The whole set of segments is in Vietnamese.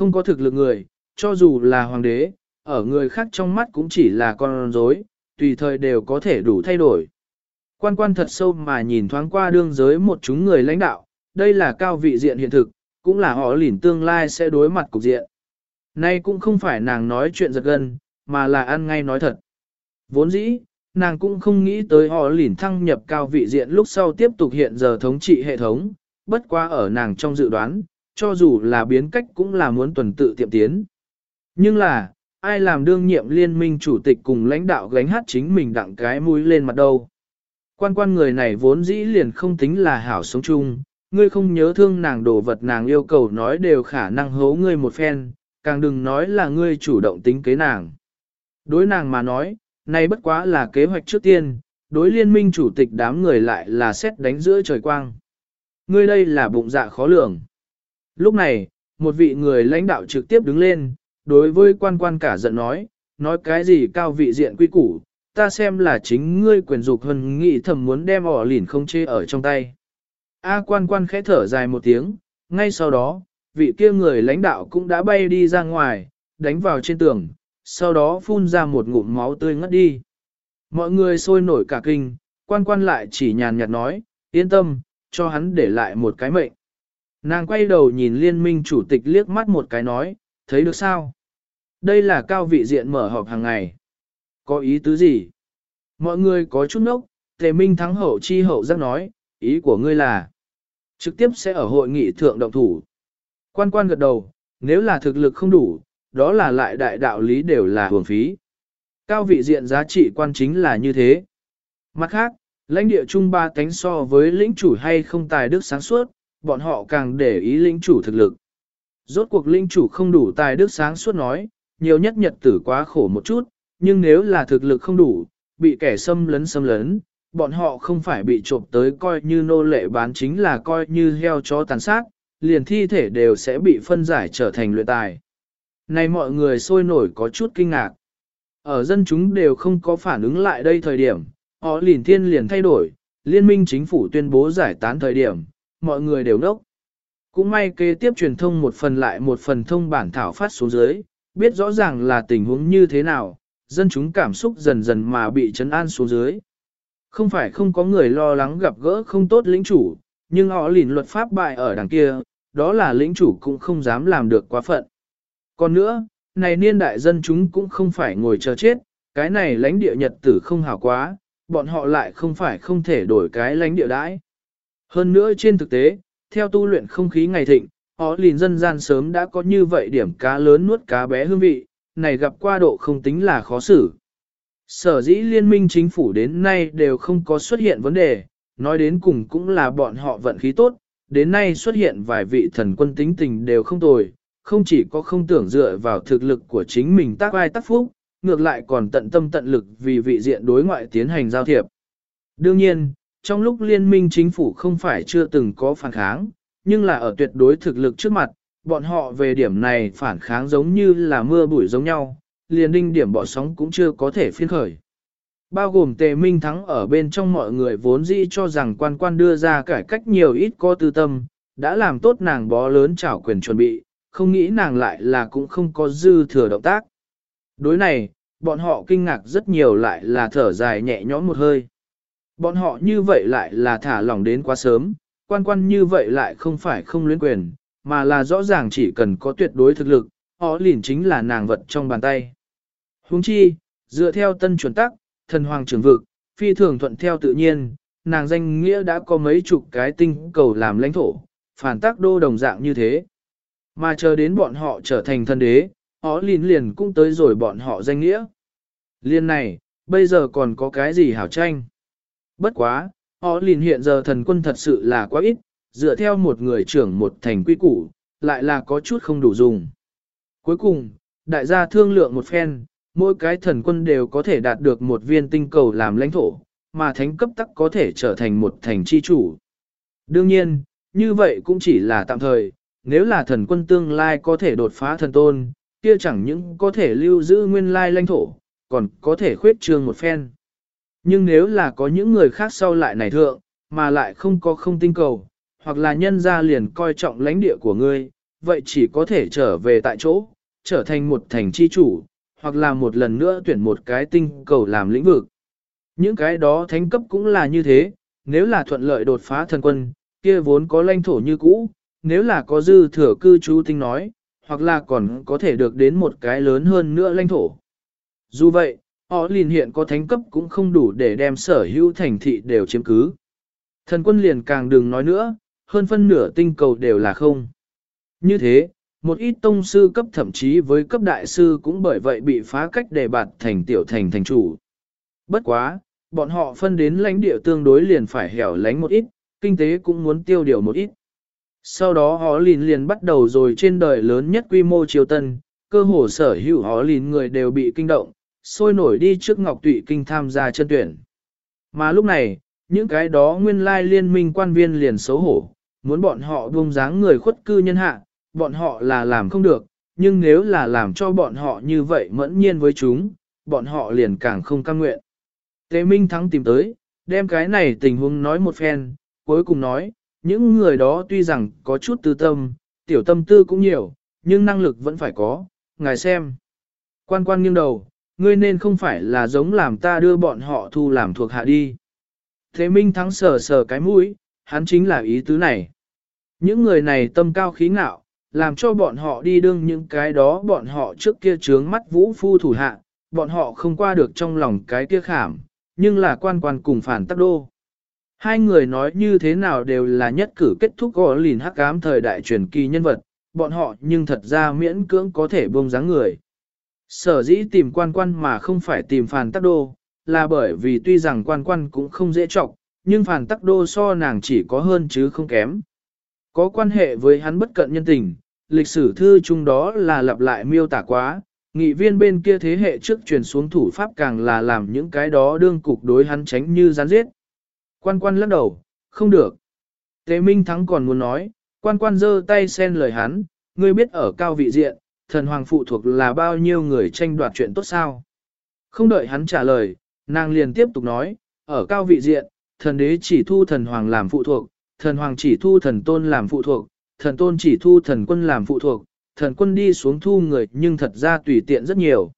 Không có thực lực người, cho dù là hoàng đế, ở người khác trong mắt cũng chỉ là con rối, tùy thời đều có thể đủ thay đổi. Quan quan thật sâu mà nhìn thoáng qua đương giới một chúng người lãnh đạo, đây là cao vị diện hiện thực, cũng là họ lỉn tương lai sẽ đối mặt cục diện. Nay cũng không phải nàng nói chuyện giật gân, mà là ăn ngay nói thật. Vốn dĩ, nàng cũng không nghĩ tới họ lỉn thăng nhập cao vị diện lúc sau tiếp tục hiện giờ thống trị hệ thống, bất quá ở nàng trong dự đoán, cho dù là biến cách cũng là muốn tuần tự tiệm tiến. Nhưng là, ai làm đương nhiệm liên minh chủ tịch cùng lãnh đạo gánh hát chính mình đặng cái mũi lên mặt đâu. Quan quan người này vốn dĩ liền không tính là hảo sống chung, ngươi không nhớ thương nàng đồ vật nàng yêu cầu nói đều khả năng hố ngươi một phen, càng đừng nói là ngươi chủ động tính kế nàng. Đối nàng mà nói, này bất quá là kế hoạch trước tiên, đối liên minh chủ tịch đám người lại là xét đánh giữa trời quang. Ngươi đây là bụng dạ khó lường. Lúc này, một vị người lãnh đạo trực tiếp đứng lên, đối với quan quan cả giận nói, nói cái gì cao vị diện quy củ, ta xem là chính ngươi quyền dục hân nghị thầm muốn đem ỏ lỉn không chê ở trong tay. A quan quan khẽ thở dài một tiếng, ngay sau đó, vị kia người lãnh đạo cũng đã bay đi ra ngoài, đánh vào trên tường, sau đó phun ra một ngụm máu tươi ngất đi. Mọi người sôi nổi cả kinh, quan quan lại chỉ nhàn nhạt nói, yên tâm, cho hắn để lại một cái mệnh. Nàng quay đầu nhìn liên minh chủ tịch liếc mắt một cái nói, thấy được sao? Đây là cao vị diện mở họp hàng ngày. Có ý tứ gì? Mọi người có chút nốc, tề minh thắng hậu chi hậu giác nói, ý của ngươi là trực tiếp sẽ ở hội nghị thượng động thủ. Quan quan gật đầu, nếu là thực lực không đủ, đó là lại đại đạo lý đều là hưởng phí. Cao vị diện giá trị quan chính là như thế. Mặt khác, lãnh địa trung ba cánh so với lĩnh chủ hay không tài đức sáng suốt, bọn họ càng để ý lĩnh chủ thực lực. Rốt cuộc lĩnh chủ không đủ tài đức sáng suốt nói, nhiều nhất nhật tử quá khổ một chút, nhưng nếu là thực lực không đủ, bị kẻ xâm lấn xâm lấn, bọn họ không phải bị trộm tới coi như nô lệ bán chính là coi như heo chó tàn sát, liền thi thể đều sẽ bị phân giải trở thành luyện tài. Này mọi người sôi nổi có chút kinh ngạc. Ở dân chúng đều không có phản ứng lại đây thời điểm, họ liền thiên liền thay đổi, liên minh chính phủ tuyên bố giải tán thời điểm, mọi người đều nốc. Cũng may kế tiếp truyền thông một phần lại một phần thông bản thảo phát xuống dưới, biết rõ ràng là tình huống như thế nào, dân chúng cảm xúc dần dần mà bị chấn an xuống dưới. Không phải không có người lo lắng gặp gỡ không tốt lĩnh chủ, nhưng họ lìn luật pháp bại ở đằng kia, đó là lĩnh chủ cũng không dám làm được quá phận. Còn nữa, này niên đại dân chúng cũng không phải ngồi chờ chết, cái này lãnh địa nhật tử không hảo quá, bọn họ lại không phải không thể đổi cái lãnh địa đãi. Hơn nữa trên thực tế, theo tu luyện không khí ngày thịnh, họ lìn dân gian sớm đã có như vậy điểm cá lớn nuốt cá bé hương vị, này gặp qua độ không tính là khó xử. Sở dĩ liên minh chính phủ đến nay đều không có xuất hiện vấn đề, nói đến cùng cũng là bọn họ vận khí tốt, đến nay xuất hiện vài vị thần quân tính tình đều không tồi, không chỉ có không tưởng dựa vào thực lực của chính mình tác ai tác phúc, ngược lại còn tận tâm tận lực vì vị diện đối ngoại tiến hành giao thiệp. Đương nhiên, trong lúc liên minh chính phủ không phải chưa từng có phản kháng, nhưng là ở tuyệt đối thực lực trước mặt, bọn họ về điểm này phản kháng giống như là mưa bụi giống nhau, liền đinh điểm bỏ sóng cũng chưa có thể phiên khởi. Bao gồm tề minh thắng ở bên trong mọi người vốn dĩ cho rằng quan quan đưa ra cải cách nhiều ít có tư tâm, đã làm tốt nàng bó lớn trảo quyền chuẩn bị, không nghĩ nàng lại là cũng không có dư thừa động tác. Đối này, bọn họ kinh ngạc rất nhiều lại là thở dài nhẹ nhõm một hơi. Bọn họ như vậy lại là thả lỏng đến quá sớm, quan quan như vậy lại không phải không luyến quyền, mà là rõ ràng chỉ cần có tuyệt đối thực lực, họ liền chính là nàng vật trong bàn tay. Huống chi, dựa theo tân chuẩn tắc, thần hoàng trưởng vực, phi thường thuận theo tự nhiên, nàng danh nghĩa đã có mấy chục cái tinh cầu làm lãnh thổ, phản tác đô đồng dạng như thế. Mà chờ đến bọn họ trở thành thân đế, họ liền liền cũng tới rồi bọn họ danh nghĩa. Liên này, bây giờ còn có cái gì hảo tranh? Bất quá, họ liền hiện giờ thần quân thật sự là quá ít, dựa theo một người trưởng một thành quy củ, lại là có chút không đủ dùng. Cuối cùng, đại gia thương lượng một phen, mỗi cái thần quân đều có thể đạt được một viên tinh cầu làm lãnh thổ, mà thánh cấp tắc có thể trở thành một thành chi chủ. Đương nhiên, như vậy cũng chỉ là tạm thời, nếu là thần quân tương lai có thể đột phá thần tôn, kia chẳng những có thể lưu giữ nguyên lai lãnh thổ, còn có thể khuyết trương một phen. Nhưng nếu là có những người khác sau lại này thượng, mà lại không có không tinh cầu, hoặc là nhân ra liền coi trọng lãnh địa của ngươi, vậy chỉ có thể trở về tại chỗ, trở thành một thành chi chủ, hoặc là một lần nữa tuyển một cái tinh cầu làm lĩnh vực. Những cái đó thánh cấp cũng là như thế, nếu là thuận lợi đột phá thần quân, kia vốn có lãnh thổ như cũ, nếu là có dư thừa cư trú tinh nói, hoặc là còn có thể được đến một cái lớn hơn nữa lãnh thổ. Dù vậy, họ liền hiện có thánh cấp cũng không đủ để đem sở hữu thành thị đều chiếm cứ. Thần quân liền càng đừng nói nữa, hơn phân nửa tinh cầu đều là không. Như thế, một ít tông sư cấp thậm chí với cấp đại sư cũng bởi vậy bị phá cách đề bạt thành tiểu thành thành chủ. Bất quá, bọn họ phân đến lãnh địa tương đối liền phải hẻo lánh một ít, kinh tế cũng muốn tiêu điều một ít. Sau đó họ liền liền bắt đầu rồi trên đời lớn nhất quy mô triều tân, cơ hồ sở hữu họ liền người đều bị kinh động, sôi nổi đi trước Ngọc Tụy Kinh tham gia chân tuyển. Mà lúc này, những cái đó nguyên lai liên minh quan viên liền xấu hổ, muốn bọn họ buông dáng người khuất cư nhân hạ, bọn họ là làm không được, nhưng nếu là làm cho bọn họ như vậy mẫn nhiên với chúng, bọn họ liền càng không cam nguyện. Tế Minh Thắng tìm tới, đem cái này tình huống nói một phen, cuối cùng nói, những người đó tuy rằng có chút tư tâm, tiểu tâm tư cũng nhiều, nhưng năng lực vẫn phải có, ngài xem. Quan quan nghiêng đầu, ngươi nên không phải là giống làm ta đưa bọn họ thu làm thuộc hạ đi. Thế Minh Thắng sờ sờ cái mũi, hắn chính là ý tứ này. Những người này tâm cao khí ngạo, làm cho bọn họ đi đương những cái đó bọn họ trước kia trướng mắt vũ phu thủ hạ, bọn họ không qua được trong lòng cái kia khảm, nhưng là quan quan cùng phản tắc đô. Hai người nói như thế nào đều là nhất cử kết thúc gõ lìn hắc ám thời đại truyền kỳ nhân vật, bọn họ nhưng thật ra miễn cưỡng có thể buông dáng người. Sở dĩ tìm quan quan mà không phải tìm Phàn tắc đô, là bởi vì tuy rằng quan quan cũng không dễ trọng, nhưng Phàn tắc đô so nàng chỉ có hơn chứ không kém. Có quan hệ với hắn bất cận nhân tình, lịch sử thư chung đó là lặp lại miêu tả quá, nghị viên bên kia thế hệ trước truyền xuống thủ pháp càng là làm những cái đó đương cục đối hắn tránh như gián giết. Quan quan lắc đầu, không được. Tế Minh Thắng còn muốn nói, quan quan giơ tay xen lời hắn, ngươi biết ở cao vị diện, thần hoàng phụ thuộc là bao nhiêu người tranh đoạt chuyện tốt sao. Không đợi hắn trả lời, nàng liền tiếp tục nói, ở cao vị diện, thần đế chỉ thu thần hoàng làm phụ thuộc, thần hoàng chỉ thu thần tôn làm phụ thuộc, thần tôn chỉ thu thần quân làm phụ thuộc, thần quân đi xuống thu người nhưng thật ra tùy tiện rất nhiều.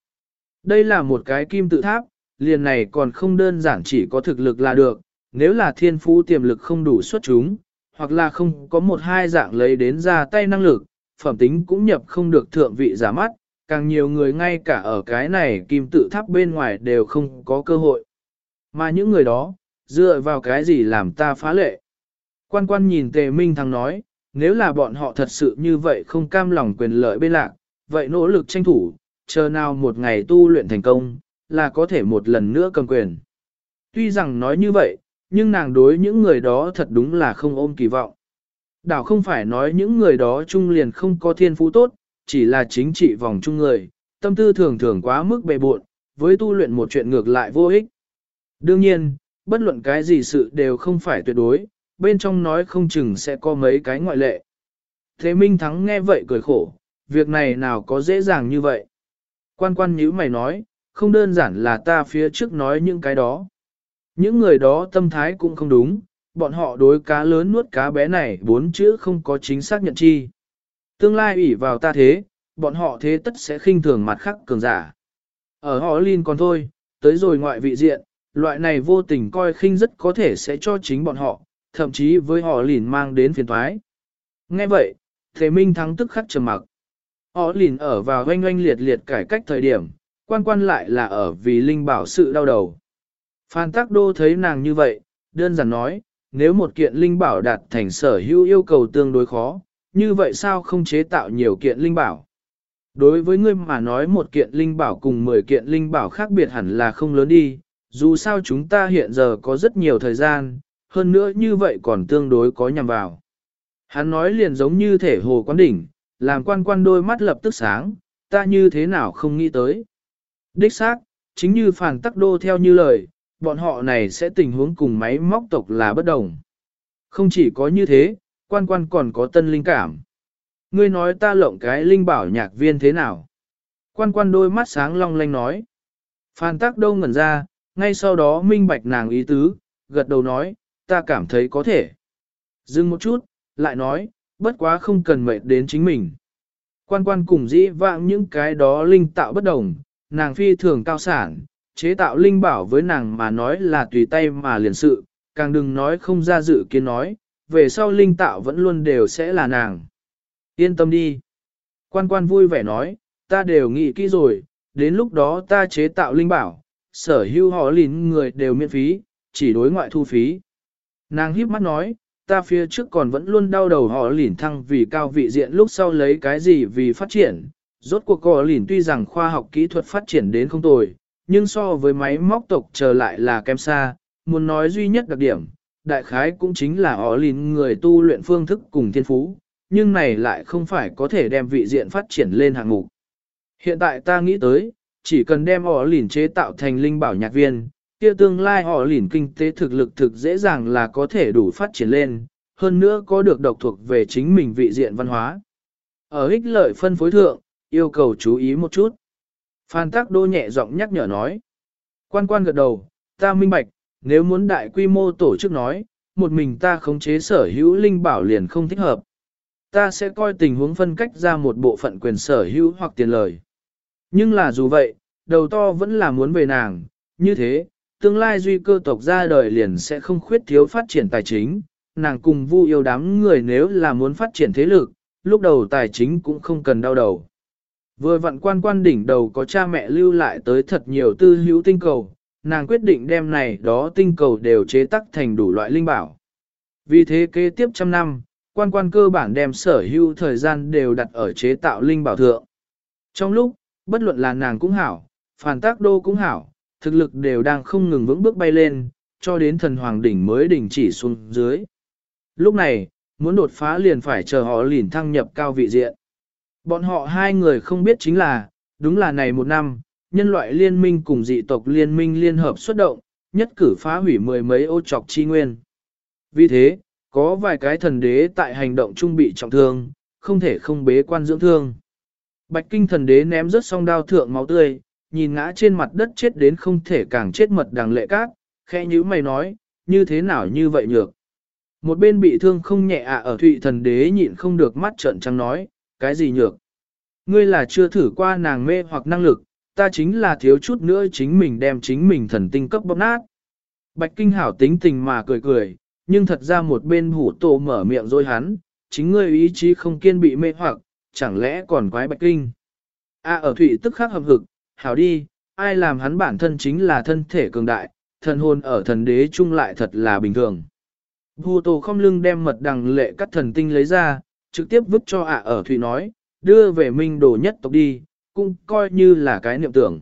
Đây là một cái kim tự tháp, liền này còn không đơn giản chỉ có thực lực là được, nếu là thiên phú tiềm lực không đủ xuất chúng, hoặc là không có một hai dạng lấy đến ra tay năng lực, phẩm tính cũng nhập không được thượng vị giả mắt, càng nhiều người ngay cả ở cái này kim tự tháp bên ngoài đều không có cơ hội. Mà những người đó, dựa vào cái gì làm ta phá lệ? Quan quan nhìn tề minh thằng nói, nếu là bọn họ thật sự như vậy không cam lòng quyền lợi bên lạc, vậy nỗ lực tranh thủ, chờ nào một ngày tu luyện thành công, là có thể một lần nữa cầm quyền. Tuy rằng nói như vậy, nhưng nàng đối những người đó thật đúng là không ôm kỳ vọng. Đảo không phải nói những người đó chung liền không có thiên phú tốt, chỉ là chính trị vòng chung người, tâm tư thường thường quá mức bề buộn, với tu luyện một chuyện ngược lại vô ích. Đương nhiên, bất luận cái gì sự đều không phải tuyệt đối, bên trong nói không chừng sẽ có mấy cái ngoại lệ. Thế Minh Thắng nghe vậy cười khổ, việc này nào có dễ dàng như vậy. Quan quan nhữ mày nói, không đơn giản là ta phía trước nói những cái đó. Những người đó tâm thái cũng không đúng, bọn họ đối cá lớn nuốt cá bé này bốn chữ không có chính xác nhận chi. Tương lai ủy vào ta thế, bọn họ thế tất sẽ khinh thường mặt khắc cường giả. Ở họ Linh còn thôi, tới rồi ngoại vị diện, loại này vô tình coi khinh rất có thể sẽ cho chính bọn họ, thậm chí với họ lìn mang đến phiền thoái. Nghe vậy, Thế Minh thắng tức khắc trầm mặc. Họ lìn ở vào oanh oanh liệt liệt cải cách thời điểm, quan quan lại là ở vì Linh bảo sự đau đầu. Phan Tắc Đô thấy nàng như vậy, đơn giản nói, nếu một kiện Linh bảo đạt thành sở hữu yêu cầu tương đối khó, như vậy sao không chế tạo nhiều kiện Linh bảo? Đối với ngươi mà nói một kiện Linh bảo cùng 10 kiện Linh bảo khác biệt hẳn là không lớn đi, dù sao chúng ta hiện giờ có rất nhiều thời gian, hơn nữa như vậy còn tương đối có nhằm vào. Hắn nói liền giống như thể hồ quan đỉnh, làm quan quan đôi mắt lập tức sáng, ta như thế nào không nghĩ tới. Đích xác, chính như phản tắc đô theo như lời, bọn họ này sẽ tình huống cùng máy móc tộc là bất đồng. Không chỉ có như thế, quan quan còn có tân linh cảm. Ngươi nói ta lộng cái linh bảo nhạc viên thế nào? Quan quan đôi mắt sáng long lanh nói. Phan tắc đâu ngẩn ra, ngay sau đó minh bạch nàng ý tứ, gật đầu nói, ta cảm thấy có thể. Dừng một chút, lại nói, bất quá không cần mệt đến chính mình. Quan quan cùng dĩ vãng những cái đó linh tạo bất đồng, nàng phi thường cao sản, chế tạo linh bảo với nàng mà nói là tùy tay mà liền sự, càng đừng nói không ra dự kiến nói, về sau linh tạo vẫn luôn đều sẽ là nàng. Yên tâm đi. Quan quan vui vẻ nói, ta đều nghĩ kỹ rồi, đến lúc đó ta chế tạo linh bảo, sở hữu họ lín người đều miễn phí, chỉ đối ngoại thu phí. Nàng híp mắt nói, ta phía trước còn vẫn luôn đau đầu họ lỉn thăng vì cao vị diện lúc sau lấy cái gì vì phát triển. Rốt cuộc họ lỉn tuy rằng khoa học kỹ thuật phát triển đến không tồi, nhưng so với máy móc tộc trở lại là kém xa, muốn nói duy nhất đặc điểm, đại khái cũng chính là họ lìn người tu luyện phương thức cùng thiên phú, nhưng này lại không phải có thể đem vị diện phát triển lên hạng mục. Hiện tại ta nghĩ tới, chỉ cần đem họ lìn chế tạo thành linh bảo nhạc viên, kia tương lai họ lìn kinh tế thực lực thực dễ dàng là có thể đủ phát triển lên, hơn nữa có được độc thuộc về chính mình vị diện văn hóa. Ở ích lợi phân phối thượng, yêu cầu chú ý một chút. Phan Tắc Đô nhẹ giọng nhắc nhở nói. Quan quan gật đầu, ta minh bạch, nếu muốn đại quy mô tổ chức nói, một mình ta khống chế sở hữu linh bảo liền không thích hợp. Ta sẽ coi tình huống phân cách ra một bộ phận quyền sở hữu hoặc tiền lời. Nhưng là dù vậy, đầu to vẫn là muốn về nàng, như thế, tương lai duy cơ tộc ra đời liền sẽ không khuyết thiếu phát triển tài chính, nàng cùng vu yêu đám người nếu là muốn phát triển thế lực, lúc đầu tài chính cũng không cần đau đầu. Vừa vặn quan quan đỉnh đầu có cha mẹ lưu lại tới thật nhiều tư hữu tinh cầu, nàng quyết định đem này đó tinh cầu đều chế tắc thành đủ loại linh bảo. Vì thế kế tiếp trăm năm, quan quan cơ bản đem sở hữu thời gian đều đặt ở chế tạo linh bảo thượng. Trong lúc, bất luận là nàng cũng hảo, phản tác đô cũng hảo, thực lực đều đang không ngừng vững bước bay lên, cho đến thần hoàng đỉnh mới đỉnh chỉ xuống dưới. Lúc này, muốn đột phá liền phải chờ họ lìn thăng nhập cao vị diện. Bọn họ hai người không biết chính là, đúng là này một năm, nhân loại liên minh cùng dị tộc liên minh liên hợp xuất động, nhất cử phá hủy mười mấy ô trọc chi nguyên. Vì thế, có vài cái thần đế tại hành động trung bị trọng thương, không thể không bế quan dưỡng thương. Bạch kinh thần đế ném rớt song đao thượng máu tươi, nhìn ngã trên mặt đất chết đến không thể càng chết mật đằng lệ cát, khẽ như mày nói, như thế nào như vậy nhược. Một bên bị thương không nhẹ ạ ở thụy thần đế nhịn không được mắt trợn trắng nói, cái gì nhược. Ngươi là chưa thử qua nàng mê hoặc năng lực, ta chính là thiếu chút nữa chính mình đem chính mình thần tinh cấp bóp nát. Bạch kinh hảo tính tình mà cười cười, nhưng thật ra một bên hủ tổ mở miệng rồi hắn, chính ngươi ý chí không kiên bị mê hoặc, chẳng lẽ còn quái bạch kinh. A ở thụy tức khắc hợp hực, hảo đi, ai làm hắn bản thân chính là thân thể cường đại, thần hồn ở thần đế chung lại thật là bình thường. Hù tổ không lưng đem mật đằng lệ cắt thần tinh lấy ra, trực tiếp vứt cho ạ ở thụy nói, đưa về minh đồ nhất tộc đi, cũng coi như là cái niệm tưởng.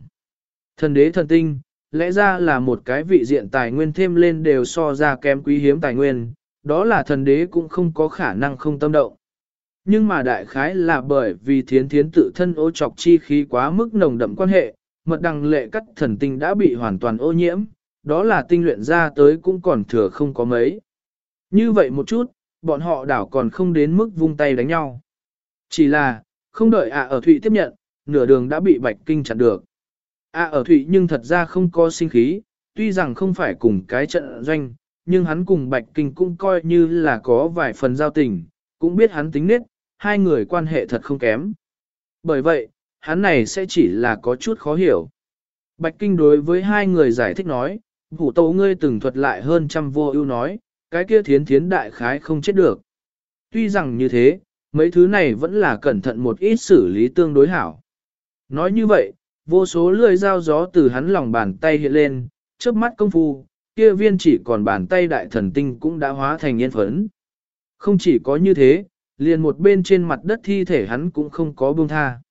Thần đế thần tinh, lẽ ra là một cái vị diện tài nguyên thêm lên đều so ra kém quý hiếm tài nguyên, đó là thần đế cũng không có khả năng không tâm động. Nhưng mà đại khái là bởi vì thiến thiến tự thân ô trọc chi khí quá mức nồng đậm quan hệ, mật đằng lệ cắt thần tinh đã bị hoàn toàn ô nhiễm, đó là tinh luyện ra tới cũng còn thừa không có mấy. Như vậy một chút, bọn họ đảo còn không đến mức vung tay đánh nhau. Chỉ là, không đợi ạ ở Thụy tiếp nhận, nửa đường đã bị Bạch Kinh chặn được. ạ ở Thụy nhưng thật ra không có sinh khí, tuy rằng không phải cùng cái trận doanh, nhưng hắn cùng Bạch Kinh cũng coi như là có vài phần giao tình, cũng biết hắn tính nết, hai người quan hệ thật không kém. Bởi vậy, hắn này sẽ chỉ là có chút khó hiểu. Bạch Kinh đối với hai người giải thích nói, Hủ tấu ngươi từng thuật lại hơn trăm vô ưu nói, cái kia thiến thiến đại khái không chết được. Tuy rằng như thế, mấy thứ này vẫn là cẩn thận một ít xử lý tương đối hảo. Nói như vậy, vô số lưỡi dao gió từ hắn lòng bàn tay hiện lên, chớp mắt công phu, kia viên chỉ còn bàn tay đại thần tinh cũng đã hóa thành yên phấn. Không chỉ có như thế, liền một bên trên mặt đất thi thể hắn cũng không có buông tha.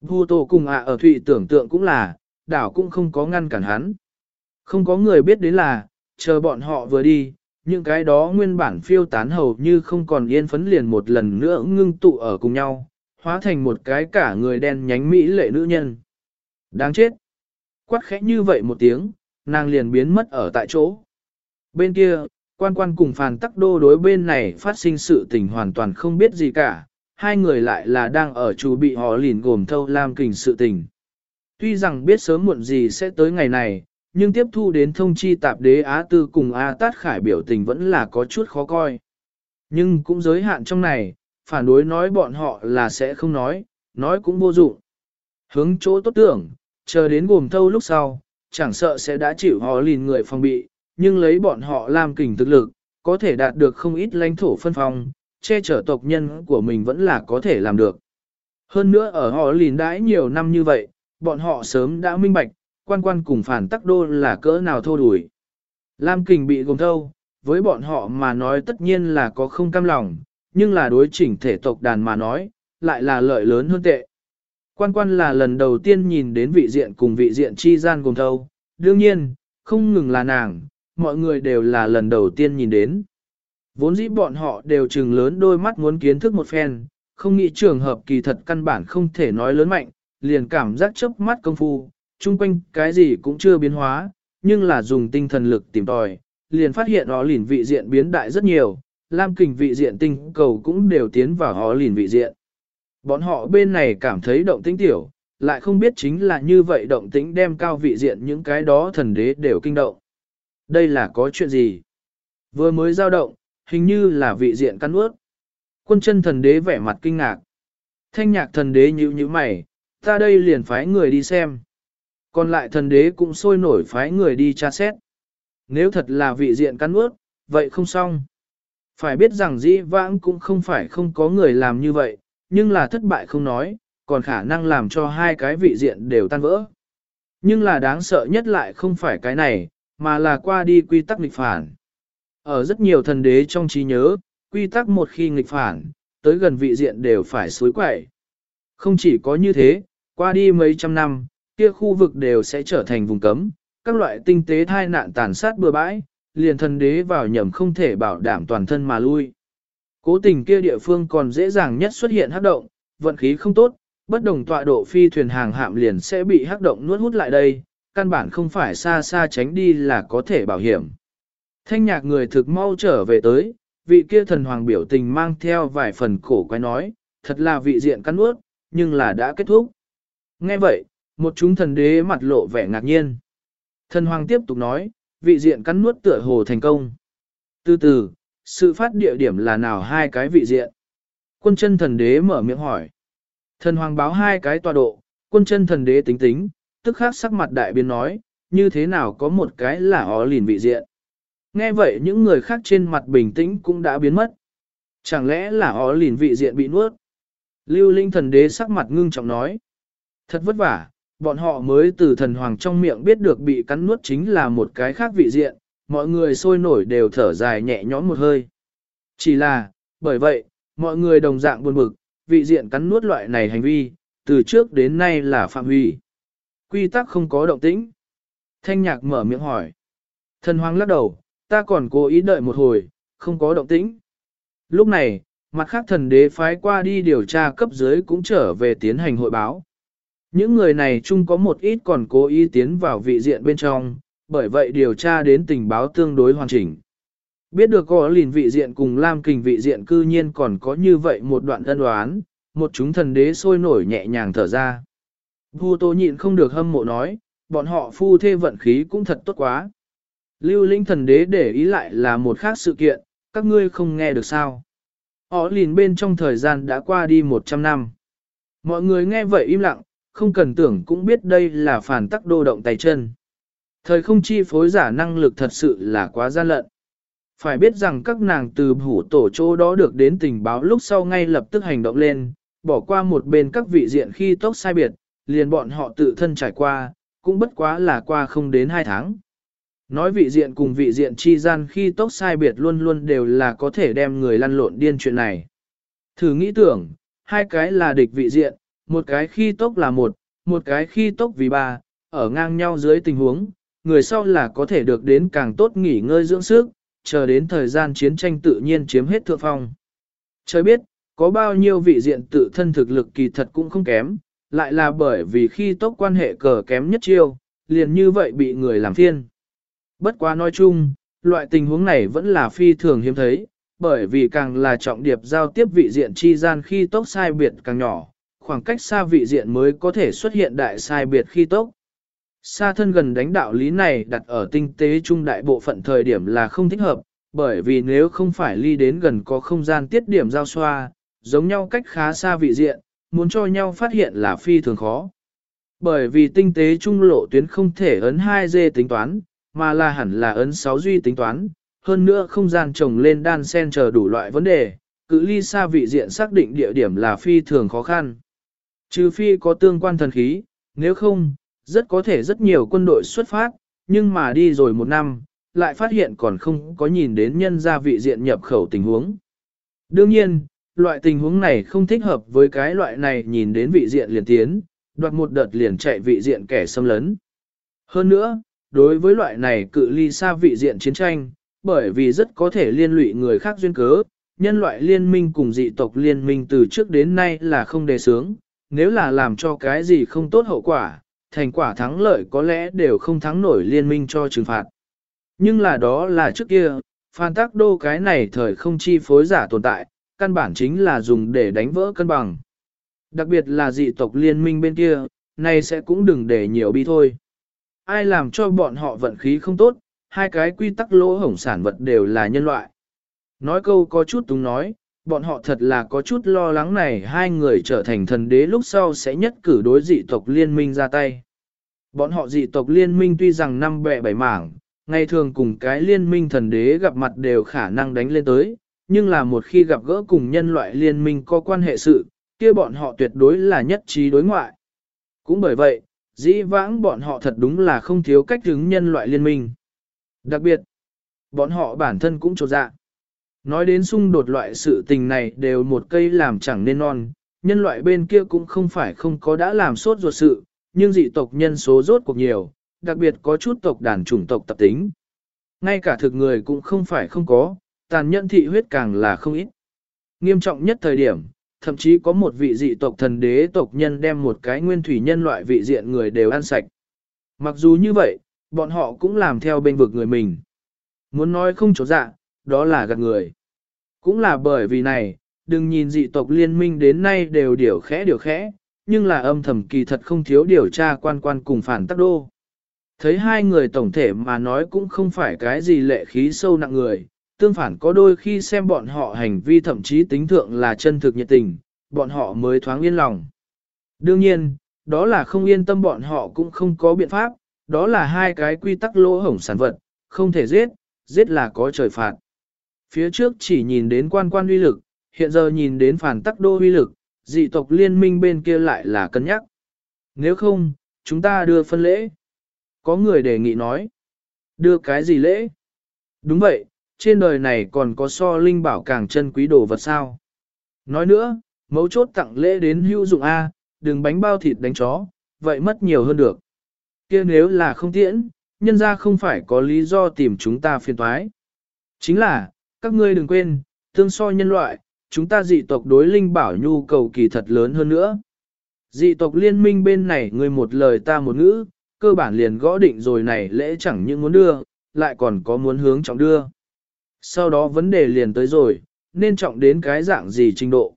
Vu tổ cùng ạ ở thụy tưởng tượng cũng là, đảo cũng không có ngăn cản hắn. Không có người biết đến là, chờ bọn họ vừa đi, những cái đó nguyên bản phiêu tán hầu như không còn yên phấn liền một lần nữa ngưng tụ ở cùng nhau, hóa thành một cái cả người đen nhánh mỹ lệ nữ nhân. Đáng chết! Quát khẽ như vậy một tiếng, nàng liền biến mất ở tại chỗ. Bên kia, quan quan cùng phàn tắc đô đối bên này phát sinh sự tình hoàn toàn không biết gì cả, hai người lại là đang ở chủ bị họ lìn gồm thâu lam kình sự tình. Tuy rằng biết sớm muộn gì sẽ tới ngày này, nhưng tiếp thu đến thông chi tạp đế Á Tư cùng A Tát Khải biểu tình vẫn là có chút khó coi. Nhưng cũng giới hạn trong này, phản đối nói bọn họ là sẽ không nói, nói cũng vô dụng. Hướng chỗ tốt tưởng, chờ đến gồm thâu lúc sau, chẳng sợ sẽ đã chịu họ lìn người phòng bị, nhưng lấy bọn họ làm kình thực lực, có thể đạt được không ít lãnh thổ phân phong, che chở tộc nhân của mình vẫn là có thể làm được. Hơn nữa ở họ lìn đãi nhiều năm như vậy, bọn họ sớm đã minh bạch, quan quan cùng phản tắc đô là cỡ nào thô đuổi. Lam kình bị gồm thâu, với bọn họ mà nói tất nhiên là có không cam lòng, nhưng là đối chỉnh thể tộc đàn mà nói, lại là lợi lớn hơn tệ. Quan quan là lần đầu tiên nhìn đến vị diện cùng vị diện chi gian gồm thâu, đương nhiên, không ngừng là nàng, mọi người đều là lần đầu tiên nhìn đến. Vốn dĩ bọn họ đều trừng lớn đôi mắt muốn kiến thức một phen, không nghĩ trường hợp kỳ thật căn bản không thể nói lớn mạnh, liền cảm giác chớp mắt công phu, chung quanh cái gì cũng chưa biến hóa, nhưng là dùng tinh thần lực tìm tòi, liền phát hiện họ lìn vị diện biến đại rất nhiều, lam kình vị diện tinh cầu cũng đều tiến vào họ lìn vị diện. Bọn họ bên này cảm thấy động tĩnh tiểu, lại không biết chính là như vậy động tĩnh đem cao vị diện những cái đó thần đế đều kinh động. Đây là có chuyện gì? Vừa mới giao động, hình như là vị diện căn ướt. Quân chân thần đế vẻ mặt kinh ngạc. Thanh nhạc thần đế nhíu nhíu mày, ta đây liền phái người đi xem. Còn lại thần đế cũng sôi nổi phái người đi tra xét. Nếu thật là vị diện cắn ướt, vậy không xong. Phải biết rằng dĩ vãng cũng không phải không có người làm như vậy, nhưng là thất bại không nói, còn khả năng làm cho hai cái vị diện đều tan vỡ. Nhưng là đáng sợ nhất lại không phải cái này, mà là qua đi quy tắc nghịch phản. Ở rất nhiều thần đế trong trí nhớ, quy tắc một khi nghịch phản, tới gần vị diện đều phải suối quậy. Không chỉ có như thế, qua đi mấy trăm năm, kia khu vực đều sẽ trở thành vùng cấm, các loại tinh tế thai nạn tàn sát bừa bãi, liền thần đế vào nhầm không thể bảo đảm toàn thân mà lui. Cố tình kia địa phương còn dễ dàng nhất xuất hiện hắc động, vận khí không tốt, bất đồng tọa độ phi thuyền hàng hạm liền sẽ bị hắc động nuốt hút lại đây, căn bản không phải xa xa tránh đi là có thể bảo hiểm. Thanh nhạc người thực mau trở về tới, vị kia thần hoàng biểu tình mang theo vài phần cổ quái nói, thật là vị diện cắn nuốt, nhưng là đã kết thúc. Nghe vậy, một chúng thần đế mặt lộ vẻ ngạc nhiên. Thần hoàng tiếp tục nói, vị diện cắn nuốt tựa hồ thành công. Từ từ, sự phát địa điểm là nào hai cái vị diện? Quân chân thần đế mở miệng hỏi. Thần hoàng báo hai cái tọa độ, quân chân thần đế tính tính, tức khắc sắc mặt đại biến nói, như thế nào có một cái là ó lìn vị diện. Nghe vậy những người khác trên mặt bình tĩnh cũng đã biến mất. Chẳng lẽ là ó lìn vị diện bị nuốt? Lưu linh thần đế sắc mặt ngưng trọng nói. Thật vất vả, bọn họ mới từ thần hoàng trong miệng biết được bị cắn nuốt chính là một cái khác vị diện, mọi người sôi nổi đều thở dài nhẹ nhõm một hơi. Chỉ là, bởi vậy, mọi người đồng dạng buồn bực, vị diện cắn nuốt loại này hành vi, từ trước đến nay là phạm hủy. Quy tắc không có động tĩnh. Thanh nhạc mở miệng hỏi. Thần hoàng lắc đầu, ta còn cố ý đợi một hồi, không có động tĩnh. Lúc này, mặt khác thần đế phái qua đi điều tra cấp dưới cũng trở về tiến hành hội báo. Những người này chung có một ít còn cố ý tiến vào vị diện bên trong, bởi vậy điều tra đến tình báo tương đối hoàn chỉnh. Biết được có lìn vị diện cùng Lam kình vị diện cư nhiên còn có như vậy một đoạn ân đoán, một chúng thần đế sôi nổi nhẹ nhàng thở ra. Vu Tô nhịn không được hâm mộ nói, bọn họ phu thê vận khí cũng thật tốt quá. Lưu linh thần đế để ý lại là một khác sự kiện, các ngươi không nghe được sao. Họ lìn bên trong thời gian đã qua đi 100 năm. Mọi người nghe vậy im lặng, không cần tưởng cũng biết đây là phản tắc đô động tay chân. Thời không chi phối giả năng lực thật sự là quá gian lận. Phải biết rằng các nàng từ hủ tổ chỗ đó được đến tình báo lúc sau ngay lập tức hành động lên, bỏ qua một bên các vị diện khi tốc sai biệt, liền bọn họ tự thân trải qua, cũng bất quá là qua không đến hai tháng. Nói vị diện cùng vị diện chi gian khi tốc sai biệt luôn luôn đều là có thể đem người lăn lộn điên chuyện này. Thử nghĩ tưởng, hai cái là địch vị diện, một cái khi tốc là một, một cái khi tốc vì ba, ở ngang nhau dưới tình huống, người sau là có thể được đến càng tốt nghỉ ngơi dưỡng sức, chờ đến thời gian chiến tranh tự nhiên chiếm hết thượng phong. Trời biết, có bao nhiêu vị diện tự thân thực lực kỳ thật cũng không kém, lại là bởi vì khi tốc quan hệ cờ kém nhất chiêu, liền như vậy bị người làm phiên. Bất quá nói chung, loại tình huống này vẫn là phi thường hiếm thấy, bởi vì càng là trọng điệp giao tiếp vị diện chi gian khi tốc sai biệt càng nhỏ, khoảng cách xa vị diện mới có thể xuất hiện đại sai biệt khi tốc. Xa thân gần đánh đạo lý này đặt ở tinh tế trung đại bộ phận thời điểm là không thích hợp, bởi vì nếu không phải ly đến gần có không gian tiết điểm giao xoa, giống nhau cách khá xa vị diện, muốn cho nhau phát hiện là phi thường khó. Bởi vì tinh tế trung lộ tuyến không thể ấn 2G tính toán, mà là hẳn là ấn 6 duy tính toán, hơn nữa không gian trồng lên đan sen chờ đủ loại vấn đề, cự ly xa vị diện xác định địa điểm là phi thường khó khăn. Trừ phi có tương quan thần khí, nếu không, rất có thể rất nhiều quân đội xuất phát, nhưng mà đi rồi một năm, lại phát hiện còn không có nhìn đến nhân gia vị diện nhập khẩu tình huống. Đương nhiên, loại tình huống này không thích hợp với cái loại này nhìn đến vị diện liền tiến, đoạt một đợt liền chạy vị diện kẻ xâm lấn. Hơn nữa, đối với loại này cự ly xa vị diện chiến tranh, bởi vì rất có thể liên lụy người khác duyên cớ, nhân loại liên minh cùng dị tộc liên minh từ trước đến nay là không đề sướng, nếu là làm cho cái gì không tốt hậu quả, thành quả thắng lợi có lẽ đều không thắng nổi liên minh cho trừng phạt. Nhưng là đó là trước kia, phan tác đô cái này thời không chi phối giả tồn tại, căn bản chính là dùng để đánh vỡ cân bằng. Đặc biệt là dị tộc liên minh bên kia, này sẽ cũng đừng để nhiều bi thôi. Ai làm cho bọn họ vận khí không tốt, hai cái quy tắc lỗ hổng sản vật đều là nhân loại. Nói câu có chút túng nói, bọn họ thật là có chút lo lắng này hai người trở thành thần đế lúc sau sẽ nhất cử đối dị tộc liên minh ra tay. Bọn họ dị tộc liên minh tuy rằng năm bẹ bảy mảng, ngày thường cùng cái liên minh thần đế gặp mặt đều khả năng đánh lên tới, nhưng là một khi gặp gỡ cùng nhân loại liên minh có quan hệ sự, kia bọn họ tuyệt đối là nhất trí đối ngoại. Cũng bởi vậy, dĩ vãng bọn họ thật đúng là không thiếu cách đứng nhân loại liên minh. Đặc biệt, bọn họ bản thân cũng trột dạ. Nói đến xung đột loại sự tình này đều một cây làm chẳng nên non, nhân loại bên kia cũng không phải không có đã làm sốt ruột sự, nhưng dị tộc nhân số rốt cuộc nhiều, đặc biệt có chút tộc đàn chủng tộc tập tính. Ngay cả thực người cũng không phải không có, tàn nhẫn thị huyết càng là không ít. Nghiêm trọng nhất thời điểm, thậm chí có một vị dị tộc thần đế tộc nhân đem một cái nguyên thủy nhân loại vị diện người đều ăn sạch. Mặc dù như vậy, bọn họ cũng làm theo bên vực người mình. Muốn nói không chỗ dạ, đó là gạt người. Cũng là bởi vì này, đừng nhìn dị tộc liên minh đến nay đều điều khẽ điều khẽ, nhưng là âm thầm kỳ thật không thiếu điều tra quan quan cùng phản tác đô. Thấy hai người tổng thể mà nói cũng không phải cái gì lệ khí sâu nặng người, tương phản có đôi khi xem bọn họ hành vi thậm chí tính thượng là chân thực nhiệt tình, bọn họ mới thoáng yên lòng. Đương nhiên, đó là không yên tâm bọn họ cũng không có biện pháp, đó là hai cái quy tắc lỗ hổng sản vật, không thể giết, giết là có trời phạt. Phía trước chỉ nhìn đến quan quan uy lực, hiện giờ nhìn đến phản tắc đô uy lực, dị tộc liên minh bên kia lại là cân nhắc. Nếu không, chúng ta đưa phân lễ. Có người đề nghị nói. Đưa cái gì lễ? Đúng vậy, trên đời này còn có so linh bảo càng chân quý đồ vật sao. Nói nữa, mấu chốt tặng lễ đến hữu dụng A, đừng bánh bao thịt đánh chó, vậy mất nhiều hơn được. kia nếu là không tiễn, nhân ra không phải có lý do tìm chúng ta phiền toái. Chính là, các ngươi đừng quên, tương so nhân loại, chúng ta dị tộc đối linh bảo nhu cầu kỳ thật lớn hơn nữa. Dị tộc liên minh bên này người một lời ta một ngữ, cơ bản liền gõ định rồi này lễ chẳng những muốn đưa, lại còn có muốn hướng trọng đưa. Sau đó vấn đề liền tới rồi, nên trọng đến cái dạng gì trình độ.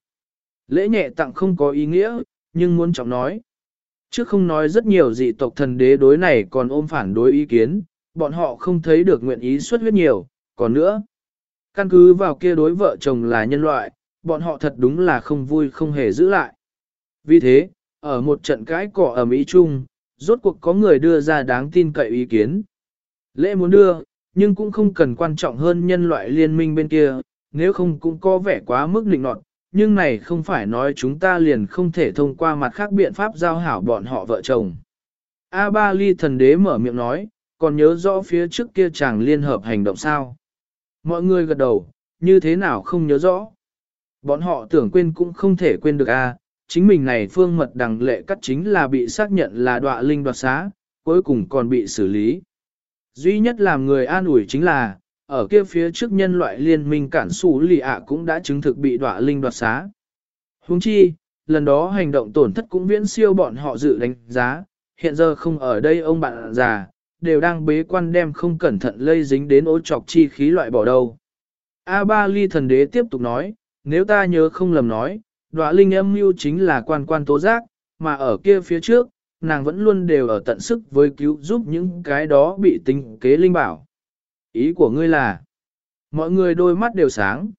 Lễ nhẹ tặng không có ý nghĩa, nhưng muốn trọng nói. Trước không nói rất nhiều dị tộc thần đế đối này còn ôm phản đối ý kiến, bọn họ không thấy được nguyện ý xuất huyết nhiều, còn nữa. Căn cứ vào kia đối vợ chồng là nhân loại, bọn họ thật đúng là không vui không hề giữ lại. Vì thế, ở một trận cãi cỏ ở Mỹ Trung, rốt cuộc có người đưa ra đáng tin cậy ý kiến. Lễ muốn đưa, nhưng cũng không cần quan trọng hơn nhân loại liên minh bên kia, nếu không cũng có vẻ quá mức định nọt, nhưng này không phải nói chúng ta liền không thể thông qua mặt khác biện pháp giao hảo bọn họ vợ chồng. A Ba Ly thần đế mở miệng nói, còn nhớ rõ phía trước kia chàng liên hợp hành động sao. Mọi người gật đầu, như thế nào không nhớ rõ. Bọn họ tưởng quên cũng không thể quên được a. chính mình này phương mật đằng lệ cắt chính là bị xác nhận là đọa linh đoạt xá, cuối cùng còn bị xử lý. Duy nhất làm người an ủi chính là, ở kia phía trước nhân loại liên minh cản xù lì ạ cũng đã chứng thực bị đọa linh đoạt xá. Huống chi, lần đó hành động tổn thất cũng viễn siêu bọn họ dự đánh giá, hiện giờ không ở đây ông bạn già, đều đang bế quan đem không cẩn thận lây dính đến ô trọc chi khí loại bỏ đâu. A Ba Ly thần đế tiếp tục nói, nếu ta nhớ không lầm nói, đoạ linh âm mưu chính là quan quan tố giác, mà ở kia phía trước, nàng vẫn luôn đều ở tận sức với cứu giúp những cái đó bị tính kế linh bảo. Ý của ngươi là, mọi người đôi mắt đều sáng.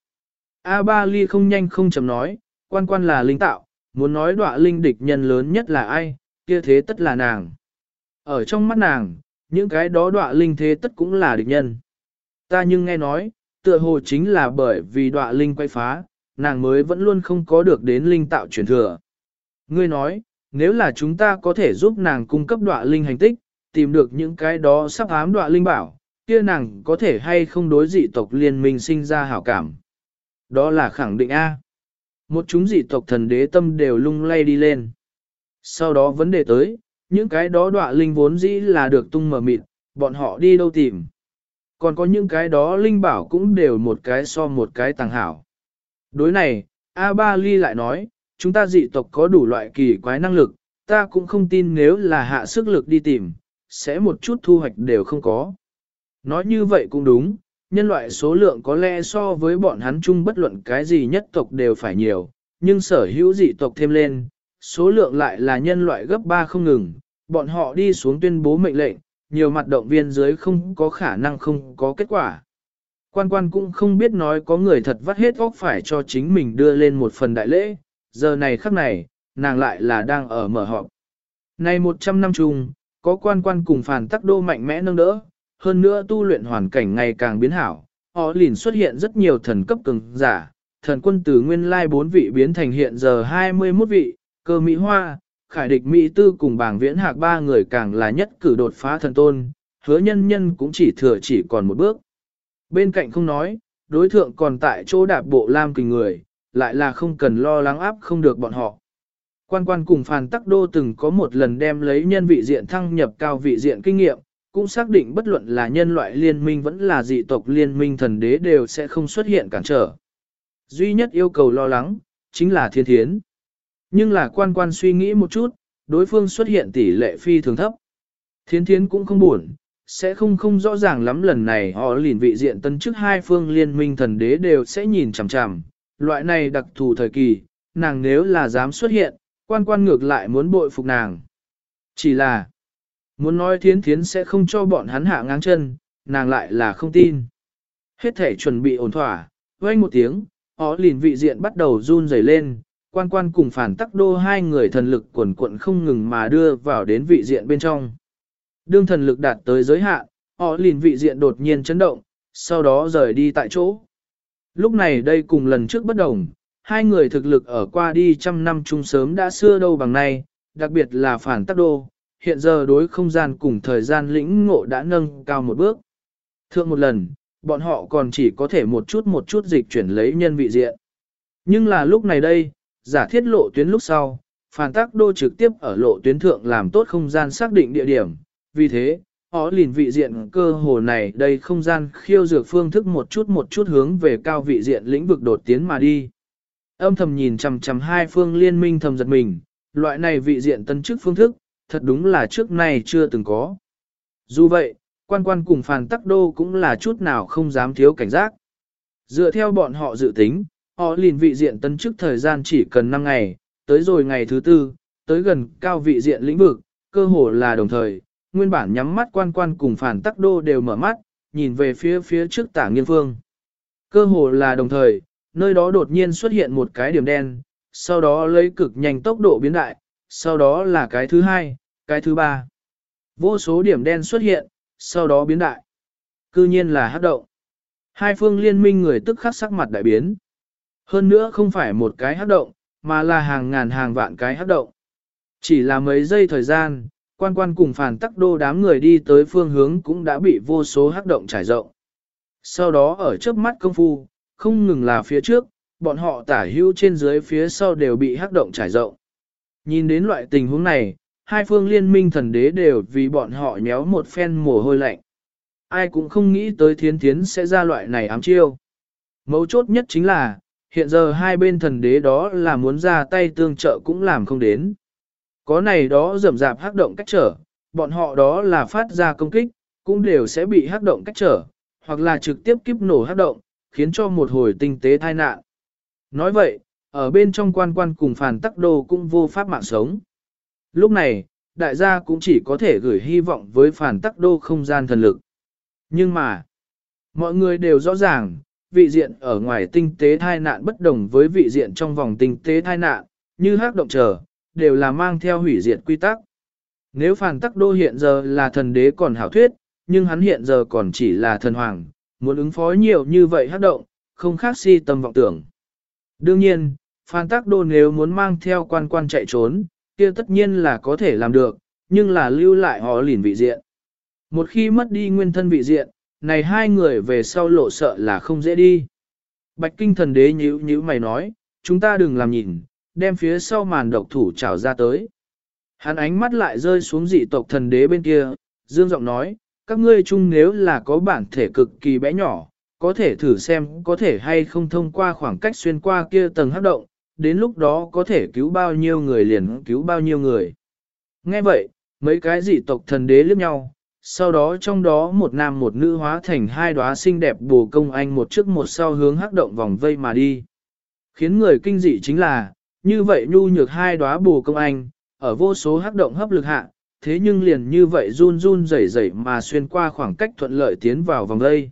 A Ba Ly không nhanh không chậm nói, quan quan là linh tạo, muốn nói đoạ linh địch nhân lớn nhất là ai, kia thế tất là nàng. Ở trong mắt nàng, những cái đó đọa linh thế tất cũng là địch nhân. Ta nhưng nghe nói, tựa hồ chính là bởi vì đọa linh quay phá, nàng mới vẫn luôn không có được đến linh tạo truyền thừa. Ngươi nói, nếu là chúng ta có thể giúp nàng cung cấp đọa linh hành tích, tìm được những cái đó sắp ám đọa linh bảo, kia nàng có thể hay không đối dị tộc liên minh sinh ra hảo cảm. Đó là khẳng định A. Một chúng dị tộc thần đế tâm đều lung lay đi lên. Sau đó vấn đề tới, những cái đó đọa linh vốn dĩ là được tung mở mịt, bọn họ đi đâu tìm. Còn có những cái đó linh bảo cũng đều một cái so một cái tàng hảo. Đối này, A Ba Ly lại nói, chúng ta dị tộc có đủ loại kỳ quái năng lực, ta cũng không tin nếu là hạ sức lực đi tìm, sẽ một chút thu hoạch đều không có. Nói như vậy cũng đúng, nhân loại số lượng có lẽ so với bọn hắn chung bất luận cái gì nhất tộc đều phải nhiều, nhưng sở hữu dị tộc thêm lên, số lượng lại là nhân loại gấp 3 không ngừng, bọn họ đi xuống tuyên bố mệnh lệnh, nhiều mặt động viên dưới không có khả năng không có kết quả. Quan quan cũng không biết nói có người thật vắt hết óc phải cho chính mình đưa lên một phần đại lễ, giờ này khắc này, nàng lại là đang ở mở họp. Này 100 năm chung, có quan quan cùng phản tắc đô mạnh mẽ nâng đỡ, hơn nữa tu luyện hoàn cảnh ngày càng biến hảo, họ liền xuất hiện rất nhiều thần cấp cường giả, thần quân từ nguyên lai 4 vị biến thành hiện giờ 21 vị, cơ Mỹ Hoa, khải địch Mỹ Tư cùng bảng viễn hạc ba người càng là nhất cử đột phá thần tôn, hứa nhân nhân cũng chỉ thừa chỉ còn một bước. Bên cạnh không nói, đối thượng còn tại chỗ đạp bộ lam kình người, lại là không cần lo lắng áp không được bọn họ. Quan quan cùng Phàn Tắc Đô từng có một lần đem lấy nhân vị diện thăng nhập cao vị diện kinh nghiệm, cũng xác định bất luận là nhân loại liên minh vẫn là dị tộc liên minh thần đế đều sẽ không xuất hiện cản trở. Duy nhất yêu cầu lo lắng, chính là thiên thiến. Nhưng là quan quan suy nghĩ một chút, đối phương xuất hiện tỷ lệ phi thường thấp. thiến thiến cũng không buồn, sẽ không không rõ ràng lắm lần này họ lìn vị diện tân chức hai phương liên minh thần đế đều sẽ nhìn chằm chằm. Loại này đặc thù thời kỳ, nàng nếu là dám xuất hiện, quan quan ngược lại muốn bội phục nàng. Chỉ là, muốn nói thiến thiến sẽ không cho bọn hắn hạ ngang chân, nàng lại là không tin. Hết thể chuẩn bị ổn thỏa, vang một tiếng, ó lìn vị diện bắt đầu run rẩy lên, quan quan cùng phản tắc đô hai người thần lực quần quận không ngừng mà đưa vào đến vị diện bên trong. Đương thần lực đạt tới giới hạn, họ liền vị diện đột nhiên chấn động, sau đó rời đi tại chỗ. Lúc này đây cùng lần trước bất đồng, hai người thực lực ở qua đi trăm năm chung sớm đã xưa đâu bằng nay, đặc biệt là phản tắc đô, hiện giờ đối không gian cùng thời gian lĩnh ngộ đã nâng cao một bước. Thượng một lần, bọn họ còn chỉ có thể một chút một chút dịch chuyển lấy nhân vị diện. Nhưng là lúc này đây, giả thiết lộ tuyến lúc sau, phản tác đô trực tiếp ở lộ tuyến thượng làm tốt không gian xác định địa điểm. Vì thế, họ liền vị diện cơ hồ này đây không gian khiêu dược phương thức một chút một chút hướng về cao vị diện lĩnh vực đột tiến mà đi. Âm thầm nhìn chằm chằm hai phương liên minh thầm giật mình, loại này vị diện tân chức phương thức, thật đúng là trước nay chưa từng có. Dù vậy, quan quan cùng phàn tắc đô cũng là chút nào không dám thiếu cảnh giác. Dựa theo bọn họ dự tính, họ liền vị diện tân chức thời gian chỉ cần 5 ngày, tới rồi ngày thứ tư, tới gần cao vị diện lĩnh vực, cơ hồ là đồng thời, nguyên bản nhắm mắt quan quan cùng phản tắc đô đều mở mắt, nhìn về phía phía trước tả nghiên phương. Cơ hồ là đồng thời, nơi đó đột nhiên xuất hiện một cái điểm đen, sau đó lấy cực nhanh tốc độ biến đại, sau đó là cái thứ hai, cái thứ ba. Vô số điểm đen xuất hiện, sau đó biến đại. Cư nhiên là hát động. Hai phương liên minh người tức khắc sắc mặt đại biến. Hơn nữa không phải một cái hát động, mà là hàng ngàn hàng vạn cái hát động. Chỉ là mấy giây thời gian, quan quan cùng phản tắc đô đám người đi tới phương hướng cũng đã bị vô số hát động trải rộng. Sau đó ở trước mắt công phu, không ngừng là phía trước, bọn họ tả hữu trên dưới phía sau đều bị hắc động trải rộng. Nhìn đến loại tình huống này, hai phương liên minh thần đế đều vì bọn họ nhéo một phen mồ hôi lạnh. Ai cũng không nghĩ tới thiến thiến sẽ ra loại này ám chiêu. Mấu chốt nhất chính là, hiện giờ hai bên thần đế đó là muốn ra tay tương trợ cũng làm không đến. Có này đó rầm rạp hắc động cách trở, bọn họ đó là phát ra công kích, cũng đều sẽ bị hắc động cách trở, hoặc là trực tiếp kiếp nổ hắc động, khiến cho một hồi tinh tế tai nạn. Nói vậy, ở bên trong quan quan cùng phản tắc đô cũng vô pháp mạng sống. Lúc này, đại gia cũng chỉ có thể gửi hy vọng với phản tắc đô không gian thần lực. Nhưng mà, mọi người đều rõ ràng, vị diện ở ngoài tinh tế thai nạn bất đồng với vị diện trong vòng tinh tế thai nạn, như hắc động trở, đều là mang theo hủy diệt quy tắc. Nếu phản tắc đô hiện giờ là thần đế còn hảo thuyết, nhưng hắn hiện giờ còn chỉ là thần hoàng, muốn ứng phó nhiều như vậy hắc động, không khác si tâm vọng tưởng. Đương nhiên, phản tắc đô nếu muốn mang theo quan quan chạy trốn, kia tất nhiên là có thể làm được, nhưng là lưu lại họ lìn vị diện. Một khi mất đi nguyên thân vị diện, này hai người về sau lộ sợ là không dễ đi. Bạch kinh thần đế nhíu nhíu mày nói, chúng ta đừng làm nhìn, đem phía sau màn độc thủ trào ra tới. Hắn ánh mắt lại rơi xuống dị tộc thần đế bên kia, dương giọng nói, các ngươi chung nếu là có bản thể cực kỳ bé nhỏ, có thể thử xem có thể hay không thông qua khoảng cách xuyên qua kia tầng hấp động, đến lúc đó có thể cứu bao nhiêu người liền cứu bao nhiêu người. Nghe vậy, mấy cái dị tộc thần đế liếc nhau, sau đó trong đó một nam một nữ hóa thành hai đóa xinh đẹp bồ công anh một trước một sau hướng hắc động vòng vây mà đi. Khiến người kinh dị chính là, như vậy nhu nhược hai đóa bồ công anh, ở vô số hắc động hấp lực hạ, thế nhưng liền như vậy run run rẩy rẩy mà xuyên qua khoảng cách thuận lợi tiến vào vòng vây.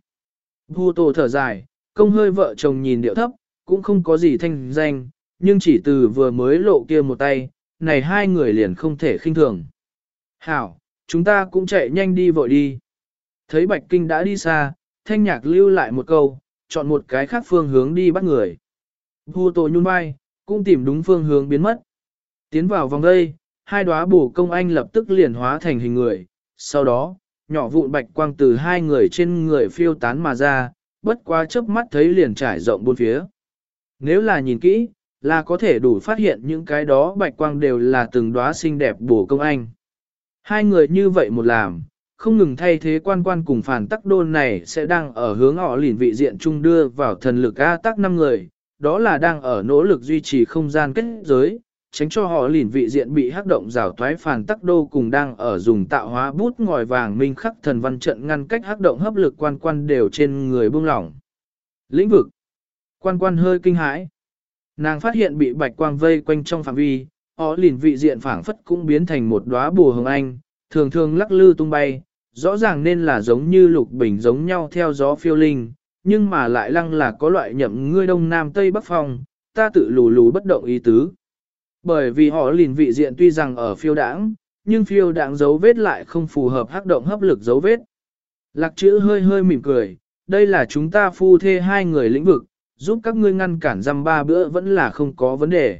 Vu tổ thở dài, công hơi vợ chồng nhìn điệu thấp, cũng không có gì thanh danh, nhưng chỉ từ vừa mới lộ kia một tay, này hai người liền không thể khinh thường. Hảo, chúng ta cũng chạy nhanh đi vội đi. Thấy Bạch Kinh đã đi xa, thanh nhạc lưu lại một câu, chọn một cái khác phương hướng đi bắt người. Hù tổ nhún vai, cũng tìm đúng phương hướng biến mất. Tiến vào vòng đây, hai đóa bổ công anh lập tức liền hóa thành hình người, sau đó, nhỏ vụn bạch quang từ hai người trên người phiêu tán mà ra, bất quá chớp mắt thấy liền trải rộng bốn phía. Nếu là nhìn kỹ, là có thể đủ phát hiện những cái đó bạch quang đều là từng đóa xinh đẹp bổ công anh. Hai người như vậy một làm, không ngừng thay thế quan quan cùng phản tắc đôn này sẽ đang ở hướng họ lìn vị diện chung đưa vào thần lực A tắc năm người, đó là đang ở nỗ lực duy trì không gian kết giới, tránh cho họ lìn vị diện bị hắc động rào thoái phản tắc đô cùng đang ở dùng tạo hóa bút ngòi vàng minh khắc thần văn trận ngăn cách hắc động hấp lực quan quan đều trên người buông lỏng. Lĩnh vực Quan quan hơi kinh hãi. Nàng phát hiện bị bạch quang vây quanh trong phạm vi, họ lìn vị diện phảng phất cũng biến thành một đóa bùa hồng anh, thường thường lắc lư tung bay, rõ ràng nên là giống như lục bình giống nhau theo gió phiêu linh, nhưng mà lại lăng là có loại nhậm ngươi đông nam tây bắc phong, ta tự lù lù bất động ý tứ. Bởi vì họ lìn vị diện tuy rằng ở phiêu đảng, nhưng phiêu đảng dấu vết lại không phù hợp hắc động hấp lực dấu vết. Lạc chữ hơi hơi mỉm cười, đây là chúng ta phu thê hai người lĩnh vực, giúp các ngươi ngăn cản răm ba bữa vẫn là không có vấn đề.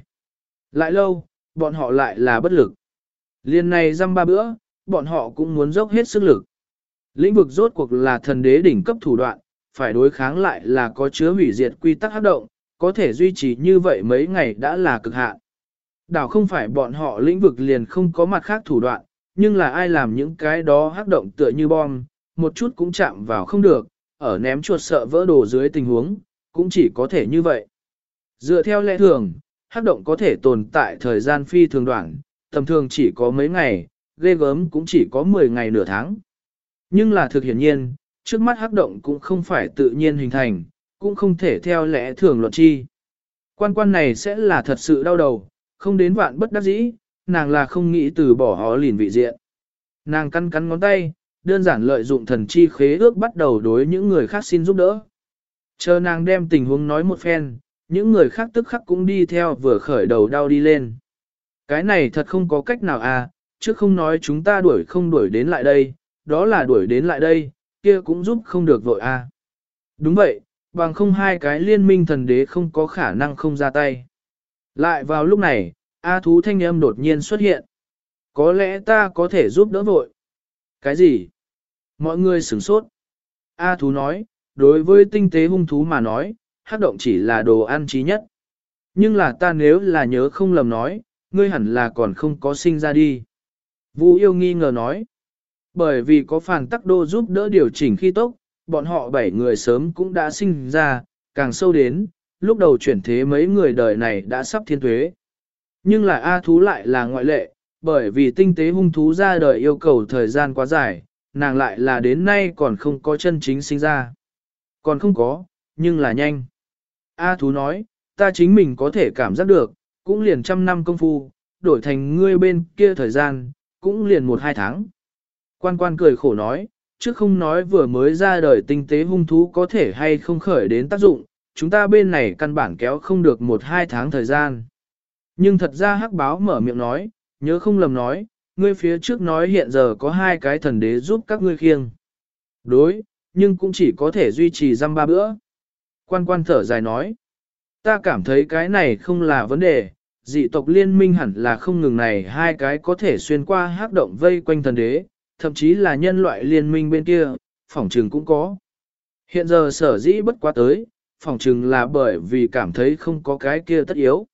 Lại lâu, bọn họ lại là bất lực. Liên này răm ba bữa, bọn họ cũng muốn dốc hết sức lực. Lĩnh vực rốt cuộc là thần đế đỉnh cấp thủ đoạn, phải đối kháng lại là có chứa hủy diệt quy tắc hấp động, có thể duy trì như vậy mấy ngày đã là cực hạn. Đảo không phải bọn họ lĩnh vực liền không có mặt khác thủ đoạn, nhưng là ai làm những cái đó hấp động tựa như bom, một chút cũng chạm vào không được, ở ném chuột sợ vỡ đồ dưới tình huống, cũng chỉ có thể như vậy. Dựa theo lẽ thường, hắc động có thể tồn tại thời gian phi thường đoạn, tầm thường chỉ có mấy ngày, ghê gớm cũng chỉ có 10 ngày nửa tháng. Nhưng là thực hiển nhiên, trước mắt hắc động cũng không phải tự nhiên hình thành, cũng không thể theo lẽ thường luật chi. Quan quan này sẽ là thật sự đau đầu, không đến vạn bất đắc dĩ, nàng là không nghĩ từ bỏ họ lìn vị diện. Nàng cắn cắn ngón tay, đơn giản lợi dụng thần chi khế ước bắt đầu đối những người khác xin giúp đỡ. Chờ nàng đem tình huống nói một phen, những người khác tức khắc cũng đi theo vừa khởi đầu đau đi lên. Cái này thật không có cách nào à, chứ không nói chúng ta đuổi không đuổi đến lại đây, đó là đuổi đến lại đây, kia cũng giúp không được vội à. Đúng vậy, bằng không hai cái liên minh thần đế không có khả năng không ra tay. Lại vào lúc này, A thú thanh âm đột nhiên xuất hiện. Có lẽ ta có thể giúp đỡ vội. Cái gì? Mọi người sửng sốt. A thú nói, đối với tinh tế hung thú mà nói, hắc động chỉ là đồ ăn trí nhất. Nhưng là ta nếu là nhớ không lầm nói, ngươi hẳn là còn không có sinh ra đi. Vũ yêu nghi ngờ nói. Bởi vì có phản tắc đô giúp đỡ điều chỉnh khi tốc, bọn họ bảy người sớm cũng đã sinh ra, càng sâu đến, lúc đầu chuyển thế mấy người đời này đã sắp thiên thuế. Nhưng là A thú lại là ngoại lệ, bởi vì tinh tế hung thú ra đời yêu cầu thời gian quá dài, nàng lại là đến nay còn không có chân chính sinh ra. Còn không có, nhưng là nhanh. A thú nói, ta chính mình có thể cảm giác được, cũng liền trăm năm công phu, đổi thành ngươi bên kia thời gian, cũng liền một hai tháng. Quan quan cười khổ nói, chứ không nói vừa mới ra đời tinh tế hung thú có thể hay không khởi đến tác dụng, chúng ta bên này căn bản kéo không được một hai tháng thời gian. Nhưng thật ra hắc báo mở miệng nói, nhớ không lầm nói, ngươi phía trước nói hiện giờ có hai cái thần đế giúp các ngươi khiêng. Đối, nhưng cũng chỉ có thể duy trì răm ba bữa. Quan quan thở dài nói, ta cảm thấy cái này không là vấn đề, dị tộc liên minh hẳn là không ngừng này hai cái có thể xuyên qua hắc động vây quanh thần đế, thậm chí là nhân loại liên minh bên kia, phỏng trừng cũng có. Hiện giờ sở dĩ bất quá tới, phỏng trừng là bởi vì cảm thấy không có cái kia tất yếu.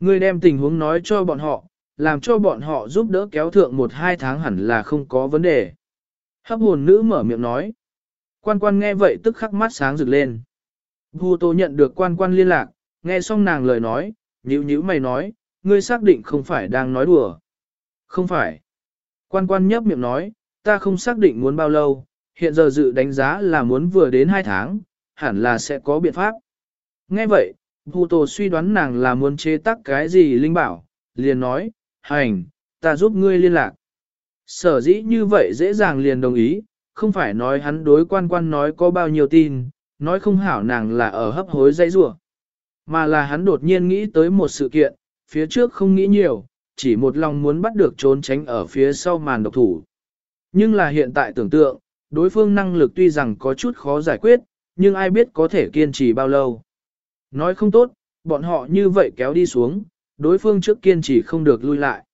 Ngươi đem tình huống nói cho bọn họ, làm cho bọn họ giúp đỡ kéo thượng một hai tháng hẳn là không có vấn đề. Hấp hồn nữ mở miệng nói. Quan quan nghe vậy tức khắc mắt sáng rực lên. Vu tô nhận được quan quan liên lạc, nghe xong nàng lời nói, nhíu nhíu mày nói, ngươi xác định không phải đang nói đùa. Không phải. Quan quan nhấp miệng nói, ta không xác định muốn bao lâu, hiện giờ dự đánh giá là muốn vừa đến hai tháng, hẳn là sẽ có biện pháp. Nghe vậy, Vu Tô suy đoán nàng là muốn chế tác cái gì linh bảo, liền nói, hành, ta giúp ngươi liên lạc. Sở dĩ như vậy dễ dàng liền đồng ý, không phải nói hắn đối quan quan nói có bao nhiêu tin, nói không hảo nàng là ở hấp hối dây rủa mà là hắn đột nhiên nghĩ tới một sự kiện, phía trước không nghĩ nhiều, chỉ một lòng muốn bắt được trốn tránh ở phía sau màn độc thủ. Nhưng là hiện tại tưởng tượng, đối phương năng lực tuy rằng có chút khó giải quyết, nhưng ai biết có thể kiên trì bao lâu. Nói không tốt, bọn họ như vậy kéo đi xuống, đối phương trước kiên trì không được lui lại.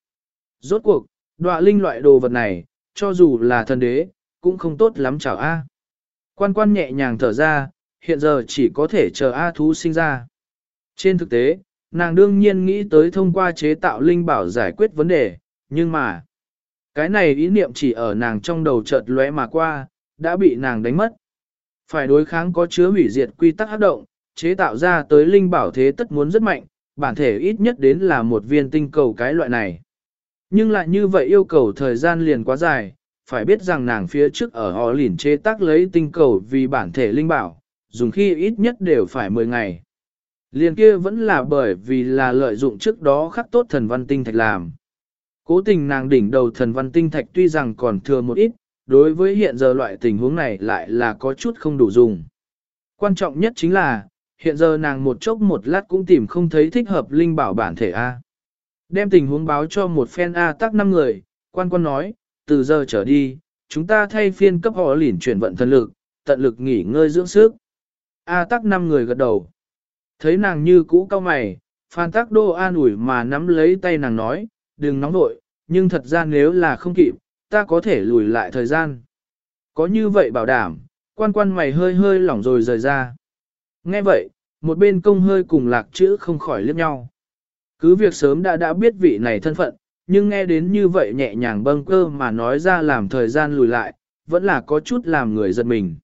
Rốt cuộc, đọa linh loại đồ vật này, cho dù là thần đế, cũng không tốt lắm chào A. Quan quan nhẹ nhàng thở ra, hiện giờ chỉ có thể chờ A thú sinh ra. Trên thực tế, nàng đương nhiên nghĩ tới thông qua chế tạo linh bảo giải quyết vấn đề, nhưng mà, cái này ý niệm chỉ ở nàng trong đầu chợt lóe mà qua, đã bị nàng đánh mất. Phải đối kháng có chứa hủy diệt quy tắc hấp động, chế tạo ra tới linh bảo thế tất muốn rất mạnh, bản thể ít nhất đến là một viên tinh cầu cái loại này. Nhưng lại như vậy yêu cầu thời gian liền quá dài, phải biết rằng nàng phía trước ở họ lỉn chế tác lấy tinh cầu vì bản thể linh bảo, dùng khi ít nhất đều phải 10 ngày. Liền kia vẫn là bởi vì là lợi dụng trước đó khắc tốt thần văn tinh thạch làm. Cố tình nàng đỉnh đầu thần văn tinh thạch tuy rằng còn thừa một ít, đối với hiện giờ loại tình huống này lại là có chút không đủ dùng. Quan trọng nhất chính là, hiện giờ nàng một chốc một lát cũng tìm không thấy thích hợp linh bảo bản thể A. Đem tình huống báo cho một fan A tắc 5 người, quan quan nói, từ giờ trở đi, chúng ta thay phiên cấp họ lỉn chuyển vận thần lực, tận lực nghỉ ngơi dưỡng sức. A tắc 5 người gật đầu. Thấy nàng như cũ cao mày, Phan Tắc Đô an ủi mà nắm lấy tay nàng nói, đừng nóng nội, nhưng thật ra nếu là không kịp, ta có thể lùi lại thời gian. Có như vậy bảo đảm, quan quan mày hơi hơi lỏng rồi rời ra. Nghe vậy, một bên công hơi cùng lạc chữ không khỏi liếc nhau. Cứ việc sớm đã đã biết vị này thân phận, nhưng nghe đến như vậy nhẹ nhàng bâng cơ mà nói ra làm thời gian lùi lại, vẫn là có chút làm người giật mình.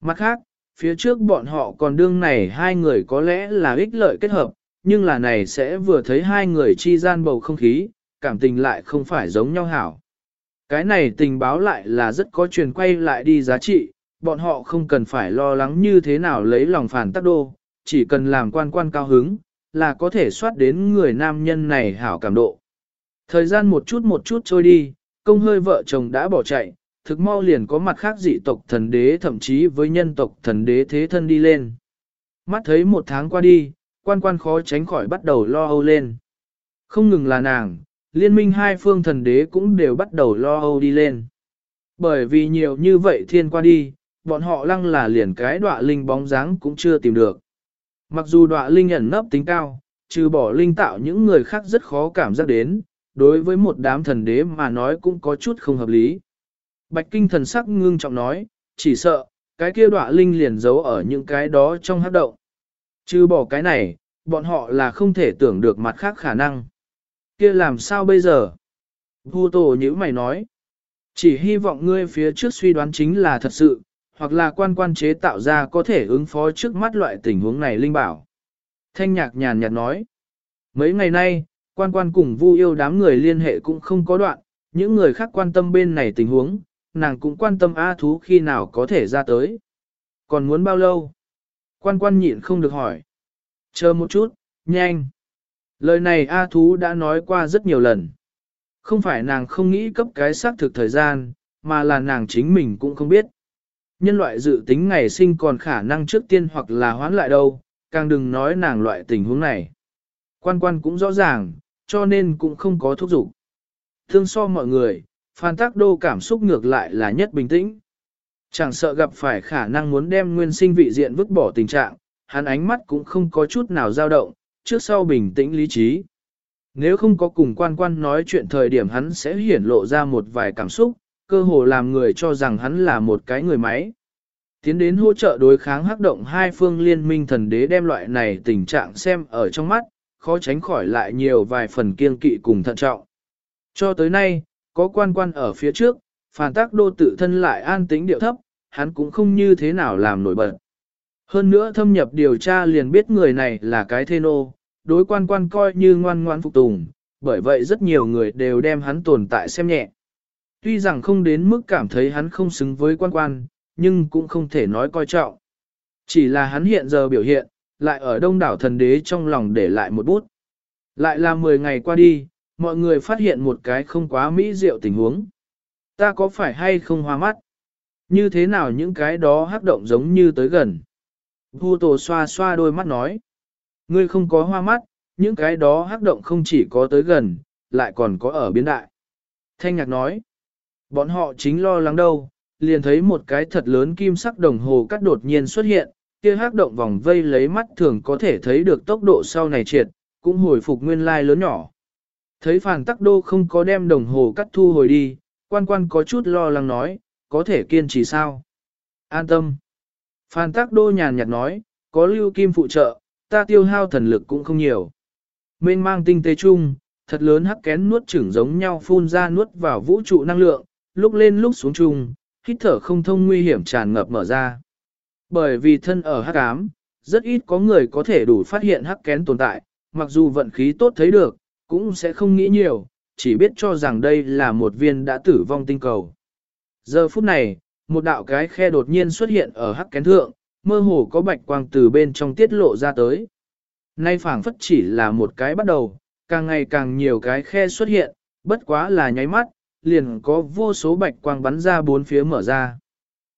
Mặt khác, phía trước bọn họ còn đương này hai người có lẽ là ích lợi kết hợp, nhưng là này sẽ vừa thấy hai người chi gian bầu không khí, cảm tình lại không phải giống nhau hảo. Cái này tình báo lại là rất có truyền quay lại đi giá trị, bọn họ không cần phải lo lắng như thế nào lấy lòng phản tác đô, chỉ cần làm quan quan cao hứng, là có thể soát đến người nam nhân này hảo cảm độ. Thời gian một chút một chút trôi đi, công hơi vợ chồng đã bỏ chạy, thực mau liền có mặt khác dị tộc thần đế thậm chí với nhân tộc thần đế thế thân đi lên. Mắt thấy một tháng qua đi, quan quan khó tránh khỏi bắt đầu lo âu lên. Không ngừng là nàng, liên minh hai phương thần đế cũng đều bắt đầu lo âu đi lên. Bởi vì nhiều như vậy thiên qua đi, bọn họ lăng là liền cái đọa linh bóng dáng cũng chưa tìm được. Mặc dù đọa linh ẩn nấp tính cao, trừ bỏ linh tạo những người khác rất khó cảm giác đến, đối với một đám thần đế mà nói cũng có chút không hợp lý. Bạch kinh thần sắc ngưng trọng nói, chỉ sợ, cái kia đọa linh liền giấu ở những cái đó trong hát động. Chứ bỏ cái này, bọn họ là không thể tưởng được mặt khác khả năng. Kia làm sao bây giờ? Vu tổ như mày nói. Chỉ hy vọng ngươi phía trước suy đoán chính là thật sự, hoặc là quan quan chế tạo ra có thể ứng phó trước mắt loại tình huống này linh bảo. Thanh nhạc nhàn nhạt nói. Mấy ngày nay, quan quan cùng vu yêu đám người liên hệ cũng không có đoạn, những người khác quan tâm bên này tình huống, nàng cũng quan tâm A thú khi nào có thể ra tới. Còn muốn bao lâu? Quan quan nhịn không được hỏi. Chờ một chút, nhanh. Lời này A thú đã nói qua rất nhiều lần. Không phải nàng không nghĩ cấp cái xác thực thời gian, mà là nàng chính mình cũng không biết. Nhân loại dự tính ngày sinh còn khả năng trước tiên hoặc là hoán lại đâu, càng đừng nói nàng loại tình huống này. Quan quan cũng rõ ràng, cho nên cũng không có thúc giục. Thương so mọi người, Phan Tác Đô cảm xúc ngược lại là nhất bình tĩnh. Chẳng sợ gặp phải khả năng muốn đem nguyên sinh vị diện vứt bỏ tình trạng, hắn ánh mắt cũng không có chút nào dao động, trước sau bình tĩnh lý trí. Nếu không có cùng quan quan nói chuyện thời điểm hắn sẽ hiển lộ ra một vài cảm xúc, cơ hồ làm người cho rằng hắn là một cái người máy. Tiến đến hỗ trợ đối kháng hắc động hai phương liên minh thần đế đem loại này tình trạng xem ở trong mắt, khó tránh khỏi lại nhiều vài phần kiên kỵ cùng thận trọng. Cho tới nay, có quan quan ở phía trước, phản tác đô tự thân lại an tĩnh điệu thấp, hắn cũng không như thế nào làm nổi bật. Hơn nữa thâm nhập điều tra liền biết người này là cái thê nô, đối quan quan coi như ngoan ngoan phục tùng, bởi vậy rất nhiều người đều đem hắn tồn tại xem nhẹ. Tuy rằng không đến mức cảm thấy hắn không xứng với quan quan, nhưng cũng không thể nói coi trọng. Chỉ là hắn hiện giờ biểu hiện, lại ở đông đảo thần đế trong lòng để lại một bút. Lại là 10 ngày qua đi, mọi người phát hiện một cái không quá mỹ diệu tình huống. Ta có phải hay không hoa mắt? Như thế nào những cái đó hắc động giống như tới gần? Vu tổ xoa xoa đôi mắt nói. Ngươi không có hoa mắt, những cái đó hắc động không chỉ có tới gần, lại còn có ở biến đại. Thanh nhạc nói. Bọn họ chính lo lắng đâu, liền thấy một cái thật lớn kim sắc đồng hồ cắt đột nhiên xuất hiện, kia hắc động vòng vây lấy mắt thường có thể thấy được tốc độ sau này triệt, cũng hồi phục nguyên lai lớn nhỏ. Thấy phản tắc đô không có đem đồng hồ cắt thu hồi đi, quan quan có chút lo lắng nói, có thể kiên trì sao? An tâm. Phan Tắc Đô nhàn nhạt nói, có lưu kim phụ trợ, ta tiêu hao thần lực cũng không nhiều. Mênh mang tinh tế chung, thật lớn hắc kén nuốt chửng giống nhau phun ra nuốt vào vũ trụ năng lượng, lúc lên lúc xuống chung, hít thở không thông nguy hiểm tràn ngập mở ra. Bởi vì thân ở hắc ám, rất ít có người có thể đủ phát hiện hắc kén tồn tại, mặc dù vận khí tốt thấy được, cũng sẽ không nghĩ nhiều, chỉ biết cho rằng đây là một viên đã tử vong tinh cầu. Giờ phút này, một đạo cái khe đột nhiên xuất hiện ở hắc kén thượng, mơ hồ có bạch quang từ bên trong tiết lộ ra tới. Nay phảng phất chỉ là một cái bắt đầu, càng ngày càng nhiều cái khe xuất hiện, bất quá là nháy mắt, liền có vô số bạch quang bắn ra bốn phía mở ra.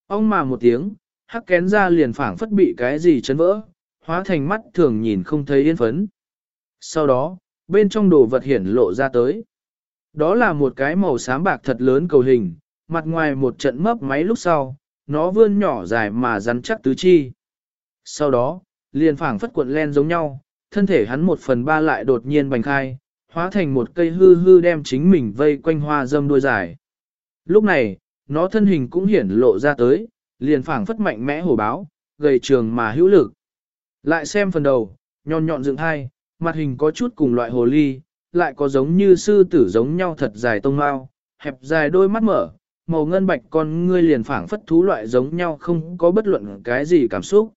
Ông mà một tiếng, hắc kén ra liền phảng phất bị cái gì chấn vỡ, hóa thành mắt thường nhìn không thấy yên phấn. Sau đó, bên trong đồ vật hiển lộ ra tới. Đó là một cái màu xám bạc thật lớn cầu hình, mặt ngoài một trận mấp máy lúc sau, nó vươn nhỏ dài mà rắn chắc tứ chi. Sau đó, liền phảng phất cuộn len giống nhau, thân thể hắn một phần ba lại đột nhiên bành khai, hóa thành một cây hư hư đem chính mình vây quanh hoa dâm đuôi dài. Lúc này, nó thân hình cũng hiển lộ ra tới, liền phảng phất mạnh mẽ hổ báo, gầy trường mà hữu lực. Lại xem phần đầu, nhọn nhọn dựng hai, mặt hình có chút cùng loại hồ ly, lại có giống như sư tử giống nhau thật dài tông mao, hẹp dài đôi mắt mở, màu ngân bạch con ngươi liền phảng phất thú loại giống nhau không có bất luận cái gì cảm xúc.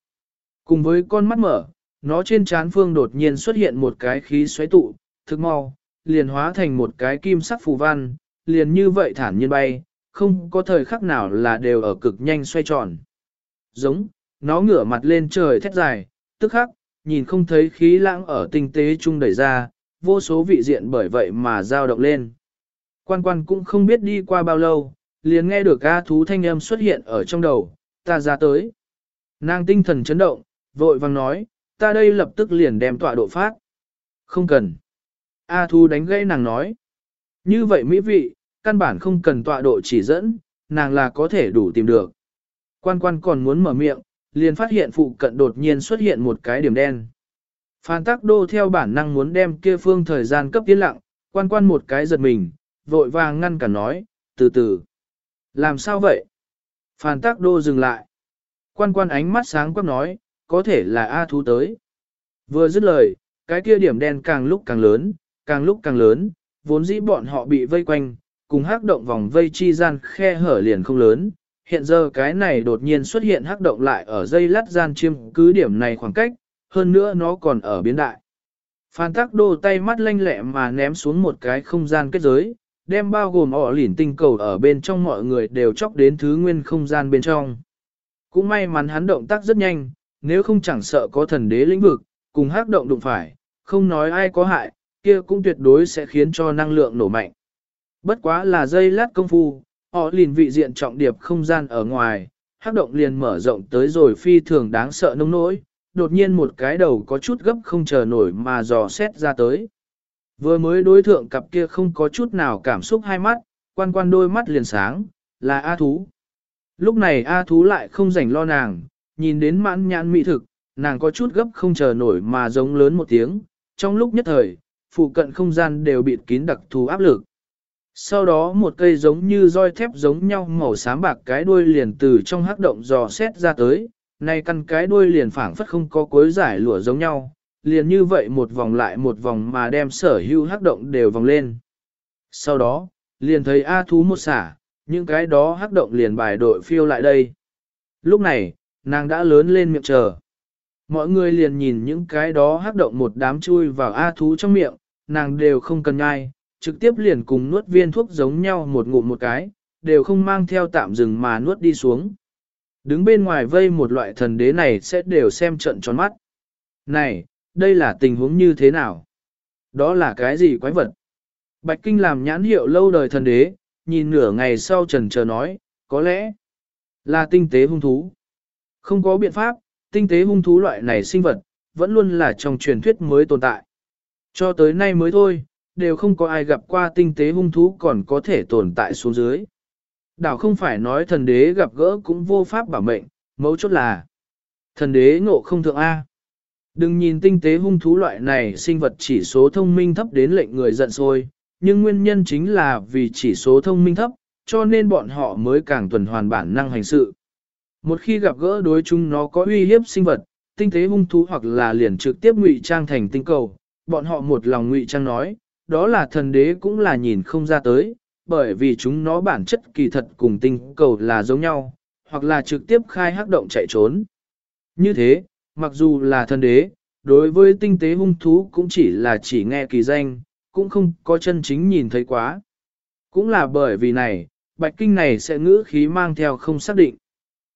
Cùng với con mắt mở, nó trên trán phương đột nhiên xuất hiện một cái khí xoáy tụ, thực mau, liền hóa thành một cái kim sắc phù văn, liền như vậy thản nhiên bay, không có thời khắc nào là đều ở cực nhanh xoay tròn. Giống, nó ngửa mặt lên trời thét dài, tức khắc, nhìn không thấy khí lãng ở tinh tế trung đẩy ra, vô số vị diện bởi vậy mà dao động lên. Quan quan cũng không biết đi qua bao lâu, liền nghe được A thú thanh âm xuất hiện ở trong đầu, ta ra tới. Nàng tinh thần chấn động, vội vang nói, ta đây lập tức liền đem tọa độ phát. Không cần. A thú đánh gãy nàng nói. Như vậy mỹ vị, căn bản không cần tọa độ chỉ dẫn, nàng là có thể đủ tìm được. Quan quan còn muốn mở miệng, liền phát hiện phụ cận đột nhiên xuất hiện một cái điểm đen. Phan Tắc Đô theo bản năng muốn đem kia phương thời gian cấp tiến lặng, quan quan một cái giật mình, vội vàng ngăn cả nói, từ từ. Làm sao vậy? Phan Tắc Đô dừng lại. Quan quan ánh mắt sáng quắc nói, có thể là A thú tới. Vừa dứt lời, cái kia điểm đen càng lúc càng lớn, càng lúc càng lớn, vốn dĩ bọn họ bị vây quanh, cùng hắc động vòng vây chi gian khe hở liền không lớn. Hiện giờ cái này đột nhiên xuất hiện hắc động lại ở dây lát gian chiêm cứ điểm này khoảng cách, hơn nữa nó còn ở biến đại. Phan Tắc Đô tay mắt lanh lẹ mà ném xuống một cái không gian kết giới, đem bao gồm ỏ lỉn tinh cầu ở bên trong mọi người đều chóc đến thứ nguyên không gian bên trong. Cũng may mắn hắn động tác rất nhanh, nếu không chẳng sợ có thần đế lĩnh vực, cùng hắc động đụng phải, không nói ai có hại, kia cũng tuyệt đối sẽ khiến cho năng lượng nổ mạnh. Bất quá là dây lát công phu, họ liền vị diện trọng điệp không gian ở ngoài, hắc động liền mở rộng tới rồi phi thường đáng sợ nông nỗi, đột nhiên một cái đầu có chút gấp không chờ nổi mà dò xét ra tới. Vừa mới đối thượng cặp kia không có chút nào cảm xúc hai mắt, quan quan đôi mắt liền sáng, là A thú. Lúc này A thú lại không rảnh lo nàng, nhìn đến mãn nhãn mỹ thực, nàng có chút gấp không chờ nổi mà giống lớn một tiếng, trong lúc nhất thời, phụ cận không gian đều bị kín đặc thù áp lực. Sau đó một cây giống như roi thép giống nhau màu xám bạc cái đuôi liền từ trong hắc động dò xét ra tới, nay căn cái đuôi liền phảng phất không có cối giải lụa giống nhau, liền như vậy một vòng lại một vòng mà đem sở hữu hắc động đều vòng lên. Sau đó, liền thấy A thú một xả, những cái đó hắc động liền bài đội phiêu lại đây. Lúc này, nàng đã lớn lên miệng chờ. Mọi người liền nhìn những cái đó hắc động một đám chui vào A thú trong miệng, nàng đều không cần nhai, trực tiếp liền cùng nuốt viên thuốc giống nhau một ngụm một cái, đều không mang theo tạm dừng mà nuốt đi xuống. Đứng bên ngoài vây một loại thần đế này sẽ đều xem trận tròn mắt. Này, đây là tình huống như thế nào? Đó là cái gì quái vật? Bạch Kinh làm nhãn hiệu lâu đời thần đế, nhìn nửa ngày sau trần chờ nói, có lẽ là tinh tế hung thú. Không có biện pháp, tinh tế hung thú loại này sinh vật, vẫn luôn là trong truyền thuyết mới tồn tại. Cho tới nay mới thôi, đều không có ai gặp qua tinh tế hung thú còn có thể tồn tại xuống dưới. Đảo không phải nói thần đế gặp gỡ cũng vô pháp bảo mệnh, mấu chốt là thần đế ngộ không thượng A. Đừng nhìn tinh tế hung thú loại này sinh vật chỉ số thông minh thấp đến lệnh người giận sôi nhưng nguyên nhân chính là vì chỉ số thông minh thấp, cho nên bọn họ mới càng tuần hoàn bản năng hành sự. Một khi gặp gỡ đối chúng nó có uy hiếp sinh vật, tinh tế hung thú hoặc là liền trực tiếp ngụy trang thành tinh cầu, bọn họ một lòng ngụy trang nói, đó là thần đế cũng là nhìn không ra tới, bởi vì chúng nó bản chất kỳ thật cùng tinh cầu là giống nhau, hoặc là trực tiếp khai hắc động chạy trốn. Như thế, mặc dù là thần đế, đối với tinh tế hung thú cũng chỉ là chỉ nghe kỳ danh, cũng không có chân chính nhìn thấy quá. Cũng là bởi vì này, bạch kinh này sẽ ngữ khí mang theo không xác định.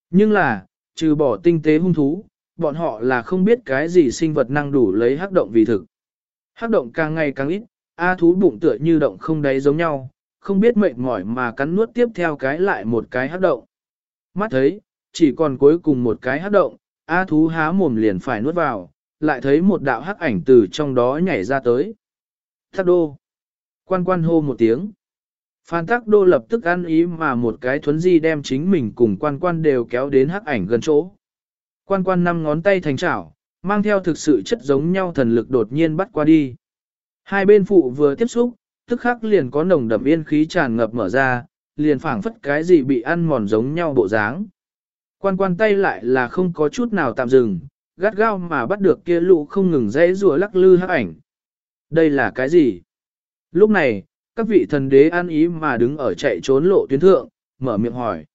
Nhưng là, trừ bỏ tinh tế hung thú, bọn họ là không biết cái gì sinh vật năng đủ lấy hắc động vì thực. Hắc động càng ngày càng ít, A thú bụng tựa như động không đáy giống nhau, không biết mệt mỏi mà cắn nuốt tiếp theo cái lại một cái hát động. Mắt thấy, chỉ còn cuối cùng một cái hát động, A thú há mồm liền phải nuốt vào, lại thấy một đạo hắc ảnh từ trong đó nhảy ra tới. Thác đô. Quan quan hô một tiếng. Phan tắc đô lập tức ăn ý mà một cái thuấn di đem chính mình cùng quan quan đều kéo đến hắc ảnh gần chỗ. Quan quan năm ngón tay thành chảo, mang theo thực sự chất giống nhau thần lực đột nhiên bắt qua đi. Hai bên phụ vừa tiếp xúc, tức khắc liền có nồng đậm yên khí tràn ngập mở ra, liền phảng phất cái gì bị ăn mòn giống nhau bộ dáng. Quan quan tay lại là không có chút nào tạm dừng, gắt gao mà bắt được kia lũ không ngừng dãy rùa lắc lư hắc ảnh. Đây là cái gì? Lúc này, các vị thần đế an ý mà đứng ở chạy trốn lộ tuyến thượng, mở miệng hỏi.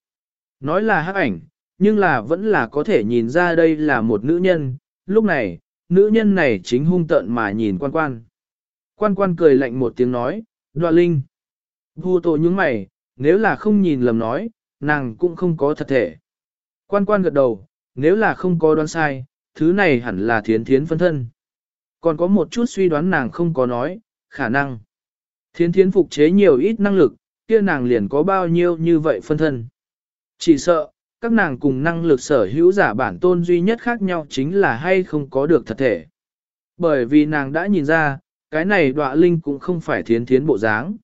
Nói là hắc ảnh, nhưng là vẫn là có thể nhìn ra đây là một nữ nhân. Lúc này, nữ nhân này chính hung tợn mà nhìn quan quan. Quan quan cười lạnh một tiếng nói, đoạ linh. Vu tổ những mày, nếu là không nhìn lầm nói, nàng cũng không có thật thể. Quan quan gật đầu, nếu là không có đoán sai, thứ này hẳn là thiến thiến phân thân. Còn có một chút suy đoán nàng không có nói, khả năng. Thiến thiến phục chế nhiều ít năng lực, kia nàng liền có bao nhiêu như vậy phân thân. Chỉ sợ, các nàng cùng năng lực sở hữu giả bản tôn duy nhất khác nhau chính là hay không có được thật thể. Bởi vì nàng đã nhìn ra, cái này đọa linh cũng không phải thiến thiến bộ dáng.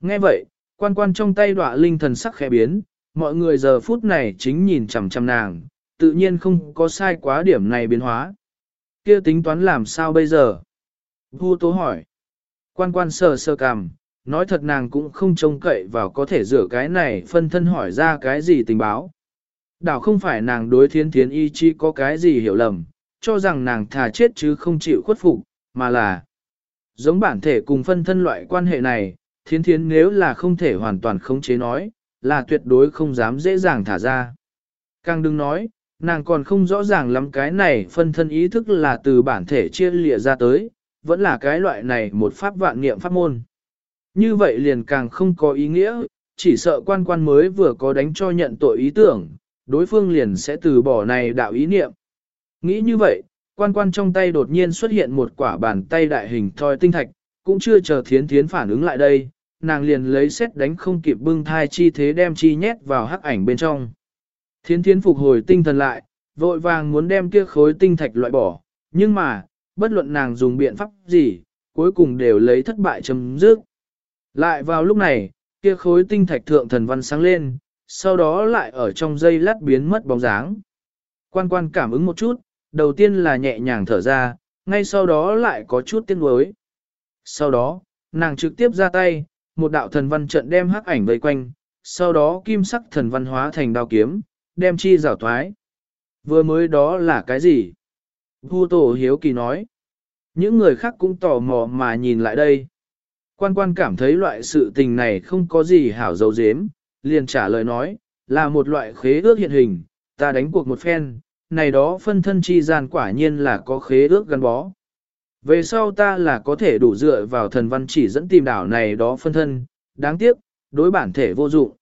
Nghe vậy, quan quan trong tay đọa linh thần sắc khẽ biến, mọi người giờ phút này chính nhìn chằm chằm nàng, tự nhiên không có sai quá điểm này biến hóa. Kia tính toán làm sao bây giờ? Vu tố hỏi. Quan quan sờ sơ cằm, nói thật nàng cũng không trông cậy vào có thể rửa cái này phân thân hỏi ra cái gì tình báo. Đảo không phải nàng đối thiên thiến y chi có cái gì hiểu lầm, cho rằng nàng thà chết chứ không chịu khuất phục, mà là Giống bản thể cùng phân thân loại quan hệ này, thiến thiến nếu là không thể hoàn toàn khống chế nói, là tuyệt đối không dám dễ dàng thả ra. Càng đừng nói, nàng còn không rõ ràng lắm cái này phân thân ý thức là từ bản thể chia lịa ra tới, vẫn là cái loại này một pháp vạn niệm pháp môn. Như vậy liền càng không có ý nghĩa, chỉ sợ quan quan mới vừa có đánh cho nhận tội ý tưởng, đối phương liền sẽ từ bỏ này đạo ý niệm. Nghĩ như vậy, Quan quan trong tay đột nhiên xuất hiện một quả bàn tay đại hình thoi tinh thạch, cũng chưa chờ thiến thiến phản ứng lại đây, nàng liền lấy xét đánh không kịp bưng thai chi thế đem chi nhét vào hắc ảnh bên trong. Thiến thiến phục hồi tinh thần lại, vội vàng muốn đem kia khối tinh thạch loại bỏ, nhưng mà, bất luận nàng dùng biện pháp gì, cuối cùng đều lấy thất bại chấm dứt. Lại vào lúc này, kia khối tinh thạch thượng thần văn sáng lên, sau đó lại ở trong dây lát biến mất bóng dáng. Quan quan cảm ứng một chút, đầu tiên là nhẹ nhàng thở ra, ngay sau đó lại có chút tiếc nuối. Sau đó, nàng trực tiếp ra tay, một đạo thần văn trận đem hắc ảnh vây quanh, sau đó kim sắc thần văn hóa thành đao kiếm, đem chi rào thoái. Vừa mới đó là cái gì? Vu tổ hiếu kỳ nói. Những người khác cũng tò mò mà nhìn lại đây. Quan quan cảm thấy loại sự tình này không có gì hảo dấu dếm, liền trả lời nói, là một loại khế ước hiện hình, ta đánh cuộc một phen, này đó phân thân chi gian quả nhiên là có khế ước gắn bó. Về sau ta là có thể đủ dựa vào thần văn chỉ dẫn tìm đảo này đó phân thân, đáng tiếc, đối bản thể vô dụng.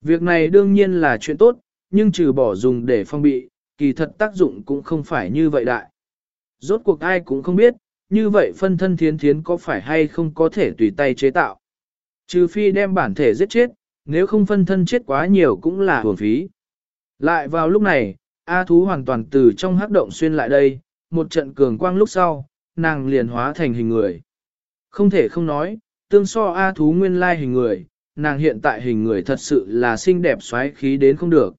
Việc này đương nhiên là chuyện tốt, nhưng trừ bỏ dùng để phong bị, kỳ thật tác dụng cũng không phải như vậy đại. Rốt cuộc ai cũng không biết, như vậy phân thân thiến thiến có phải hay không có thể tùy tay chế tạo. Trừ phi đem bản thể giết chết, nếu không phân thân chết quá nhiều cũng là hưởng phí. Lại vào lúc này, A thú hoàn toàn từ trong hắc động xuyên lại đây, một trận cường quang lúc sau, nàng liền hóa thành hình người. Không thể không nói, tương so A thú nguyên lai hình người, nàng hiện tại hình người thật sự là xinh đẹp xoáy khí đến không được.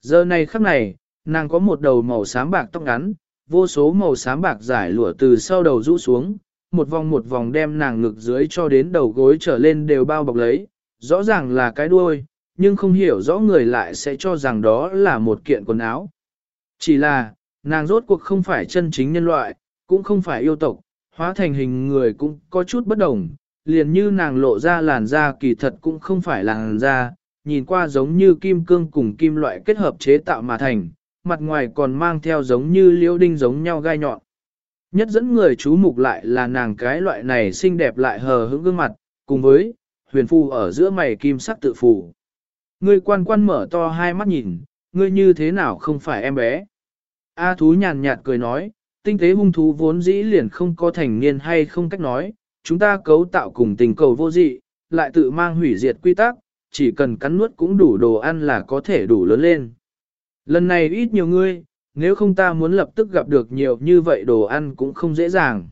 Giờ này khắc này, nàng có một đầu màu xám bạc tóc ngắn, vô số màu xám bạc giải lụa từ sau đầu rũ xuống, một vòng một vòng đem nàng ngực dưới cho đến đầu gối trở lên đều bao bọc lấy, rõ ràng là cái đuôi, nhưng không hiểu rõ người lại sẽ cho rằng đó là một kiện quần áo. Chỉ là, nàng rốt cuộc không phải chân chính nhân loại, cũng không phải yêu tộc, hóa thành hình người cũng có chút bất đồng, liền như nàng lộ ra làn da kỳ thật cũng không phải làn da, nhìn qua giống như kim cương cùng kim loại kết hợp chế tạo mà thành, mặt ngoài còn mang theo giống như liễu đinh giống nhau gai nhọn. Nhất dẫn người chú mục lại là nàng cái loại này xinh đẹp lại hờ hững gương mặt, cùng với huyền phu ở giữa mày kim sắc tự phủ. Ngươi quan quan mở to hai mắt nhìn, ngươi như thế nào không phải em bé. A thú nhàn nhạt cười nói, tinh tế hung thú vốn dĩ liền không có thành niên hay không cách nói, chúng ta cấu tạo cùng tình cầu vô dị, lại tự mang hủy diệt quy tắc, chỉ cần cắn nuốt cũng đủ đồ ăn là có thể đủ lớn lên. Lần này ít nhiều ngươi, nếu không ta muốn lập tức gặp được nhiều như vậy đồ ăn cũng không dễ dàng.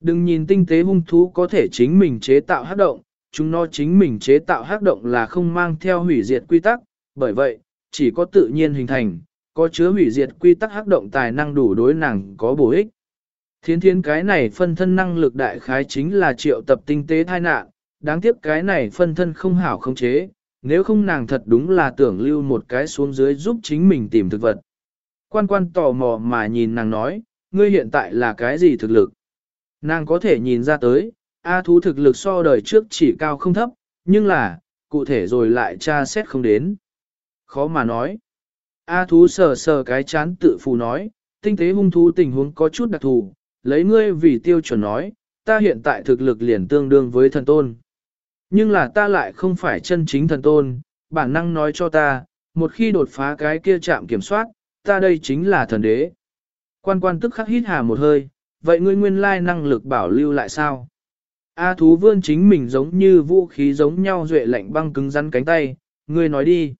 Đừng nhìn tinh tế hung thú có thể chính mình chế tạo hát động, chúng nó chính mình chế tạo hắc động là không mang theo hủy diệt quy tắc, bởi vậy, chỉ có tự nhiên hình thành, có chứa hủy diệt quy tắc hắc động tài năng đủ đối nàng có bổ ích. Thiến thiến cái này phân thân năng lực đại khái chính là triệu tập tinh tế thai nạn, đáng tiếc cái này phân thân không hảo không chế, nếu không nàng thật đúng là tưởng lưu một cái xuống dưới giúp chính mình tìm thực vật. Quan quan tò mò mà nhìn nàng nói, ngươi hiện tại là cái gì thực lực? Nàng có thể nhìn ra tới, A thú thực lực so đời trước chỉ cao không thấp, nhưng là, cụ thể rồi lại tra xét không đến. Khó mà nói. A thú sờ sờ cái chán tự phù nói, tinh tế hung thú tình huống có chút đặc thù, lấy ngươi vì tiêu chuẩn nói, ta hiện tại thực lực liền tương đương với thần tôn. Nhưng là ta lại không phải chân chính thần tôn, bản năng nói cho ta, một khi đột phá cái kia chạm kiểm soát, ta đây chính là thần đế. Quan quan tức khắc hít hà một hơi, vậy ngươi nguyên lai năng lực bảo lưu lại sao? A thú vươn chính mình giống như vũ khí giống nhau duệ lạnh băng cứng rắn cánh tay, ngươi nói đi.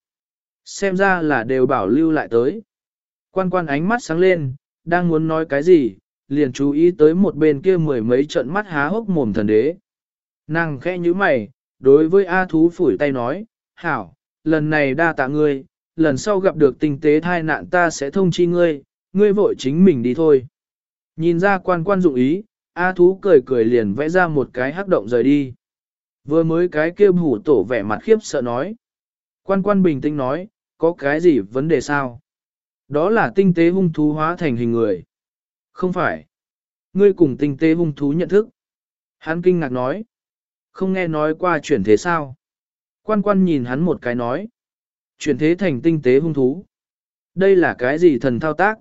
Xem ra là đều bảo lưu lại tới. Quan quan ánh mắt sáng lên, đang muốn nói cái gì, liền chú ý tới một bên kia mười mấy trận mắt há hốc mồm thần đế. Nàng khẽ như mày, đối với A thú phủi tay nói, hảo, lần này đa tạ ngươi, lần sau gặp được tình tế thai nạn ta sẽ thông chi ngươi, ngươi vội chính mình đi thôi. Nhìn ra quan quan dụng ý, A thú cười cười liền vẽ ra một cái hắc động rời đi. Vừa mới cái kia hủ tổ vẻ mặt khiếp sợ nói. Quan quan bình tĩnh nói, có cái gì vấn đề sao? Đó là tinh tế hung thú hóa thành hình người. Không phải. Ngươi cùng tinh tế hung thú nhận thức. Hắn kinh ngạc nói. Không nghe nói qua chuyển thế sao? Quan quan nhìn hắn một cái nói. Chuyển thế thành tinh tế hung thú. Đây là cái gì thần thao tác?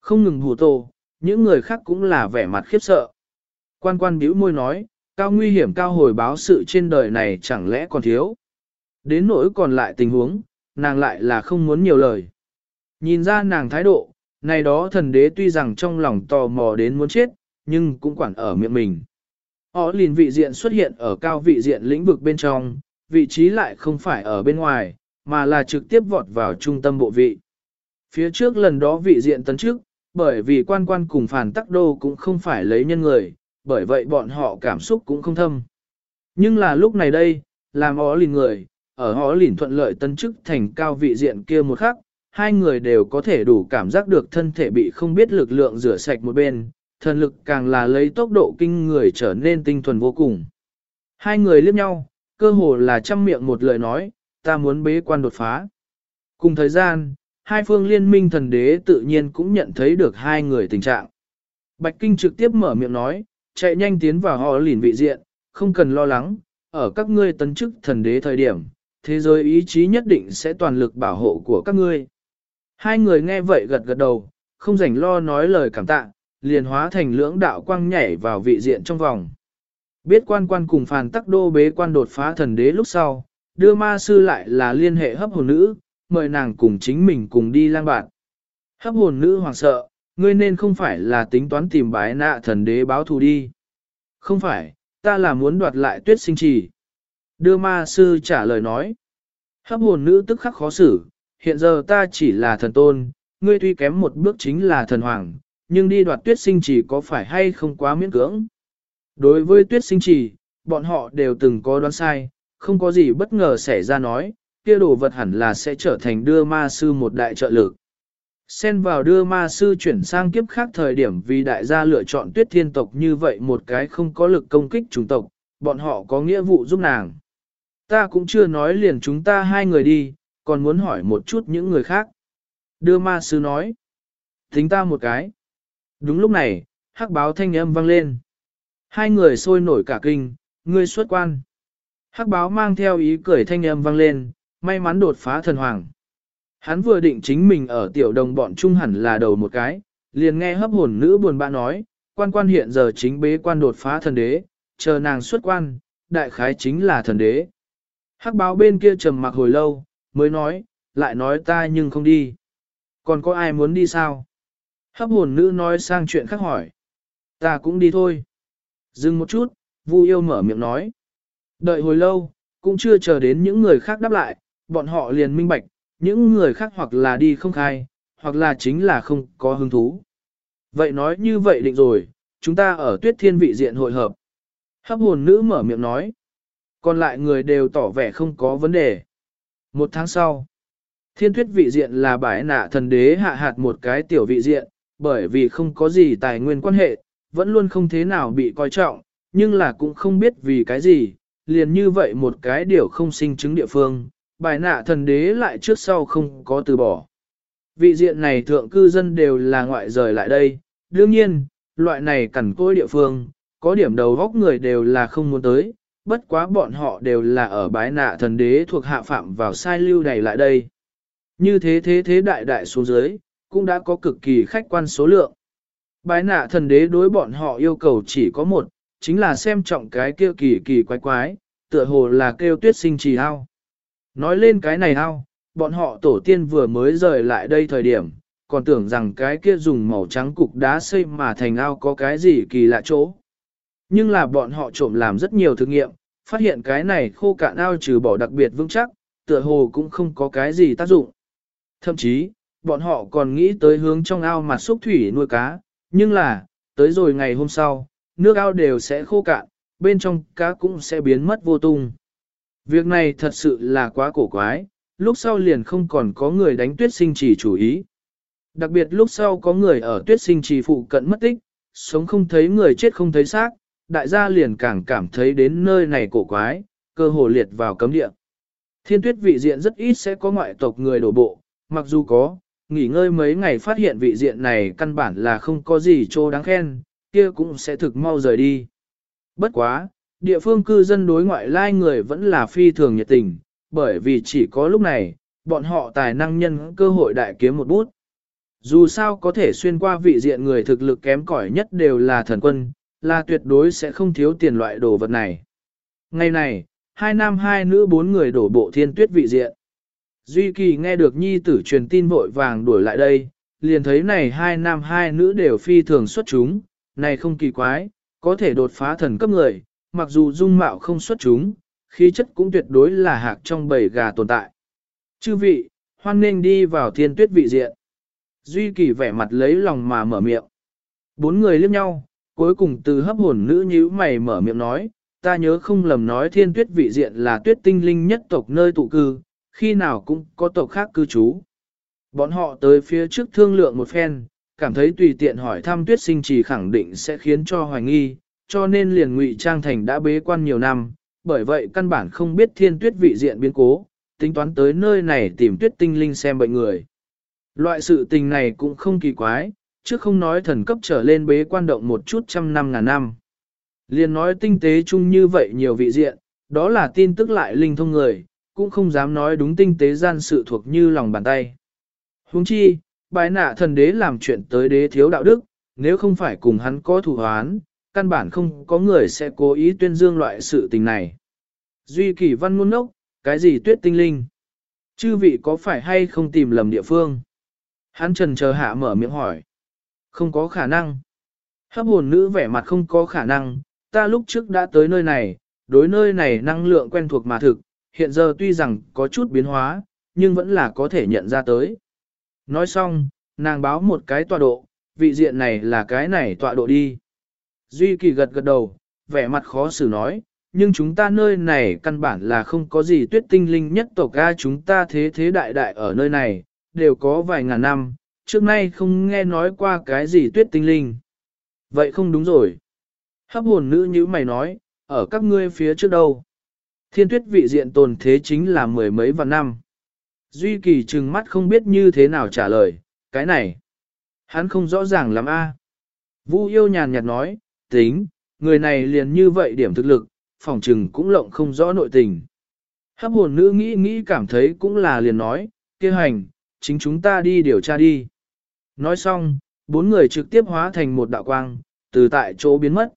Không ngừng hù tổ, những người khác cũng là vẻ mặt khiếp sợ. Quan quan bĩu môi nói, cao nguy hiểm cao hồi báo sự trên đời này chẳng lẽ còn thiếu. Đến nỗi còn lại tình huống, nàng lại là không muốn nhiều lời. Nhìn ra nàng thái độ, này đó thần đế tuy rằng trong lòng tò mò đến muốn chết, nhưng cũng quản ở miệng mình. Họ liền vị diện xuất hiện ở cao vị diện lĩnh vực bên trong, vị trí lại không phải ở bên ngoài, mà là trực tiếp vọt vào trung tâm bộ vị. Phía trước lần đó vị diện tấn trước, bởi vì quan quan cùng phản tắc đô cũng không phải lấy nhân người, bởi vậy bọn họ cảm xúc cũng không thâm. Nhưng là lúc này đây, làm họ lìn người, ở họ lìn thuận lợi tân chức thành cao vị diện kia một khắc, hai người đều có thể đủ cảm giác được thân thể bị không biết lực lượng rửa sạch một bên, thần lực càng là lấy tốc độ kinh người trở nên tinh thuần vô cùng. Hai người liếc nhau, cơ hồ là trăm miệng một lời nói, ta muốn bế quan đột phá. Cùng thời gian, hai phương liên minh thần đế tự nhiên cũng nhận thấy được hai người tình trạng. Bạch Kinh trực tiếp mở miệng nói, chạy nhanh tiến vào họ lìn vị diện, không cần lo lắng, ở các ngươi tấn chức thần đế thời điểm, thế giới ý chí nhất định sẽ toàn lực bảo hộ của các ngươi. Hai người nghe vậy gật gật đầu, không rảnh lo nói lời cảm tạ, liền hóa thành lưỡng đạo quang nhảy vào vị diện trong vòng. Biết quan quan cùng phàn tắc đô bế quan đột phá thần đế lúc sau, đưa ma sư lại là liên hệ hấp hồn nữ, mời nàng cùng chính mình cùng đi lang bạn. Hấp hồn nữ hoàng sợ, ngươi nên không phải là tính toán tìm bái nạ thần đế báo thù đi. Không phải, ta là muốn đoạt lại tuyết sinh trì. Đưa ma sư trả lời nói. Hấp hồn nữ tức khắc khó xử, hiện giờ ta chỉ là thần tôn, ngươi tuy kém một bước chính là thần hoàng, nhưng đi đoạt tuyết sinh trì có phải hay không quá miễn cưỡng. Đối với tuyết sinh trì, bọn họ đều từng có đoán sai, không có gì bất ngờ xảy ra nói, kia đồ vật hẳn là sẽ trở thành đưa ma sư một đại trợ lực. Xen vào đưa ma sư chuyển sang kiếp khác thời điểm vì đại gia lựa chọn tuyết thiên tộc như vậy một cái không có lực công kích chủng tộc, bọn họ có nghĩa vụ giúp nàng. Ta cũng chưa nói liền chúng ta hai người đi, còn muốn hỏi một chút những người khác. Đưa ma sư nói. Tính ta một cái. Đúng lúc này, hắc báo thanh âm vang lên. Hai người sôi nổi cả kinh, ngươi xuất quan. Hắc báo mang theo ý cười thanh âm vang lên, may mắn đột phá thần hoàng. Hắn vừa định chính mình ở tiểu đồng bọn trung hẳn là đầu một cái, liền nghe hấp hồn nữ buồn bã nói, quan quan hiện giờ chính bế quan đột phá thần đế, chờ nàng xuất quan, đại khái chính là thần đế. Hắc báo bên kia trầm mặc hồi lâu, mới nói, lại nói ta nhưng không đi. Còn có ai muốn đi sao? Hấp hồn nữ nói sang chuyện khác hỏi. Ta cũng đi thôi. Dừng một chút, Vu yêu mở miệng nói. Đợi hồi lâu, cũng chưa chờ đến những người khác đáp lại, bọn họ liền minh bạch, những người khác hoặc là đi không khai, hoặc là chính là không có hứng thú. Vậy nói như vậy định rồi, chúng ta ở tuyết thiên vị diện hội hợp. Hấp hồn nữ mở miệng nói. Còn lại người đều tỏ vẻ không có vấn đề. Một tháng sau, thiên tuyết vị diện là bãi nạ thần đế hạ hạt một cái tiểu vị diện, bởi vì không có gì tài nguyên quan hệ, vẫn luôn không thế nào bị coi trọng, nhưng là cũng không biết vì cái gì, liền như vậy một cái điều không sinh chứng địa phương, bài nạ thần đế lại trước sau không có từ bỏ. Vị diện này thượng cư dân đều là ngoại rời lại đây, đương nhiên, loại này cẩn côi địa phương, có điểm đầu góc người đều là không muốn tới, bất quá bọn họ đều là ở bái nạ thần đế thuộc hạ phạm vào sai lưu này lại đây. Như thế thế thế đại đại số dưới, cũng đã có cực kỳ khách quan số lượng. Bái nạ thần đế đối bọn họ yêu cầu chỉ có một, chính là xem trọng cái kia kỳ kỳ quái quái, tựa hồ là kêu tuyết sinh trì hao. Nói lên cái này ao, bọn họ tổ tiên vừa mới rời lại đây thời điểm, còn tưởng rằng cái kia dùng màu trắng cục đá xây mà thành ao có cái gì kỳ lạ chỗ. Nhưng là bọn họ trộm làm rất nhiều thực nghiệm, phát hiện cái này khô cạn ao trừ bỏ đặc biệt vững chắc, tựa hồ cũng không có cái gì tác dụng. Thậm chí, bọn họ còn nghĩ tới hướng trong ao mặt xúc thủy nuôi cá, nhưng là, tới rồi ngày hôm sau, nước ao đều sẽ khô cạn, bên trong cá cũng sẽ biến mất vô tung. Việc này thật sự là quá cổ quái, lúc sau liền không còn có người đánh tuyết sinh trì chủ ý. Đặc biệt lúc sau có người ở tuyết sinh trì phụ cận mất tích, sống không thấy người chết không thấy xác, đại gia liền càng cảm thấy đến nơi này cổ quái, cơ hồ liệt vào cấm địa. Thiên tuyết vị diện rất ít sẽ có ngoại tộc người đổ bộ, mặc dù có, nghỉ ngơi mấy ngày phát hiện vị diện này căn bản là không có gì trô đáng khen, kia cũng sẽ thực mau rời đi. Bất quá, địa phương cư dân đối ngoại lai người vẫn là phi thường nhiệt tình, bởi vì chỉ có lúc này, bọn họ tài năng nhân cơ hội đại kiếm một bút. Dù sao có thể xuyên qua vị diện người thực lực kém cỏi nhất đều là thần quân, là tuyệt đối sẽ không thiếu tiền loại đồ vật này. Ngày này, hai nam hai nữ bốn người đổ bộ thiên tuyết vị diện. Duy Kỳ nghe được nhi tử truyền tin vội vàng đuổi lại đây, liền thấy này hai nam hai nữ đều phi thường xuất chúng, này không kỳ quái, Có thể đột phá thần cấp người, mặc dù dung mạo không xuất chúng, khí chất cũng tuyệt đối là hạc trong bầy gà tồn tại. Chư vị, hoan nên đi vào thiên tuyết vị diện. Duy kỳ vẻ mặt lấy lòng mà mở miệng. Bốn người liếc nhau, cuối cùng từ hấp hồn nữ nhíu mày mở miệng nói, ta nhớ không lầm nói thiên tuyết vị diện là tuyết tinh linh nhất tộc nơi tụ cư, khi nào cũng có tộc khác cư trú. Bọn họ tới phía trước thương lượng một phen, cảm thấy tùy tiện hỏi thăm tuyết sinh chỉ khẳng định sẽ khiến cho hoài nghi, cho nên liền ngụy trang thành đã bế quan nhiều năm, bởi vậy căn bản không biết thiên tuyết vị diện biến cố, tính toán tới nơi này tìm tuyết tinh linh xem bệnh người. Loại sự tình này cũng không kỳ quái, chứ không nói thần cấp trở lên bế quan động một chút trăm năm ngàn năm. Liền nói tinh tế chung như vậy nhiều vị diện, đó là tin tức lại linh thông người, cũng không dám nói đúng tinh tế gian sự thuộc như lòng bàn tay. Huống chi, bài nạ thần đế làm chuyện tới đế thiếu đạo đức, nếu không phải cùng hắn có thủ hoán, căn bản không có người sẽ cố ý tuyên dương loại sự tình này. Duy kỳ văn ngôn ngốc, cái gì tuyết tinh linh? Chư vị có phải hay không tìm lầm địa phương? Hắn trần chờ hạ mở miệng hỏi. Không có khả năng. Hấp hồn nữ vẻ mặt không có khả năng, ta lúc trước đã tới nơi này, đối nơi này năng lượng quen thuộc mà thực, hiện giờ tuy rằng có chút biến hóa, nhưng vẫn là có thể nhận ra tới. Nói xong, nàng báo một cái tọa độ, vị diện này là cái này tọa độ đi. Duy kỳ gật gật đầu, vẻ mặt khó xử nói, nhưng chúng ta nơi này căn bản là không có gì tuyết tinh linh nhất tộc ga chúng ta thế thế đại đại ở nơi này, đều có vài ngàn năm, trước nay không nghe nói qua cái gì tuyết tinh linh. Vậy không đúng rồi. Hấp hồn nữ như mày nói, ở các ngươi phía trước đâu. Thiên tuyết vị diện tồn thế chính là mười mấy vạn năm. Duy kỳ trừng mắt không biết như thế nào trả lời, cái này. Hắn không rõ ràng lắm a. À. Vu yêu nhàn nhạt nói, tính, người này liền như vậy điểm thực lực, phòng trừng cũng lộng không rõ nội tình. Hấp hồn nữ nghĩ nghĩ cảm thấy cũng là liền nói, kia hành, chính chúng ta đi điều tra đi. Nói xong, bốn người trực tiếp hóa thành một đạo quang, từ tại chỗ biến mất.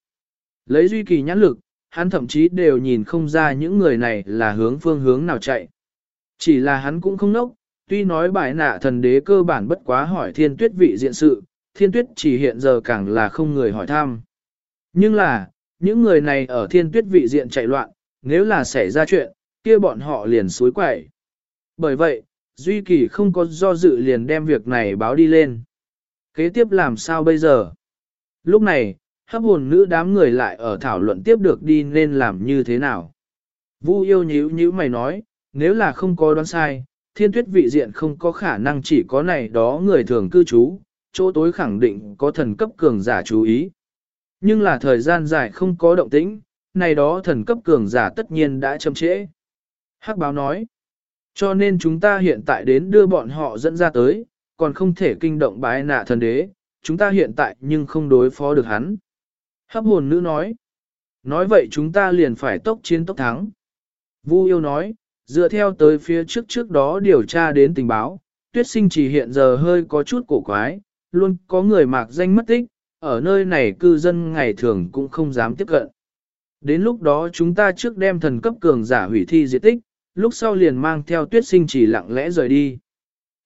Lấy duy kỳ nhãn lực, hắn thậm chí đều nhìn không ra những người này là hướng phương hướng nào chạy. Chỉ là hắn cũng không nốc, tuy nói bại nạ thần đế cơ bản bất quá hỏi thiên tuyết vị diện sự, thiên tuyết chỉ hiện giờ càng là không người hỏi thăm. Nhưng là, những người này ở thiên tuyết vị diện chạy loạn, nếu là xảy ra chuyện, kia bọn họ liền suối quẩy. Bởi vậy, Duy Kỳ không có do dự liền đem việc này báo đi lên. Kế tiếp làm sao bây giờ? Lúc này, hấp hồn nữ đám người lại ở thảo luận tiếp được đi nên làm như thế nào. Vu yêu nhíu nhíu mày nói, nếu là không có đoán sai, thiên tuyết vị diện không có khả năng chỉ có này đó người thường cư trú, chỗ tối khẳng định có thần cấp cường giả chú ý. Nhưng là thời gian dài không có động tĩnh, này đó thần cấp cường giả tất nhiên đã chậm trễ. Hắc báo nói, cho nên chúng ta hiện tại đến đưa bọn họ dẫn ra tới, còn không thể kinh động bái nạ thần đế, chúng ta hiện tại nhưng không đối phó được hắn. Hấp hồn nữ nói, nói vậy chúng ta liền phải tốc chiến tốc thắng. Vu yêu nói, dựa theo tới phía trước trước đó điều tra đến tình báo, tuyết sinh chỉ hiện giờ hơi có chút cổ quái, luôn có người mạc danh mất tích, ở nơi này cư dân ngày thường cũng không dám tiếp cận. Đến lúc đó chúng ta trước đem thần cấp cường giả hủy thi diệt tích, lúc sau liền mang theo tuyết sinh chỉ lặng lẽ rời đi.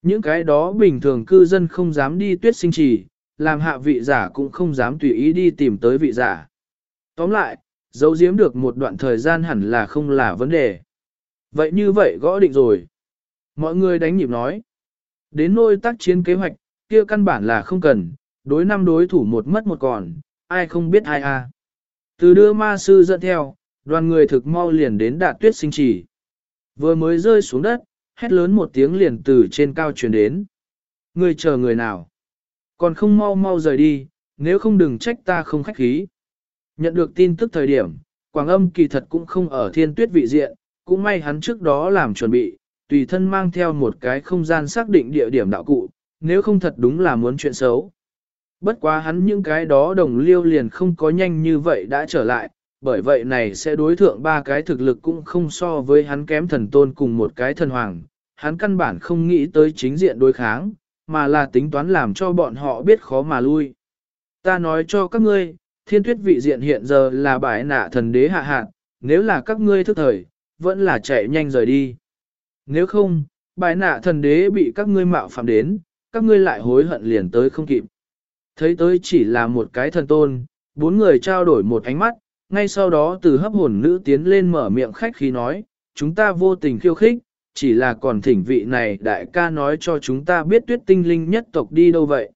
Những cái đó bình thường cư dân không dám đi tuyết sinh chỉ, làm hạ vị giả cũng không dám tùy ý đi tìm tới vị giả. Tóm lại, giấu giếm được một đoạn thời gian hẳn là không là vấn đề. Vậy như vậy gõ định rồi. Mọi người đánh nhịp nói. Đến nôi tác chiến kế hoạch, kia căn bản là không cần, đối năm đối thủ một mất một còn, ai không biết ai a. Từ đưa ma sư dẫn theo, đoàn người thực mau liền đến đạt tuyết sinh trì. Vừa mới rơi xuống đất, hét lớn một tiếng liền từ trên cao truyền đến. Người chờ người nào? Còn không mau mau rời đi, nếu không đừng trách ta không khách khí. Nhận được tin tức thời điểm, Quảng âm kỳ thật cũng không ở thiên tuyết vị diện, cũng may hắn trước đó làm chuẩn bị, tùy thân mang theo một cái không gian xác định địa điểm đạo cụ, nếu không thật đúng là muốn chuyện xấu. Bất quá hắn những cái đó đồng liêu liền không có nhanh như vậy đã trở lại, bởi vậy này sẽ đối thượng ba cái thực lực cũng không so với hắn kém thần tôn cùng một cái thần hoàng, hắn căn bản không nghĩ tới chính diện đối kháng, mà là tính toán làm cho bọn họ biết khó mà lui. Ta nói cho các ngươi, thiên tuyết vị diện hiện giờ là bãi nạ thần đế hạ hạn, nếu là các ngươi thức thời, vẫn là chạy nhanh rời đi. Nếu không, bãi nạ thần đế bị các ngươi mạo phạm đến, các ngươi lại hối hận liền tới không kịp. Thấy tới chỉ là một cái thần tôn, Bốn người trao đổi một ánh mắt, ngay sau đó từ hấp hồn nữ tiến lên mở miệng khách khí nói, chúng ta vô tình khiêu khích, chỉ là còn thỉnh vị này đại ca nói cho chúng ta biết tuyết tinh linh nhất tộc đi đâu vậy.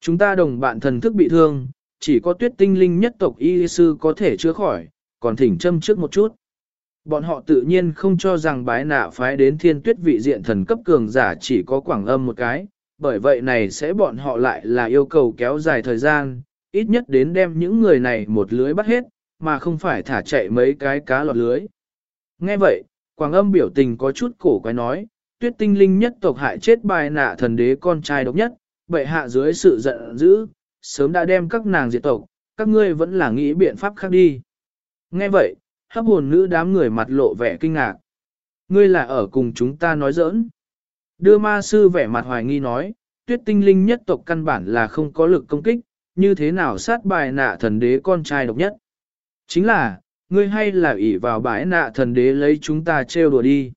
Chúng ta đồng bạn thần thức bị thương, chỉ có tuyết tinh linh nhất tộc y sư có thể chữa khỏi, còn thỉnh châm trước một chút. Bọn họ tự nhiên không cho rằng bái nạ phái đến thiên tuyết vị diện thần cấp cường giả chỉ có quảng âm một cái, bởi vậy này sẽ bọn họ lại là yêu cầu kéo dài thời gian, ít nhất đến đem những người này một lưới bắt hết, mà không phải thả chạy mấy cái cá lọt lưới. Nghe vậy, quảng âm biểu tình có chút cổ quái nói, tuyết tinh linh nhất tộc hại chết bài nạ thần đế con trai độc nhất, bệ hạ dưới sự giận dữ, sớm đã đem các nàng diệt tộc, các ngươi vẫn là nghĩ biện pháp khác đi. Nghe vậy, hấp hồn nữ đám người mặt lộ vẻ kinh ngạc. Ngươi là ở cùng chúng ta nói giỡn. Đưa ma sư vẻ mặt hoài nghi nói, tuyết tinh linh nhất tộc căn bản là không có lực công kích, như thế nào sát bài nạ thần đế con trai độc nhất. Chính là, ngươi hay là ỷ vào bãi nạ thần đế lấy chúng ta trêu đùa đi.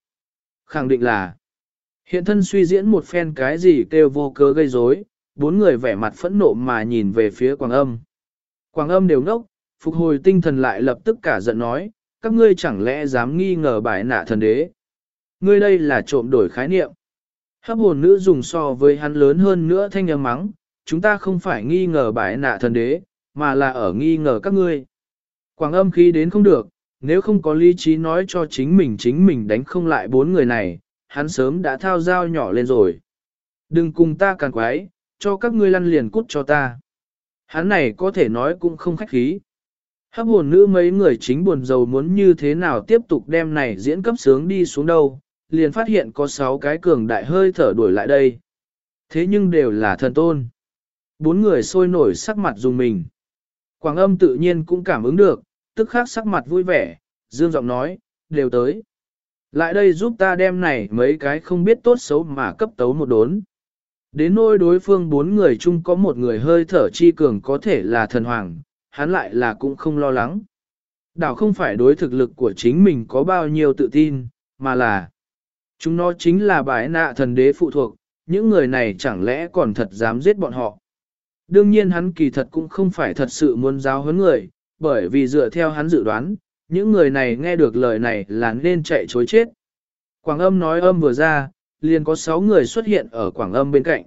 Khẳng định là, hiện thân suy diễn một phen cái gì kêu vô cớ gây rối, bốn người vẻ mặt phẫn nộ mà nhìn về phía Quảng Âm. Quảng Âm đều ngốc, phục hồi tinh thần lại lập tức cả giận nói, các ngươi chẳng lẽ dám nghi ngờ bãi nạ thần đế. Ngươi đây là trộm đổi khái niệm. Hấp hồn nữ dùng so với hắn lớn hơn nữa thanh âm mắng, chúng ta không phải nghi ngờ bãi nạ thần đế, mà là ở nghi ngờ các ngươi. Quảng âm khí đến không được, nếu không có lý trí nói cho chính mình chính mình đánh không lại bốn người này, hắn sớm đã thao dao nhỏ lên rồi. Đừng cùng ta càn quái, cho các ngươi lăn liền cút cho ta. Hắn này có thể nói cũng không khách khí. Hấp hồn nữ mấy người chính buồn giàu muốn như thế nào tiếp tục đem này diễn cấp sướng đi xuống đâu, liền phát hiện có sáu cái cường đại hơi thở đuổi lại đây. Thế nhưng đều là thần tôn. Bốn người sôi nổi sắc mặt dùng mình. Quảng âm tự nhiên cũng cảm ứng được, tức khắc sắc mặt vui vẻ, dương giọng nói, đều tới. Lại đây giúp ta đem này mấy cái không biết tốt xấu mà cấp tấu một đốn. Đến nôi đối phương bốn người chung có một người hơi thở chi cường có thể là thần hoàng, hắn lại là cũng không lo lắng. Đảo không phải đối thực lực của chính mình có bao nhiêu tự tin, mà là chúng nó chính là bái nạ thần đế phụ thuộc, những người này chẳng lẽ còn thật dám giết bọn họ. Đương nhiên hắn kỳ thật cũng không phải thật sự muốn giáo huấn người, bởi vì dựa theo hắn dự đoán, những người này nghe được lời này là nên chạy chối chết. Quảng âm nói âm vừa ra, liền có 6 người xuất hiện ở quảng âm bên cạnh.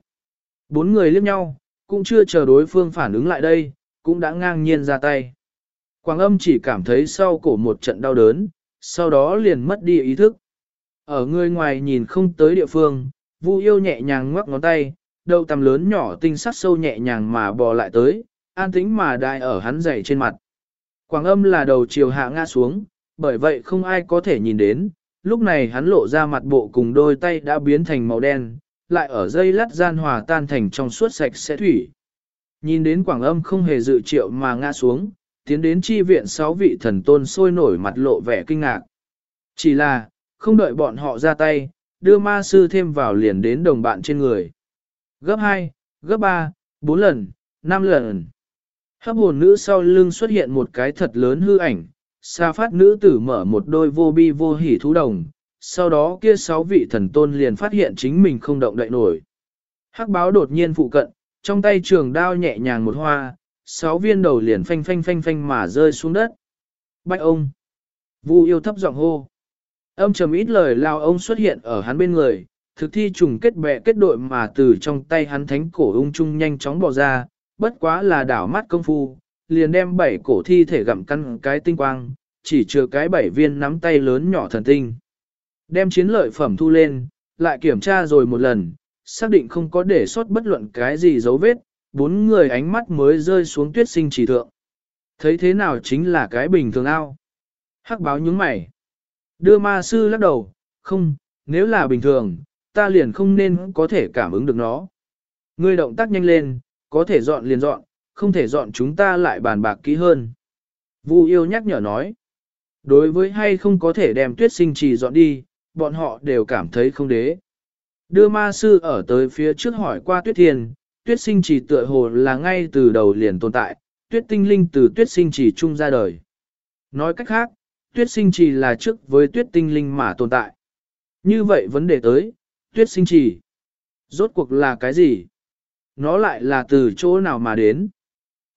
Bốn người liếc nhau, cũng chưa chờ đối phương phản ứng lại đây, cũng đã ngang nhiên ra tay. Quảng âm chỉ cảm thấy sau cổ một trận đau đớn, sau đó liền mất đi ý thức. Ở người ngoài nhìn không tới địa phương, Vu yêu nhẹ nhàng ngoắc ngón tay, đầu tầm lớn nhỏ tinh sắc sâu nhẹ nhàng mà bò lại tới, an tĩnh mà đai ở hắn dày trên mặt. Quảng âm là đầu chiều hạ ngã xuống, bởi vậy không ai có thể nhìn đến, lúc này hắn lộ ra mặt bộ cùng đôi tay đã biến thành màu đen, lại ở dây lát gian hòa tan thành trong suốt sạch sẽ thủy. Nhìn đến quảng âm không hề dự triệu mà ngã xuống, tiến đến chi viện sáu vị thần tôn sôi nổi mặt lộ vẻ kinh ngạc. Chỉ là, không đợi bọn họ ra tay, đưa ma sư thêm vào liền đến đồng bạn trên người. Gấp 2, gấp 3, 4 lần, 5 lần. Hấp hồn nữ sau lưng xuất hiện một cái thật lớn hư ảnh, xa phát nữ tử mở một đôi vô bi vô hỉ thú đồng, sau đó kia sáu vị thần tôn liền phát hiện chính mình không động đậy nổi. Hắc báo đột nhiên phụ cận, trong tay trường đao nhẹ nhàng một hoa, sáu viên đầu liền phanh phanh phanh phanh mà rơi xuống đất. Bạch ông! Vu yêu thấp giọng hô. Âm trầm ít lời lao ông xuất hiện ở hắn bên người, thực thi trùng kết bè kết đội mà từ trong tay hắn thánh cổ ung chung nhanh chóng bỏ ra, bất quá là đảo mắt công phu, liền đem bảy cổ thi thể gặm căn cái tinh quang, chỉ chừa cái bảy viên nắm tay lớn nhỏ thần tinh. Đem chiến lợi phẩm thu lên, lại kiểm tra rồi một lần, xác định không có để sót bất luận cái gì dấu vết, bốn người ánh mắt mới rơi xuống tuyết sinh chỉ thượng. Thấy thế nào chính là cái bình thường ao. Hắc báo nhướng mày. Đưa ma sư lắc đầu, không, nếu là bình thường, ta liền không nên có thể cảm ứng được nó. Ngươi động tác nhanh lên, có thể dọn liền dọn, không thể dọn chúng ta lại bàn bạc kỹ hơn. Vu yêu nhắc nhở nói, đối với hay không có thể đem tuyết sinh trì dọn đi, bọn họ đều cảm thấy không đế. Đưa ma sư ở tới phía trước hỏi qua tuyết thiền, tuyết sinh trì tựa hồ là ngay từ đầu liền tồn tại, tuyết tinh linh từ tuyết sinh trì chung ra đời. Nói cách khác, tuyết sinh trì là trước với tuyết tinh linh mà tồn tại. Như vậy vấn đề tới, tuyết sinh trì. Rốt cuộc là cái gì? Nó lại là từ chỗ nào mà đến?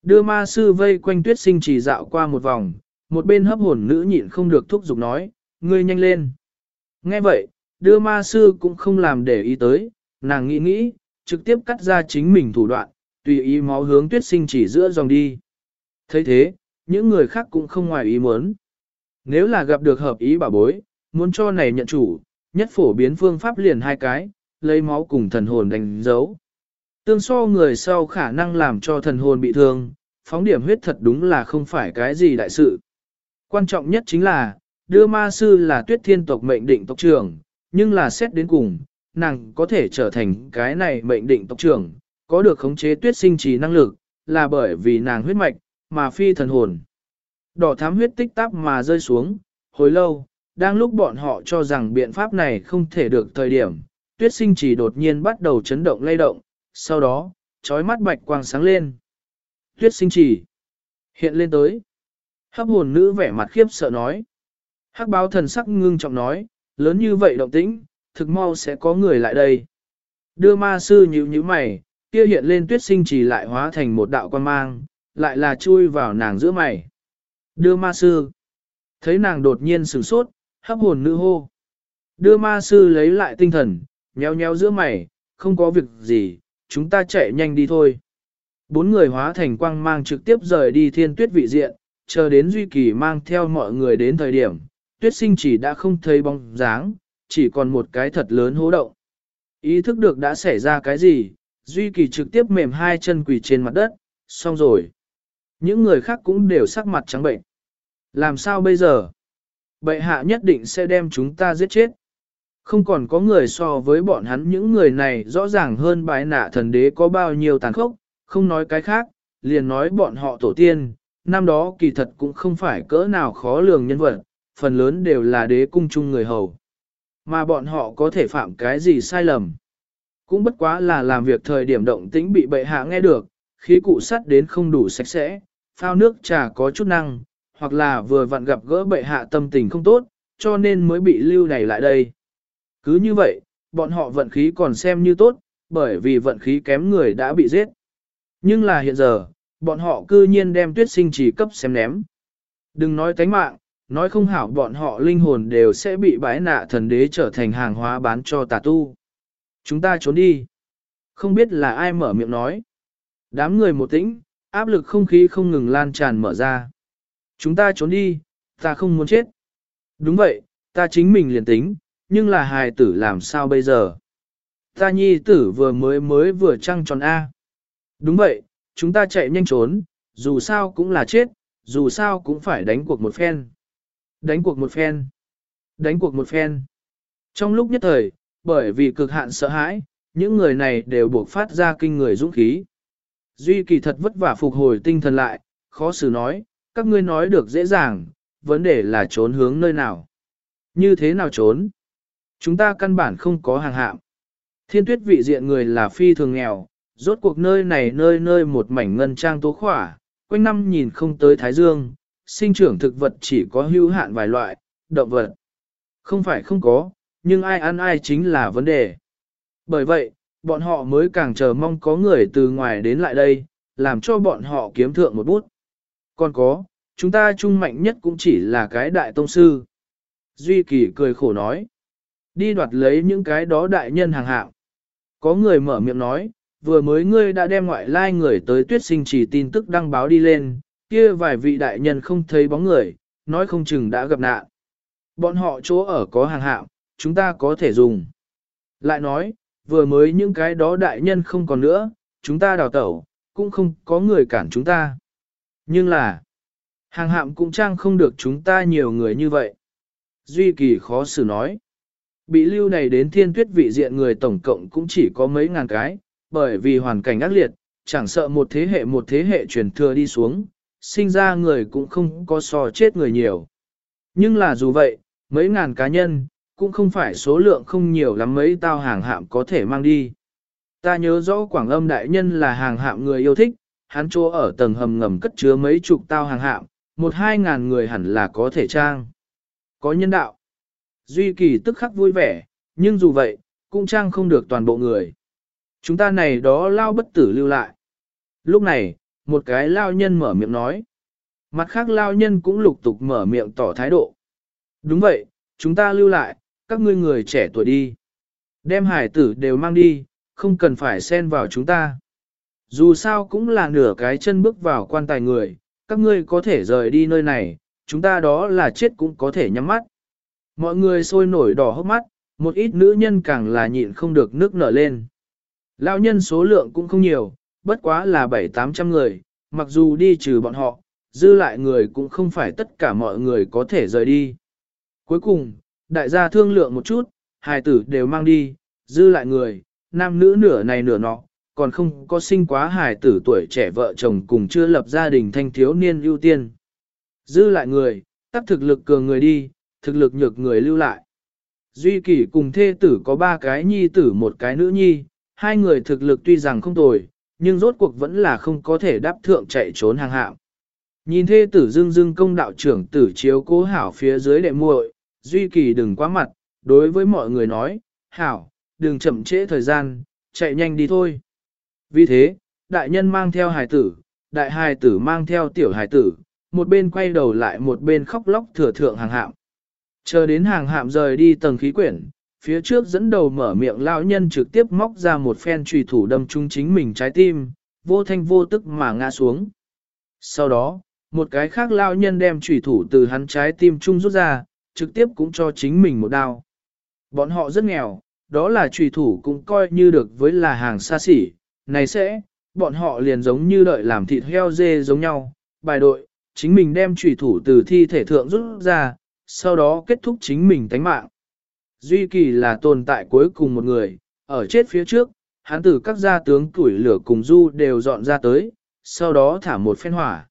đưa ma sư vây quanh tuyết sinh trì dạo qua một vòng, một bên hấp hồn nữ nhịn không được thúc giục nói, ngươi nhanh lên. Nghe vậy, đưa ma sư cũng không làm để ý tới, nàng nghĩ nghĩ, trực tiếp cắt ra chính mình thủ đoạn, tùy ý máu hướng tuyết sinh chỉ giữa dòng đi. thấy thế, những người khác cũng không ngoài ý muốn. Nếu là gặp được hợp ý bảo bối, muốn cho này nhận chủ, nhất phổ biến phương pháp liền hai cái, lấy máu cùng thần hồn đánh dấu. Tương so người sau khả năng làm cho thần hồn bị thương, phóng điểm huyết thật đúng là không phải cái gì đại sự. Quan trọng nhất chính là, đưa ma sư là tuyết thiên tộc mệnh định tộc trưởng, nhưng là xét đến cùng, nàng có thể trở thành cái này mệnh định tộc trưởng, có được khống chế tuyết sinh trì năng lực, là bởi vì nàng huyết mạch, mà phi thần hồn. Đỏ thám huyết tích tắc mà rơi xuống, hồi lâu, đang lúc bọn họ cho rằng biện pháp này không thể được thời điểm, tuyết sinh Chỉ đột nhiên bắt đầu chấn động lay động, sau đó, trói mắt bạch quang sáng lên. Tuyết sinh Chỉ hiện lên tới. Hấp hồn nữ vẻ mặt khiếp sợ nói. Hắc báo thần sắc ngưng trọng nói, lớn như vậy động tĩnh, thực mau sẽ có người lại đây. Đưa ma sư nhíu nhíu mày, kia hiện lên tuyết sinh chỉ lại hóa thành một đạo quan mang, lại là chui vào nàng giữa mày. Đưa ma sư. Thấy nàng đột nhiên sửng sốt, hấp hồn nữ hô. Đưa ma sư lấy lại tinh thần, nhéo nhéo giữa mày, không có việc gì, chúng ta chạy nhanh đi thôi. Bốn người hóa thành quang mang trực tiếp rời đi thiên tuyết vị diện, chờ đến Duy Kỳ mang theo mọi người đến thời điểm, tuyết sinh chỉ đã không thấy bóng dáng, chỉ còn một cái thật lớn hố động. Ý thức được đã xảy ra cái gì, Duy Kỳ trực tiếp mềm hai chân quỳ trên mặt đất, xong rồi. Những người khác cũng đều sắc mặt trắng bệnh. Làm sao bây giờ? Bệ hạ nhất định sẽ đem chúng ta giết chết. Không còn có người so với bọn hắn những người này rõ ràng hơn bái nạ thần đế có bao nhiêu tàn khốc, không nói cái khác, liền nói bọn họ tổ tiên, năm đó kỳ thật cũng không phải cỡ nào khó lường nhân vật, phần lớn đều là đế cung chung người hầu. Mà bọn họ có thể phạm cái gì sai lầm. Cũng bất quá là làm việc thời điểm động tĩnh bị bệ hạ nghe được, khí cụ sắt đến không đủ sạch sẽ, phao nước trà có chút năng, hoặc là vừa vặn gặp gỡ bệ hạ tâm tình không tốt, cho nên mới bị lưu này lại đây. Cứ như vậy, bọn họ vận khí còn xem như tốt, bởi vì vận khí kém người đã bị giết. Nhưng là hiện giờ, bọn họ cư nhiên đem tuyết sinh chỉ cấp xem ném. Đừng nói tánh mạng, nói không hảo bọn họ linh hồn đều sẽ bị bái nạ thần đế trở thành hàng hóa bán cho tà tu. Chúng ta trốn đi. Không biết là ai mở miệng nói. Đám người một tĩnh, áp lực không khí không ngừng lan tràn mở ra. Chúng ta trốn đi, ta không muốn chết. Đúng vậy, ta chính mình liền tính, nhưng là hài tử làm sao bây giờ? Ta nhi tử vừa mới mới vừa trăng tròn A. Đúng vậy, chúng ta chạy nhanh trốn, dù sao cũng là chết, dù sao cũng phải đánh cuộc một phen. Đánh cuộc một phen. Đánh cuộc một phen. Trong lúc nhất thời, bởi vì cực hạn sợ hãi, những người này đều buộc phát ra kinh người dũng khí. Duy kỳ thật vất vả phục hồi tinh thần lại, khó xử nói, các ngươi nói được dễ dàng, vấn đề là trốn hướng nơi nào. Như thế nào trốn? Chúng ta căn bản không có hàng hạm. Thiên tuyết vị diện người là phi thường nghèo, rốt cuộc nơi này nơi nơi một mảnh ngân trang tố khỏa, quanh năm nhìn không tới Thái Dương, sinh trưởng thực vật chỉ có hữu hạn vài loại, động vật. Không phải không có, nhưng ai ăn ai chính là vấn đề. Bởi vậy, bọn họ mới càng chờ mong có người từ ngoài đến lại đây, làm cho bọn họ kiếm thượng một bút. Còn có, chúng ta trung mạnh nhất cũng chỉ là cái đại tông sư. Duy Kỳ cười khổ nói. Đi đoạt lấy những cái đó đại nhân hàng hạng. Có người mở miệng nói, vừa mới ngươi đã đem ngoại lai người tới tuyết sinh chỉ tin tức đăng báo đi lên, kia vài vị đại nhân không thấy bóng người, nói không chừng đã gặp nạn. Bọn họ chỗ ở có hàng hạng, chúng ta có thể dùng. Lại nói, vừa mới những cái đó đại nhân không còn nữa, chúng ta đào tẩu, cũng không có người cản chúng ta. Nhưng là, hàng hạm cũng trang không được chúng ta nhiều người như vậy. Duy Kỳ khó xử nói. Bị lưu này đến thiên tuyết vị diện người tổng cộng cũng chỉ có mấy ngàn cái, bởi vì hoàn cảnh ác liệt, chẳng sợ một thế hệ một thế hệ truyền thừa đi xuống, sinh ra người cũng không có so chết người nhiều. Nhưng là dù vậy, mấy ngàn cá nhân, cũng không phải số lượng không nhiều lắm mấy tao hàng hạm có thể mang đi. Ta nhớ rõ Quảng Âm Đại Nhân là hàng hạm người yêu thích, hắn chỗ ở tầng hầm ngầm cất chứa mấy chục tao hàng hạm, một hai ngàn người hẳn là có thể trang. Có nhân đạo. Duy Kỳ tức khắc vui vẻ, nhưng dù vậy, cũng trang không được toàn bộ người. Chúng ta này đó lao bất tử lưu lại. Lúc này, một cái lao nhân mở miệng nói. Mặt khác lao nhân cũng lục tục mở miệng tỏ thái độ. Đúng vậy, chúng ta lưu lại, các ngươi người trẻ tuổi đi. Đem hải tử đều mang đi, không cần phải xen vào chúng ta. Dù sao cũng là nửa cái chân bước vào quan tài người, các ngươi có thể rời đi nơi này, chúng ta đó là chết cũng có thể nhắm mắt. Mọi người sôi nổi đỏ hốc mắt, một ít nữ nhân càng là nhịn không được nước nở lên. Lão nhân số lượng cũng không nhiều, bất quá là bảy tám trăm người, mặc dù đi trừ bọn họ, dư lại người cũng không phải tất cả mọi người có thể rời đi. Cuối cùng, đại gia thương lượng một chút, hài tử đều mang đi, dư lại người, nam nữ nửa này nửa nọ, còn không có sinh quá hài tử tuổi trẻ vợ chồng cùng chưa lập gia đình thanh thiếu niên ưu tiên. Dư lại người, tắt thực lực cường người đi, thực lực nhược người lưu lại. Duy kỷ cùng thê tử có ba cái nhi tử một cái nữ nhi, hai người thực lực tuy rằng không tồi, nhưng rốt cuộc vẫn là không có thể đáp thượng chạy trốn hàng hạm. Nhìn thê tử dưng dưng công đạo trưởng tử chiếu cố hảo phía dưới đệ muội, Duy Kỳ đừng quá mặt, đối với mọi người nói, hảo, đừng chậm trễ thời gian, chạy nhanh đi thôi. Vì thế, đại nhân mang theo hài tử, đại hài tử mang theo tiểu hài tử, một bên quay đầu lại một bên khóc lóc thừa thượng hàng hạm. Chờ đến hàng hạm rời đi tầng khí quyển, phía trước dẫn đầu mở miệng lão nhân trực tiếp móc ra một phen trùy thủ đâm trung chính mình trái tim, vô thanh vô tức mà ngã xuống. Sau đó, một cái khác lão nhân đem trùy thủ từ hắn trái tim trung rút ra, trực tiếp cũng cho chính mình một đao. Bọn họ rất nghèo, đó là trùy thủ cũng coi như được với là hàng xa xỉ, này sẽ, bọn họ liền giống như đợi làm thịt heo dê giống nhau, bài đội, chính mình đem trùy thủ từ thi thể thượng rút ra, sau đó kết thúc chính mình tánh mạng. Duy Kỳ là tồn tại cuối cùng một người, ở chết phía trước, hắn từ các gia tướng tuổi lửa cùng du đều dọn ra tới, sau đó thả một phen hỏa.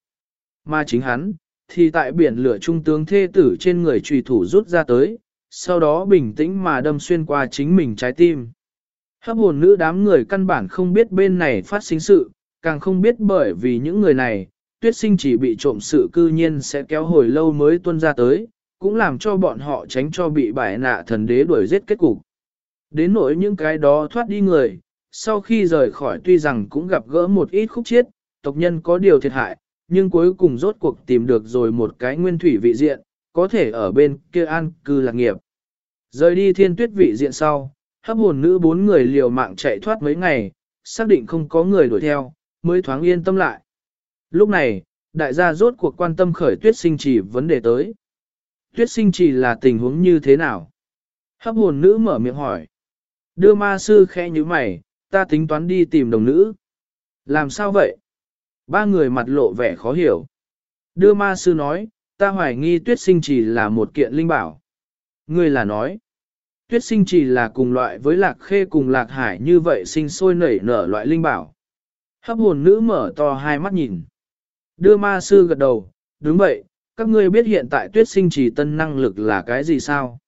Mà chính hắn, thì tại biển lửa trung tướng thê tử trên người trùy thủ rút ra tới, sau đó bình tĩnh mà đâm xuyên qua chính mình trái tim. Hấp hồn nữ đám người căn bản không biết bên này phát sinh sự, càng không biết bởi vì những người này, tuyết sinh chỉ bị trộm sự cư nhiên sẽ kéo hồi lâu mới tuân ra tới, cũng làm cho bọn họ tránh cho bị bại nạ thần đế đuổi giết kết cục. Đến nỗi những cái đó thoát đi người, sau khi rời khỏi tuy rằng cũng gặp gỡ một ít khúc chiết, tộc nhân có điều thiệt hại, nhưng cuối cùng rốt cuộc tìm được rồi một cái nguyên thủy vị diện, có thể ở bên kia an cư lạc nghiệp. Rời đi thiên tuyết vị diện sau, hấp hồn nữ bốn người liều mạng chạy thoát mấy ngày, xác định không có người đuổi theo, mới thoáng yên tâm lại. Lúc này, đại gia rốt cuộc quan tâm khởi tuyết sinh chỉ vấn đề tới. Tuyết sinh chỉ là tình huống như thế nào? Hấp hồn nữ mở miệng hỏi. Đưa ma sư khẽ như mày, ta tính toán đi tìm đồng nữ. Làm sao vậy? Ba người mặt lộ vẻ khó hiểu. Đưa ma sư nói, ta hoài nghi tuyết sinh chỉ là một kiện linh bảo. Ngươi là nói, tuyết sinh chỉ là cùng loại với lạc khê cùng lạc hải như vậy sinh sôi nảy nở loại linh bảo. Hấp hồn nữ mở to hai mắt nhìn. Đưa ma sư gật đầu, đúng vậy, các ngươi biết hiện tại tuyết sinh chỉ tân năng lực là cái gì sao?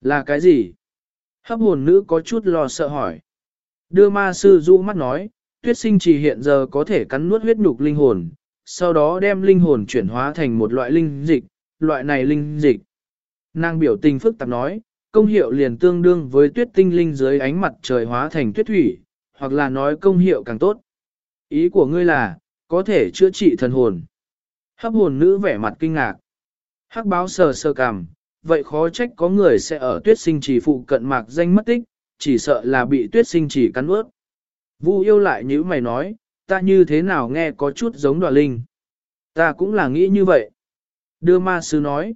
Là cái gì? Hấp hồn nữ có chút lo sợ hỏi. Đưa ma sư du mắt nói, tuyết sinh chỉ hiện giờ có thể cắn nuốt huyết nhục linh hồn, sau đó đem linh hồn chuyển hóa thành một loại linh dịch, loại này linh dịch. Nàng biểu tình phức tạp nói, công hiệu liền tương đương với tuyết tinh linh dưới ánh mặt trời hóa thành tuyết thủy, hoặc là nói công hiệu càng tốt. Ý của ngươi là, có thể chữa trị thần hồn. Hấp hồn nữ vẻ mặt kinh ngạc. Hắc báo sờ sờ cằm, vậy khó trách có người sẽ ở tuyết sinh chỉ phụ cận mạc danh mất tích, chỉ sợ là bị tuyết sinh chỉ cắn ướt. Vu yêu lại như mày nói, ta như thế nào nghe có chút giống đoạ linh. Ta cũng là nghĩ như vậy. Đưa ma sư nói.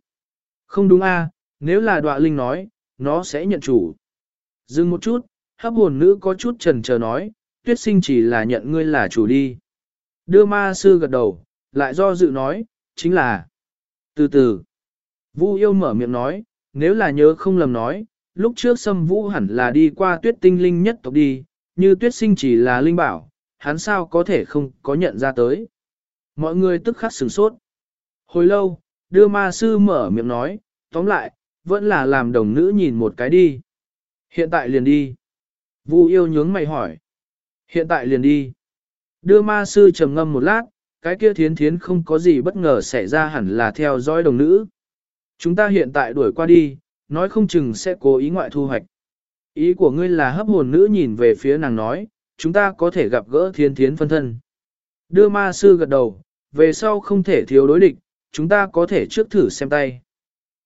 Không đúng a, nếu là đoạ linh nói, nó sẽ nhận chủ. Dừng một chút, hấp hồn nữ có chút trần chờ nói, tuyết sinh chỉ là nhận ngươi là chủ đi. Đưa ma sư gật đầu, lại do dự nói, chính là. Từ từ, Vu yêu mở miệng nói, nếu là nhớ không lầm nói, lúc trước xâm vũ hẳn là đi qua tuyết tinh linh nhất tộc đi, như tuyết sinh chỉ là linh bảo, hắn sao có thể không có nhận ra tới. Mọi người tức khắc sửng sốt. Hồi lâu, đưa ma sư mở miệng nói, tóm lại, vẫn là làm đồng nữ nhìn một cái đi. Hiện tại liền đi. Vu yêu nhướng mày hỏi. Hiện tại liền đi. Đưa ma sư trầm ngâm một lát, cái kia thiến thiến không có gì bất ngờ xảy ra hẳn là theo dõi đồng nữ. Chúng ta hiện tại đuổi qua đi, nói không chừng sẽ cố ý ngoại thu hoạch. Ý của ngươi là hấp hồn nữ nhìn về phía nàng nói, chúng ta có thể gặp gỡ thiên thiến phân thân. Đưa ma sư gật đầu, về sau không thể thiếu đối địch, chúng ta có thể trước thử xem tay.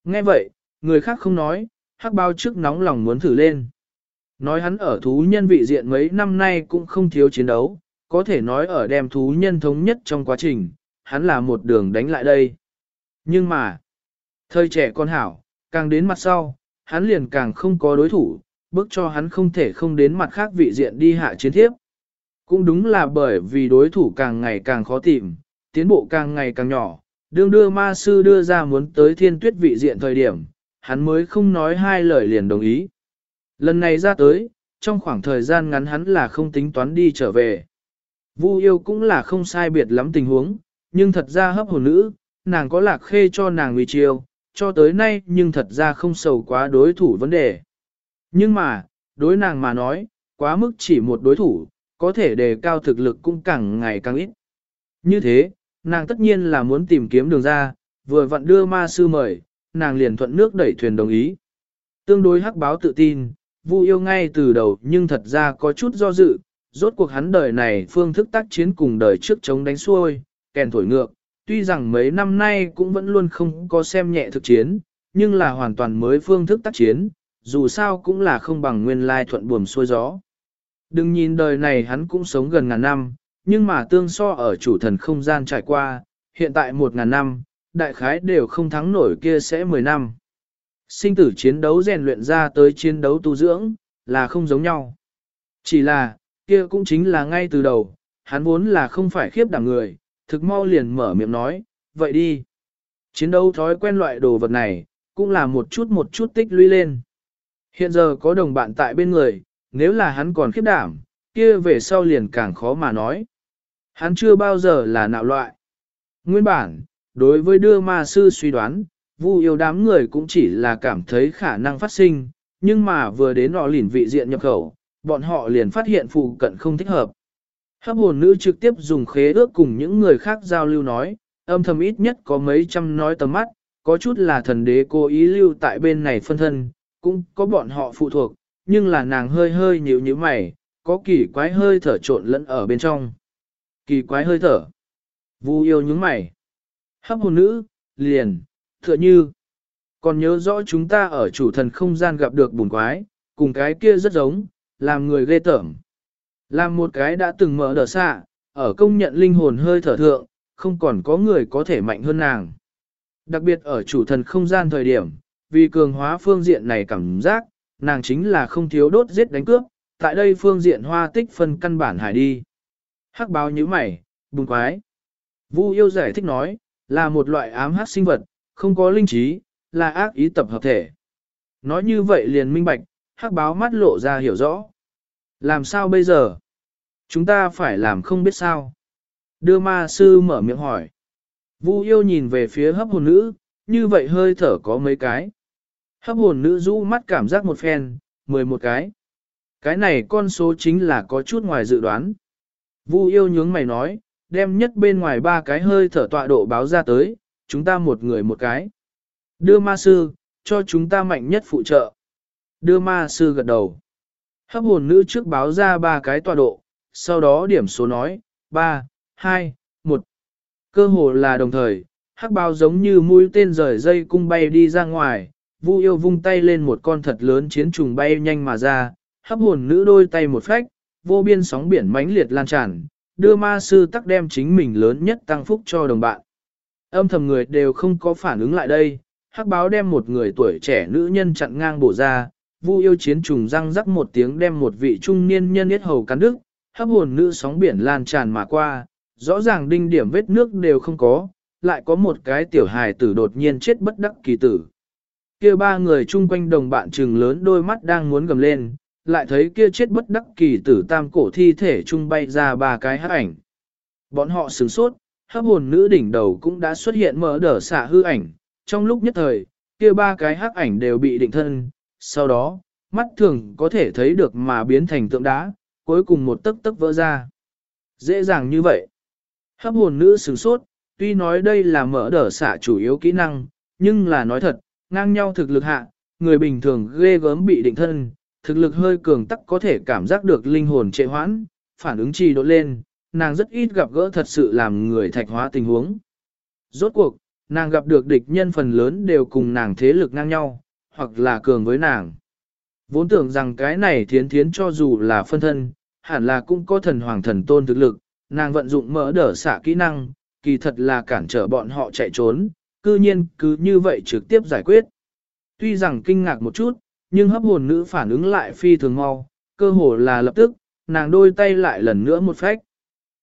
Nghe vậy, người khác không nói, hắc bao trước nóng lòng muốn thử lên. Nói hắn ở thú nhân vị diện mấy năm nay cũng không thiếu chiến đấu, có thể nói ở đem thú nhân thống nhất trong quá trình, hắn là một đường đánh lại đây. Nhưng mà, thời trẻ con hảo, càng đến mặt sau, hắn liền càng không có đối thủ, bước cho hắn không thể không đến mặt khác vị diện đi hạ chiến thiếp. Cũng đúng là bởi vì đối thủ càng ngày càng khó tìm, tiến bộ càng ngày càng nhỏ, đương đưa ma sư đưa ra muốn tới thiên tuyết vị diện thời điểm, hắn mới không nói hai lời liền đồng ý. Lần này ra tới, trong khoảng thời gian ngắn hắn là không tính toán đi trở về. Vu yêu cũng là không sai biệt lắm tình huống, nhưng thật ra hấp hồn nữ, nàng có lạc khê cho nàng nguy chiêu, cho tới nay nhưng thật ra không sầu quá đối thủ vấn đề. Nhưng mà, đối nàng mà nói, quá mức chỉ một đối thủ, có thể đề cao thực lực cũng càng ngày càng ít. Như thế, nàng tất nhiên là muốn tìm kiếm đường ra, vừa vặn đưa ma sư mời, nàng liền thuận nước đẩy thuyền đồng ý. Tương đối hắc báo tự tin, Vu yêu ngay từ đầu nhưng thật ra có chút do dự, rốt cuộc hắn đời này phương thức tác chiến cùng đời trước chống đánh xuôi, kèn thổi ngược, tuy rằng mấy năm nay cũng vẫn luôn không có xem nhẹ thực chiến, nhưng là hoàn toàn mới phương thức tác chiến, dù sao cũng là không bằng nguyên lai thuận buồm xuôi gió. Đừng nhìn đời này hắn cũng sống gần ngàn năm, nhưng mà tương so ở chủ thần không gian trải qua, hiện tại một ngàn năm, đại khái đều không thắng nổi kia sẽ mười năm. Sinh tử chiến đấu rèn luyện ra tới chiến đấu tu dưỡng, là không giống nhau. Chỉ là, kia cũng chính là ngay từ đầu, hắn vốn là không phải khiếp đảm người, thực mau liền mở miệng nói, vậy đi. Chiến đấu thói quen loại đồ vật này, cũng là một chút một chút tích lũy lên. Hiện giờ có đồng bạn tại bên người, nếu là hắn còn khiếp đảm, kia về sau liền càng khó mà nói. Hắn chưa bao giờ là nạo loại. Nguyên bản, đối với đưa ma sư suy đoán, vu yêu đám người cũng chỉ là cảm thấy khả năng phát sinh, nhưng mà vừa đến họ lỉn vị diện nhập khẩu, bọn họ liền phát hiện phụ cận không thích hợp. Hấp hồn nữ trực tiếp dùng khế ước cùng những người khác giao lưu nói, âm thầm ít nhất có mấy trăm nói tầm mắt, có chút là thần đế cố ý lưu tại bên này phân thân, cũng có bọn họ phụ thuộc, nhưng là nàng hơi hơi nhíu nhíu mày, có kỳ quái hơi thở trộn lẫn ở bên trong. Kỳ quái hơi thở. Vu yêu những mày. Hấp hồn nữ, liền, tựa như. Còn nhớ rõ chúng ta ở chủ thần không gian gặp được bùn quái, cùng cái kia rất giống, làm người ghê tởm. Làm một cái đã từng mở đờ xạ, ở công nhận linh hồn hơi thở thượng, không còn có người có thể mạnh hơn nàng. Đặc biệt ở chủ thần không gian thời điểm, vì cường hóa phương diện này cảm giác, nàng chính là không thiếu đốt giết đánh cướp, tại đây phương diện hoa tích phân căn bản hải đi. Hắc báo như mày, bùn quái. Vu yêu giải thích nói, là một loại ám hắc sinh vật, không có linh trí, là ác ý tập hợp thể. Nói như vậy liền minh bạch, hắc báo mắt lộ ra hiểu rõ. Làm sao bây giờ? Chúng ta phải làm không biết sao. Đưa ma sư mở miệng hỏi. Vu yêu nhìn về phía hấp hồn nữ, như vậy hơi thở có mấy cái. Hấp hồn nữ rũ mắt cảm giác một phen, mười một cái. Cái này con số chính là có chút ngoài dự đoán. Vu yêu nhướng mày nói, đem nhất bên ngoài ba cái hơi thở tọa độ báo ra tới, chúng ta một người một cái. Đưa ma sư, cho chúng ta mạnh nhất phụ trợ. Đưa ma sư gật đầu. Hấp hồn nữ trước báo ra ba cái tọa độ, sau đó điểm số nói, 3, 2, 1. Cơ hồ là đồng thời, hắc báo giống như mũi tên rời dây cung bay đi ra ngoài, Vu yêu vung tay lên một con thật lớn chiến trùng bay nhanh mà ra, hấp hồn nữ đôi tay một phách, vô biên sóng biển mãnh liệt lan tràn, đưa ma sư tắc đem chính mình lớn nhất tăng phúc cho đồng bạn. Âm thầm người đều không có phản ứng lại đây, hắc báo đem một người tuổi trẻ nữ nhân chặn ngang bổ ra, vu yêu chiến trùng răng rắc một tiếng đem một vị trung niên nhân yết hầu cắn đức hấp hồn nữ sóng biển lan tràn mà qua, rõ ràng đinh điểm vết nước đều không có, lại có một cái tiểu hài tử đột nhiên chết bất đắc kỳ tử. Kia ba người chung quanh đồng bạn trừng lớn đôi mắt đang muốn gầm lên, lại thấy kia chết bất đắc kỳ tử tam cổ thi thể trung bay ra ba cái hắc ảnh. Bọn họ sửng sốt, hấp hồn nữ đỉnh đầu cũng đã xuất hiện mở đở xạ hư ảnh, trong lúc nhất thời, kia ba cái hắc ảnh đều bị định thân, sau đó, mắt thường có thể thấy được mà biến thành tượng đá, cuối cùng một tấc tấc vỡ ra. Dễ dàng như vậy. Hấp hồn nữ sửng sốt, tuy nói đây là mở đở xạ chủ yếu kỹ năng, nhưng là nói thật, ngang nhau thực lực hạ, người bình thường ghê gớm bị định thân, thực lực hơi cường tắc có thể cảm giác được linh hồn trệ hoãn, phản ứng trì độ lên, nàng rất ít gặp gỡ thật sự làm người thạch hóa tình huống. Rốt cuộc, nàng gặp được địch nhân phần lớn đều cùng nàng thế lực ngang nhau, hoặc là cường với nàng. Vốn tưởng rằng cái này thiến thiến cho dù là phân thân, hẳn là cũng có thần hoàng thần tôn thực lực, nàng vận dụng mỡ đỡ xả kỹ năng, kỳ thật là cản trở bọn họ chạy trốn, cư nhiên cứ như vậy trực tiếp giải quyết. Tuy rằng kinh ngạc một chút, nhưng hấp hồn nữ phản ứng lại phi thường mau, cơ hồ là lập tức, nàng đôi tay lại lần nữa một phách.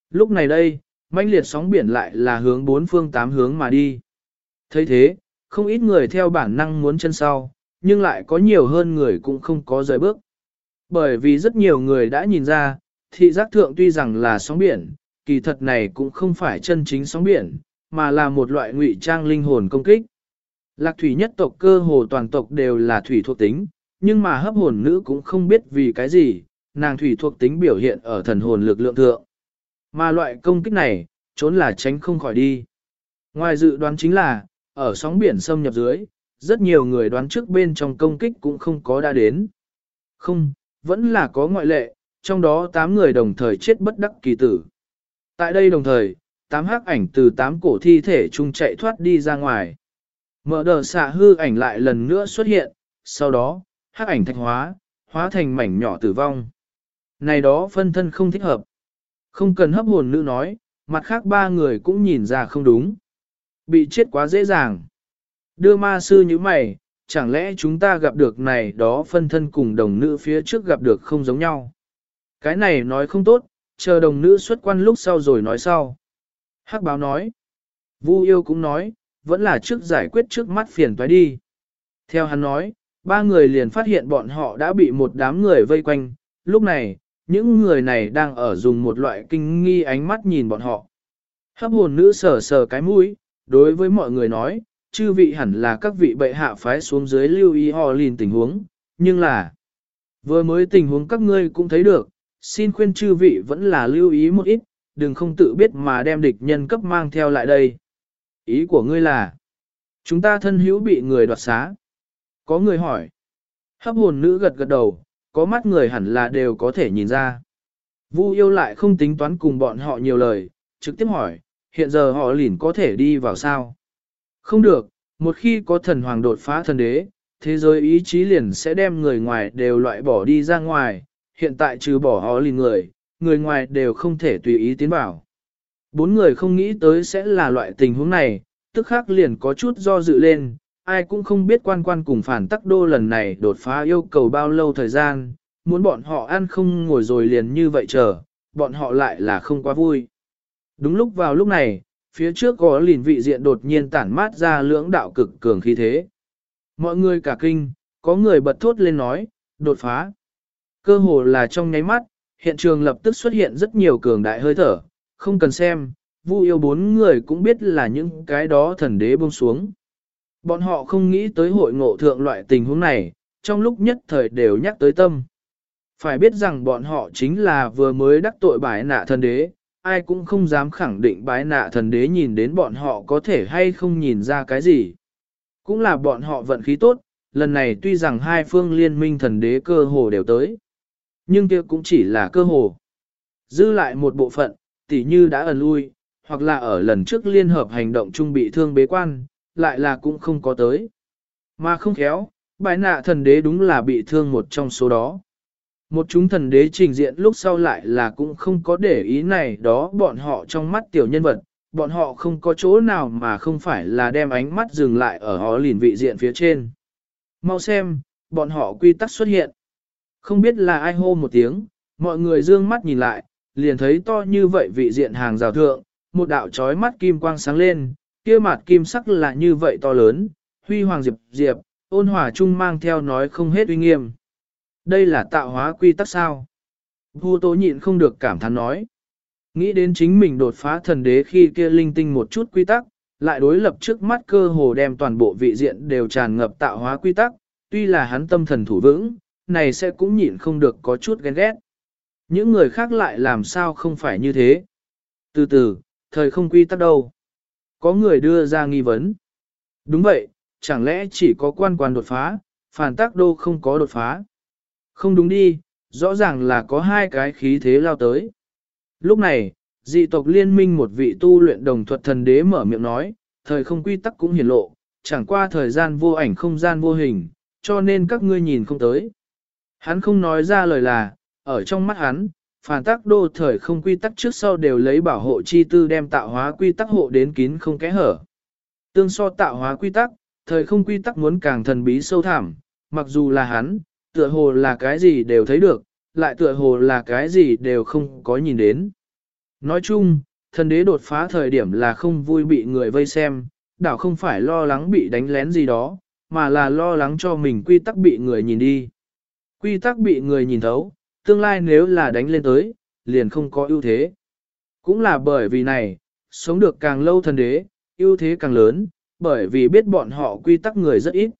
Lúc này đây, mãnh liệt sóng biển lại là hướng bốn phương tám hướng mà đi. thấy thế, không ít người theo bản năng muốn chân sau, nhưng lại có nhiều hơn người cũng không có rời bước. Bởi vì rất nhiều người đã nhìn ra, thị giác thượng tuy rằng là sóng biển, kỳ thật này cũng không phải chân chính sóng biển, mà là một loại ngụy trang linh hồn công kích. Lạc thủy nhất tộc cơ hồ toàn tộc đều là thủy thuộc tính, nhưng mà hấp hồn nữ cũng không biết vì cái gì, nàng thủy thuộc tính biểu hiện ở thần hồn lực lượng thượng. Mà loại công kích này, trốn là tránh không khỏi đi. Ngoài dự đoán chính là, ở sóng biển xâm nhập dưới, rất nhiều người đoán trước bên trong công kích cũng không có đã đến. Không, vẫn là có ngoại lệ, trong đó 8 người đồng thời chết bất đắc kỳ tử. Tại đây đồng thời, 8 hắc ảnh từ 8 cổ thi thể chung chạy thoát đi ra ngoài. Mở đờ xạ hư ảnh lại lần nữa xuất hiện, sau đó, hắc ảnh thạch hóa, hóa thành mảnh nhỏ tử vong. Này đó phân thân không thích hợp. Không cần hấp hồn nữ nói, mặt khác ba người cũng nhìn ra không đúng. Bị chết quá dễ dàng. Đưa ma sư như mày, chẳng lẽ chúng ta gặp được này đó phân thân cùng đồng nữ phía trước gặp được không giống nhau. Cái này nói không tốt, chờ đồng nữ xuất quan lúc sau rồi nói sau. Hắc báo nói. Vu yêu cũng nói, vẫn là trước giải quyết trước mắt phiền toái đi. Theo hắn nói, ba người liền phát hiện bọn họ đã bị một đám người vây quanh, lúc này, những người này đang ở dùng một loại kinh nghi ánh mắt nhìn bọn họ. Hấp hồn nữ sờ sờ cái mũi, đối với mọi người nói, chư vị hẳn là các vị bệ hạ phái xuống dưới lưu ý họ lìn tình huống, nhưng là, vừa mới tình huống các ngươi cũng thấy được, xin khuyên chư vị vẫn là lưu ý một ít, đừng không tự biết mà đem địch nhân cấp mang theo lại đây. Ý của ngươi là, chúng ta thân hữu bị người đoạt xá. Có người hỏi, hấp hồn nữ gật gật đầu, có mắt người hẳn là đều có thể nhìn ra. Vu yêu lại không tính toán cùng bọn họ nhiều lời, trực tiếp hỏi, hiện giờ họ lỉn có thể đi vào sao? Không được, một khi có thần hoàng đột phá thần đế, thế giới ý chí liền sẽ đem người ngoài đều loại bỏ đi ra ngoài, hiện tại trừ bỏ họ lìn người, người ngoài đều không thể tùy ý tiến vào. Bốn người không nghĩ tới sẽ là loại tình huống này, tức khắc liền có chút do dự lên, ai cũng không biết quan quan cùng phản tắc đô lần này đột phá yêu cầu bao lâu thời gian, muốn bọn họ ăn không ngồi rồi liền như vậy chờ, bọn họ lại là không quá vui. Đúng lúc vào lúc này, phía trước có lìn vị diện đột nhiên tản mát ra lưỡng đạo cực cường khí thế. Mọi người cả kinh, có người bật thốt lên nói, đột phá. Cơ hồ là trong nháy mắt, hiện trường lập tức xuất hiện rất nhiều cường đại hơi thở, không cần xem, vu yêu bốn người cũng biết là những cái đó thần đế buông xuống. Bọn họ không nghĩ tới hội ngộ thượng loại tình huống này, trong lúc nhất thời đều nhắc tới tâm. Phải biết rằng bọn họ chính là vừa mới đắc tội bái nạ thần đế, ai cũng không dám khẳng định bái nạ thần đế nhìn đến bọn họ có thể hay không nhìn ra cái gì. Cũng là bọn họ vận khí tốt, lần này tuy rằng hai phương liên minh thần đế cơ hồ đều tới. Nhưng kia cũng chỉ là cơ hồ. Dư lại một bộ phận, tỉ như đã ẩn lui, hoặc là ở lần trước liên hợp hành động chung bị thương bế quan, lại là cũng không có tới. Mà không khéo, bài nạ thần đế đúng là bị thương một trong số đó. Một chúng thần đế trình diện lúc sau lại là cũng không có để ý này đó bọn họ trong mắt tiểu nhân vật, bọn họ không có chỗ nào mà không phải là đem ánh mắt dừng lại ở họ lìn vị diện phía trên. Mau xem, bọn họ quy tắc xuất hiện. Không biết là ai hô một tiếng, mọi người dương mắt nhìn lại, liền thấy to như vậy vị diện hàng rào thượng, một đạo trói mắt kim quang sáng lên, kia mặt kim sắc là như vậy to lớn, huy hoàng diệp diệp, ôn hòa chung mang theo nói không hết uy nghiêm. Đây là tạo hóa quy tắc sao? Vu tố nhịn không được cảm thán nói. Nghĩ đến chính mình đột phá thần đế khi kia linh tinh một chút quy tắc, lại đối lập trước mắt cơ hồ đem toàn bộ vị diện đều tràn ngập tạo hóa quy tắc, tuy là hắn tâm thần thủ vững, này sẽ cũng nhịn không được có chút ghen ghét. Những người khác lại làm sao không phải như thế. Từ từ, thời không quy tắc đâu. Có người đưa ra nghi vấn. Đúng vậy, chẳng lẽ chỉ có quan quan đột phá, phản tác đô không có đột phá. Không đúng đi, rõ ràng là có hai cái khí thế lao tới. Lúc này, dị tộc liên minh một vị tu luyện đồng thuật thần đế mở miệng nói, thời không quy tắc cũng hiển lộ, chẳng qua thời gian vô ảnh không gian vô hình, cho nên các ngươi nhìn không tới. Hắn không nói ra lời là, ở trong mắt hắn, phản tác đô thời không quy tắc trước sau đều lấy bảo hộ chi tư đem tạo hóa quy tắc hộ đến kín không kẽ hở. Tương so tạo hóa quy tắc, thời không quy tắc muốn càng thần bí sâu thẳm, mặc dù là hắn, tựa hồ là cái gì đều thấy được, lại tựa hồ là cái gì đều không có nhìn đến. Nói chung, thần đế đột phá thời điểm là không vui bị người vây xem, đảo không phải lo lắng bị đánh lén gì đó, mà là lo lắng cho mình quy tắc bị người nhìn đi. Quy tắc bị người nhìn thấu, tương lai nếu là đánh lên tới, liền không có ưu thế. Cũng là bởi vì này, sống được càng lâu thần đế, ưu thế càng lớn, bởi vì biết bọn họ quy tắc người rất ít.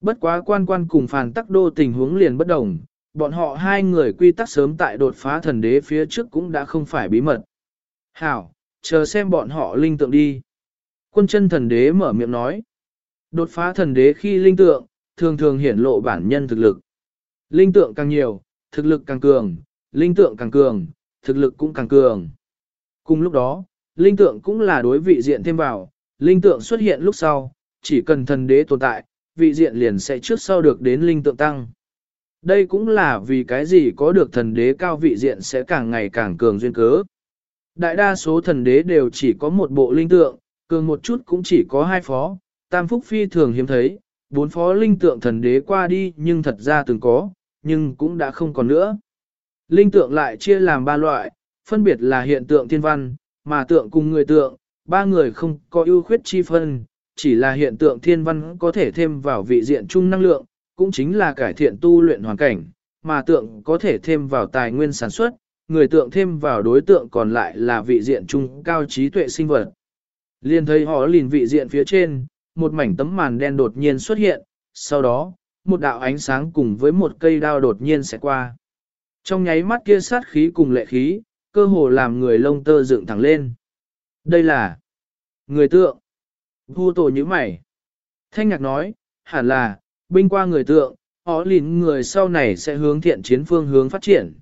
Bất quá quan quan cùng phàn tắc đô tình huống liền bất đồng, bọn họ hai người quy tắc sớm tại đột phá thần đế phía trước cũng đã không phải bí mật. Hảo, chờ xem bọn họ linh tượng đi. Quân chân thần đế mở miệng nói. Đột phá thần đế khi linh tượng, thường thường hiển lộ bản nhân thực lực. Linh tượng càng nhiều, thực lực càng cường, linh tượng càng cường, thực lực cũng càng cường. Cùng lúc đó, linh tượng cũng là đối vị diện thêm vào, linh tượng xuất hiện lúc sau, chỉ cần thần đế tồn tại, vị diện liền sẽ trước sau được đến linh tượng tăng. Đây cũng là vì cái gì có được thần đế cao vị diện sẽ càng ngày càng cường duyên cớ. Đại đa số thần đế đều chỉ có một bộ linh tượng, cường một chút cũng chỉ có hai phó, tam phúc phi thường hiếm thấy, bốn phó linh tượng thần đế qua đi nhưng thật ra từng có, nhưng cũng đã không còn nữa. Linh tượng lại chia làm ba loại, phân biệt là hiện tượng thiên văn, mà tượng cùng người tượng, ba người không có ưu khuyết chi phân, chỉ là hiện tượng thiên văn có thể thêm vào vị diện chung năng lượng, cũng chính là cải thiện tu luyện hoàn cảnh, mà tượng có thể thêm vào tài nguyên sản xuất, người tượng thêm vào đối tượng còn lại là vị diện chung cao trí tuệ sinh vật. Liên thấy họ liền vị diện phía trên, một mảnh tấm màn đen đột nhiên xuất hiện, sau đó, một đạo ánh sáng cùng với một cây đao đột nhiên sẽ qua. Trong nháy mắt kia sát khí cùng lệ khí, cơ hồ làm người lông tơ dựng thẳng lên. Đây là người tượng. Vu tổ như mày. Thanh nhạc nói, hẳn là, binh qua người tượng, họ lìn người sau này sẽ hướng thiện chiến phương hướng phát triển.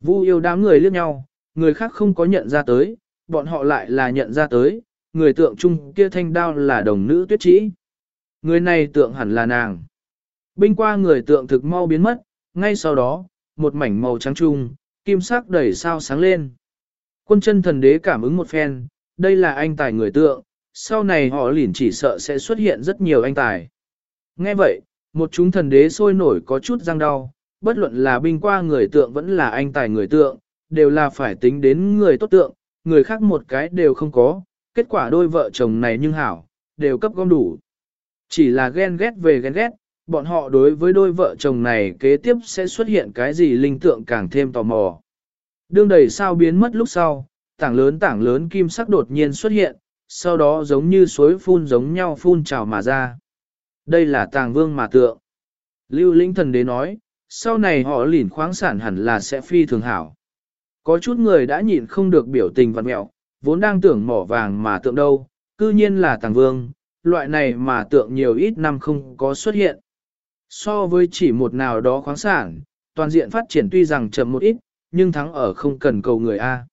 Vu yêu đám người liếc nhau, người khác không có nhận ra tới, bọn họ lại là nhận ra tới, người tượng chung kia thanh đao là đồng nữ tuyết trĩ. Người này tượng hẳn là nàng. Binh qua người tượng thực mau biến mất, ngay sau đó, một mảnh màu trắng trung, kim sắc đẩy sao sáng lên. Quân chân thần đế cảm ứng một phen, đây là anh tài người tượng, sau này họ lỉn chỉ sợ sẽ xuất hiện rất nhiều anh tài. Nghe vậy, một chúng thần đế sôi nổi có chút răng đau, bất luận là binh qua người tượng vẫn là anh tài người tượng, đều là phải tính đến người tốt tượng, người khác một cái đều không có, kết quả đôi vợ chồng này nhưng hảo, đều cấp gom đủ. Chỉ là ghen ghét về ghen ghét, bọn họ đối với đôi vợ chồng này kế tiếp sẽ xuất hiện cái gì linh tượng càng thêm tò mò. Đương đầy sao biến mất lúc sau, tảng lớn tảng lớn kim sắc đột nhiên xuất hiện, sau đó giống như suối phun giống nhau phun trào mà ra. Đây là tàng vương mà tượng. Lưu linh thần đế nói, sau này họ lỉn khoáng sản hẳn là sẽ phi thường hảo. Có chút người đã nhịn không được biểu tình vật mẹo, vốn đang tưởng mỏ vàng mà tượng đâu, cư nhiên là tàng vương, loại này mà tượng nhiều ít năm không có xuất hiện. So với chỉ một nào đó khoáng sản, toàn diện phát triển tuy rằng chậm một ít, nhưng thắng ở không cần cầu người A.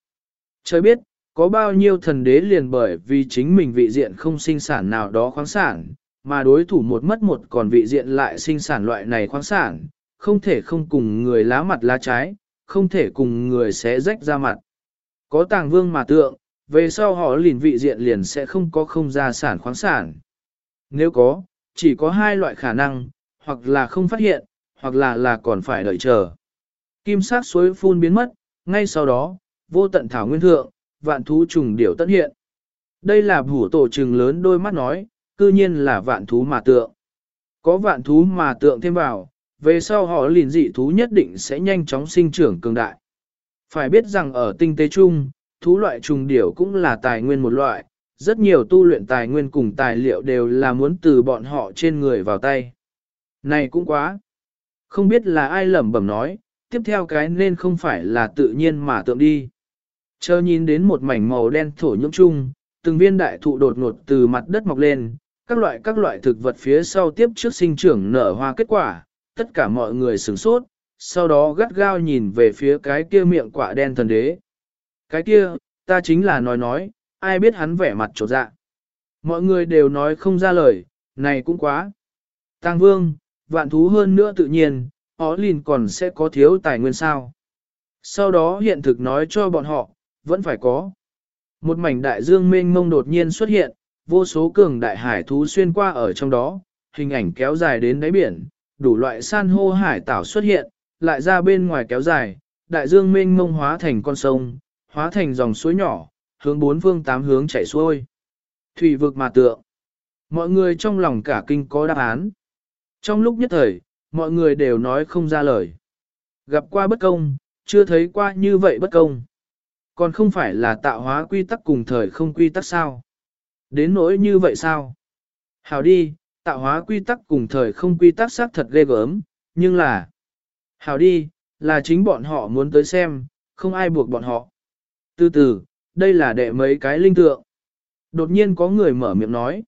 Trời biết, có bao nhiêu thần đế liền bởi vì chính mình vị diện không sinh sản nào đó khoáng sản, mà đối thủ một mất một còn vị diện lại sinh sản loại này khoáng sản, không thể không cùng người lá mặt lá trái, không thể cùng người xé rách ra mặt. Có tàng vương mà tượng, về sau họ liền vị diện liền sẽ không có không ra sản khoáng sản. Nếu có, chỉ có hai loại khả năng, hoặc là không phát hiện, hoặc là là còn phải đợi chờ. Kim sát suối phun biến mất, ngay sau đó, vô tận thảo nguyên thượng, vạn thú trùng điểu tất hiện. Đây là hủ tổ trừng lớn đôi mắt nói, cư nhiên là vạn thú mà tượng. Có vạn thú mà tượng thêm vào, về sau họ liền dị thú nhất định sẽ nhanh chóng sinh trưởng cường đại. Phải biết rằng ở tinh tế chung, thú loại trùng điểu cũng là tài nguyên một loại, rất nhiều tu luyện tài nguyên cùng tài liệu đều là muốn từ bọn họ trên người vào tay. Này cũng quá. Không biết là ai lẩm bẩm nói, tiếp theo cái nên không phải là tự nhiên mà tượng đi. Chờ nhìn đến một mảnh màu đen thổ nhưỡng chung, từng viên đại thụ đột ngột từ mặt đất mọc lên, các loại các loại thực vật phía sau tiếp trước sinh trưởng nở hoa kết quả, tất cả mọi người sửng sốt, sau đó gắt gao nhìn về phía cái kia miệng quả đen thần đế. Cái kia, ta chính là nói nói, ai biết hắn vẻ mặt trột dạ. Mọi người đều nói không ra lời, này cũng quá. Tăng vương, vạn thú hơn nữa tự nhiên, ó lìn còn sẽ có thiếu tài nguyên sao. Sau đó hiện thực nói cho bọn họ, vẫn phải có. Một mảnh đại dương mênh mông đột nhiên xuất hiện, vô số cường đại hải thú xuyên qua ở trong đó, hình ảnh kéo dài đến đáy biển, đủ loại san hô hải tảo xuất hiện, lại ra bên ngoài kéo dài, đại dương mênh mông hóa thành con sông, hóa thành dòng suối nhỏ, hướng bốn phương tám hướng chảy xuôi. Thủy vực mà tượng. Mọi người trong lòng cả kinh có đáp án. Trong lúc nhất thời, mọi người đều nói không ra lời. Gặp qua bất công, chưa thấy qua như vậy bất công. Còn không phải là tạo hóa quy tắc cùng thời không quy tắc sao? Đến nỗi như vậy sao? Hào đi, tạo hóa quy tắc cùng thời không quy tắc xác thật ghê gớm, nhưng là... Hào đi, là chính bọn họ muốn tới xem, không ai buộc bọn họ. Từ từ, đây là đệ mấy cái linh tượng. Đột nhiên có người mở miệng nói.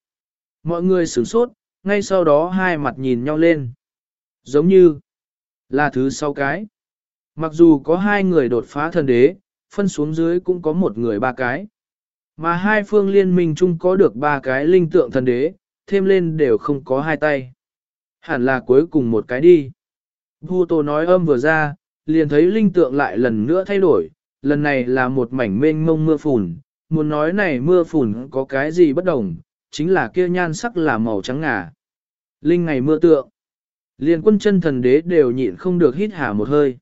Mọi người sửng sốt, ngay sau đó hai mặt nhìn nhau lên. Giống như là thứ sáu cái. Mặc dù có hai người đột phá thần đế, phân xuống dưới cũng có một người ba cái. Mà hai phương liên minh chung có được ba cái linh tượng thần đế, thêm lên đều không có hai tay. Hẳn là cuối cùng một cái đi. Vu Tô nói âm vừa ra, liền thấy linh tượng lại lần nữa thay đổi, lần này là một mảnh mênh mông mưa phùn, muốn nói này mưa phùn có cái gì bất đồng, chính là kia nhan sắc là màu trắng ngà. Linh ngày mưa tượng, liền quân chân thần đế đều nhịn không được hít hà một hơi.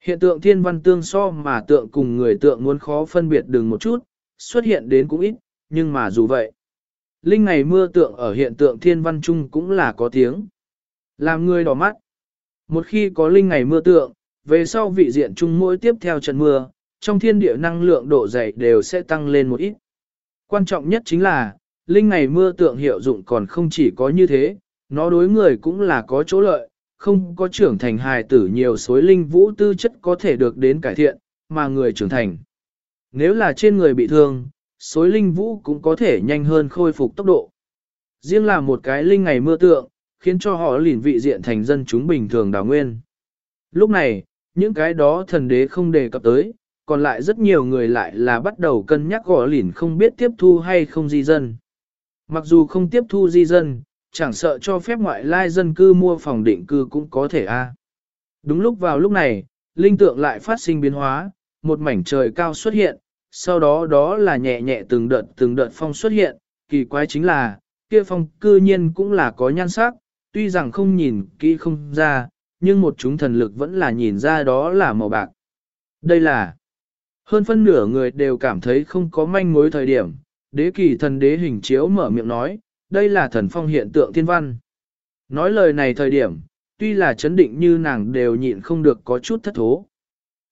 Hiện tượng thiên văn tương so mà tượng cùng người tượng muốn khó phân biệt đường một chút, xuất hiện đến cũng ít, nhưng mà dù vậy. Linh ngày mưa tượng ở hiện tượng thiên văn chung cũng là có tiếng. Làm người đỏ mắt. Một khi có linh ngày mưa tượng, về sau vị diện chung mỗi tiếp theo trận mưa, trong thiên địa năng lượng độ dày đều sẽ tăng lên một ít. Quan trọng nhất chính là, linh ngày mưa tượng hiệu dụng còn không chỉ có như thế, nó đối người cũng là có chỗ lợi, không có trưởng thành hài tử nhiều xối linh vũ tư chất có thể được đến cải thiện, mà người trưởng thành. Nếu là trên người bị thương, xối linh vũ cũng có thể nhanh hơn khôi phục tốc độ. Riêng là một cái linh ngày mưa tượng, khiến cho họ lìn vị diện thành dân chúng bình thường đào nguyên. Lúc này, những cái đó thần đế không đề cập tới, còn lại rất nhiều người lại là bắt đầu cân nhắc gõ lìn không biết tiếp thu hay không di dân. Mặc dù không tiếp thu di dân, chẳng sợ cho phép ngoại lai dân cư mua phòng định cư cũng có thể a. Đúng lúc vào lúc này, linh tượng lại phát sinh biến hóa, một mảnh trời cao xuất hiện, sau đó đó là nhẹ nhẹ từng đợt từng đợt phong xuất hiện, kỳ quái chính là, kia phong cư nhiên cũng là có nhan sắc, tuy rằng không nhìn kỹ không ra, nhưng một chúng thần lực vẫn là nhìn ra đó là màu bạc. Đây là, hơn phân nửa người đều cảm thấy không có manh mối thời điểm, đế kỳ thần đế hình chiếu mở miệng nói, đây là thần phong hiện tượng thiên văn. Nói lời này thời điểm, tuy là chấn định như nàng đều nhịn không được có chút thất thố.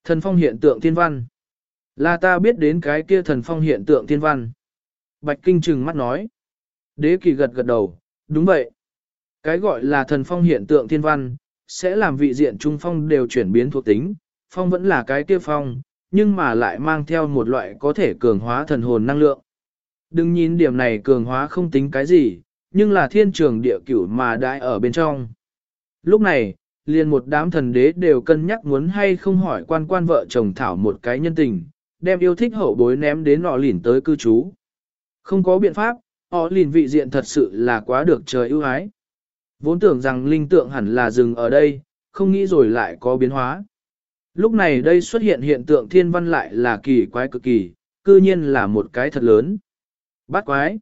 Thần phong hiện tượng thiên văn. Là ta biết đến cái kia thần phong hiện tượng thiên văn. Bạch Kinh trừng mắt nói. Đế kỳ gật gật đầu, đúng vậy. Cái gọi là thần phong hiện tượng thiên văn, sẽ làm vị diện trung phong đều chuyển biến thuộc tính. Phong vẫn là cái kia phong, nhưng mà lại mang theo một loại có thể cường hóa thần hồn năng lượng. Đừng nhìn điểm này cường hóa không tính cái gì, nhưng là thiên trường địa cửu mà đại ở bên trong. Lúc này, liền một đám thần đế đều cân nhắc muốn hay không hỏi quan quan vợ chồng thảo một cái nhân tình, đem yêu thích hậu bối ném đến họ lìn tới cư trú. Không có biện pháp, họ lìn vị diện thật sự là quá được trời ưu ái. Vốn tưởng rằng linh tượng hẳn là dừng ở đây, không nghĩ rồi lại có biến hóa. Lúc này đây xuất hiện hiện tượng thiên văn lại là kỳ quái cực kỳ, cư nhiên là một cái thật lớn bát quái.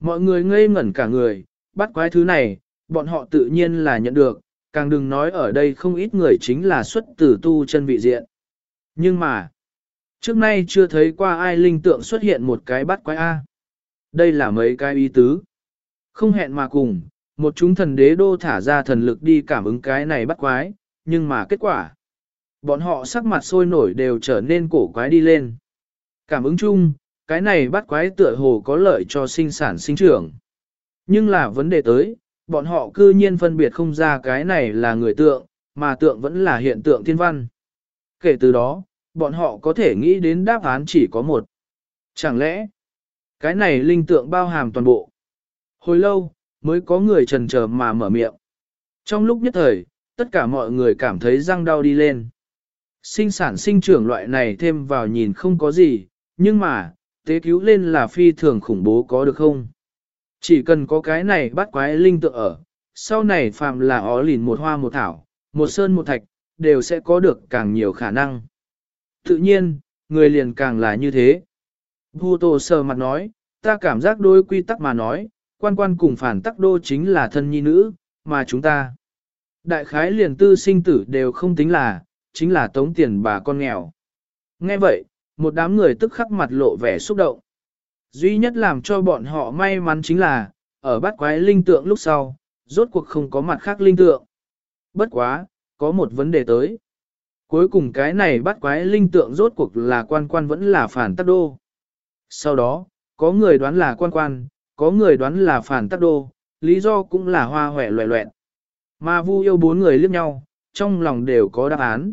Mọi người ngây ngẩn cả người, bắt quái thứ này, bọn họ tự nhiên là nhận được, càng đừng nói ở đây không ít người chính là xuất tử tu chân vị diện. Nhưng mà, trước nay chưa thấy qua ai linh tượng xuất hiện một cái bắt quái A. Đây là mấy cái ý tứ. Không hẹn mà cùng, một chúng thần đế đô thả ra thần lực đi cảm ứng cái này bắt quái, nhưng mà kết quả. Bọn họ sắc mặt sôi nổi đều trở nên cổ quái đi lên. Cảm ứng chung, cái này bắt quái tựa hồ có lợi cho sinh sản sinh trưởng. Nhưng là vấn đề tới, bọn họ cư nhiên phân biệt không ra cái này là người tượng, mà tượng vẫn là hiện tượng thiên văn. Kể từ đó, bọn họ có thể nghĩ đến đáp án chỉ có một. Chẳng lẽ, cái này linh tượng bao hàm toàn bộ. Hồi lâu, mới có người trần chờ mà mở miệng. Trong lúc nhất thời, tất cả mọi người cảm thấy răng đau đi lên. Sinh sản sinh trưởng loại này thêm vào nhìn không có gì, nhưng mà, tế cứu lên là phi thường khủng bố có được không? Chỉ cần có cái này bắt quái linh tượng ở, sau này phàm là ó lìn một hoa một thảo, một sơn một thạch, đều sẽ có được càng nhiều khả năng. Tự nhiên, người liền càng là như thế. Vu Tô sờ mặt nói, ta cảm giác đôi quy tắc mà nói, quan quan cùng phản tắc đô chính là thân nhi nữ, mà chúng ta. Đại khái liền tư sinh tử đều không tính là, chính là tống tiền bà con nghèo. Nghe vậy, một đám người tức khắc mặt lộ vẻ xúc động. Duy nhất làm cho bọn họ may mắn chính là, ở bắt quái linh tượng lúc sau, rốt cuộc không có mặt khác linh tượng. Bất quá, có một vấn đề tới. Cuối cùng cái này bắt quái linh tượng rốt cuộc là quan quan vẫn là phản tắc đô. Sau đó, có người đoán là quan quan, có người đoán là phản tắc đô, lý do cũng là hoa hòe loẹ loẹn. Mà vu yêu bốn người liếc nhau, trong lòng đều có đáp án.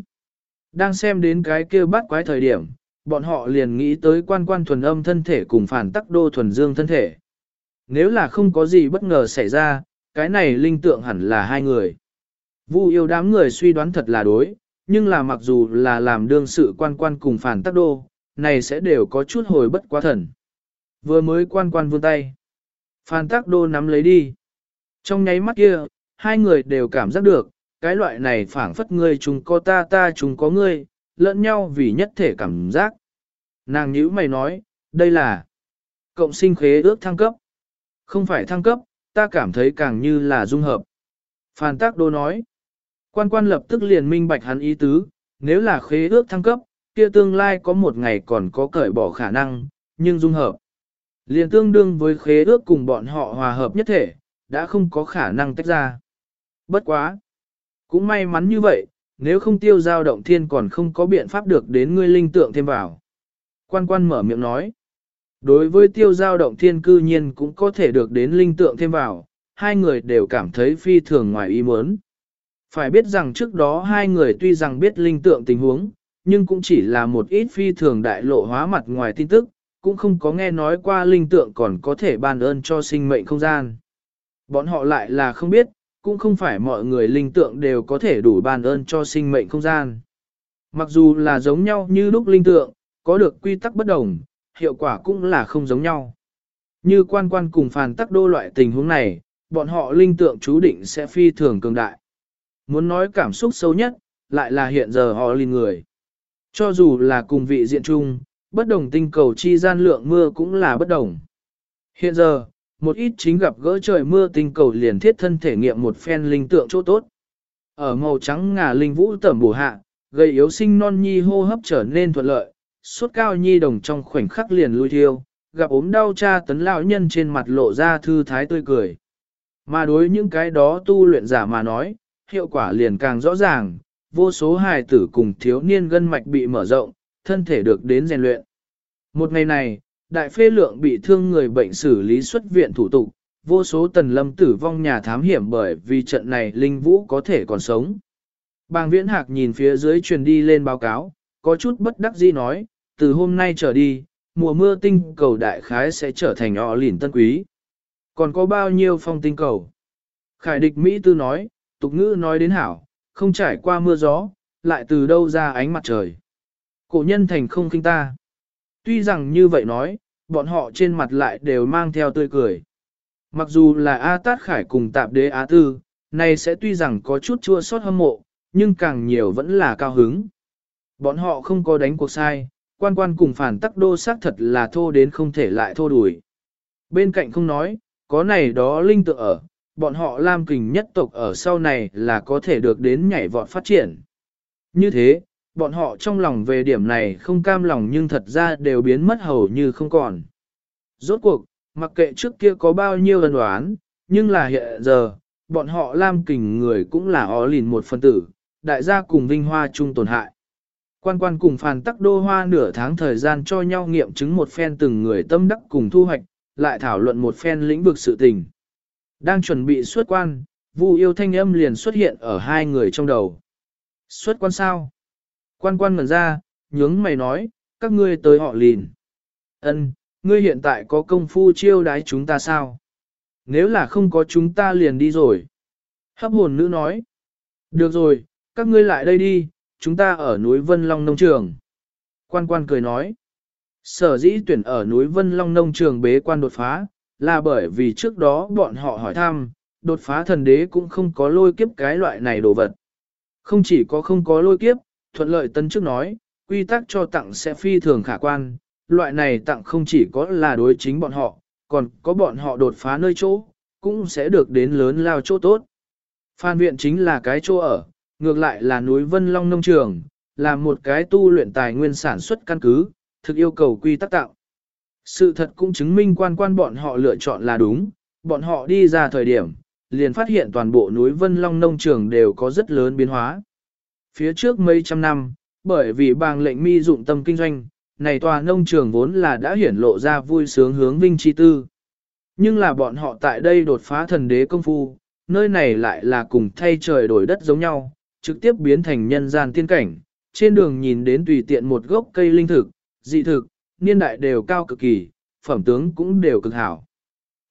Đang xem đến cái kia bắt quái thời điểm, bọn họ liền nghĩ tới quan quan thuần âm thân thể cùng phản tắc đô thuần dương thân thể. Nếu là không có gì bất ngờ xảy ra, cái này linh tượng hẳn là hai người. Vu yêu đám người suy đoán thật là đối, nhưng là mặc dù là làm đương sự quan quan cùng phản tắc đô, này sẽ đều có chút hồi bất quá thần. Vừa mới quan quan vươn tay. Phản tắc đô nắm lấy đi. Trong nháy mắt kia, hai người đều cảm giác được, cái loại này phảng phất ngươi chúng có ta ta chúng có ngươi, lẫn nhau vì nhất thể cảm giác. Nàng nhữ mày nói, đây là cộng sinh khế ước thăng cấp. Không phải thăng cấp, ta cảm thấy càng như là dung hợp. Phan Tác Đô nói, quan quan lập tức liền minh bạch hắn ý tứ, nếu là khế ước thăng cấp, kia tương lai có một ngày còn có cởi bỏ khả năng, nhưng dung hợp. Liền tương đương với khế ước cùng bọn họ hòa hợp nhất thể, đã không có khả năng tách ra. Bất quá. Cũng may mắn như vậy, nếu không tiêu giao động thiên còn không có biện pháp được đến ngươi linh tượng thêm vào. Quan quan mở miệng nói. Đối với tiêu giao động thiên cư nhiên cũng có thể được đến linh tượng thêm vào, hai người đều cảm thấy phi thường ngoài ý muốn. Phải biết rằng trước đó hai người tuy rằng biết linh tượng tình huống, nhưng cũng chỉ là một ít phi thường đại lộ hóa mặt ngoài tin tức, cũng không có nghe nói qua linh tượng còn có thể ban ơn cho sinh mệnh không gian. Bọn họ lại là không biết, cũng không phải mọi người linh tượng đều có thể đủ ban ơn cho sinh mệnh không gian. Mặc dù là giống nhau như lúc linh tượng, có được quy tắc bất đồng, hiệu quả cũng là không giống nhau. Như quan quan cùng phàn tắc đô loại tình huống này, bọn họ linh tượng chú định sẽ phi thường cường đại. Muốn nói cảm xúc sâu nhất, lại là hiện giờ họ linh người. Cho dù là cùng vị diện chung, bất đồng tinh cầu chi gian lượng mưa cũng là bất đồng. Hiện giờ, một ít chính gặp gỡ trời mưa tinh cầu liền thiết thân thể nghiệm một phen linh tượng chỗ tốt. Ở màu trắng ngà linh vũ tẩm bổ hạ, gây yếu sinh non nhi hô hấp trở nên thuận lợi, suốt cao nhi đồng trong khoảnh khắc liền lui thiêu, gặp ốm đau cha tấn lão nhân trên mặt lộ ra thư thái tươi cười. Mà đối những cái đó tu luyện giả mà nói, hiệu quả liền càng rõ ràng, vô số hài tử cùng thiếu niên gân mạch bị mở rộng, thân thể được đến rèn luyện. Một ngày này, đại phê lượng bị thương người bệnh xử lý xuất viện thủ tục, vô số tần lâm tử vong nhà thám hiểm bởi vì trận này linh vũ có thể còn sống. Bàng viễn hạc nhìn phía dưới truyền đi lên báo cáo, có chút bất đắc dĩ nói, từ hôm nay trở đi, mùa mưa tinh cầu đại khái sẽ trở thành họ lỉn tân quý. Còn có bao nhiêu phong tinh cầu? Khải địch Mỹ tư nói, tục ngữ nói đến hảo, không trải qua mưa gió, lại từ đâu ra ánh mặt trời. Cổ nhân thành không kinh ta. Tuy rằng như vậy nói, bọn họ trên mặt lại đều mang theo tươi cười. Mặc dù là A Tát Khải cùng tạp đế Á Tư, này sẽ tuy rằng có chút chua xót hâm mộ, nhưng càng nhiều vẫn là cao hứng. Bọn họ không có đánh cuộc sai, quan quan cùng phản tắc đô xác thật là thô đến không thể lại thô đuổi. Bên cạnh không nói, có này đó linh tự ở, bọn họ lam kình nhất tộc ở sau này là có thể được đến nhảy vọt phát triển. Như thế, bọn họ trong lòng về điểm này không cam lòng nhưng thật ra đều biến mất hầu như không còn. Rốt cuộc, mặc kệ trước kia có bao nhiêu ân đoán, nhưng là hiện giờ, bọn họ lam kình người cũng là ó lìn một phân tử, đại gia cùng vinh hoa chung tổn hại. Quan quan cùng phàn tắc đô hoa nửa tháng thời gian cho nhau nghiệm chứng một phen từng người tâm đắc cùng thu hoạch, lại thảo luận một phen lĩnh vực sự tình. Đang chuẩn bị xuất quan, Vu yêu thanh âm liền xuất hiện ở hai người trong đầu. Xuất quan sao? Quan quan ngẩn ra, nhướng mày nói, các ngươi tới họ lìn. Ân, ngươi hiện tại có công phu chiêu đái chúng ta sao? Nếu là không có chúng ta liền đi rồi. Hấp hồn nữ nói. Được rồi, các ngươi lại đây đi, chúng ta ở núi Vân Long Nông Trường. Quan quan cười nói. Sở dĩ tuyển ở núi Vân Long nông trường bế quan đột phá, là bởi vì trước đó bọn họ hỏi thăm, đột phá thần đế cũng không có lôi kiếp cái loại này đồ vật. Không chỉ có không có lôi kiếp, thuận lợi tân trước nói, quy tắc cho tặng sẽ phi thường khả quan, loại này tặng không chỉ có là đối chính bọn họ, còn có bọn họ đột phá nơi chỗ, cũng sẽ được đến lớn lao chỗ tốt. Phan viện chính là cái chỗ ở, ngược lại là núi Vân Long nông trường, là một cái tu luyện tài nguyên sản xuất căn cứ, thực yêu cầu quy tắc tạo. Sự thật cũng chứng minh quan quan bọn họ lựa chọn là đúng, bọn họ đi ra thời điểm, liền phát hiện toàn bộ núi Vân Long nông trường đều có rất lớn biến hóa. Phía trước mấy trăm năm, bởi vì bàng lệnh mi dụng tâm kinh doanh, này tòa nông trường vốn là đã hiển lộ ra vui sướng hướng vinh chi tư. Nhưng là bọn họ tại đây đột phá thần đế công phu, nơi này lại là cùng thay trời đổi đất giống nhau, trực tiếp biến thành nhân gian tiên cảnh. Trên đường nhìn đến tùy tiện một gốc cây linh thực, dị thực, niên đại đều cao cực kỳ, phẩm tướng cũng đều cực hảo.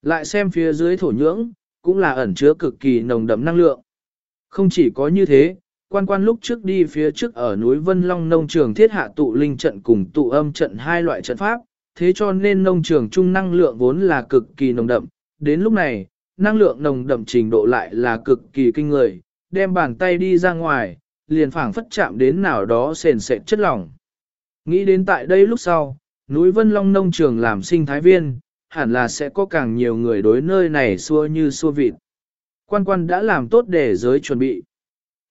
Lại xem phía dưới thổ nhưỡng, cũng là ẩn chứa cực kỳ nồng đậm năng lượng. Không chỉ có như thế, quan quan lúc trước đi phía trước ở núi Vân Long nông trường thiết hạ tụ linh trận cùng tụ âm trận hai loại trận pháp, thế cho nên nông trường trung năng lượng vốn là cực kỳ nồng đậm, đến lúc này, năng lượng nồng đậm trình độ lại là cực kỳ kinh người, đem bàn tay đi ra ngoài, liền phảng phất chạm đến nào đó sền sệt chất lỏng. Nghĩ đến tại đây lúc sau, núi Vân Long nông trường làm sinh thái viên, hẳn là sẽ có càng nhiều người đối nơi này xua như xua vịt. Quan quan đã làm tốt để giới chuẩn bị.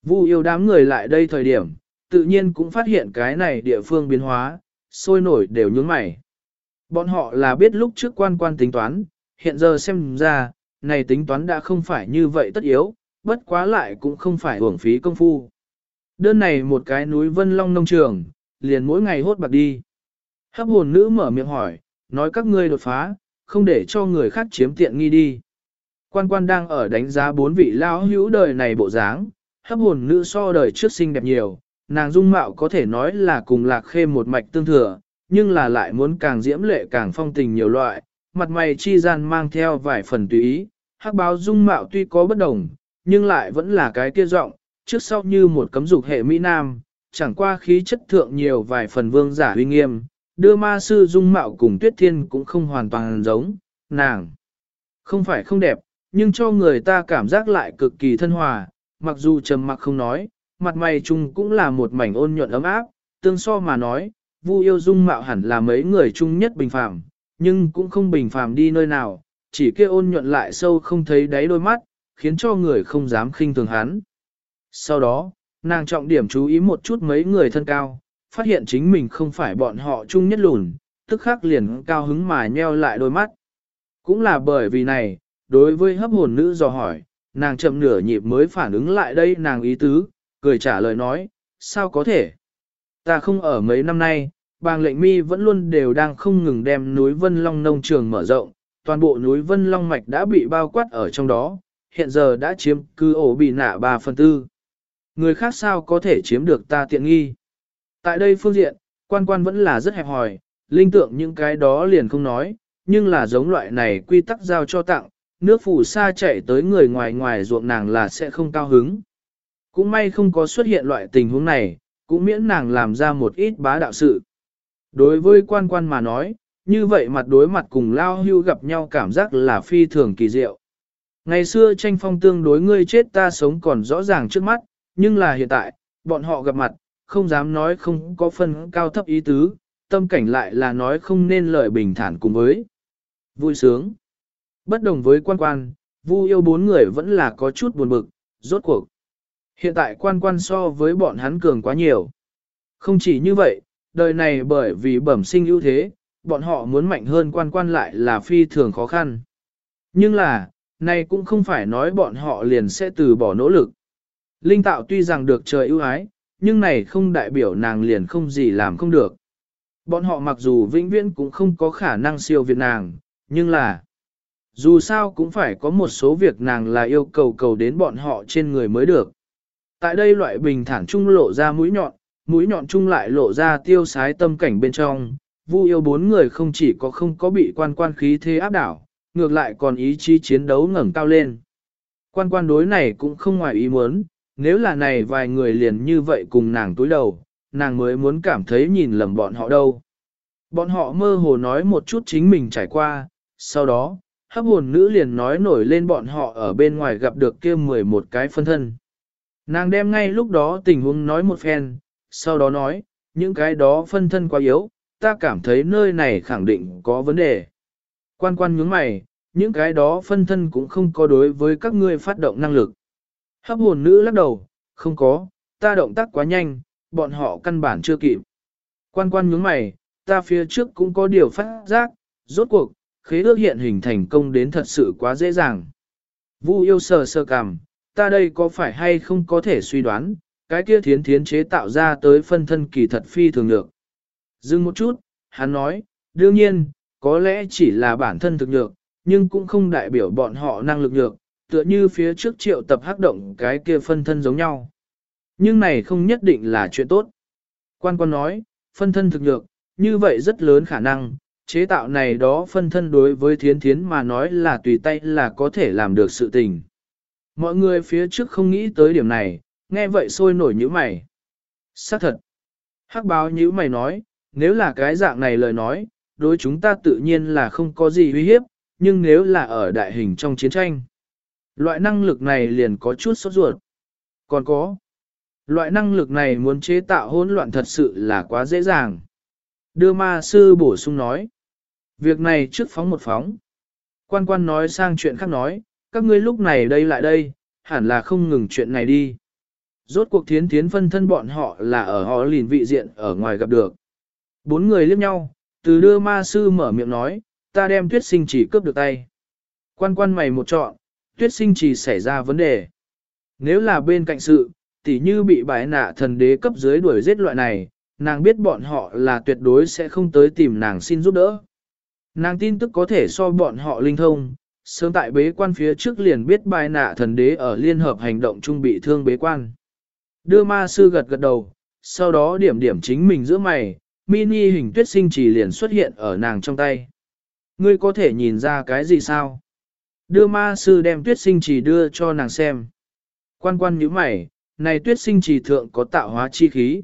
Vu yêu đám người lại đây thời điểm, tự nhiên cũng phát hiện cái này địa phương biến hóa, sôi nổi đều nhướng mày. Bọn họ là biết lúc trước quan quan tính toán, hiện giờ xem ra, này tính toán đã không phải như vậy tất yếu, bất quá lại cũng không phải hưởng phí công phu. Đơn này một cái núi Vân Long nông trường, liền mỗi ngày hốt bạc đi. Hấp hồn nữ mở miệng hỏi, nói các ngươi đột phá, không để cho người khác chiếm tiện nghi đi. Quan quan đang ở đánh giá bốn vị lão hữu đời này bộ dáng, hấp hồn nữ so đời trước xinh đẹp nhiều, nàng dung mạo có thể nói là cùng lạc khê một mạch tương thừa, nhưng là lại muốn càng diễm lệ càng phong tình nhiều loại, mặt mày chi gian mang theo vài phần tùy ý, hắc báo dung mạo tuy có bất đồng, nhưng lại vẫn là cái kia giọng, trước sau như một cấm dục hệ Mỹ Nam, chẳng qua khí chất thượng nhiều vài phần vương giả uy nghiêm, đưa ma sư dung mạo cùng tuyết thiên cũng không hoàn toàn giống, nàng. Không phải không đẹp, nhưng cho người ta cảm giác lại cực kỳ thân hòa, mặc dù trầm mặc không nói, mặt mày chung cũng là một mảnh ôn nhuận ấm áp, tương so mà nói, Vu yêu dung mạo hẳn là mấy người chung nhất bình phàm, nhưng cũng không bình phàm đi nơi nào, chỉ kia ôn nhuận lại sâu không thấy đáy đôi mắt, khiến cho người không dám khinh thường hắn. Sau đó, nàng trọng điểm chú ý một chút mấy người thân cao, phát hiện chính mình không phải bọn họ chung nhất lùn, tức khắc liền cao hứng mà nheo lại đôi mắt. Cũng là bởi vì này, đối với hấp hồn nữ dò hỏi, nàng chậm nửa nhịp mới phản ứng lại đây nàng ý tứ, cười trả lời nói, sao có thể? Ta không ở mấy năm nay, bàng lệnh mi vẫn luôn đều đang không ngừng đem núi Vân Long nông trường mở rộng, toàn bộ núi Vân Long Mạch đã bị bao quát ở trong đó, hiện giờ đã chiếm cư ổ bị nạ 3 phần tư. Người khác sao có thể chiếm được ta tiện nghi? Tại đây phương diện, quan quan vẫn là rất hẹp hòi, linh tượng những cái đó liền không nói, nhưng là giống loại này quy tắc giao cho tặng, nước phủ xa chạy tới người ngoài ngoài ruộng nàng là sẽ không cao hứng. Cũng may không có xuất hiện loại tình huống này, cũng miễn nàng làm ra một ít bá đạo sự. Đối với quan quan mà nói, như vậy mặt đối mặt cùng lao hưu gặp nhau cảm giác là phi thường kỳ diệu. Ngày xưa tranh phong tương đối ngươi chết ta sống còn rõ ràng trước mắt, nhưng là hiện tại, bọn họ gặp mặt, không dám nói không có phân cao thấp ý tứ, tâm cảnh lại là nói không nên lời bình thản cùng với vui sướng. Bất đồng với quan quan, vu yêu bốn người vẫn là có chút buồn bực, rốt cuộc. Hiện tại quan quan so với bọn hắn cường quá nhiều. Không chỉ như vậy, đời này bởi vì bẩm sinh ưu thế, bọn họ muốn mạnh hơn quan quan lại là phi thường khó khăn. Nhưng là, này cũng không phải nói bọn họ liền sẽ từ bỏ nỗ lực. Linh tạo tuy rằng được trời ưu ái, nhưng này không đại biểu nàng liền không gì làm không được. Bọn họ mặc dù vĩnh viễn cũng không có khả năng siêu việt nàng, nhưng là dù sao cũng phải có một số việc nàng là yêu cầu cầu đến bọn họ trên người mới được. Tại đây loại bình thản trung lộ ra mũi nhọn, mũi nhọn trung lại lộ ra tiêu sái tâm cảnh bên trong, Vu yêu bốn người không chỉ có không có bị quan quan khí thế áp đảo, ngược lại còn ý chí chiến đấu ngẩng cao lên. Quan quan đối này cũng không ngoài ý muốn, nếu là này vài người liền như vậy cùng nàng túi đầu, nàng mới muốn cảm thấy nhìn lầm bọn họ đâu. Bọn họ mơ hồ nói một chút chính mình trải qua, sau đó, hấp hồn nữ liền nói nổi lên bọn họ ở bên ngoài gặp được kia 11 cái phân thân. Nàng đem ngay lúc đó tình huống nói một phen, sau đó nói, những cái đó phân thân quá yếu, ta cảm thấy nơi này khẳng định có vấn đề. Quan quan nhướng mày, những cái đó phân thân cũng không có đối với các ngươi phát động năng lực. Hấp hồn nữ lắc đầu, không có, ta động tác quá nhanh, bọn họ căn bản chưa kịp. Quan quan nhướng mày, ta phía trước cũng có điều phát giác, rốt cuộc, khế ước hiện hình thành công đến thật sự quá dễ dàng. Vu yêu sờ sơ cằm, ta đây có phải hay không có thể suy đoán, cái kia thiến thiến chế tạo ra tới phân thân kỳ thật phi thường được. Dừng một chút, hắn nói, đương nhiên, có lẽ chỉ là bản thân thực nhược, nhưng cũng không đại biểu bọn họ năng lực nhược, tựa như phía trước triệu tập hắc động cái kia phân thân giống nhau. Nhưng này không nhất định là chuyện tốt. Quan quan nói, phân thân thực nhược, như vậy rất lớn khả năng, chế tạo này đó phân thân đối với thiến thiến mà nói là tùy tay là có thể làm được sự tình. Mọi người phía trước không nghĩ tới điểm này, nghe vậy sôi nổi như mày. Xác thật. Hắc báo như mày nói, nếu là cái dạng này lời nói, đối chúng ta tự nhiên là không có gì uy hiếp, nhưng nếu là ở đại hình trong chiến tranh, loại năng lực này liền có chút sốt ruột. Còn có, loại năng lực này muốn chế tạo hỗn loạn thật sự là quá dễ dàng. Đưa ma sư bổ sung nói, việc này trước phóng một phóng. Quan quan nói sang chuyện khác nói, các ngươi lúc này đây lại đây, hẳn là không ngừng chuyện này đi. Rốt cuộc thiến thiến phân thân bọn họ là ở họ lìn vị diện ở ngoài gặp được. Bốn người liếc nhau, từ đưa ma sư mở miệng nói, ta đem tuyết sinh chỉ cướp được tay. Quan quan mày một trọn, tuyết sinh chỉ xảy ra vấn đề. Nếu là bên cạnh sự, tỉ như bị bái nạ thần đế cấp dưới đuổi giết loại này, nàng biết bọn họ là tuyệt đối sẽ không tới tìm nàng xin giúp đỡ. Nàng tin tức có thể so bọn họ linh thông, sớm tại bế quan phía trước liền biết bài nạ thần đế ở liên hợp hành động trung bị thương bế quan. Đưa ma sư gật gật đầu, sau đó điểm điểm chính mình giữa mày, mini hình tuyết sinh chỉ liền xuất hiện ở nàng trong tay. Ngươi có thể nhìn ra cái gì sao? Đưa ma sư đem tuyết sinh chỉ đưa cho nàng xem. Quan quan nhíu mày, này tuyết sinh chỉ thượng có tạo hóa chi khí.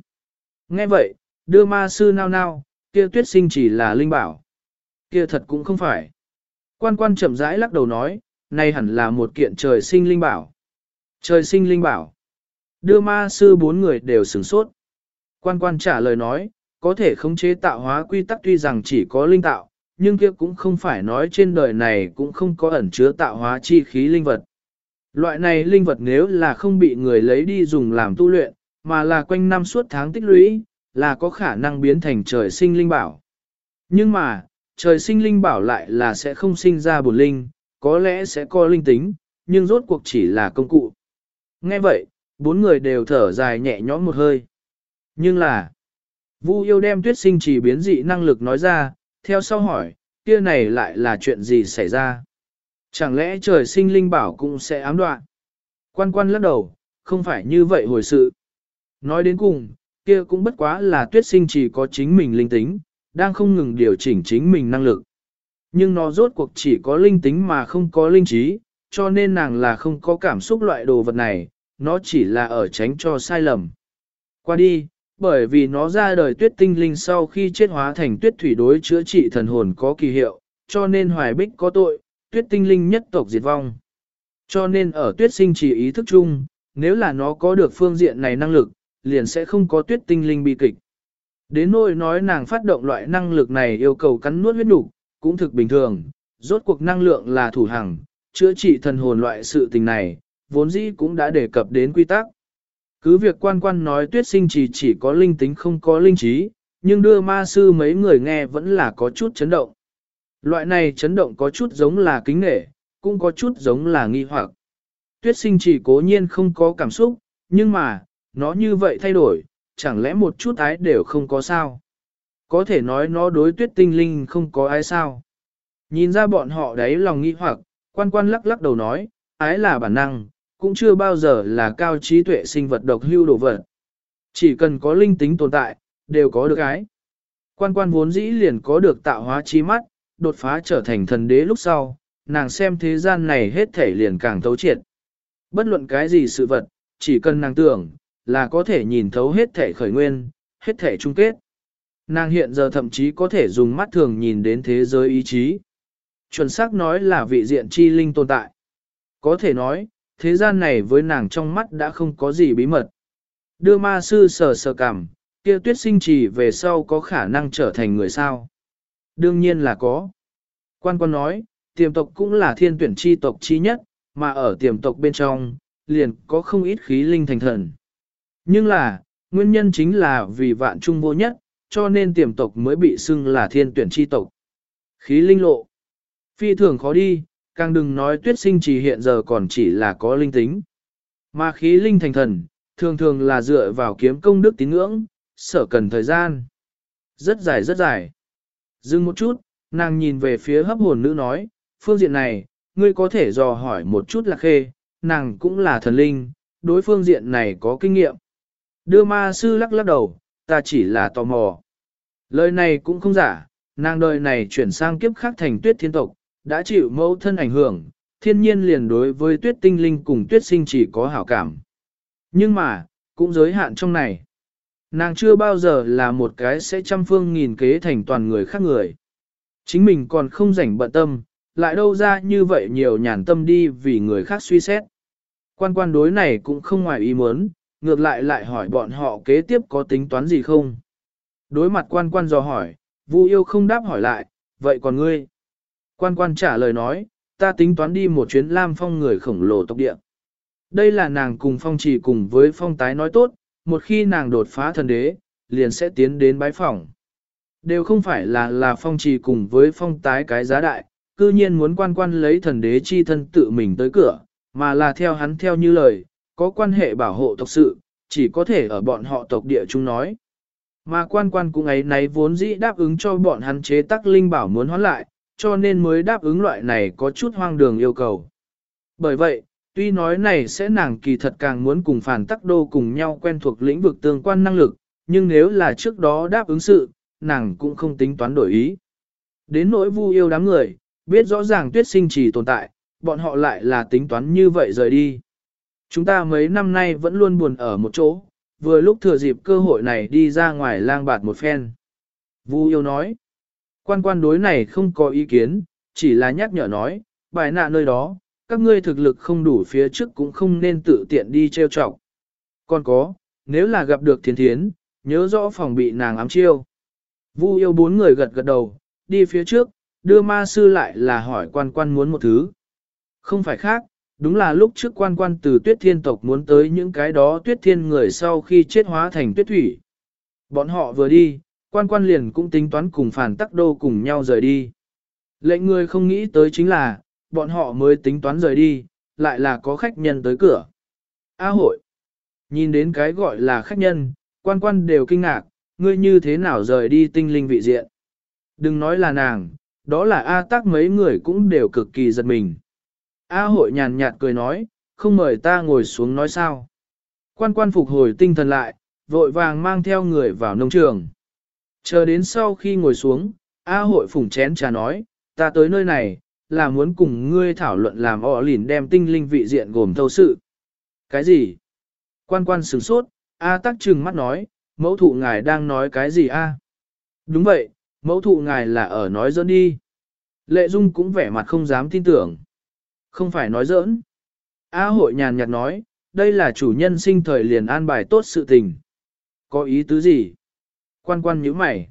Nghe vậy, đưa ma sư nao nao, kia tuyết sinh chỉ là linh bảo. Kia thật cũng không phải. Quan quan chậm rãi lắc đầu nói, này hẳn là một kiện trời sinh linh bảo. Trời sinh linh bảo. Đưa ma sư bốn người đều sửng sốt. Quan quan trả lời nói, có thể khống chế tạo hóa quy tắc tuy rằng chỉ có linh tạo, nhưng kia cũng không phải nói trên đời này cũng không có ẩn chứa tạo hóa chi khí linh vật. Loại này linh vật nếu là không bị người lấy đi dùng làm tu luyện, mà là quanh năm suốt tháng tích lũy, là có khả năng biến thành trời sinh linh bảo. Nhưng mà, trời sinh linh bảo lại là sẽ không sinh ra bổn linh, có lẽ sẽ có linh tính, nhưng rốt cuộc chỉ là công cụ. Nghe vậy, bốn người đều thở dài nhẹ nhõm một hơi. Nhưng là, Vu yêu đem tuyết sinh chỉ biến dị năng lực nói ra, theo sau hỏi, kia này lại là chuyện gì xảy ra? Chẳng lẽ trời sinh linh bảo cũng sẽ ám đoạn? Quan quan lắc đầu, không phải như vậy hồi sự. Nói đến cùng, kia cũng bất quá là tuyết sinh chỉ có chính mình linh tính, đang không ngừng điều chỉnh chính mình năng lực. Nhưng nó rốt cuộc chỉ có linh tính mà không có linh trí, cho nên nàng là không có cảm xúc loại đồ vật này, nó chỉ là ở tránh cho sai lầm. Qua đi, bởi vì nó ra đời tuyết tinh linh sau khi chết hóa thành tuyết thủy đối chữa trị thần hồn có kỳ hiệu, cho nên hoài bích có tội, tuyết tinh linh nhất tộc diệt vong. Cho nên ở tuyết sinh chỉ ý thức chung, nếu là nó có được phương diện này năng lực, liền sẽ không có tuyết tinh linh bi kịch. Đến nỗi nói nàng phát động loại năng lực này yêu cầu cắn nuốt huyết đủ cũng thực bình thường, rốt cuộc năng lượng là thủ hằng, chữa trị thần hồn loại sự tình này, vốn dĩ cũng đã đề cập đến quy tắc. Cứ việc quan quan nói tuyết sinh chỉ chỉ có linh tính không có linh trí, nhưng đưa ma sư mấy người nghe vẫn là có chút chấn động. Loại này chấn động có chút giống là kính nghệ, cũng có chút giống là nghi hoặc. Tuyết sinh chỉ cố nhiên không có cảm xúc, nhưng mà, nó như vậy thay đổi, chẳng lẽ một chút ái đều không có sao? Có thể nói nó đối tuyết tinh linh không có ái sao? Nhìn ra bọn họ đấy lòng nghi hoặc, quan quan lắc lắc đầu nói, ái là bản năng, cũng chưa bao giờ là cao trí tuệ sinh vật độc hưu đồ vật. Chỉ cần có linh tính tồn tại, đều có được ái. Quan quan vốn dĩ liền có được tạo hóa trí mắt, đột phá trở thành thần đế lúc sau, nàng xem thế gian này hết thể liền càng thấu triệt. Bất luận cái gì sự vật, chỉ cần nàng tưởng, là có thể nhìn thấu hết thể khởi nguyên, hết thể chung kết. Nàng hiện giờ thậm chí có thể dùng mắt thường nhìn đến thế giới ý chí. Chuẩn xác nói là vị diện chi linh tồn tại. Có thể nói, thế gian này với nàng trong mắt đã không có gì bí mật. Đưa ma sư sờ sờ cảm, kia tuyết sinh trì về sau có khả năng trở thành người sao. Đương nhiên là có. Quan quan nói, tiềm tộc cũng là thiên tuyển chi tộc chi nhất, mà ở tiềm tộc bên trong, liền có không ít khí linh thành thần. Nhưng là, nguyên nhân chính là vì vạn trung vô nhất, cho nên tiềm tộc mới bị xưng là thiên tuyển chi tộc. Khí linh lộ. Phi thường khó đi, càng đừng nói tuyết sinh chỉ hiện giờ còn chỉ là có linh tính. Mà khí linh thành thần, thường thường là dựa vào kiếm công đức tín ngưỡng, sở cần thời gian. Rất dài rất dài. Dừng một chút, nàng nhìn về phía hấp hồn nữ nói, phương diện này, ngươi có thể dò hỏi một chút là khê, nàng cũng là thần linh, đối phương diện này có kinh nghiệm. Đưa ma sư lắc lắc đầu, ta chỉ là tò mò. Lời này cũng không giả, nàng đời này chuyển sang kiếp khác thành tuyết thiên tộc, đã chịu mẫu thân ảnh hưởng, thiên nhiên liền đối với tuyết tinh linh cùng tuyết sinh chỉ có hảo cảm. Nhưng mà, cũng giới hạn trong này. Nàng chưa bao giờ là một cái sẽ trăm phương nghìn kế thành toàn người khác người. Chính mình còn không rảnh bận tâm, lại đâu ra như vậy nhiều nhàn tâm đi vì người khác suy xét. Quan quan đối này cũng không ngoài ý muốn, ngược lại lại hỏi bọn họ kế tiếp có tính toán gì không. Đối mặt quan quan dò hỏi, Vu yêu không đáp hỏi lại, vậy còn ngươi? Quan quan trả lời nói, ta tính toán đi một chuyến Lam Phong người khổng lồ tộc địa. Đây là nàng cùng Phong chỉ cùng với Phong tái nói tốt, một khi nàng đột phá thần đế, liền sẽ tiến đến bái phòng. Đều không phải là là Phong chỉ cùng với Phong tái cái giá đại, cư nhiên muốn quan quan lấy thần đế chi thân tự mình tới cửa, mà là theo hắn theo như lời, có quan hệ bảo hộ tộc sự, chỉ có thể ở bọn họ tộc địa chúng nói. Mà quan quan cũng ấy nấy vốn dĩ đáp ứng cho bọn hắn chế tắc linh bảo muốn hoán lại, cho nên mới đáp ứng loại này có chút hoang đường yêu cầu. Bởi vậy, tuy nói này sẽ nàng kỳ thật càng muốn cùng phản tắc đô cùng nhau quen thuộc lĩnh vực tương quan năng lực, nhưng nếu là trước đó đáp ứng sự, nàng cũng không tính toán đổi ý. Đến nỗi vu yêu đám người, biết rõ ràng tuyết sinh chỉ tồn tại, bọn họ lại là tính toán như vậy rời đi. Chúng ta mấy năm nay vẫn luôn buồn ở một chỗ, vừa lúc thừa dịp cơ hội này đi ra ngoài lang bạt một phen. Vu yêu nói, quan quan đối này không có ý kiến, chỉ là nhắc nhở nói, bài nạ nơi đó, các ngươi thực lực không đủ phía trước cũng không nên tự tiện đi treo trọng. Còn có, nếu là gặp được thiên thiến, nhớ rõ phòng bị nàng ám chiêu. Vu yêu bốn người gật gật đầu, đi phía trước, đưa ma sư lại là hỏi quan quan muốn một thứ. Không phải khác, đúng là lúc trước quan quan từ tuyết thiên tộc muốn tới những cái đó tuyết thiên người sau khi chết hóa thành tuyết thủy. Bọn họ vừa đi, quan quan liền cũng tính toán cùng phản tắc đô cùng nhau rời đi. Lệnh người không nghĩ tới chính là, bọn họ mới tính toán rời đi, lại là có khách nhân tới cửa. A hội. Nhìn đến cái gọi là khách nhân, quan quan đều kinh ngạc, ngươi như thế nào rời đi tinh linh vị diện. Đừng nói là nàng, đó là A tác mấy người cũng đều cực kỳ giật mình. A hội nhàn nhạt cười nói, không mời ta ngồi xuống nói sao. Quan quan phục hồi tinh thần lại, vội vàng mang theo người vào nông trường. Chờ đến sau khi ngồi xuống, A hội phủng chén trà nói, ta tới nơi này, là muốn cùng ngươi thảo luận làm ọ lìn đem tinh linh vị diện gồm thâu sự. Cái gì? Quan quan sửng sốt, A tắc trừng mắt nói, mẫu thụ ngài đang nói cái gì A? Đúng vậy, mẫu thụ ngài là ở nói dẫn đi. Lệ Dung cũng vẻ mặt không dám tin tưởng. Không phải nói giỡn. A hội nhàn nhạt nói, đây là chủ nhân sinh thời liền an bài tốt sự tình. Có ý tứ gì? Quan quan nhíu mày.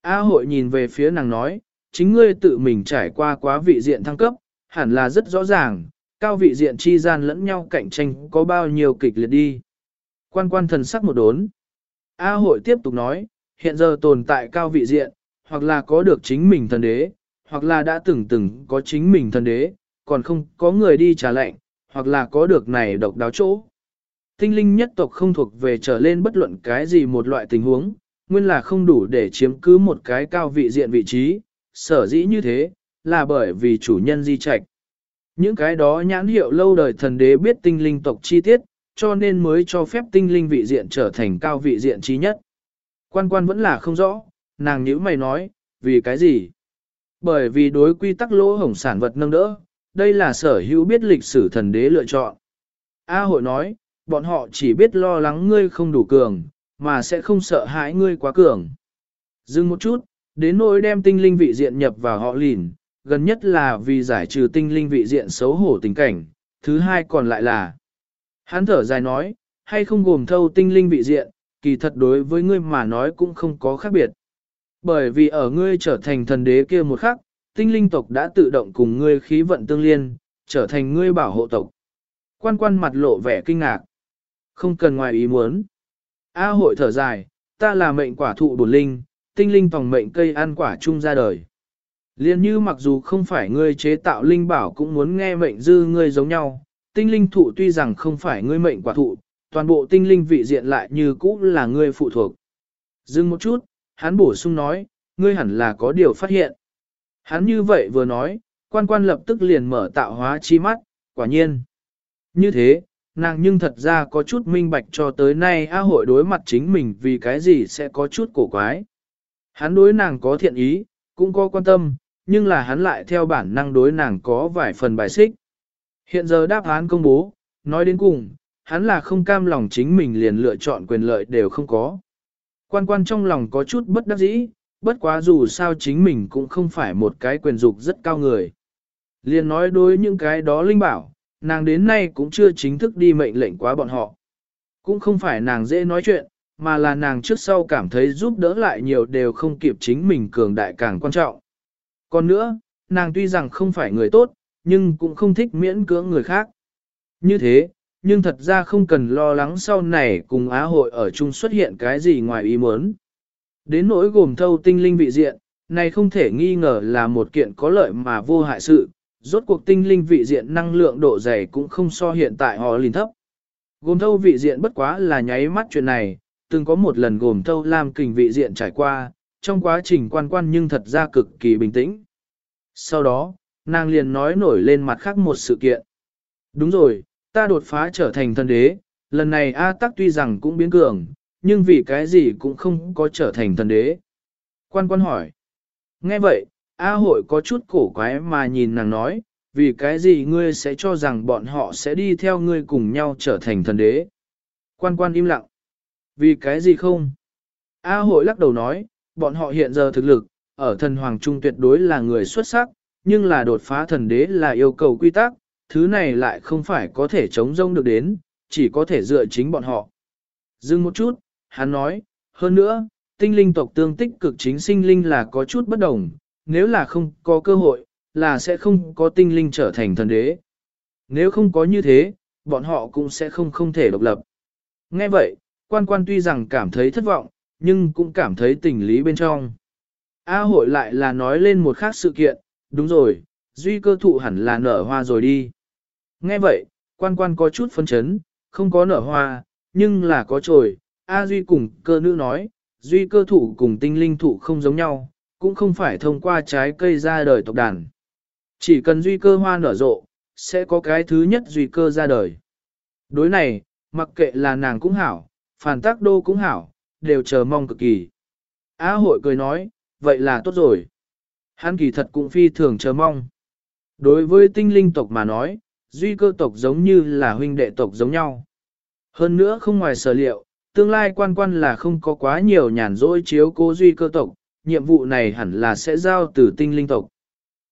A hội nhìn về phía nàng nói, chính ngươi tự mình trải qua quá vị diện thăng cấp, hẳn là rất rõ ràng, cao vị diện chi gian lẫn nhau cạnh tranh có bao nhiêu kịch liệt đi. Quan quan thần sắc một đốn. A hội tiếp tục nói, hiện giờ tồn tại cao vị diện, hoặc là có được chính mình thần đế, hoặc là đã từng từng có chính mình thần đế, còn không có người đi trả lệnh, hoặc là có được này độc đáo chỗ. Tinh linh nhất tộc không thuộc về trở lên bất luận cái gì một loại tình huống, nguyên là không đủ để chiếm cứ một cái cao vị diện vị trí, sở dĩ như thế, là bởi vì chủ nhân di trạch. Những cái đó nhãn hiệu lâu đời thần đế biết tinh linh tộc chi tiết, cho nên mới cho phép tinh linh vị diện trở thành cao vị diện trí nhất. Quan quan vẫn là không rõ, nàng nhữ mày nói, vì cái gì? Bởi vì đối quy tắc lỗ hổng sản vật nâng đỡ, đây là sở hữu biết lịch sử thần đế lựa chọn. A hội nói, bọn họ chỉ biết lo lắng ngươi không đủ cường, mà sẽ không sợ hãi ngươi quá cường. Dừng một chút, đến nỗi đem tinh linh vị diện nhập vào họ lìn, gần nhất là vì giải trừ tinh linh vị diện xấu hổ tình cảnh, thứ hai còn lại là. Hắn thở dài nói, hay không gồm thâu tinh linh vị diện, kỳ thật đối với ngươi mà nói cũng không có khác biệt. Bởi vì ở ngươi trở thành thần đế kia một khắc, tinh linh tộc đã tự động cùng ngươi khí vận tương liên, trở thành ngươi bảo hộ tộc. Quan quan mặt lộ vẻ kinh ngạc. Không cần ngoài ý muốn. A hội thở dài, ta là mệnh quả thụ bổn linh, tinh linh tòng mệnh cây ăn quả chung ra đời. Liên như mặc dù không phải ngươi chế tạo linh bảo cũng muốn nghe mệnh dư ngươi giống nhau, tinh linh thụ tuy rằng không phải ngươi mệnh quả thụ, toàn bộ tinh linh vị diện lại như cũ là ngươi phụ thuộc. Dừng một chút, hắn bổ sung nói, ngươi hẳn là có điều phát hiện. Hắn như vậy vừa nói, quan quan lập tức liền mở tạo hóa chi mắt, quả nhiên. Như thế, nàng nhưng thật ra có chút minh bạch cho tới nay A hội đối mặt chính mình vì cái gì sẽ có chút cổ quái. Hắn đối nàng có thiện ý, cũng có quan tâm, nhưng là hắn lại theo bản năng đối nàng có vài phần bài xích. Hiện giờ đáp án công bố, nói đến cùng, hắn là không cam lòng chính mình liền lựa chọn quyền lợi đều không có. Quan quan trong lòng có chút bất đắc dĩ, bất quá dù sao chính mình cũng không phải một cái quyền dục rất cao người. Liền nói đối những cái đó linh bảo, nàng đến nay cũng chưa chính thức đi mệnh lệnh quá bọn họ. Cũng không phải nàng dễ nói chuyện, mà là nàng trước sau cảm thấy giúp đỡ lại nhiều đều không kịp chính mình cường đại càng quan trọng. Còn nữa, nàng tuy rằng không phải người tốt, nhưng cũng không thích miễn cưỡng người khác. Như thế, nhưng thật ra không cần lo lắng sau này cùng Á hội ở chung xuất hiện cái gì ngoài ý muốn. Đến nỗi gồm thâu tinh linh vị diện, này không thể nghi ngờ là một kiện có lợi mà vô hại sự, rốt cuộc tinh linh vị diện năng lượng độ dày cũng không so hiện tại họ lìn thấp. Gồm thâu vị diện bất quá là nháy mắt chuyện này, từng có một lần gồm thâu làm kình vị diện trải qua, trong quá trình quan quan nhưng thật ra cực kỳ bình tĩnh. Sau đó, nàng liền nói nổi lên mặt khác một sự kiện. Đúng rồi, ta đột phá trở thành thần đế, lần này A tắc tuy rằng cũng biến cường, nhưng vì cái gì cũng không có trở thành thần đế. Quan quan hỏi. Nghe vậy, A hội có chút cổ quái mà nhìn nàng nói, vì cái gì ngươi sẽ cho rằng bọn họ sẽ đi theo ngươi cùng nhau trở thành thần đế. Quan quan im lặng. Vì cái gì không? A hội lắc đầu nói, bọn họ hiện giờ thực lực, ở thần hoàng trung tuyệt đối là người xuất sắc, nhưng là đột phá thần đế là yêu cầu quy tắc, thứ này lại không phải có thể chống rông được đến, chỉ có thể dựa chính bọn họ. Dừng một chút, hắn nói, hơn nữa, tinh linh tộc tương tích cực chính sinh linh là có chút bất đồng, nếu là không có cơ hội, là sẽ không có tinh linh trở thành thần đế. Nếu không có như thế, bọn họ cũng sẽ không không thể độc lập. Nghe vậy, quan quan tuy rằng cảm thấy thất vọng, nhưng cũng cảm thấy tình lý bên trong. A hội lại là nói lên một khác sự kiện, đúng rồi, duy cơ thụ hẳn là nở hoa rồi đi. Nghe vậy, quan quan có chút phân chấn, không có nở hoa, nhưng là có trồi. A duy cùng cơ nữ nói, duy cơ thụ cùng tinh linh thụ không giống nhau, cũng không phải thông qua trái cây ra đời tộc đàn. Chỉ cần duy cơ hoa nở rộ, sẽ có cái thứ nhất duy cơ ra đời. Đối này, mặc kệ là nàng cũng hảo, phản tác đô cũng hảo, đều chờ mong cực kỳ. Á hội cười nói, vậy là tốt rồi. Hắn kỳ thật cũng phi thường chờ mong. Đối với tinh linh tộc mà nói, duy cơ tộc giống như là huynh đệ tộc giống nhau. Hơn nữa không ngoài sở liệu, tương lai quan quan là không có quá nhiều nhàn rỗi chiếu cố duy cơ tộc, nhiệm vụ này hẳn là sẽ giao từ tinh linh tộc.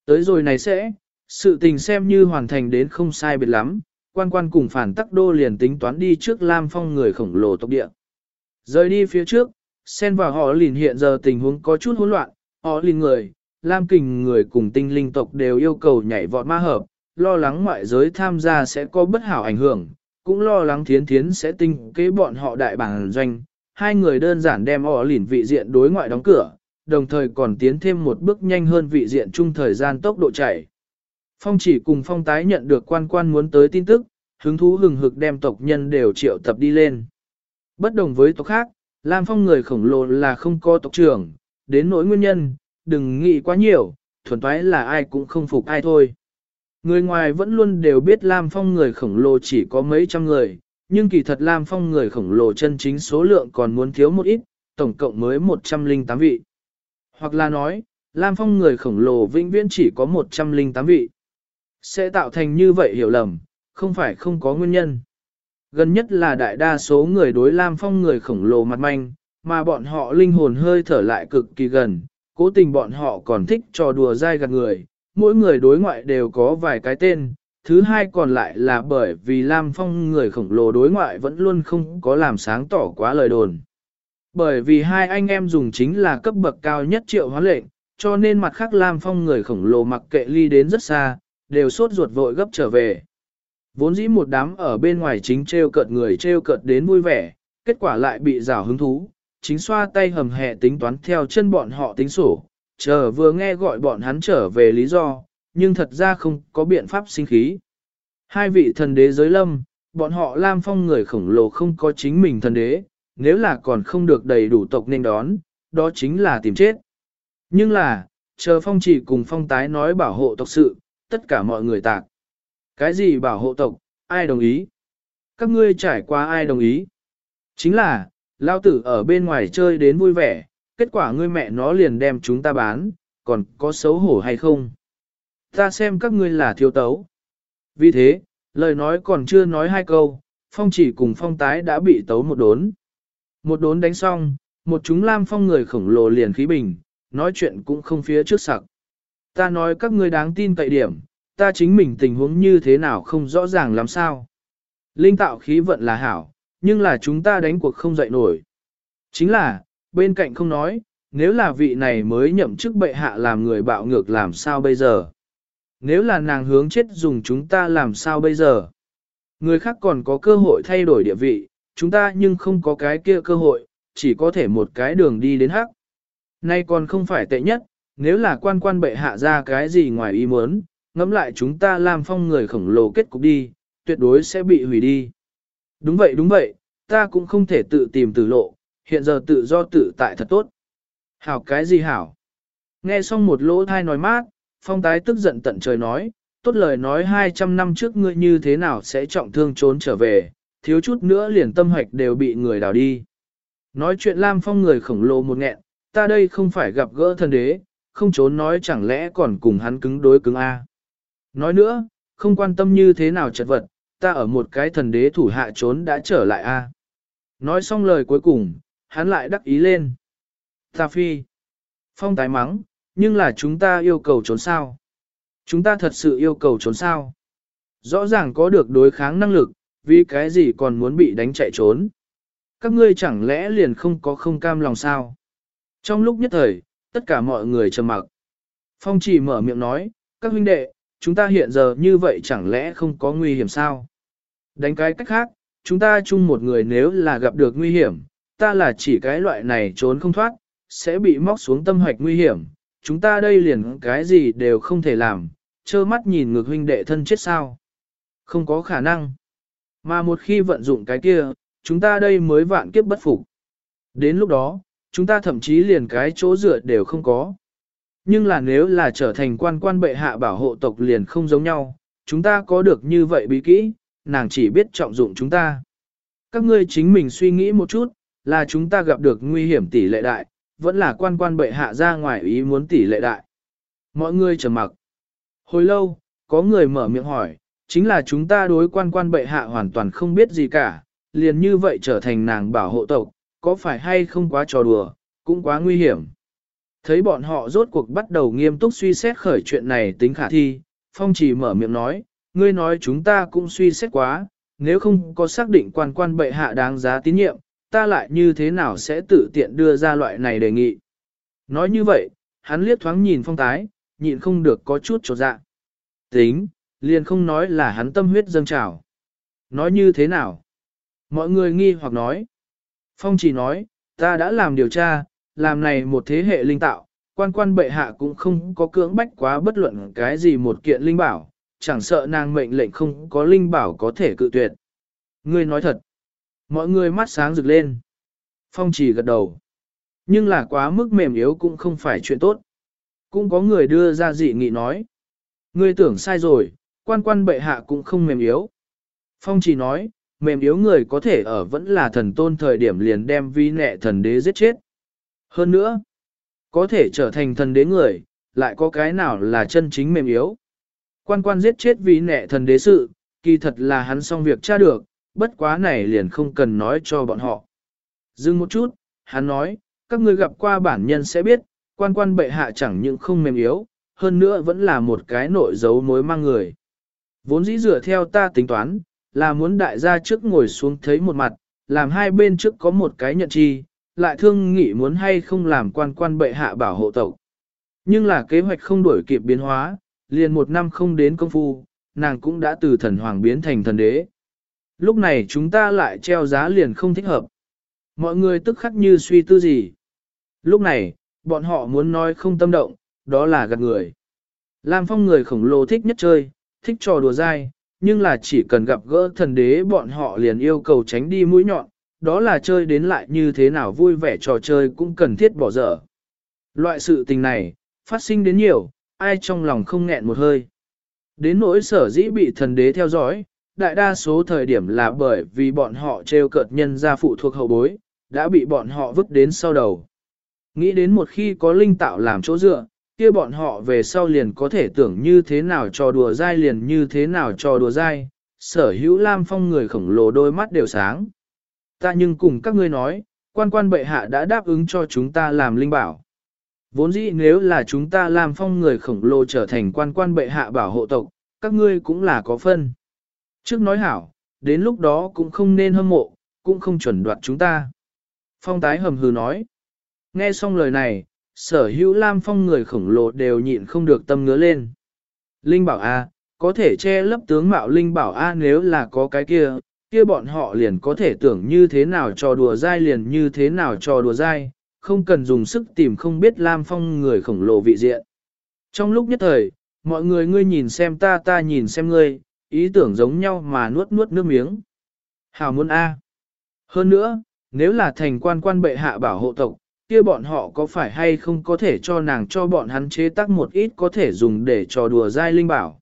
Tới rồi này sẽ, sự tình xem như hoàn thành đến không sai biệt lắm, quan quan cùng phản tắc đô liền tính toán đi trước Lam Phong người khổng lồ tộc địa. Rời đi phía trước, xen vào họ lìn hiện giờ tình huống có chút hỗn loạn, họ lìn người, Lam Kình người cùng tinh linh tộc đều yêu cầu nhảy vọt ma hợp, lo lắng ngoại giới tham gia sẽ có bất hảo ảnh hưởng, cũng lo lắng thiến thiến sẽ tinh kế bọn họ đại bản doanh. Hai người đơn giản đem họ lìn vị diện đối ngoại đóng cửa, đồng thời còn tiến thêm một bước nhanh hơn vị diện chung thời gian tốc độ chạy. Phong chỉ cùng phong tái nhận được quan quan muốn tới tin tức, hứng thú hừng hực đem tộc nhân đều triệu tập đi lên. Bất đồng với tộc khác, Lam Phong người khổng lồ là không có tộc trưởng, đến nỗi nguyên nhân, đừng nghĩ quá nhiều, thuần toái là ai cũng không phục ai thôi. Người ngoài vẫn luôn đều biết Lam Phong người khổng lồ chỉ có mấy trăm người, nhưng kỳ thật Lam Phong người khổng lồ chân chính số lượng còn muốn thiếu một ít, tổng cộng mới 108 vị. Hoặc là nói, Lam Phong người khổng lồ vĩnh viễn chỉ có 108 vị. Sẽ tạo thành như vậy hiểu lầm, không phải không có nguyên nhân. Gần nhất là đại đa số người đối Lam Phong người khổng lồ mặt manh, mà bọn họ linh hồn hơi thở lại cực kỳ gần, cố tình bọn họ còn thích trò đùa dai gạt người, mỗi người đối ngoại đều có vài cái tên, thứ hai còn lại là bởi vì Lam Phong người khổng lồ đối ngoại vẫn luôn không có làm sáng tỏ quá lời đồn. Bởi vì hai anh em dùng chính là cấp bậc cao nhất triệu hóa lệnh, cho nên mặt khác Lam Phong người khổng lồ mặc kệ ly đến rất xa, đều sốt ruột vội gấp trở về. Vốn dĩ một đám ở bên ngoài chính treo cợt người treo cợt đến vui vẻ, kết quả lại bị rào hứng thú, chính xoa tay hầm hẹ tính toán theo chân bọn họ tính sổ, chờ vừa nghe gọi bọn hắn trở về lý do, nhưng thật ra không có biện pháp sinh khí. Hai vị thần đế giới lâm, bọn họ Lam Phong người khổng lồ không có chính mình thần đế, nếu là còn không được đầy đủ tộc nên đón, đó chính là tìm chết. Nhưng là, chờ Phong chỉ cùng Phong tái nói bảo hộ tộc sự, tất cả mọi người tạc. Cái gì bảo hộ tộc, ai đồng ý? Các ngươi trải qua ai đồng ý? Chính là, lao tử ở bên ngoài chơi đến vui vẻ, kết quả ngươi mẹ nó liền đem chúng ta bán, còn có xấu hổ hay không? Ta xem các ngươi là thiếu tấu. Vì thế, lời nói còn chưa nói hai câu, phong chỉ cùng phong tái đã bị tấu một đốn. Một đốn đánh xong, một chúng lam phong người khổng lồ liền khí bình, nói chuyện cũng không phía trước sặc. Ta nói các ngươi đáng tin cậy điểm, ta chính mình tình huống như thế nào không rõ ràng làm sao. Linh tạo khí vận là hảo, nhưng là chúng ta đánh cuộc không dậy nổi. Chính là, bên cạnh không nói, nếu là vị này mới nhậm chức bệ hạ làm người bạo ngược làm sao bây giờ? Nếu là nàng hướng chết dùng chúng ta làm sao bây giờ? Người khác còn có cơ hội thay đổi địa vị, chúng ta nhưng không có cái kia cơ hội, chỉ có thể một cái đường đi đến hắc. Nay còn không phải tệ nhất, nếu là quan quan bệ hạ ra cái gì ngoài ý muốn, ngẫm lại chúng ta làm phong người khổng lồ kết cục đi, tuyệt đối sẽ bị hủy đi. Đúng vậy đúng vậy, ta cũng không thể tự tìm tử lộ, hiện giờ tự do tự tại thật tốt. Hảo cái gì hảo? Nghe xong một lỗ thai nói mát, phong tái tức giận tận trời nói, tốt lời nói 200 năm trước ngươi như thế nào sẽ trọng thương trốn trở về, thiếu chút nữa liền tâm hoạch đều bị người đào đi. Nói chuyện Lam Phong người khổng lồ một nghẹn, ta đây không phải gặp gỡ thần đế, không trốn nói chẳng lẽ còn cùng hắn cứng đối cứng A. Nói nữa, không quan tâm như thế nào chật vật, ta ở một cái thần đế thủ hạ trốn đã trở lại A. Nói xong lời cuối cùng, hắn lại đắc ý lên. Ta phi. Phong tái mắng, nhưng là chúng ta yêu cầu trốn sao. Chúng ta thật sự yêu cầu trốn sao. Rõ ràng có được đối kháng năng lực, vì cái gì còn muốn bị đánh chạy trốn. Các ngươi chẳng lẽ liền không có không cam lòng sao. Trong lúc nhất thời, tất cả mọi người trầm mặc. Phong chỉ mở miệng nói, các huynh đệ, chúng ta hiện giờ như vậy chẳng lẽ không có nguy hiểm sao? Đánh cái cách khác, chúng ta chung một người nếu là gặp được nguy hiểm, ta là chỉ cái loại này trốn không thoát, sẽ bị móc xuống tâm hoạch nguy hiểm, chúng ta đây liền cái gì đều không thể làm, trơ mắt nhìn ngược huynh đệ thân chết sao. Không có khả năng. Mà một khi vận dụng cái kia, chúng ta đây mới vạn kiếp bất phục. Đến lúc đó, chúng ta thậm chí liền cái chỗ dựa đều không có. Nhưng là nếu là trở thành quan quan bệ hạ bảo hộ tộc liền không giống nhau, chúng ta có được như vậy bí kỹ, nàng chỉ biết trọng dụng chúng ta. Các ngươi chính mình suy nghĩ một chút, là chúng ta gặp được nguy hiểm tỷ lệ đại, vẫn là quan quan bệ hạ ra ngoài ý muốn tỷ lệ đại. Mọi người trầm mặc. Hồi lâu, có người mở miệng hỏi, chính là chúng ta đối quan quan bệ hạ hoàn toàn không biết gì cả, liền như vậy trở thành nàng bảo hộ tộc, có phải hay không quá trò đùa, cũng quá nguy hiểm. Thấy bọn họ rốt cuộc bắt đầu nghiêm túc suy xét khởi chuyện này tính khả thi, Phong chỉ mở miệng nói, ngươi nói chúng ta cũng suy xét quá, nếu không có xác định quan quan bệ hạ đáng giá tín nhiệm, ta lại như thế nào sẽ tự tiện đưa ra loại này đề nghị. Nói như vậy, hắn liếc thoáng nhìn phong tái, nhịn không được có chút trột dạ. Tính, liền không nói là hắn tâm huyết dâng trào. Nói như thế nào? Mọi người nghi hoặc nói. Phong chỉ nói, ta đã làm điều tra, làm này một thế hệ linh tạo, quan quan bệ hạ cũng không có cưỡng bách quá bất luận cái gì một kiện linh bảo, chẳng sợ nàng mệnh lệnh không có linh bảo có thể cự tuyệt. Ngươi nói thật. Mọi người mắt sáng rực lên. Phong chỉ gật đầu. Nhưng là quá mức mềm yếu cũng không phải chuyện tốt. Cũng có người đưa ra dị nghị nói. Ngươi tưởng sai rồi, quan quan bệ hạ cũng không mềm yếu. Phong chỉ nói, mềm yếu người có thể ở vẫn là thần tôn thời điểm liền đem vi nệ thần đế giết chết. Hơn nữa, có thể trở thành thần đế người, lại có cái nào là chân chính mềm yếu. Quan quan giết chết vi nệ thần đế sự, kỳ thật là hắn xong việc tra được, bất quá này liền không cần nói cho bọn họ. Dừng một chút, hắn nói, các ngươi gặp qua bản nhân sẽ biết, quan quan bệ hạ chẳng những không mềm yếu, hơn nữa vẫn là một cái nội dấu mối mang người. Vốn dĩ dựa theo ta tính toán, là muốn đại gia trước ngồi xuống thấy một mặt, làm hai bên trước có một cái nhận chi, lại thương nghị muốn hay không làm quan quan bệ hạ bảo hộ tộc. Nhưng là kế hoạch không đổi kịp biến hóa, liền một năm không đến công phu, nàng cũng đã từ thần hoàng biến thành thần đế. Lúc này chúng ta lại treo giá liền không thích hợp. Mọi người tức khắc như suy tư gì. Lúc này, bọn họ muốn nói không tâm động, đó là gạt người. Lam Phong người khổng lồ thích nhất chơi, thích trò đùa dai, nhưng là chỉ cần gặp gỡ thần đế bọn họ liền yêu cầu tránh đi mũi nhọn, đó là chơi đến lại như thế nào vui vẻ trò chơi cũng cần thiết bỏ dở. Loại sự tình này, phát sinh đến nhiều, ai trong lòng không nghẹn một hơi. Đến nỗi sở dĩ bị thần đế theo dõi, đại đa số thời điểm là bởi vì bọn họ trêu cợt nhân ra phụ thuộc hậu bối, đã bị bọn họ vứt đến sau đầu. Nghĩ đến một khi có linh tạo làm chỗ dựa, kia bọn họ về sau liền có thể tưởng như thế nào cho đùa dai liền như thế nào cho đùa dai, sở hữu Lam Phong người khổng lồ đôi mắt đều sáng. Ta nhưng cùng các ngươi nói, quan quan bệ hạ đã đáp ứng cho chúng ta làm linh bảo. Vốn dĩ nếu là chúng ta làm phong người khổng lồ trở thành quan quan bệ hạ bảo hộ tộc, các ngươi cũng là có phân. Trước nói hảo, đến lúc đó cũng không nên hâm mộ, cũng không chuẩn đoạt chúng ta. Phong tái hầm hừ nói. Nghe xong lời này, sở hữu lam phong người khổng lồ đều nhịn không được tâm ngứa lên. Linh bảo A, có thể che lấp tướng mạo Linh bảo A nếu là có cái kia, kia bọn họ liền có thể tưởng như thế nào cho đùa dai liền như thế nào cho đùa dai, không cần dùng sức tìm không biết lam phong người khổng lồ vị diện. Trong lúc nhất thời, mọi người ngươi nhìn xem ta ta nhìn xem ngươi, ý tưởng giống nhau mà nuốt nuốt nước miếng. Hào muốn A. Hơn nữa, nếu là thành quan quan bệ hạ bảo hộ tộc, kia bọn họ có phải hay không có thể cho nàng cho bọn hắn chế tác một ít có thể dùng để trò đùa dai linh bảo.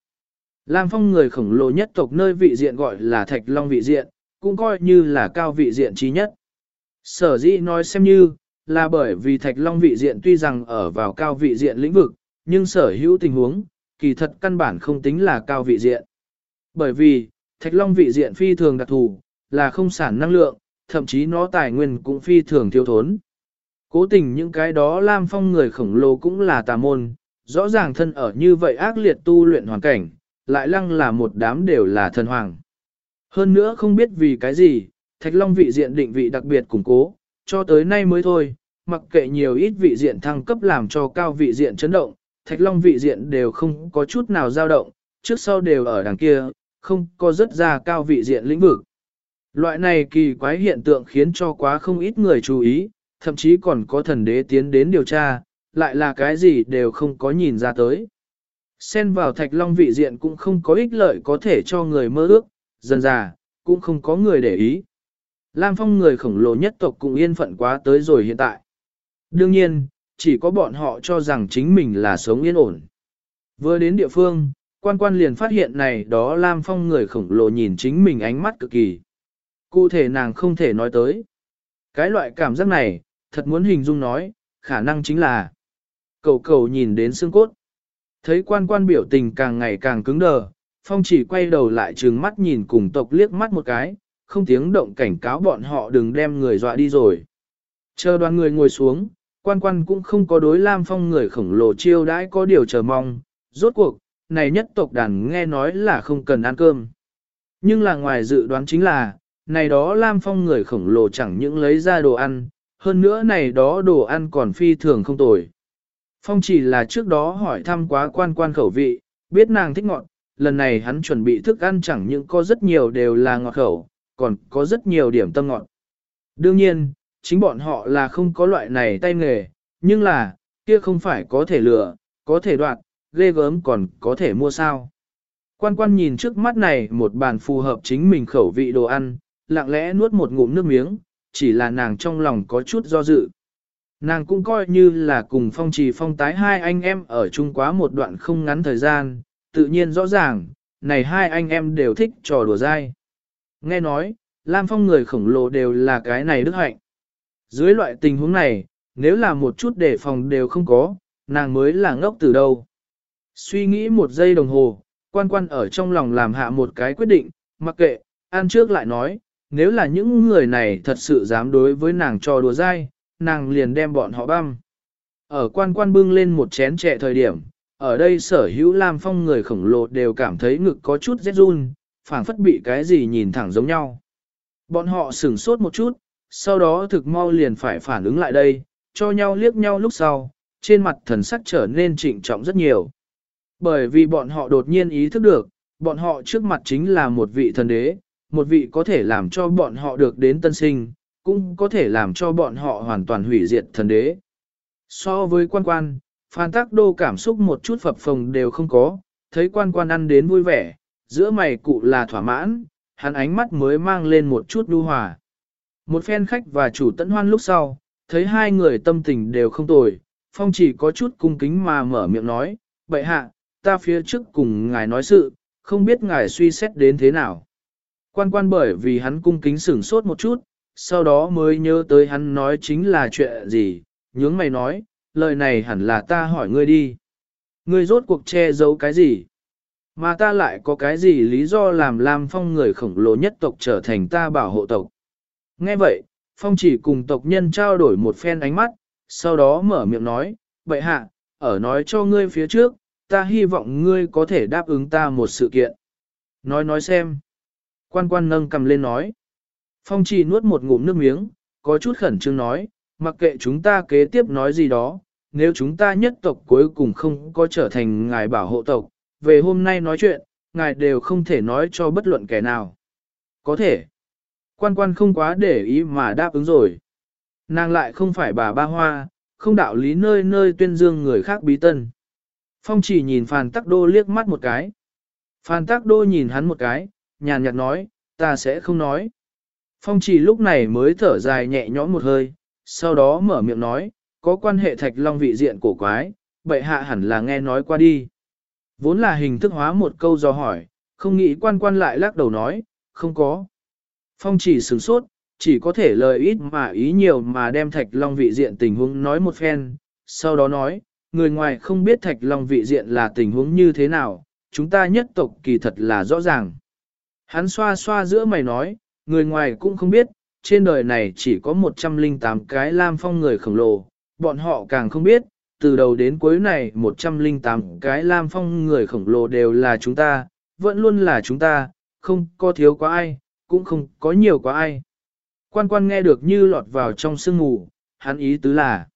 Lam Phong người khổng lồ nhất tộc nơi vị diện gọi là Thạch Long vị diện, cũng coi như là cao vị diện trí nhất. Sở dĩ nói xem như, là bởi vì Thạch Long vị diện tuy rằng ở vào cao vị diện lĩnh vực, nhưng sở hữu tình huống, kỳ thật căn bản không tính là cao vị diện. Bởi vì, Thạch Long vị diện phi thường đặc thù, là không sản năng lượng, thậm chí nó tài nguyên cũng phi thường thiếu thốn. Cố tình những cái đó Lam Phong người khổng lồ cũng là tà môn, rõ ràng thân ở như vậy ác liệt tu luyện hoàn cảnh, lại lăng là một đám đều là thần hoàng. Hơn nữa không biết vì cái gì, Thạch Long vị diện định vị đặc biệt củng cố, cho tới nay mới thôi, mặc kệ nhiều ít vị diện thăng cấp làm cho cao vị diện chấn động, Thạch Long vị diện đều không có chút nào dao động, trước sau đều ở đằng kia, không có rất ra cao vị diện lĩnh vực. Loại này kỳ quái hiện tượng khiến cho quá không ít người chú ý, thậm chí còn có thần đế tiến đến điều tra, lại là cái gì đều không có nhìn ra tới. Xen vào thạch long vị diện cũng không có ích lợi có thể cho người mơ ước, dần già, cũng không có người để ý. Lam Phong người khổng lồ nhất tộc cũng yên phận quá tới rồi hiện tại. Đương nhiên, chỉ có bọn họ cho rằng chính mình là sống yên ổn. Vừa đến địa phương, quan quan liền phát hiện này đó Lam Phong người khổng lồ nhìn chính mình ánh mắt cực kỳ. Cụ thể nàng không thể nói tới. Cái loại cảm giác này, thật muốn hình dung nói, khả năng chính là cầu cầu nhìn đến xương cốt. Thấy quan quan biểu tình càng ngày càng cứng đờ, phong chỉ quay đầu lại trừng mắt nhìn cùng tộc liếc mắt một cái, không tiếng động cảnh cáo bọn họ đừng đem người dọa đi rồi. Chờ đoàn người ngồi xuống, quan quan cũng không có đối lam phong người khổng lồ chiêu đãi có điều chờ mong, rốt cuộc, này nhất tộc đàn nghe nói là không cần ăn cơm. Nhưng là ngoài dự đoán chính là, này đó lam phong người khổng lồ chẳng những lấy ra đồ ăn, hơn nữa này đó đồ ăn còn phi thường không tồi. Phong chỉ là trước đó hỏi thăm quá quan quan khẩu vị, biết nàng thích ngọt, lần này hắn chuẩn bị thức ăn chẳng những có rất nhiều đều là ngọt khẩu, còn có rất nhiều điểm tâm ngọt. Đương nhiên, chính bọn họ là không có loại này tay nghề, nhưng là, kia không phải có thể lừa, có thể đoạn ghê gớm còn có thể mua sao. Quan quan nhìn trước mắt này một bàn phù hợp chính mình khẩu vị đồ ăn, lặng lẽ nuốt một ngụm nước miếng, chỉ là nàng trong lòng có chút do dự. Nàng cũng coi như là cùng phong trì phong tái hai anh em ở chung quá một đoạn không ngắn thời gian, tự nhiên rõ ràng, này hai anh em đều thích trò đùa dai. Nghe nói, Lam Phong người khổng lồ đều là cái này đức hạnh. Dưới loại tình huống này, nếu là một chút đề phòng đều không có, nàng mới là ngốc từ đâu. Suy nghĩ một giây đồng hồ, quan quan ở trong lòng làm hạ một cái quyết định, mặc kệ, ăn trước lại nói, nếu là những người này thật sự dám đối với nàng trò đùa dai, nàng liền đem bọn họ băm. Ở quan quan bưng lên một chén trẻ thời điểm, ở đây sở hữu Lam Phong người khổng lồ đều cảm thấy ngực có chút rét run, phảng phất bị cái gì nhìn thẳng giống nhau. Bọn họ sửng sốt một chút, sau đó thực mau liền phải phản ứng lại đây, cho nhau liếc nhau lúc sau, trên mặt thần sắc trở nên trịnh trọng rất nhiều. Bởi vì bọn họ đột nhiên ý thức được, bọn họ trước mặt chính là một vị thần đế, một vị có thể làm cho bọn họ được đến tân sinh, cũng có thể làm cho bọn họ hoàn toàn hủy diệt thần đế. So với quan quan, Phan Tác Đô cảm xúc một chút phập phồng đều không có, thấy quan quan ăn đến vui vẻ, giữa mày cụ là thỏa mãn, hắn ánh mắt mới mang lên một chút đu hòa. Một phen khách và chủ tận hoan lúc sau, thấy hai người tâm tình đều không tồi, Phong chỉ có chút cung kính mà mở miệng nói, bậy hạ, ta phía trước cùng ngài nói sự, không biết ngài suy xét đến thế nào. Quan quan bởi vì hắn cung kính sửng sốt một chút, sau đó mới nhớ tới hắn nói chính là chuyện gì, nhướng mày nói, lời này hẳn là ta hỏi ngươi đi. Ngươi rốt cuộc che giấu cái gì? Mà ta lại có cái gì lý do làm Lam Phong người khổng lồ nhất tộc trở thành ta bảo hộ tộc? Nghe vậy, Phong chỉ cùng tộc nhân trao đổi một phen ánh mắt, sau đó mở miệng nói, vậy hạ, ở nói cho ngươi phía trước, ta hy vọng ngươi có thể đáp ứng ta một sự kiện. Nói nói xem. Quan quan nâng cầm lên nói. Phong chỉ nuốt một ngụm nước miếng, có chút khẩn trương nói, mặc kệ chúng ta kế tiếp nói gì đó, nếu chúng ta nhất tộc cuối cùng không có trở thành ngài bảo hộ tộc, về hôm nay nói chuyện, ngài đều không thể nói cho bất luận kẻ nào. Có thể. Quan quan không quá để ý mà đáp ứng rồi. Nàng lại không phải bà ba hoa, không đạo lý nơi nơi tuyên dương người khác bí tân. Phong chỉ nhìn Phan Tắc Đô liếc mắt một cái. Phan Tắc Đô nhìn hắn một cái, nhàn nhạt nói, ta sẽ không nói. Phong chỉ lúc này mới thở dài nhẹ nhõm một hơi, sau đó mở miệng nói, có quan hệ thạch long vị diện cổ quái, bệ hạ hẳn là nghe nói qua đi. Vốn là hình thức hóa một câu do hỏi, không nghĩ quan quan lại lắc đầu nói, không có. Phong chỉ sửng sốt, chỉ có thể lời ít mà ý nhiều mà đem thạch long vị diện tình huống nói một phen, sau đó nói, người ngoài không biết thạch long vị diện là tình huống như thế nào, chúng ta nhất tộc kỳ thật là rõ ràng. Hắn xoa xoa giữa mày nói, người ngoài cũng không biết, trên đời này chỉ có 108 cái lam phong người khổng lồ, bọn họ càng không biết, từ đầu đến cuối này 108 cái lam phong người khổng lồ đều là chúng ta, vẫn luôn là chúng ta, không có thiếu quá ai, cũng không có nhiều quá ai. Quan quan nghe được như lọt vào trong sương mù, hắn ý tứ là,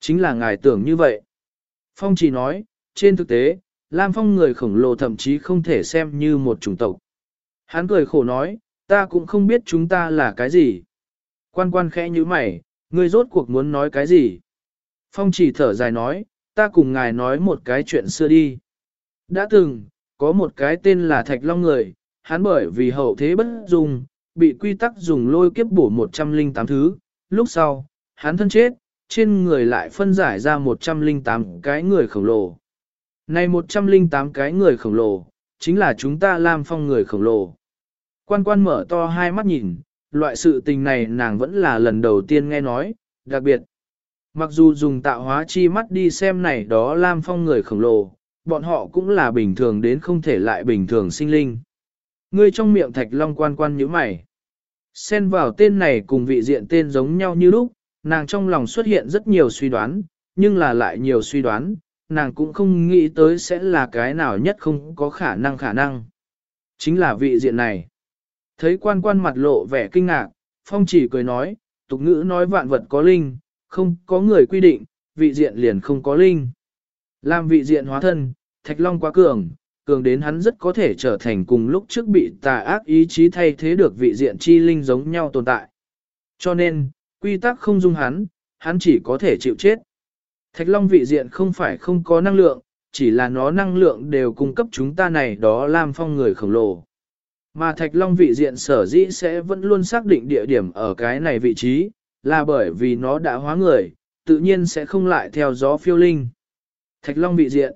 chính là ngài tưởng như vậy. Phong chỉ nói, trên thực tế, Lam Phong người khổng lồ thậm chí không thể xem như một chủng tộc. Hắn cười khổ nói, ta cũng không biết chúng ta là cái gì. Quan quan khẽ như mày, ngươi rốt cuộc muốn nói cái gì? Phong chỉ thở dài nói, ta cùng ngài nói một cái chuyện xưa đi. Đã từng, có một cái tên là Thạch Long người, hắn bởi vì hậu thế bất dung, bị quy tắc dùng lôi kiếp bổ 108 thứ, lúc sau, hắn thân chết, trên người lại phân giải ra 108 cái người khổng lồ. Này 108 cái người khổng lồ, chính là chúng ta Lam Phong người khổng lồ. Quan quan mở to hai mắt nhìn, loại sự tình này nàng vẫn là lần đầu tiên nghe nói, đặc biệt. Mặc dù dùng tạo hóa chi mắt đi xem này đó Lam Phong người khổng lồ, bọn họ cũng là bình thường đến không thể lại bình thường sinh linh. Ngươi trong miệng thạch long quan quan như mày. Xen vào tên này cùng vị diện tên giống nhau như lúc, nàng trong lòng xuất hiện rất nhiều suy đoán, nhưng là lại nhiều suy đoán, nàng cũng không nghĩ tới sẽ là cái nào nhất không có khả năng khả năng. Chính là vị diện này. Thấy quan quan mặt lộ vẻ kinh ngạc, phong chỉ cười nói, tục ngữ nói vạn vật có linh, không có người quy định, vị diện liền không có linh. Làm vị diện hóa thân, thạch long quá cường, cường đến hắn rất có thể trở thành cùng lúc trước bị tà ác ý chí thay thế được vị diện chi linh giống nhau tồn tại. Cho nên, quy tắc không dung hắn, hắn chỉ có thể chịu chết. Thạch long vị diện không phải không có năng lượng, chỉ là nó năng lượng đều cung cấp chúng ta này đó làm phong người khổng lồ. Mà thạch long vị diện sở dĩ sẽ vẫn luôn xác định địa điểm ở cái này vị trí, là bởi vì nó đã hóa người, tự nhiên sẽ không lại theo gió phiêu linh. Thạch long vị diện.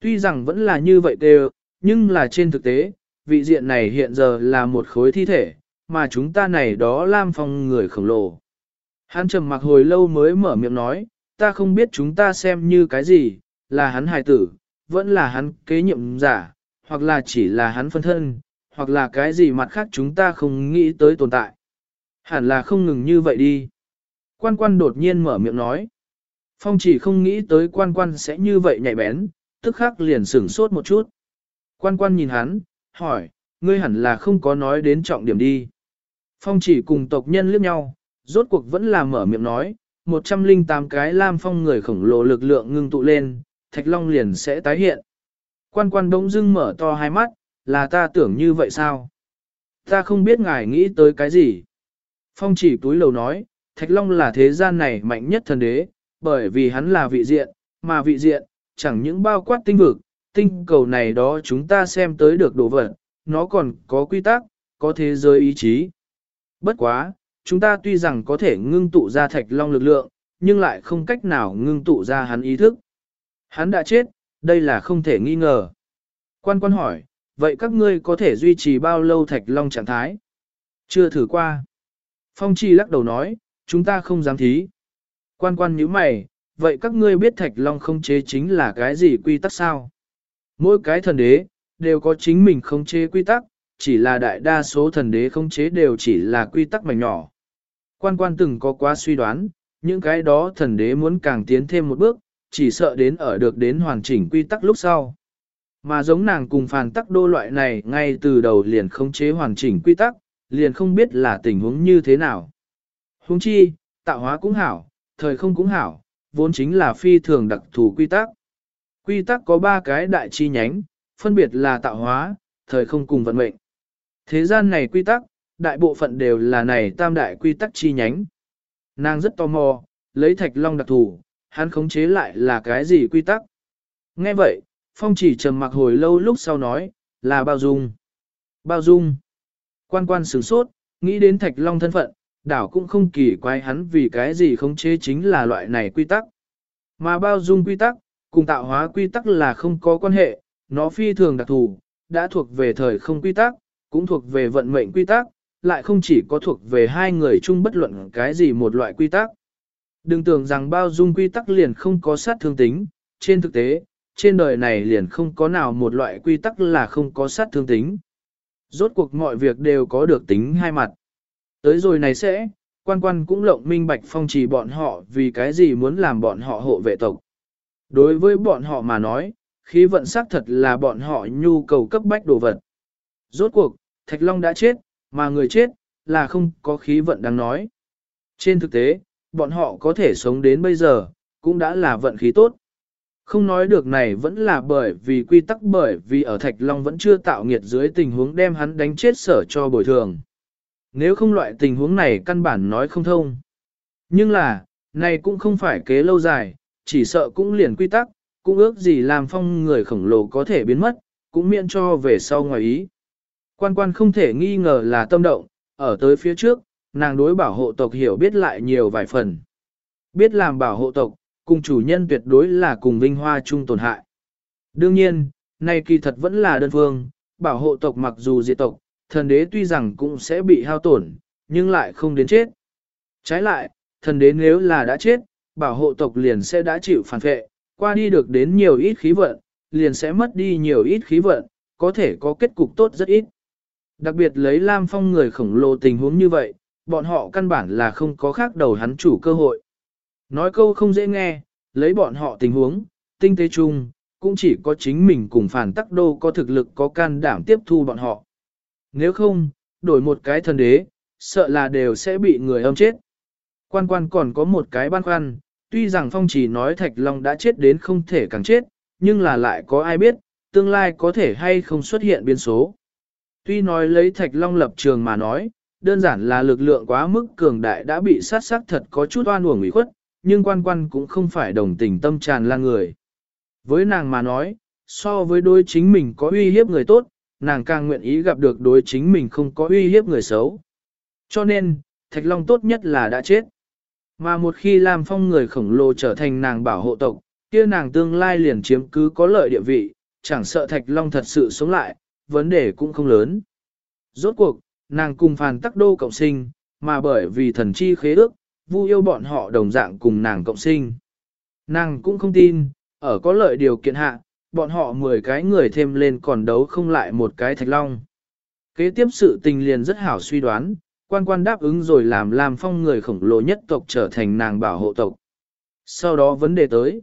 Tuy rằng vẫn là như vậy đều, nhưng là trên thực tế, vị diện này hiện giờ là một khối thi thể, mà chúng ta này đó làm phong người khổng lồ. Hắn trầm mặc hồi lâu mới mở miệng nói, ta không biết chúng ta xem như cái gì, là hắn hài tử, vẫn là hắn kế nhiệm giả, hoặc là chỉ là hắn phân thân, hoặc là cái gì mặt khác chúng ta không nghĩ tới tồn tại. Hẳn là không ngừng như vậy đi. Quan quan đột nhiên mở miệng nói. Phong chỉ không nghĩ tới quan quan sẽ như vậy nhạy bén, tức khắc liền sửng sốt một chút. Quan quan nhìn hắn, hỏi, ngươi hẳn là không có nói đến trọng điểm đi. Phong chỉ cùng tộc nhân liếc nhau, rốt cuộc vẫn là mở miệng nói, 108 cái lam phong người khổng lồ lực lượng ngưng tụ lên, thạch long liền sẽ tái hiện. Quan quan đông dưng mở to hai mắt, là ta tưởng như vậy sao? Ta không biết ngài nghĩ tới cái gì. Phong chỉ túi lầu nói, thạch long là thế gian này mạnh nhất thần đế, bởi vì hắn là vị diện, mà vị diện, chẳng những bao quát tinh vực, tinh cầu này đó chúng ta xem tới được đồ vật, nó còn có quy tắc, có thế giới ý chí. Bất quá, chúng ta tuy rằng có thể ngưng tụ ra thạch long lực lượng, nhưng lại không cách nào ngưng tụ ra hắn ý thức. Hắn đã chết, đây là không thể nghi ngờ. Quan quan hỏi, vậy các ngươi có thể duy trì bao lâu thạch long trạng thái? Chưa thử qua. Phong Chi lắc đầu nói, chúng ta không dám thí. Quan quan nhíu mày, vậy các ngươi biết thạch long không chế chính là cái gì quy tắc sao? Mỗi cái thần đế, đều có chính mình không chế quy tắc, chỉ là đại đa số thần đế không chế đều chỉ là quy tắc mảnh nhỏ. Quan quan từng có quá suy đoán, những cái đó thần đế muốn càng tiến thêm một bước, chỉ sợ đến ở được đến hoàn chỉnh quy tắc lúc sau. Mà giống nàng cùng phàn tắc đô loại này ngay từ đầu liền không chế hoàn chỉnh quy tắc, liền không biết là tình huống như thế nào. Huống chi, tạo hóa cũng hảo, thời không cũng hảo, vốn chính là phi thường đặc thù quy tắc. Quy tắc có ba cái đại chi nhánh, phân biệt là tạo hóa, thời không cùng vận mệnh. Thế gian này quy tắc, đại bộ phận đều là này tam đại quy tắc chi nhánh. Nàng rất tò mò, lấy thạch long đặc thù, hắn khống chế lại là cái gì quy tắc. Nghe vậy, phong chỉ trầm mặc hồi lâu lúc sau nói, là bao dung. Bao dung. Quan quan sửng sốt, nghĩ đến thạch long thân phận, đảo cũng không kỳ quái hắn vì cái gì khống chế chính là loại này quy tắc. Mà bao dung quy tắc, cùng tạo hóa quy tắc là không có quan hệ, nó phi thường đặc thù, đã thuộc về thời không quy tắc, cũng thuộc về vận mệnh quy tắc, lại không chỉ có thuộc về hai người chung bất luận cái gì một loại quy tắc. Đừng tưởng rằng bao dung quy tắc liền không có sát thương tính, trên thực tế, trên đời này liền không có nào một loại quy tắc là không có sát thương tính. Rốt cuộc mọi việc đều có được tính hai mặt. Tới rồi này sẽ, quan quan cũng lộng minh bạch phong trì bọn họ vì cái gì muốn làm bọn họ hộ vệ tộc. Đối với bọn họ mà nói, khí vận xác thật là bọn họ nhu cầu cấp bách đồ vật. Rốt cuộc, Thạch Long đã chết, mà người chết, là không có khí vận đáng nói. Trên thực tế, bọn họ có thể sống đến bây giờ, cũng đã là vận khí tốt. Không nói được này vẫn là bởi vì quy tắc bởi vì ở Thạch Long vẫn chưa tạo nghiệt dưới tình huống đem hắn đánh chết sở cho bồi thường. Nếu không loại tình huống này căn bản nói không thông. Nhưng là, này cũng không phải kế lâu dài, chỉ sợ cũng liền quy tắc, cũng ước gì làm phong người khổng lồ có thể biến mất, cũng miễn cho về sau ngoài ý. Quan quan không thể nghi ngờ là tâm động, ở tới phía trước, nàng đối bảo hộ tộc hiểu biết lại nhiều vài phần. Biết làm bảo hộ tộc, cùng chủ nhân tuyệt đối là cùng vinh hoa chung tổn hại. Đương nhiên, nay kỳ thật vẫn là đơn phương, bảo hộ tộc mặc dù diệt tộc, thần đế tuy rằng cũng sẽ bị hao tổn, nhưng lại không đến chết. Trái lại, thần đế nếu là đã chết, bảo hộ tộc liền sẽ đã chịu phản vệ, qua đi được đến nhiều ít khí vận, liền sẽ mất đi nhiều ít khí vận, có thể có kết cục tốt rất ít. Đặc biệt lấy Lam Phong người khổng lồ tình huống như vậy, bọn họ căn bản là không có khác đầu hắn chủ cơ hội. Nói câu không dễ nghe, lấy bọn họ tình huống, tinh tế chung, cũng chỉ có chính mình cùng phản tắc đô có thực lực có can đảm tiếp thu bọn họ. Nếu không, đổi một cái thần đế, sợ là đều sẽ bị người âm chết. Quan quan còn có một cái băn khoăn, tuy rằng phong chỉ nói Thạch Long đã chết đến không thể càng chết, nhưng là lại có ai biết, tương lai có thể hay không xuất hiện biến số. Tuy nói lấy Thạch Long lập trường mà nói, đơn giản là lực lượng quá mức cường đại đã bị sát sát thật có chút oan uổng ủy khuất, nhưng quan quan cũng không phải đồng tình tâm tràn lan người. Với nàng mà nói, so với đối chính mình có uy hiếp người tốt, nàng càng nguyện ý gặp được đối chính mình không có uy hiếp người xấu. Cho nên, Thạch Long tốt nhất là đã chết. Mà một khi Lam Phong người khổng lồ trở thành nàng bảo hộ tộc, kia nàng tương lai liền chiếm cứ có lợi địa vị, chẳng sợ Thạch Long thật sự sống lại, vấn đề cũng không lớn. Rốt cuộc, nàng cùng phàn tắc đô cộng sinh, mà bởi vì thần chi khế ước, vu yêu bọn họ đồng dạng cùng nàng cộng sinh. Nàng cũng không tin, ở có lợi điều kiện hạ, bọn họ 10 cái người thêm lên còn đấu không lại một cái thạch long. Kế tiếp sự tình liền rất hảo suy đoán, quan quan đáp ứng rồi làm làm phong người khổng lồ nhất tộc trở thành nàng bảo hộ tộc. Sau đó vấn đề tới.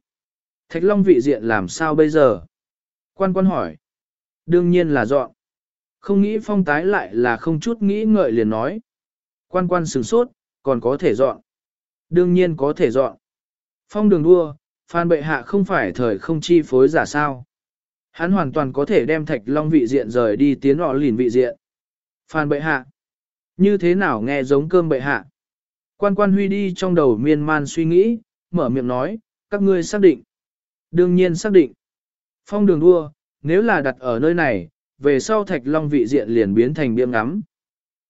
Thạch Long vị diện làm sao bây giờ? Quan quan hỏi. Đương nhiên là dọn. Không nghĩ phong tái lại là không chút nghĩ ngợi liền nói. Quan quan sửng sốt, còn có thể dọn. Đương nhiên có thể dọn. Phong đường đua, Phan bệ hạ không phải thời không chi phối giả sao. Hắn hoàn toàn có thể đem thạch long vị diện rời đi tiến họ lìn vị diện. Phan bệ hạ. Như thế nào nghe giống cơm bệ hạ? Quan quan huy đi trong đầu miên man suy nghĩ, mở miệng nói, các ngươi xác định. Đương nhiên xác định. Phong đường đua, nếu là đặt ở nơi này, về sau thạch long vị diện liền biến thành biếm ngắm.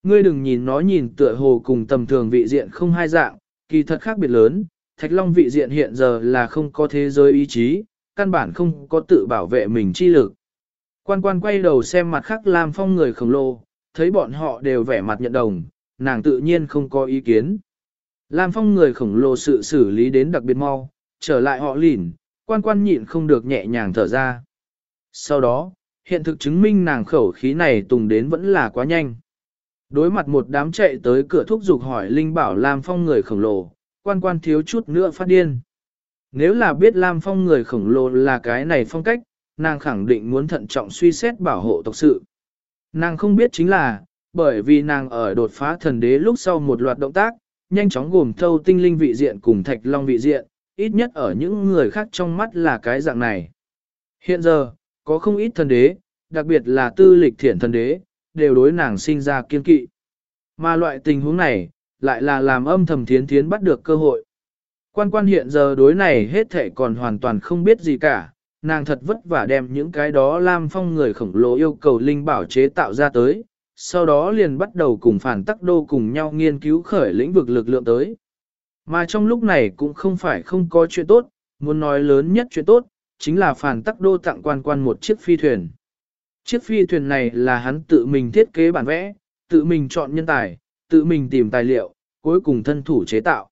Ngươi đừng nhìn nó nhìn tựa hồ cùng tầm thường vị diện không hai dạng, kỳ thật khác biệt lớn, thạch long vị diện hiện giờ là không có thế giới ý chí, căn bản không có tự bảo vệ mình chi lực. Quan quan quay đầu xem mặt khác Lam Phong người khổng lồ, thấy bọn họ đều vẻ mặt nhận đồng, nàng tự nhiên không có ý kiến. Lam Phong người khổng lồ sự xử lý đến đặc biệt mau, trở lại họ lỉn, quan quan nhịn không được nhẹ nhàng thở ra. Sau đó, hiện thực chứng minh nàng khẩu khí này tùng đến vẫn là quá nhanh. Đối mặt một đám chạy tới cửa thúc giục hỏi Linh bảo Lam Phong người khổng lồ, quan quan thiếu chút nữa phát điên. Nếu là biết Lam Phong người khổng lồ là cái này phong cách, nàng khẳng định muốn thận trọng suy xét bảo hộ tộc sự. Nàng không biết chính là, bởi vì nàng ở đột phá thần đế lúc sau một loạt động tác, nhanh chóng gồm thâu tinh linh vị diện cùng thạch long vị diện, ít nhất ở những người khác trong mắt là cái dạng này. Hiện giờ, có không ít thần đế, đặc biệt là tư lịch thiện thần đế, đều đối nàng sinh ra kiên kỵ. Mà loại tình huống này, lại là làm âm thầm thiến thiến bắt được cơ hội. Quan quan hiện giờ đối này hết thể còn hoàn toàn không biết gì cả, nàng thật vất vả đem những cái đó Lam Phong người khổng lồ yêu cầu linh bảo chế tạo ra tới, sau đó liền bắt đầu cùng phản tắc đô cùng nhau nghiên cứu khởi lĩnh vực lực lượng tới. Mà trong lúc này cũng không phải không có chuyện tốt, muốn nói lớn nhất chuyện tốt, chính là phản tắc đô tặng quan quan một chiếc phi thuyền. Chiếc phi thuyền này là hắn tự mình thiết kế bản vẽ, tự mình chọn nhân tài, tự mình tìm tài liệu, cuối cùng thân thủ chế tạo.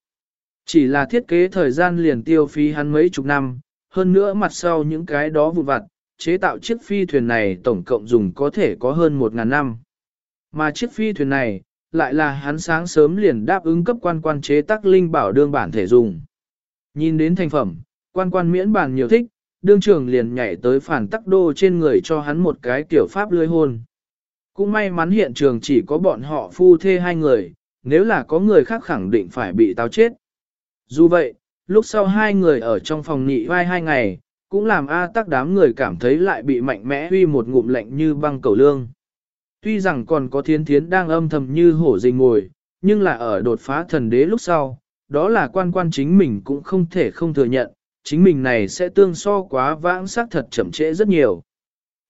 Chỉ là thiết kế thời gian liền tiêu phí hắn mấy chục năm, hơn nữa mặt sau những cái đó vụn vặt, chế tạo chiếc phi thuyền này tổng cộng dùng có thể có hơn một ngàn năm. Mà chiếc phi thuyền này, lại là hắn sáng sớm liền đáp ứng cấp quan quan chế tác linh bảo đương bản thể dùng. Nhìn đến thành phẩm, quan quan miễn bản nhiều thích, đương trường liền nhảy tới phản tắc đô trên người cho hắn một cái kiểu pháp lưới hôn. Cũng may mắn hiện trường chỉ có bọn họ phu thê hai người, nếu là có người khác khẳng định phải bị táo chết. Dù vậy, lúc sau hai người ở trong phòng nhị vai hai ngày, cũng làm A tắc đám người cảm thấy lại bị mạnh mẽ huy một ngụm lạnh như băng cầu lương. Tuy rằng còn có thiên thiến đang âm thầm như hổ rình ngồi, nhưng là ở đột phá thần đế lúc sau, đó là quan quan chính mình cũng không thể không thừa nhận, chính mình này sẽ tương so quá vãng xác thật chậm trễ rất nhiều.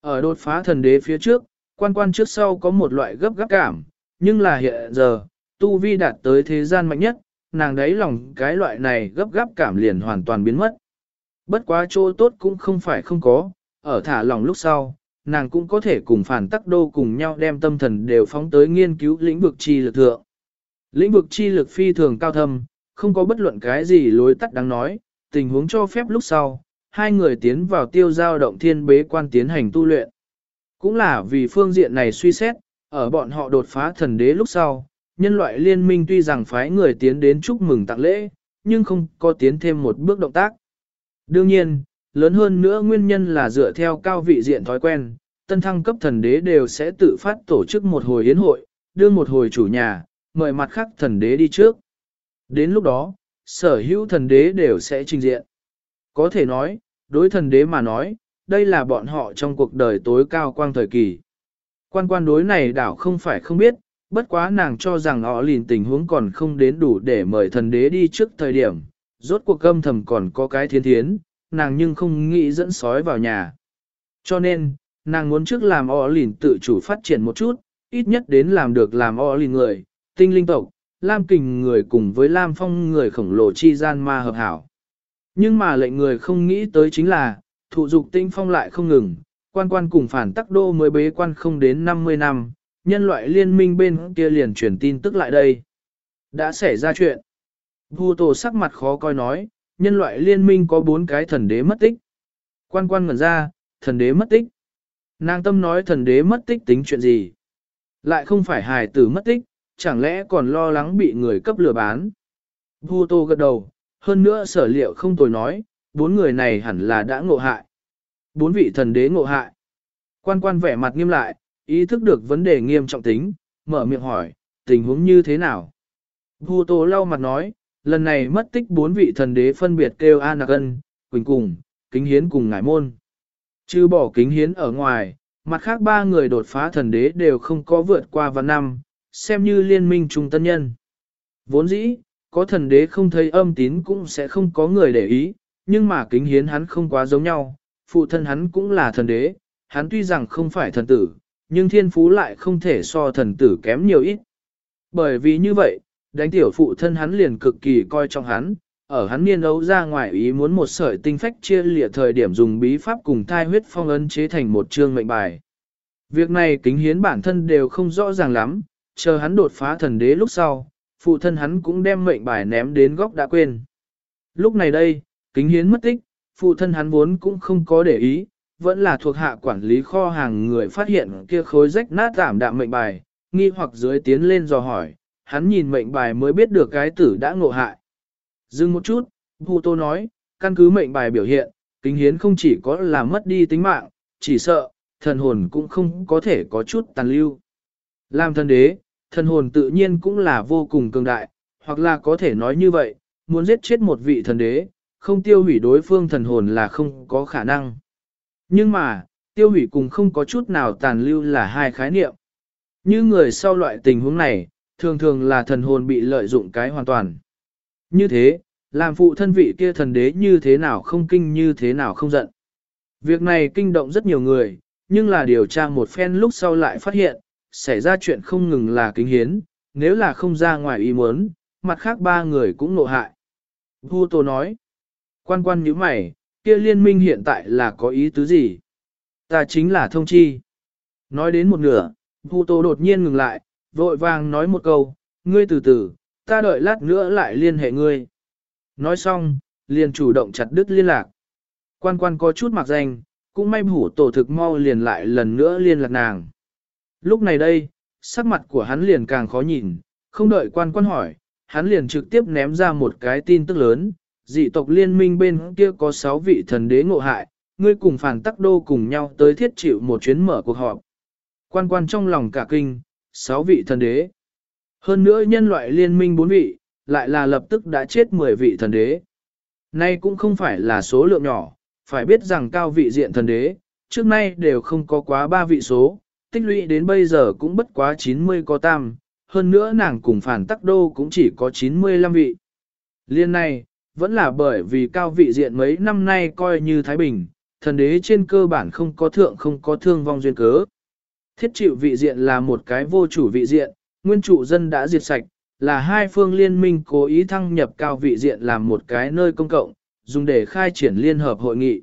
Ở đột phá thần đế phía trước, quan quan trước sau có một loại gấp gáp cảm, nhưng là hiện giờ, tu vi đạt tới thế gian mạnh nhất, nàng đấy lòng cái loại này gấp gáp cảm liền hoàn toàn biến mất. Bất quá chỗ tốt cũng không phải không có, ở thả lòng lúc sau, nàng cũng có thể cùng phản tắc đô cùng nhau đem tâm thần đều phóng tới nghiên cứu lĩnh vực chi lực thượng. Lĩnh vực chi lực phi thường cao thâm, không có bất luận cái gì lối tắt đáng nói, tình huống cho phép lúc sau, hai người tiến vào tiêu giao động thiên bế quan tiến hành tu luyện. Cũng là vì phương diện này suy xét, ở bọn họ đột phá thần đế lúc sau, nhân loại liên minh tuy rằng phái người tiến đến chúc mừng tặng lễ, nhưng không có tiến thêm một bước động tác. Đương nhiên, lớn hơn nữa nguyên nhân là dựa theo cao vị diện thói quen, tân thăng cấp thần đế đều sẽ tự phát tổ chức một hồi yến hội, đưa một hồi chủ nhà, mời mặt khác thần đế đi trước. Đến lúc đó, sở hữu thần đế đều sẽ trình diện. Có thể nói, đối thần đế mà nói, đây là bọn họ trong cuộc đời tối cao quang thời kỳ. Quan quan đối này đảo không phải không biết, bất quá nàng cho rằng họ lìn tình huống còn không đến đủ để mời thần đế đi trước thời điểm, rốt cuộc âm thầm còn có cái thiên thiến, nàng nhưng không nghĩ dẫn sói vào nhà. Cho nên, nàng muốn trước làm họ lìn tự chủ phát triển một chút, ít nhất đến làm được làm họ lìn người, tinh linh tộc, Lam Kình người cùng với Lam Phong người khổng lồ chi gian ma hợp hảo. Nhưng mà lệnh người không nghĩ tới chính là, thụ dục tinh phong lại không ngừng, quan quan cùng phản tắc đô mới bế quan không đến 50 năm, nhân loại liên minh bên kia liền truyền tin tức lại đây. Đã xảy ra chuyện. Vu tổ sắc mặt khó coi nói, nhân loại liên minh có bốn cái thần đế mất tích. Quan quan ngẩn ra, thần đế mất tích. Nàng tâm nói thần đế mất tích tính chuyện gì. Lại không phải hài tử mất tích, chẳng lẽ còn lo lắng bị người cấp lừa bán. Vu Tô gật đầu, hơn nữa sở liệu không tồi nói, bốn người này hẳn là đã ngộ hại. Bốn vị thần đế ngộ hại. Quan quan vẻ mặt nghiêm lại, ý thức được vấn đề nghiêm trọng tính, mở miệng hỏi, tình huống như thế nào? Vu Tô lau mặt nói, lần này mất tích bốn vị thần đế phân biệt kêu A Quỳnh Cùng, Kính Hiến cùng Ngải Môn. Chứ bỏ Kính Hiến ở ngoài, mặt khác ba người đột phá thần đế đều không có vượt qua vạn năm, xem như liên minh trung tân nhân. Vốn dĩ, có thần đế không thấy âm tín cũng sẽ không có người để ý, nhưng mà Kính Hiến hắn không quá giống nhau, phụ thân hắn cũng là thần đế, hắn tuy rằng không phải thần tử, nhưng thiên phú lại không thể so thần tử kém nhiều ít. Bởi vì như vậy, đánh tiểu phụ thân hắn liền cực kỳ coi trọng hắn, ở hắn niên ấu ra ngoài ý muốn một sợi tinh phách chia lịa thời điểm dùng bí pháp cùng thai huyết phong ấn chế thành một chương mệnh bài. Việc này kính hiến bản thân đều không rõ ràng lắm, chờ hắn đột phá thần đế lúc sau, phụ thân hắn cũng đem mệnh bài ném đến góc đã quên. Lúc này đây, kính hiến mất tích, phụ thân hắn vốn cũng không có để ý, vẫn là thuộc hạ quản lý kho hàng người phát hiện kia khối rách nát tạm đạm mệnh bài, nghi hoặc dưới tiến lên dò hỏi, hắn nhìn mệnh bài mới biết được cái tử đã ngộ hại. Dừng một chút, Bù Tô nói, căn cứ mệnh bài biểu hiện, kính hiến không chỉ có là mất đi tính mạng, chỉ sợ, thần hồn cũng không có thể có chút tàn lưu. Làm thần đế, thần hồn tự nhiên cũng là vô cùng cường đại, hoặc là có thể nói như vậy, muốn giết chết một vị thần đế, không tiêu hủy đối phương thần hồn là không có khả năng. Nhưng mà, tiêu hủy cùng không có chút nào tàn lưu là hai khái niệm. Như người sau loại tình huống này, thường thường là thần hồn bị lợi dụng cái hoàn toàn. Như thế, làm phụ thân vị kia thần đế như thế nào không kinh như thế nào không giận. Việc này kinh động rất nhiều người, nhưng là điều tra một phen lúc sau lại phát hiện, xảy ra chuyện không ngừng là kính hiến, nếu là không ra ngoài ý muốn, mặt khác ba người cũng nộ hại. Vu Tô nói, quan quan như mày, kia liên minh hiện tại là có ý tứ gì? Ta chính là thông chi. Nói đến một nửa, Vu Tô đột nhiên ngừng lại, vội vàng nói một câu, ngươi từ từ, ta đợi lát nữa lại liên hệ ngươi. Nói xong, liền chủ động chặt đứt liên lạc. Quan quan có chút mặc danh, cũng may hủ tổ thực mau liền lại lần nữa liên lạc nàng. Lúc này đây, sắc mặt của hắn liền càng khó nhìn, không đợi quan quan hỏi, hắn liền trực tiếp ném ra một cái tin tức lớn, dị tộc liên minh bên kia có 6 vị thần đế ngộ hại, ngươi cùng phản tắc đô cùng nhau tới thiết chịu một chuyến mở cuộc họp. Quan quan trong lòng cả kinh, 6 vị thần đế. Hơn nữa nhân loại liên minh 4 vị, lại là lập tức đã chết 10 vị thần đế. Nay cũng không phải là số lượng nhỏ, phải biết rằng cao vị diện thần đế, trước nay đều không có quá 3 vị số, tích lũy đến bây giờ cũng bất quá 90 có tam, hơn nữa nàng cùng phản tắc đô cũng chỉ có 95 vị. Liên này, vẫn là bởi vì cao vị diện mấy năm nay coi như Thái Bình, thần đế trên cơ bản không có thượng không có thương vong duyên cớ. Thiết chịu vị diện là một cái vô chủ vị diện, nguyên trụ dân đã diệt sạch, là hai phương liên minh cố ý thăng nhập cao vị diện làm một cái nơi công cộng, dùng để khai triển liên hợp hội nghị.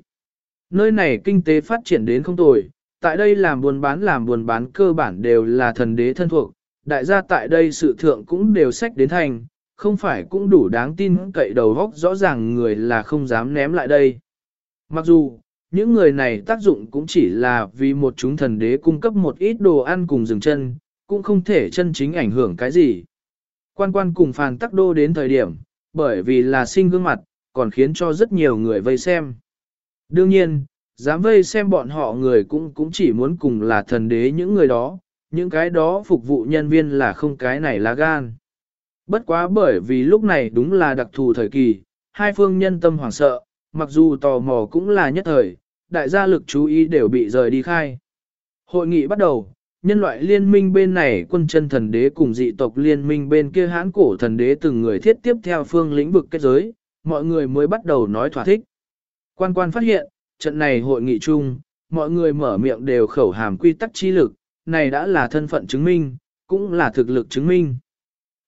Nơi này kinh tế phát triển đến không tồi, tại đây làm buôn bán làm buôn bán cơ bản đều là thần đế thân thuộc, đại gia tại đây sự thượng cũng đều sách đến thành, không phải cũng đủ đáng tin cậy đầu góc rõ ràng người là không dám ném lại đây. Mặc dù, những người này tác dụng cũng chỉ là vì một chúng thần đế cung cấp một ít đồ ăn cùng dừng chân, cũng không thể chân chính ảnh hưởng cái gì. Quan quan cùng phàn tắc đô đến thời điểm, bởi vì là sinh gương mặt, còn khiến cho rất nhiều người vây xem. Đương nhiên, dám vây xem bọn họ người cũng cũng chỉ muốn cùng là thần đế những người đó, những cái đó phục vụ nhân viên là không cái này là gan. Bất quá bởi vì lúc này đúng là đặc thù thời kỳ, hai phương nhân tâm hoảng sợ, mặc dù tò mò cũng là nhất thời, đại gia lực chú ý đều bị rời đi khai. Hội nghị bắt đầu, nhân loại liên minh bên này quân chân thần đế cùng dị tộc liên minh bên kia hãn cổ thần đế từng người thiết tiếp theo phương lĩnh vực kết giới, mọi người mới bắt đầu nói thỏa thích. Quan quan phát hiện, trận này hội nghị chung, mọi người mở miệng đều khẩu hàm quy tắc chi lực, này đã là thân phận chứng minh, cũng là thực lực chứng minh.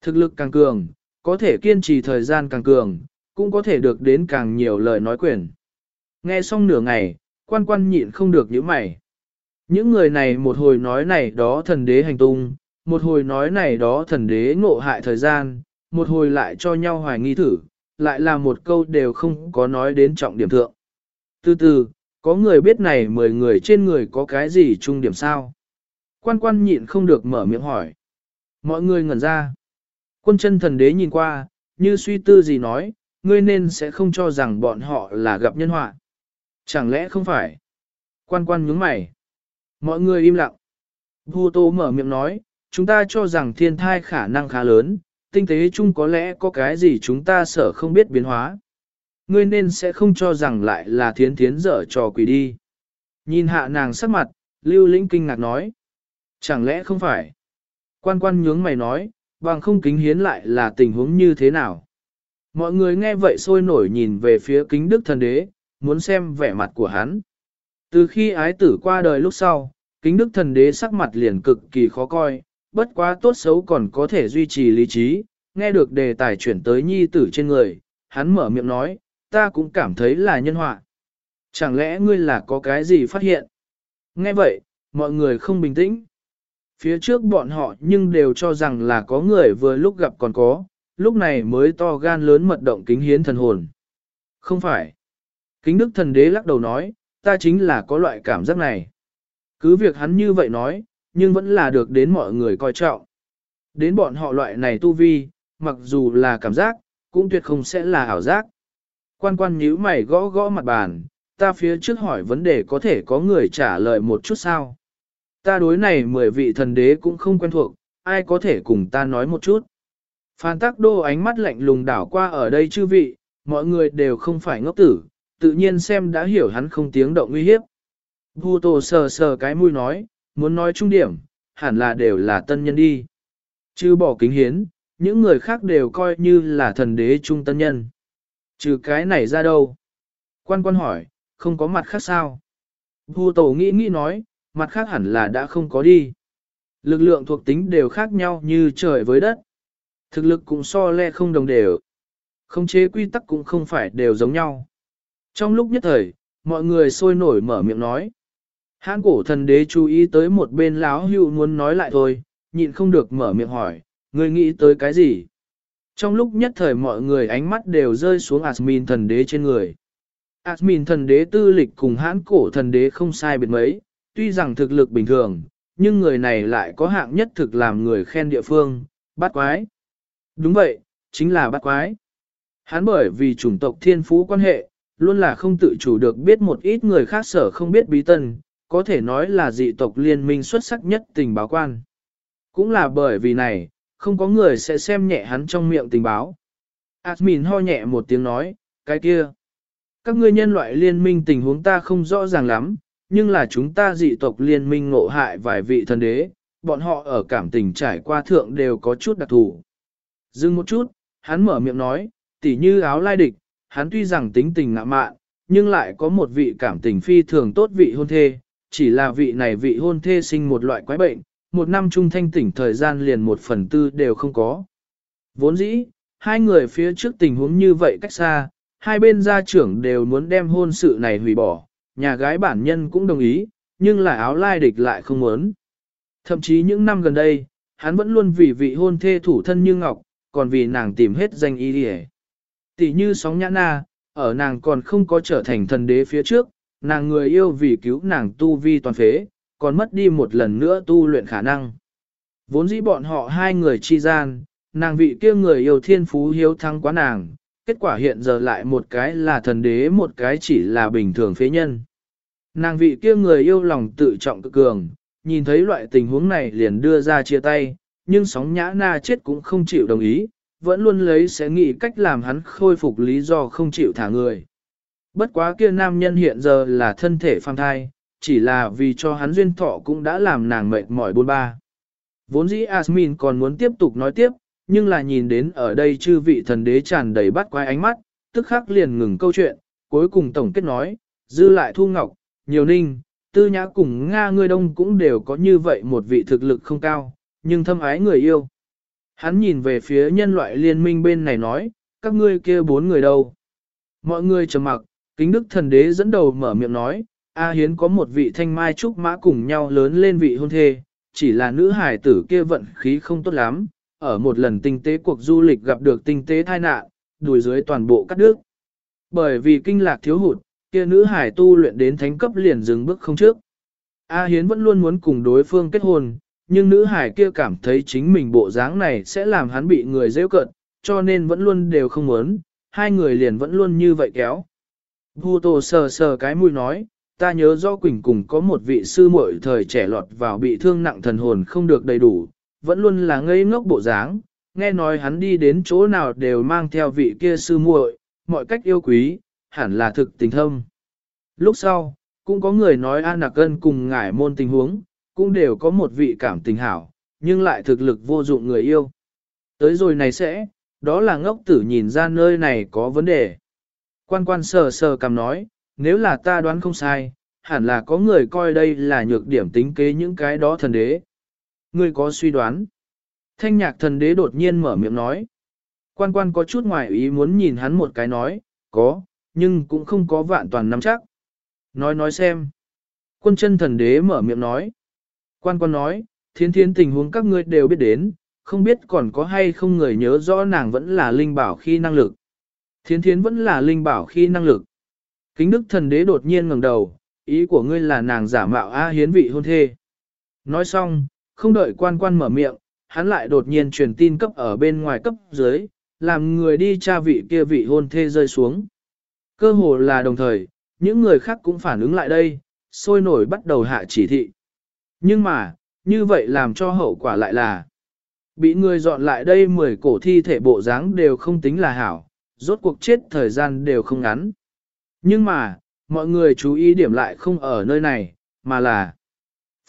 Thực lực càng cường, có thể kiên trì thời gian càng cường, cũng có thể được đến càng nhiều lời nói quyền. Nghe xong nửa ngày, quan quan nhịn không được những mày. Những người này một hồi nói này đó thần đế hành tung, một hồi nói này đó thần đế ngộ hại thời gian, một hồi lại cho nhau hoài nghi thử, lại là một câu đều không có nói đến trọng điểm thượng. Từ từ, có người biết này mười người trên người có cái gì chung điểm sao? Quan quan nhịn không được mở miệng hỏi. Mọi người ngẩn ra. Quân chân thần đế nhìn qua, như suy tư gì nói, ngươi nên sẽ không cho rằng bọn họ là gặp nhân họa. Chẳng lẽ không phải? Quan quan nhướng mày. Mọi người im lặng. Vu Tô mở miệng nói, chúng ta cho rằng thiên thai khả năng khá lớn, tinh tế chung có lẽ có cái gì chúng ta sợ không biết biến hóa. Ngươi nên sẽ không cho rằng lại là thiến thiến dở trò quỷ đi. Nhìn hạ nàng sắc mặt, lưu lĩnh kinh ngạc nói. Chẳng lẽ không phải? Quan quan nhướng mày nói, bằng không kính hiến lại là tình huống như thế nào? Mọi người nghe vậy sôi nổi nhìn về phía kính đức thần đế, muốn xem vẻ mặt của hắn. Từ khi ái tử qua đời lúc sau, kính đức thần đế sắc mặt liền cực kỳ khó coi, bất quá tốt xấu còn có thể duy trì lý trí, nghe được đề tài chuyển tới nhi tử trên người, hắn mở miệng nói, ta cũng cảm thấy là nhân họa. Chẳng lẽ ngươi là có cái gì phát hiện? Nghe vậy, mọi người không bình tĩnh. Phía trước bọn họ nhưng đều cho rằng là có người vừa lúc gặp còn có, lúc này mới to gan lớn mật động kính hiến thần hồn. Không phải. Kính đức thần đế lắc đầu nói, ta chính là có loại cảm giác này. Cứ việc hắn như vậy nói, nhưng vẫn là được đến mọi người coi trọng. Đến bọn họ loại này tu vi, mặc dù là cảm giác, cũng tuyệt không sẽ là ảo giác. Quan quan nhíu mày gõ gõ mặt bàn, ta phía trước hỏi vấn đề có thể có người trả lời một chút sao. Ta đối này mười vị thần đế cũng không quen thuộc, ai có thể cùng ta nói một chút. Phan tắc đô ánh mắt lạnh lùng đảo qua ở đây chư vị, mọi người đều không phải ngốc tử, tự nhiên xem đã hiểu hắn không tiếng động uy hiếp. Vu Tô sờ sờ cái mũi nói, muốn nói trung điểm, hẳn là đều là tân nhân đi. Chứ bỏ kính hiến, những người khác đều coi như là thần đế trung tân nhân. Trừ cái này ra đâu? Quan quan hỏi, không có mặt khác sao? Vu Tổ nghĩ nghĩ nói, mặt khác hẳn là đã không có đi. Lực lượng thuộc tính đều khác nhau như trời với đất. Thực lực cũng so le không đồng đều. Không chế quy tắc cũng không phải đều giống nhau. Trong lúc nhất thời, mọi người sôi nổi mở miệng nói. Hán cổ thần đế chú ý tới một bên láo hưu muốn nói lại thôi, nhịn không được mở miệng hỏi, người nghĩ tới cái gì? Trong lúc nhất thời mọi người ánh mắt đều rơi xuống Asmin thần đế trên người. Asmin thần đế tư lịch cùng hãn cổ thần đế không sai biệt mấy, tuy rằng thực lực bình thường, nhưng người này lại có hạng nhất thực làm người khen địa phương, bát quái. Đúng vậy, chính là bát quái. Hắn bởi vì chủng tộc thiên phú quan hệ, luôn là không tự chủ được biết một ít người khác sở không biết bí tân, có thể nói là dị tộc liên minh xuất sắc nhất tình báo quan. Cũng là bởi vì này, không có người sẽ xem nhẹ hắn trong miệng tình báo. Admin ho nhẹ một tiếng nói, cái kia. Các ngươi nhân loại liên minh tình huống ta không rõ ràng lắm, nhưng là chúng ta dị tộc liên minh ngộ hại vài vị thần đế, bọn họ ở cảm tình trải qua thượng đều có chút đặc thù. Dừng một chút, hắn mở miệng nói, tỉ như áo lai địch, hắn tuy rằng tính tình ngạ mạn, nhưng lại có một vị cảm tình phi thường tốt vị hôn thê, chỉ là vị này vị hôn thê sinh một loại quái bệnh, một năm trung thanh tỉnh thời gian liền một phần tư đều không có. Vốn dĩ, hai người phía trước tình huống như vậy cách xa, hai bên gia trưởng đều muốn đem hôn sự này hủy bỏ, nhà gái bản nhân cũng đồng ý, nhưng là áo lai địch lại không muốn. Thậm chí những năm gần đây, hắn vẫn luôn vì vị hôn thê thủ thân như ngọc, còn vì nàng tìm hết danh y đi Tỷ như sóng nhã na, ở nàng còn không có trở thành thần đế phía trước, nàng người yêu vì cứu nàng tu vi toàn phế, còn mất đi một lần nữa tu luyện khả năng. Vốn dĩ bọn họ hai người chi gian, nàng vị kia người yêu thiên phú hiếu thắng quá nàng, kết quả hiện giờ lại một cái là thần đế một cái chỉ là bình thường phế nhân. Nàng vị kia người yêu lòng tự trọng cực cường, nhìn thấy loại tình huống này liền đưa ra chia tay, nhưng sóng nhã na chết cũng không chịu đồng ý, vẫn luôn lấy sẽ nghĩ cách làm hắn khôi phục lý do không chịu thả người. Bất quá kia nam nhân hiện giờ là thân thể phàm thai, chỉ là vì cho hắn duyên thọ cũng đã làm nàng mệt mỏi buôn ba. Vốn dĩ Asmin còn muốn tiếp tục nói tiếp, nhưng là nhìn đến ở đây chư vị thần đế tràn đầy bắt quái ánh mắt, tức khắc liền ngừng câu chuyện, cuối cùng tổng kết nói, dư lại thu ngọc, nhiều ninh, tư nhã cùng Nga người đông cũng đều có như vậy một vị thực lực không cao, nhưng thâm ái người yêu. Hắn nhìn về phía nhân loại liên minh bên này nói, các ngươi kia bốn người đâu. Mọi người trầm mặc, kính đức thần đế dẫn đầu mở miệng nói, A Hiến có một vị thanh mai trúc mã cùng nhau lớn lên vị hôn thê, chỉ là nữ hải tử kia vận khí không tốt lắm, ở một lần tinh tế cuộc du lịch gặp được tinh tế thai nạn, đùi dưới toàn bộ cắt đứt. Bởi vì kinh lạc thiếu hụt, kia nữ hải tu luyện đến thánh cấp liền dừng bước không trước. A Hiến vẫn luôn muốn cùng đối phương kết hôn, nhưng nữ hải kia cảm thấy chính mình bộ dáng này sẽ làm hắn bị người dễ cận, cho nên vẫn luôn đều không muốn, hai người liền vẫn luôn như vậy kéo. Vu Tô sờ sờ cái mũi nói, ta nhớ do Quỳnh cùng có một vị sư muội thời trẻ lọt vào bị thương nặng thần hồn không được đầy đủ, vẫn luôn là ngây ngốc bộ dáng, nghe nói hắn đi đến chỗ nào đều mang theo vị kia sư muội, mọi cách yêu quý, hẳn là thực tình thâm. Lúc sau, cũng có người nói An Nạc Cân cùng ngải môn tình huống, cũng đều có một vị cảm tình hảo, nhưng lại thực lực vô dụng người yêu. Tới rồi này sẽ, đó là ngốc tử nhìn ra nơi này có vấn đề. Quan quan sờ sờ cầm nói, nếu là ta đoán không sai, hẳn là có người coi đây là nhược điểm tính kế những cái đó thần đế. Ngươi có suy đoán. Thanh nhạc thần đế đột nhiên mở miệng nói. Quan quan có chút ngoài ý muốn nhìn hắn một cái nói, có, nhưng cũng không có vạn toàn nắm chắc. Nói nói xem. Quân chân thần đế mở miệng nói. Quan quan nói, thiên thiên tình huống các ngươi đều biết đến, không biết còn có hay không người nhớ rõ nàng vẫn là linh bảo khi năng lực. Thiến thiến vẫn là linh bảo khi năng lực. Kính đức thần đế đột nhiên ngẩng đầu, ý của ngươi là nàng giả mạo A hiến vị hôn thê. Nói xong, không đợi quan quan mở miệng, hắn lại đột nhiên truyền tin cấp ở bên ngoài cấp dưới, làm người đi tra vị kia vị hôn thê rơi xuống. Cơ hồ là đồng thời, những người khác cũng phản ứng lại đây, sôi nổi bắt đầu hạ chỉ thị. Nhưng mà, như vậy làm cho hậu quả lại là bị người dọn lại đây 10 cổ thi thể bộ dáng đều không tính là hảo, rốt cuộc chết thời gian đều không ngắn. Nhưng mà, mọi người chú ý điểm lại không ở nơi này, mà là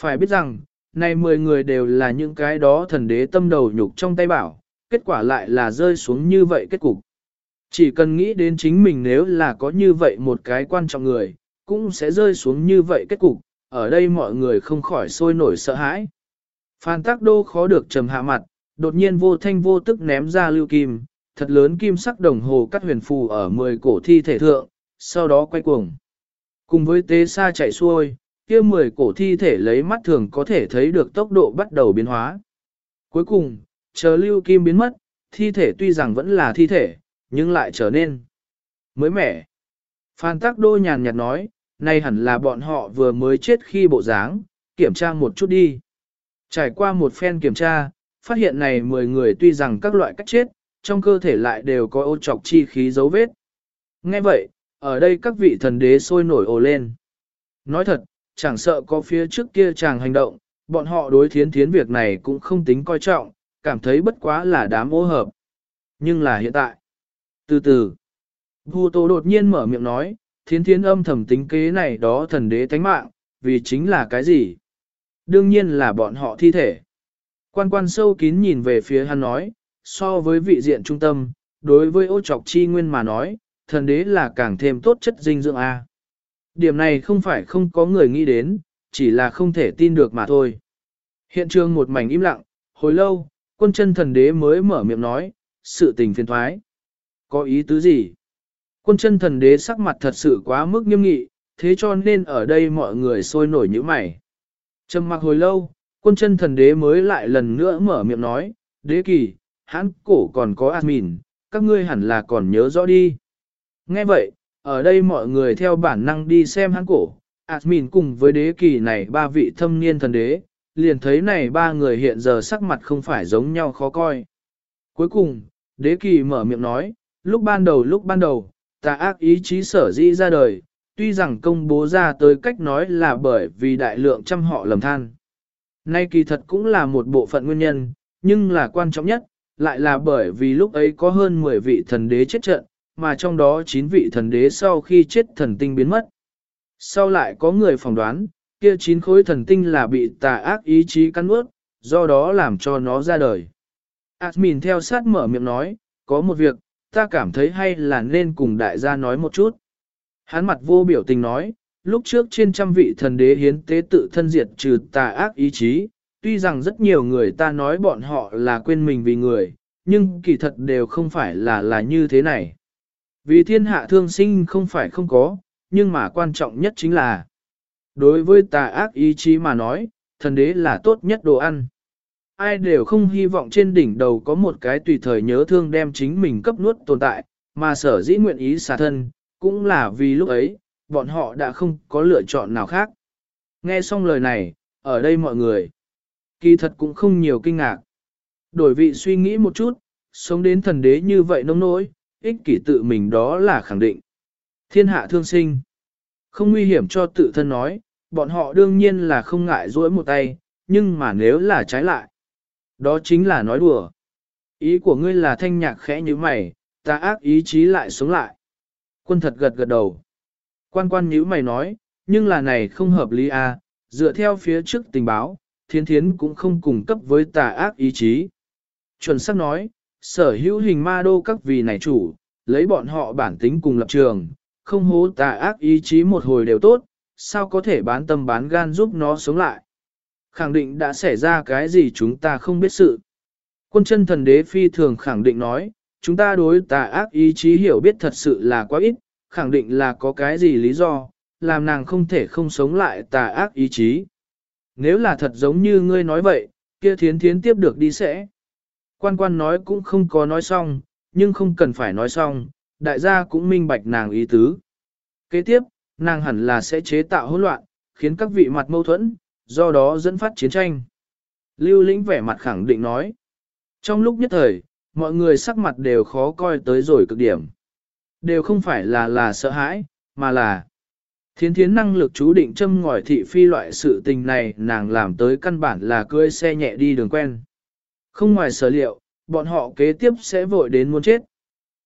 phải biết rằng, này 10 người đều là những cái đó thần đế tâm đầu nhục trong tay bảo, kết quả lại là rơi xuống như vậy kết cục. Chỉ cần nghĩ đến chính mình nếu là có như vậy một cái quan trọng người, cũng sẽ rơi xuống như vậy kết cục, ở đây mọi người không khỏi sôi nổi sợ hãi. Phan Tắc Đô khó được trầm hạ mặt, đột nhiên vô thanh vô tức ném ra lưu kim, thật lớn kim sắc đồng hồ cắt huyền phù ở 10 cổ thi thể thượng, sau đó quay cuồng. Cùng với tế xa chạy xuôi, kia 10 cổ thi thể lấy mắt thường có thể thấy được tốc độ bắt đầu biến hóa. Cuối cùng, chờ lưu kim biến mất, thi thể tuy rằng vẫn là thi thể, nhưng lại trở nên mới mẻ. Phan Tắc Đô nhàn nhạt nói, nay hẳn là bọn họ vừa mới chết khi bộ dáng, kiểm tra một chút đi. Trải qua một phen kiểm tra, phát hiện này 10 người tuy rằng các loại cách chết, trong cơ thể lại đều có ô trọc chi khí dấu vết. Nghe vậy, ở đây các vị thần đế sôi nổi ồ lên. Nói thật, chẳng sợ có phía trước kia chàng hành động, bọn họ đối thiến thiến việc này cũng không tính coi trọng, cảm thấy bất quá là đám ô hợp. Nhưng là hiện tại. Từ từ, Vu Tô đột nhiên mở miệng nói, thiến thiến âm thầm tính kế này đó thần đế tánh mạng, vì chính là cái gì? Đương nhiên là bọn họ thi thể. Quan quan sâu kín nhìn về phía hắn nói, so với vị diện trung tâm, đối với ô trọc chi nguyên mà nói, thần đế là càng thêm tốt chất dinh dưỡng A. Điểm này không phải không có người nghĩ đến, chỉ là không thể tin được mà thôi. Hiện trường một mảnh im lặng, hồi lâu, quân chân thần đế mới mở miệng nói, sự tình phiền thoái. Có ý tứ gì? Quân chân thần đế sắc mặt thật sự quá mức nghiêm nghị, thế cho nên ở đây mọi người sôi nổi như mày. Trầm mặc hồi lâu, quân chân thần đế mới lại lần nữa mở miệng nói, đế kỳ, hãn cổ còn có admin, các ngươi hẳn là còn nhớ rõ đi. Nghe vậy, ở đây mọi người theo bản năng đi xem hắn cổ, admin cùng với đế kỳ này ba vị thâm niên thần đế, liền thấy này ba người hiện giờ sắc mặt không phải giống nhau khó coi. Cuối cùng, đế kỳ mở miệng nói, lúc ban đầu lúc ban đầu, ta ác ý chí sở dĩ ra đời, tuy rằng công bố ra tới cách nói là bởi vì đại lượng trăm họ lầm than. Nay kỳ thật cũng là một bộ phận nguyên nhân, nhưng là quan trọng nhất, lại là bởi vì lúc ấy có hơn 10 vị thần đế chết trận, mà trong đó 9 vị thần đế sau khi chết thần tinh biến mất. Sau lại có người phỏng đoán, kia 9 khối thần tinh là bị tà ác ý chí cắn ướt, do đó làm cho nó ra đời. Admin theo sát mở miệng nói, có một việc, ta cảm thấy hay là nên cùng đại gia nói một chút. Hắn mặt vô biểu tình nói, lúc trước trên trăm vị thần đế hiến tế tự thân diệt trừ tà ác ý chí, tuy rằng rất nhiều người ta nói bọn họ là quên mình vì người, nhưng kỳ thật đều không phải là là như thế này. Vì thiên hạ thương sinh không phải không có, nhưng mà quan trọng nhất chính là đối với tà ác ý chí mà nói, thần đế là tốt nhất đồ ăn. Ai đều không hy vọng trên đỉnh đầu có một cái tùy thời nhớ thương đem chính mình cấp nuốt tồn tại, mà sở dĩ nguyện ý xả thân, cũng là vì lúc ấy, bọn họ đã không có lựa chọn nào khác. Nghe xong lời này, ở đây mọi người kỳ thật cũng không nhiều kinh ngạc. Đổi vị suy nghĩ một chút, sống đến thần đế như vậy nông nỗi, ích kỷ tự mình đó là khẳng định. Thiên hạ thương sinh. Không nguy hiểm cho tự thân nói, bọn họ đương nhiên là không ngại dỗi một tay, nhưng mà nếu là trái lại. Đó chính là nói đùa. Ý của ngươi là thanh nhạc khẽ như mày, ta ác ý chí lại sống lại. Quân thật gật gật đầu. Quan quan nhữ mày nói, nhưng là này không hợp lý à, dựa theo phía trước tình báo, thiên thiến cũng không cung cấp với tà ác ý chí. Chuẩn xác nói, sở hữu hình ma đô các vị này chủ, lấy bọn họ bản tính cùng lập trường, không hố tà ác ý chí một hồi đều tốt, sao có thể bán tâm bán gan giúp nó sống lại. Khẳng định đã xảy ra cái gì chúng ta không biết sự. Quân chân thần đế phi thường khẳng định nói, chúng ta đối tà ác ý chí hiểu biết thật sự là quá ít, khẳng định là có cái gì lý do, làm nàng không thể không sống lại tà ác ý chí. Nếu là thật giống như ngươi nói vậy, kia thiến thiến tiếp được đi sẽ. Quan quan nói cũng không có nói xong, nhưng không cần phải nói xong, đại gia cũng minh bạch nàng ý tứ. Kế tiếp, nàng hẳn là sẽ chế tạo hỗn loạn, khiến các vị mặt mâu thuẫn, do đó dẫn phát chiến tranh. Lưu lĩnh vẻ mặt khẳng định nói. Trong lúc nhất thời, mọi người sắc mặt đều khó coi tới rồi cực điểm. Đều không phải là là sợ hãi, mà là Thiến thiến năng lực chú định châm ngòi thị phi loại sự tình này nàng làm tới căn bản là cưỡi xe nhẹ đi đường quen. Không ngoài sở liệu, bọn họ kế tiếp sẽ vội đến muốn chết.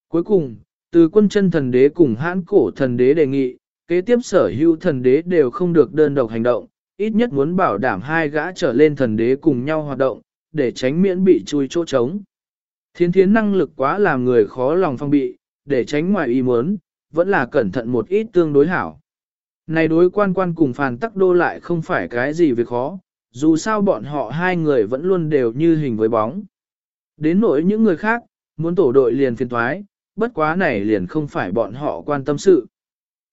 Cuối cùng, từ quân chân thần đế cùng hãn cổ thần đế đề nghị, kế tiếp sở hữu thần đế đều không được đơn độc hành động, ít nhất muốn bảo đảm hai gã trở lên thần đế cùng nhau hoạt động, để tránh miễn bị chui chỗ trống. Thiên thiến năng lực quá làm người khó lòng phong bị, để tránh ngoài ý muốn, vẫn là cẩn thận một ít tương đối hảo. Này đối quan quan cùng phàn tắc đô lại không phải cái gì việc khó, dù sao bọn họ hai người vẫn luôn đều như hình với bóng. Đến nỗi những người khác, muốn tổ đội liền phiền thoái, bất quá này liền không phải bọn họ quan tâm sự.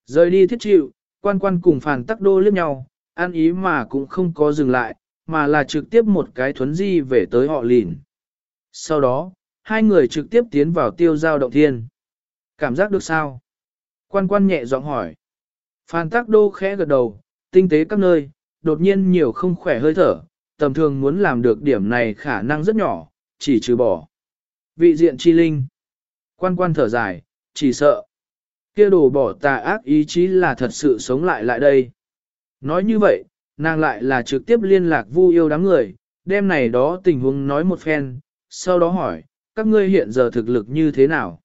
Rời đi thiết chịu, quan quan cùng phàn tắc đô liếc nhau, an ý mà cũng không có dừng lại, mà là trực tiếp một cái thuấn di về tới họ lìn. Sau đó, hai người trực tiếp tiến vào tiêu giao động thiên. Cảm giác được sao? Quan quan nhẹ giọng hỏi. Phan Tắc Đô khẽ gật đầu, tinh tế các nơi, đột nhiên nhiều không khỏe hơi thở, tầm thường muốn làm được điểm này khả năng rất nhỏ, chỉ trừ bỏ. Vị diện chi linh. Quan quan thở dài, chỉ sợ. kia đồ bỏ tà ác ý chí là thật sự sống lại lại đây. Nói như vậy, nàng lại là trực tiếp liên lạc vu yêu đám người, đêm này đó tình huống nói một phen, sau đó hỏi, các ngươi hiện giờ thực lực như thế nào?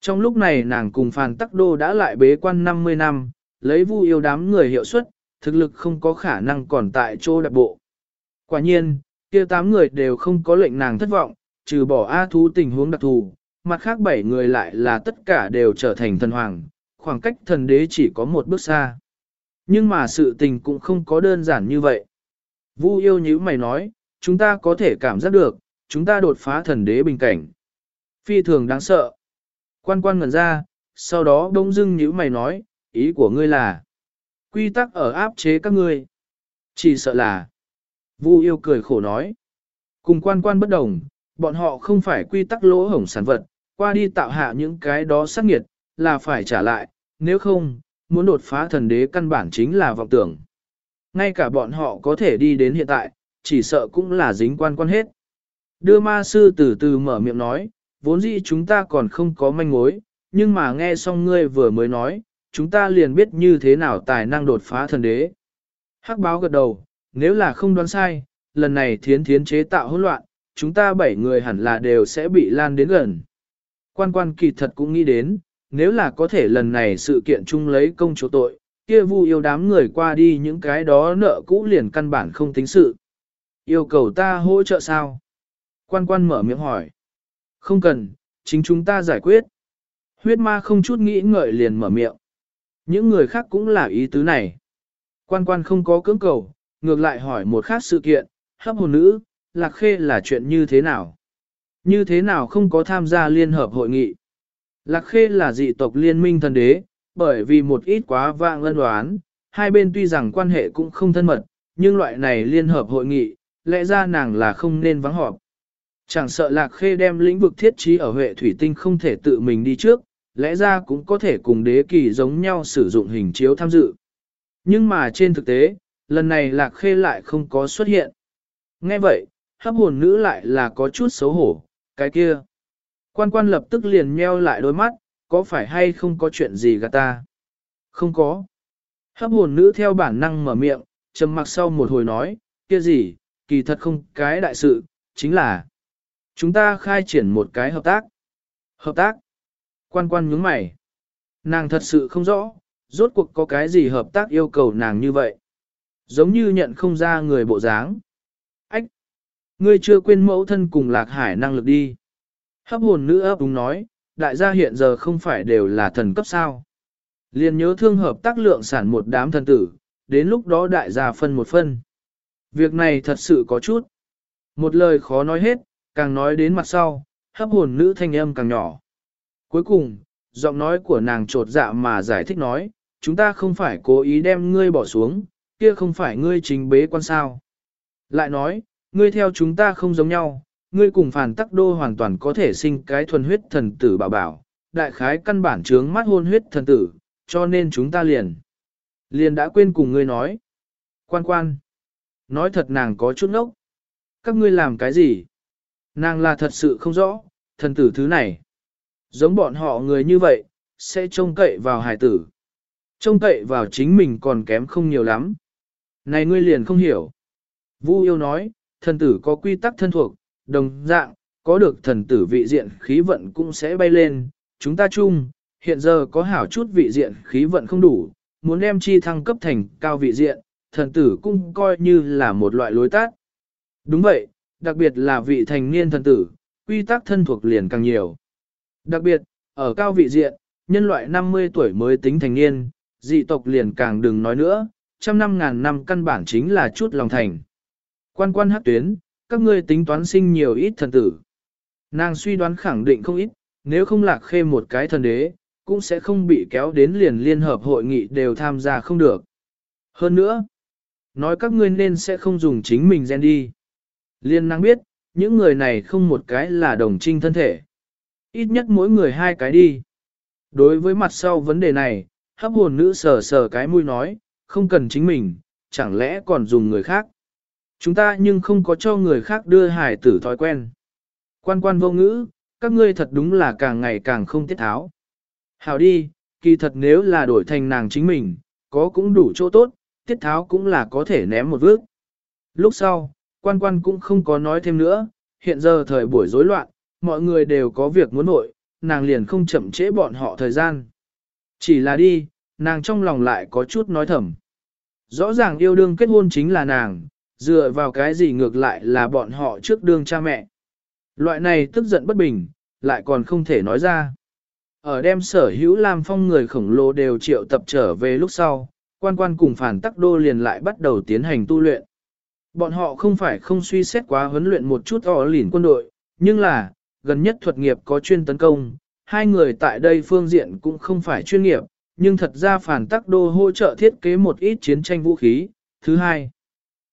Trong lúc này nàng cùng Phan Tắc Đô đã lại bế quan 50 năm, lấy vu yêu đám người hiệu suất, thực lực không có khả năng còn tại chỗ đặc bộ. Quả nhiên, kia tám người đều không có lệnh nàng thất vọng, trừ bỏ A thú tình huống đặc thù, mặt khác bảy người lại là tất cả đều trở thành thần hoàng, khoảng cách thần đế chỉ có một bước xa. Nhưng mà sự tình cũng không có đơn giản như vậy. Vu yêu như mày nói, chúng ta có thể cảm giác được, chúng ta đột phá thần đế bình cảnh. Phi thường đáng sợ. Quan quan ngẩn ra, sau đó đông dưng như mày nói, ý của ngươi là quy tắc ở áp chế các ngươi. Chỉ sợ là Vu yêu cười khổ nói. Cùng quan quan bất đồng, bọn họ không phải quy tắc lỗ hổng sản vật, qua đi tạo hạ những cái đó sát nghiệt, là phải trả lại, nếu không, muốn đột phá thần đế căn bản chính là vọng tưởng. Ngay cả bọn họ có thể đi đến hiện tại, chỉ sợ cũng là dính quan quan hết. Đưa ma sư từ từ mở miệng nói, vốn dĩ chúng ta còn không có manh mối, nhưng mà nghe xong ngươi vừa mới nói, chúng ta liền biết như thế nào tài năng đột phá thần đế. Hắc báo gật đầu, nếu là không đoán sai, lần này thiến thiến chế tạo hỗn loạn, chúng ta bảy người hẳn là đều sẽ bị lan đến gần. Quan quan kỳ thật cũng nghĩ đến, nếu là có thể lần này sự kiện chung lấy công chỗ tội, kia vu yêu đám người qua đi những cái đó nợ cũ liền căn bản không tính sự. Yêu cầu ta hỗ trợ sao? Quan quan mở miệng hỏi. Không cần, chính chúng ta giải quyết. Huyết ma không chút nghĩ ngợi liền mở miệng. Những người khác cũng là ý tứ này. Quan quan không có cưỡng cầu, ngược lại hỏi một khác sự kiện, hấp hồn nữ, lạc khê là chuyện như thế nào? Như thế nào không có tham gia liên hợp hội nghị? Lạc khê là dị tộc liên minh thần đế, bởi vì một ít quá vạng lân đoán, hai bên tuy rằng quan hệ cũng không thân mật, nhưng loại này liên hợp hội nghị, lẽ ra nàng là không nên vắng họp. Chẳng sợ lạc khê đem lĩnh vực thiết trí ở Huệ Thủy Tinh không thể tự mình đi trước, lẽ ra cũng có thể cùng đế kỳ giống nhau sử dụng hình chiếu tham dự. Nhưng mà trên thực tế, lần này lạc khê lại không có xuất hiện. Nghe vậy, hấp hồn nữ lại là có chút xấu hổ, cái kia. Quan quan lập tức liền nheo lại đôi mắt, có phải hay không có chuyện gì gạt ta? Không có. Hấp hồn nữ theo bản năng mở miệng, trầm mặc sau một hồi nói, kia gì, kỳ thật không cái đại sự, chính là chúng ta khai triển một cái hợp tác. Hợp tác? Quan quan nhướng mày. Nàng thật sự không rõ, rốt cuộc có cái gì hợp tác yêu cầu nàng như vậy. Giống như nhận không ra người bộ dáng. Ách! Ngươi chưa quên mẫu thân cùng lạc hải năng lực đi. Hấp hồn nữ ấp đúng nói, đại gia hiện giờ không phải đều là thần cấp sao. Liên nhớ thương hợp tác lượng sản một đám thần tử, đến lúc đó đại gia phân một phân. Việc này thật sự có chút. Một lời khó nói hết, càng nói đến mặt sau, hấp hồn nữ thanh âm càng nhỏ. Cuối cùng, giọng nói của nàng trột dạ mà giải thích nói, chúng ta không phải cố ý đem ngươi bỏ xuống, kia không phải ngươi chính bế quan sao. Lại nói, ngươi theo chúng ta không giống nhau, ngươi cùng phản tắc đô hoàn toàn có thể sinh cái thuần huyết thần tử bảo bảo, đại khái căn bản trướng mắt hôn huyết thần tử, cho nên chúng ta liền. Liền đã quên cùng ngươi nói. Quan quan. Nói thật nàng có chút ngốc. Các ngươi làm cái gì? Nàng là thật sự không rõ, thần tử thứ này. Giống bọn họ người như vậy, sẽ trông cậy vào hải tử. Trông cậy vào chính mình còn kém không nhiều lắm. Này ngươi liền không hiểu. Vu yêu nói, thần tử có quy tắc thân thuộc, đồng dạng, có được thần tử vị diện khí vận cũng sẽ bay lên. Chúng ta chung, hiện giờ có hảo chút vị diện khí vận không đủ, muốn đem chi thăng cấp thành cao vị diện, thần tử cũng coi như là một loại lối tát. Đúng vậy, đặc biệt là vị thành niên thần tử, quy tắc thân thuộc liền càng nhiều. Đặc biệt, ở cao vị diện, nhân loại 50 tuổi mới tính thành niên, dị tộc liền càng đừng nói nữa, trăm năm ngàn năm căn bản chính là chút lòng thành. Quan quan hát tuyến, các ngươi tính toán sinh nhiều ít thần tử. Nàng suy đoán khẳng định không ít, nếu không lạc khê một cái thần đế, cũng sẽ không bị kéo đến liền liên hợp hội nghị đều tham gia không được. Hơn nữa, nói các ngươi nên sẽ không dùng chính mình gen đi. Liên năng biết, những người này không một cái là đồng trinh thân thể. Ít nhất mỗi người hai cái đi. Đối với mặt sau vấn đề này, hấp hồn nữ sờ sờ cái mũi nói, không cần chính mình, chẳng lẽ còn dùng người khác. Chúng ta nhưng không có cho người khác đưa hải tử thói quen. Quan quan vô ngữ, các ngươi thật đúng là càng ngày càng không tiết tháo. Hảo đi, kỳ thật nếu là đổi thành nàng chính mình, có cũng đủ chỗ tốt, tiết tháo cũng là có thể ném một vước. Lúc sau, quan quan cũng không có nói thêm nữa, hiện giờ thời buổi rối loạn, mọi người đều có việc muốn nội, nàng liền không chậm trễ bọn họ thời gian. Chỉ là đi, nàng trong lòng lại có chút nói thầm. Rõ ràng yêu đương kết hôn chính là nàng, dựa vào cái gì ngược lại là bọn họ trước đương cha mẹ. Loại này tức giận bất bình, lại còn không thể nói ra. Ở đem sở hữu Lam Phong người khổng lồ đều triệu tập trở về lúc sau, quan quan cùng phản tắc đô liền lại bắt đầu tiến hành tu luyện. Bọn họ không phải không suy xét quá huấn luyện một chút ỏ lỉn quân đội, nhưng là, gần nhất thuật nghiệp có chuyên tấn công, hai người tại đây phương diện cũng không phải chuyên nghiệp, nhưng thật ra phản tắc đô hỗ trợ thiết kế một ít chiến tranh vũ khí. Thứ hai,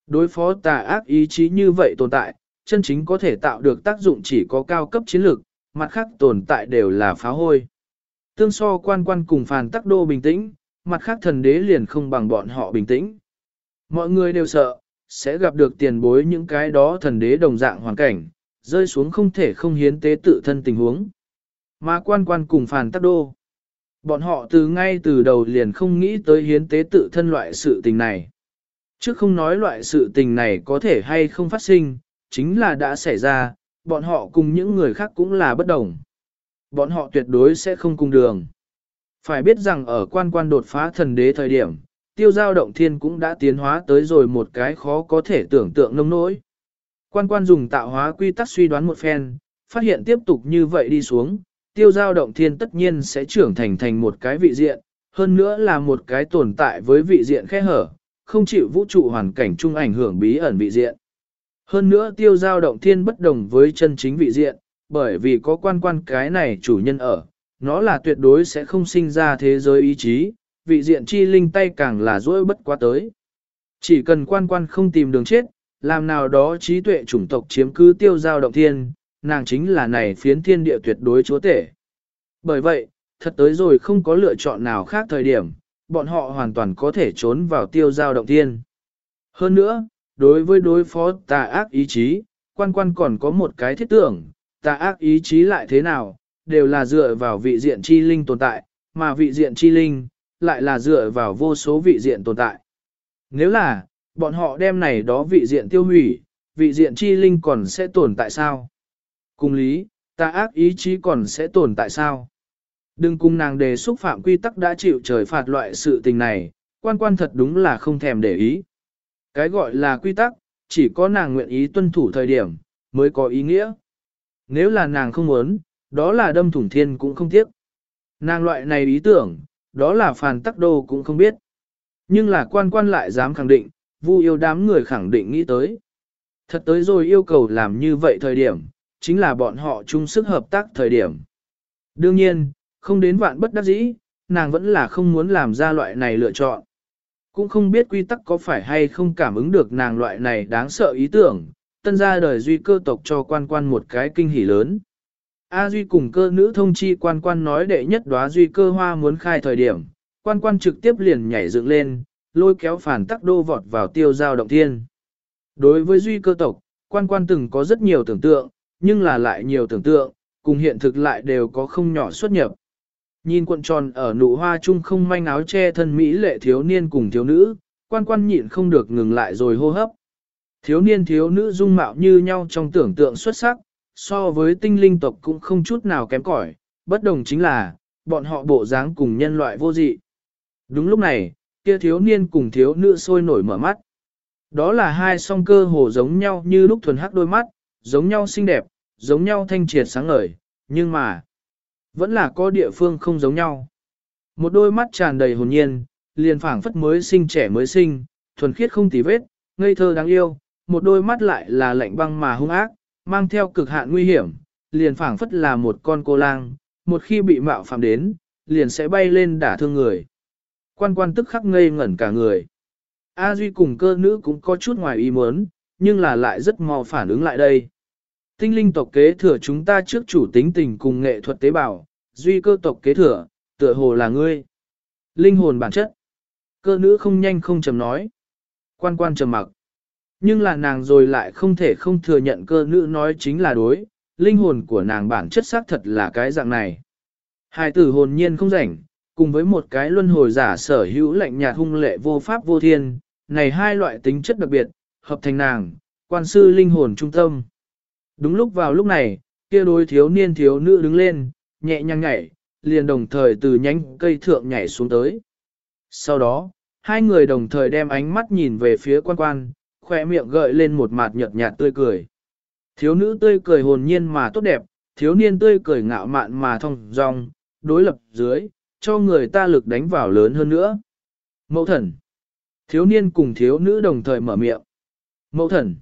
đối phó tà ác ý chí như vậy tồn tại, chân chính có thể tạo được tác dụng chỉ có cao cấp chiến lược, mặt khác tồn tại đều là phá hôi. Tương so quan quan cùng phản tắc đô bình tĩnh, mặt khác thần đế liền không bằng bọn họ bình tĩnh. Mọi người đều sợ, sẽ gặp được tiền bối những cái đó thần đế đồng dạng hoàn cảnh, rơi xuống không thể không hiến tế tự thân tình huống. Mà quan quan cùng phản tắc đô. Bọn họ từ ngay từ đầu liền không nghĩ tới hiến tế tự thân loại sự tình này. Chứ không nói loại sự tình này có thể hay không phát sinh, chính là đã xảy ra, bọn họ cùng những người khác cũng là bất đồng. Bọn họ tuyệt đối sẽ không cùng đường. Phải biết rằng ở quan quan đột phá thần đế thời điểm, tiêu giao động thiên cũng đã tiến hóa tới rồi một cái khó có thể tưởng tượng nông nỗi. Quan quan dùng tạo hóa quy tắc suy đoán một phen, phát hiện tiếp tục như vậy đi xuống, tiêu giao động thiên tất nhiên sẽ trưởng thành thành một cái vị diện, hơn nữa là một cái tồn tại với vị diện khe hở, không chịu vũ trụ hoàn cảnh chung ảnh hưởng bí ẩn vị diện. Hơn nữa tiêu giao động thiên bất đồng với chân chính vị diện, bởi vì có quan quan cái này chủ nhân ở, nó là tuyệt đối sẽ không sinh ra thế giới ý chí, vị diện chi linh tay càng là dỗi bất quá tới. Chỉ cần quan quan không tìm đường chết, làm nào đó trí tuệ chủng tộc chiếm cứ tiêu giao động thiên, nàng chính là này phiến thiên địa tuyệt đối chúa tể. Bởi vậy, thật tới rồi không có lựa chọn nào khác thời điểm, bọn họ hoàn toàn có thể trốn vào tiêu giao động thiên. Hơn nữa, đối với đối phó tà ác ý chí, quan quan còn có một cái thiết tưởng, tà ác ý chí lại thế nào, đều là dựa vào vị diện chi linh tồn tại, mà vị diện chi linh, lại là dựa vào vô số vị diện tồn tại. Nếu là, bọn họ đem này đó vị diện tiêu hủy, vị diện chi linh còn sẽ tồn tại sao? Cùng lý, tà ác ý chí còn sẽ tồn tại sao? Đừng cùng nàng đề xúc phạm quy tắc đã chịu trời phạt loại sự tình này, quan quan thật đúng là không thèm để ý. Cái gọi là quy tắc, chỉ có nàng nguyện ý tuân thủ thời điểm, mới có ý nghĩa. Nếu là nàng không muốn, đó là đâm thủng thiên cũng không tiếc. Nàng loại này ý tưởng, đó là phàn tắc đô cũng không biết. Nhưng là quan quan lại dám khẳng định, vu yêu đám người khẳng định nghĩ tới. Thật tới rồi yêu cầu làm như vậy thời điểm, chính là bọn họ chung sức hợp tác thời điểm. Đương nhiên, không đến vạn bất đắc dĩ, nàng vẫn là không muốn làm ra loại này lựa chọn. Cũng không biết quy tắc có phải hay không cảm ứng được nàng loại này đáng sợ ý tưởng, tân ra đời duy cơ tộc cho quan quan một cái kinh hỉ lớn. A duy cùng cơ nữ thông chi quan quan nói đệ nhất đóa duy cơ hoa muốn khai thời điểm, quan quan trực tiếp liền nhảy dựng lên, lôi kéo phản tắc đô vọt vào tiêu giao động thiên. Đối với duy cơ tộc, quan quan từng có rất nhiều tưởng tượng, nhưng là lại nhiều tưởng tượng, cùng hiện thực lại đều có không nhỏ xuất nhập. Nhìn cuộn tròn ở nụ hoa chung không manh áo che thân Mỹ lệ thiếu niên cùng thiếu nữ, quan quan nhịn không được ngừng lại rồi hô hấp. Thiếu niên thiếu nữ dung mạo như nhau trong tưởng tượng xuất sắc, so với tinh linh tộc cũng không chút nào kém cỏi, bất đồng chính là, bọn họ bộ dáng cùng nhân loại vô dị. Đúng lúc này, kia thiếu niên cùng thiếu nữ sôi nổi mở mắt. Đó là hai song cơ hồ giống nhau như lúc thuần hắc đôi mắt, giống nhau xinh đẹp, giống nhau thanh triệt sáng ngời, nhưng mà, vẫn là có địa phương không giống nhau. Một đôi mắt tràn đầy hồn nhiên, liền phảng phất mới sinh trẻ mới sinh, thuần khiết không tì vết, ngây thơ đáng yêu, một đôi mắt lại là lạnh băng mà hung ác, mang theo cực hạn nguy hiểm, liền phảng phất là một con cô lang, một khi bị mạo phạm đến, liền sẽ bay lên đả thương người. Quan quan tức khắc ngây ngẩn cả người. A Duy cùng cơ nữ cũng có chút ngoài ý muốn, nhưng là lại rất mau phản ứng lại đây. Tinh linh tộc kế thừa chúng ta trước chủ tính tình cùng nghệ thuật tế bào, Duy cơ tộc kế thừa, tựa hồ là ngươi. Linh hồn bản chất. Cơ nữ không nhanh không chầm nói. Quan quan trầm mặc. Nhưng là nàng rồi lại không thể không thừa nhận cơ nữ nói chính là đối, linh hồn của nàng bản chất xác thật là cái dạng này. Hai tử hồn nhiên không rảnh, cùng với một cái luân hồi giả sở hữu lạnh nhạt hung lệ vô pháp vô thiên, này hai loại tính chất đặc biệt, hợp thành nàng, quan sư linh hồn trung tâm. Đúng lúc vào lúc này, kia đối thiếu niên thiếu nữ đứng lên, nhẹ nhàng nhảy, liền đồng thời từ nhánh cây thượng nhảy xuống tới. Sau đó, hai người đồng thời đem ánh mắt nhìn về phía quan quan, khỏe miệng gợi lên một mặt nhợt nhạt tươi cười. Thiếu nữ tươi cười hồn nhiên mà tốt đẹp, thiếu niên tươi cười ngạo mạn mà thông dong, đối lập dưới, cho người ta lực đánh vào lớn hơn nữa. Mẫu thần. Thiếu niên cùng thiếu nữ đồng thời mở miệng. Mẫu thần.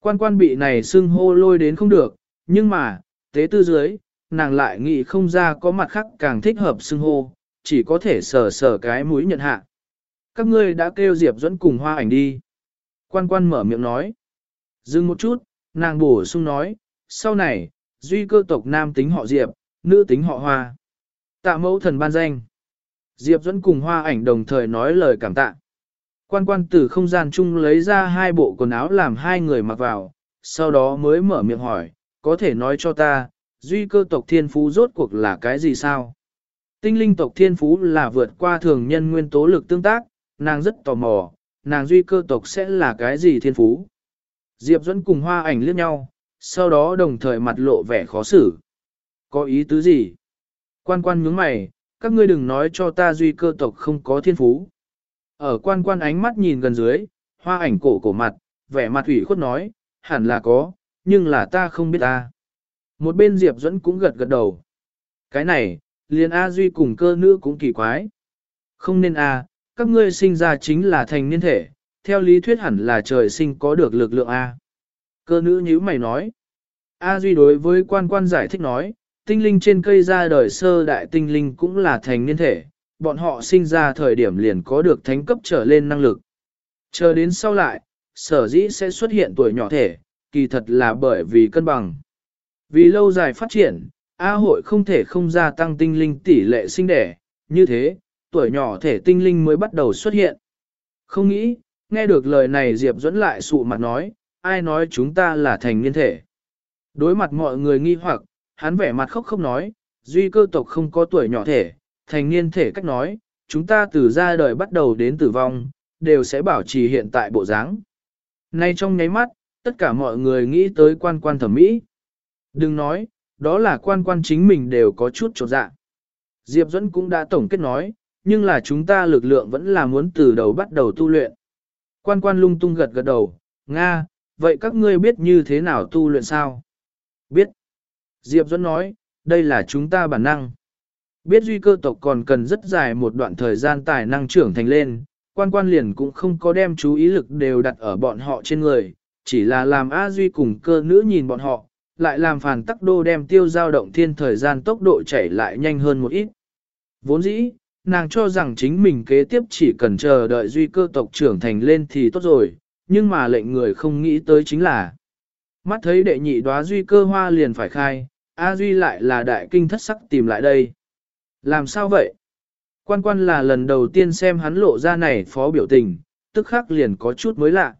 Quan quan bị này xưng hô lôi đến không được, nhưng mà, tế tư dưới, nàng lại nghĩ không ra có mặt khác càng thích hợp xưng hô, chỉ có thể sờ sờ cái mũi nhận hạ. Các ngươi đã kêu Diệp dẫn cùng hoa ảnh đi. Quan quan mở miệng nói. Dừng một chút, nàng bổ sung nói, sau này, duy cơ tộc nam tính họ Diệp, nữ tính họ Hoa. Tạ mẫu thần ban danh. Diệp dẫn cùng Hoa ảnh đồng thời nói lời cảm tạ. Quan quan từ không gian chung lấy ra hai bộ quần áo làm hai người mặc vào, sau đó mới mở miệng hỏi, có thể nói cho ta, duy cơ tộc thiên phú rốt cuộc là cái gì sao? Tinh linh tộc thiên phú là vượt qua thường nhân nguyên tố lực tương tác, nàng rất tò mò, nàng duy cơ tộc sẽ là cái gì thiên phú. Diệp Duẫn cùng hoa ảnh liếc nhau, sau đó đồng thời mặt lộ vẻ khó xử. Có ý tứ gì? Quan quan nhướng mày, các ngươi đừng nói cho ta duy cơ tộc không có thiên phú. Ở quan quan ánh mắt nhìn gần dưới, hoa ảnh cổ cổ mặt, vẻ mặt ủy khuất nói, hẳn là có, nhưng là ta không biết ta. Một bên Diệp Duẫn cũng gật gật đầu. Cái này, liền A Duy cùng cơ nữ cũng kỳ quái. Không nên A, các ngươi sinh ra chính là thành niên thể, theo lý thuyết hẳn là trời sinh có được lực lượng A. Cơ nữ nhíu mày nói. A Duy đối với quan quan giải thích nói, tinh linh trên cây ra đời sơ đại tinh linh cũng là thành niên thể, bọn họ sinh ra thời điểm liền có được thánh cấp trở lên năng lực. Chờ đến sau lại, sở dĩ sẽ xuất hiện tuổi nhỏ thể, kỳ thật là bởi vì cân bằng. Vì lâu dài phát triển, A hội không thể không gia tăng tinh linh tỷ lệ sinh đẻ, như thế, tuổi nhỏ thể tinh linh mới bắt đầu xuất hiện. Không nghĩ, Nghe được lời này Diệp dẫn lại sụ mặt nói, ai nói chúng ta là thành niên thể. Đối mặt mọi người nghi hoặc, hắn vẻ mặt khóc khóc nói, duy cơ tộc không có tuổi nhỏ thể, thành niên thể cách nói, chúng ta từ ra đời bắt đầu đến tử vong, đều sẽ bảo trì hiện tại bộ dáng. Nay trong nháy mắt, tất cả mọi người nghĩ tới quan quan thẩm mỹ. Đừng nói, đó là quan quan chính mình đều có chút trột dạ. Diệp Duẫn cũng đã tổng kết nói, nhưng là chúng ta lực lượng vẫn là muốn từ đầu bắt đầu tu luyện. Quan quan lung tung gật gật đầu, Nga, vậy các ngươi biết như thế nào tu luyện sao? Biết. Diệp Duẫn nói, đây là chúng ta bản năng. Biết duy cơ tộc còn cần rất dài một đoạn thời gian tài năng trưởng thành lên, quan quan liền cũng không có đem chú ý lực đều đặt ở bọn họ trên người, chỉ là làm A Duy cùng cơ nữ nhìn bọn họ, lại làm phản tắc đô đem tiêu giao động thiên thời gian tốc độ chảy lại nhanh hơn một ít. Vốn dĩ, nàng cho rằng chính mình kế tiếp chỉ cần chờ đợi duy cơ tộc trưởng thành lên thì tốt rồi, nhưng mà lệnh người không nghĩ tới chính là mắt thấy đệ nhị đóa duy cơ hoa liền phải khai, A Duy lại là đại kinh thất sắc tìm lại đây. Làm sao vậy? Quan quan là lần đầu tiên xem hắn lộ ra này phó biểu tình, tức khắc liền có chút mới lạ.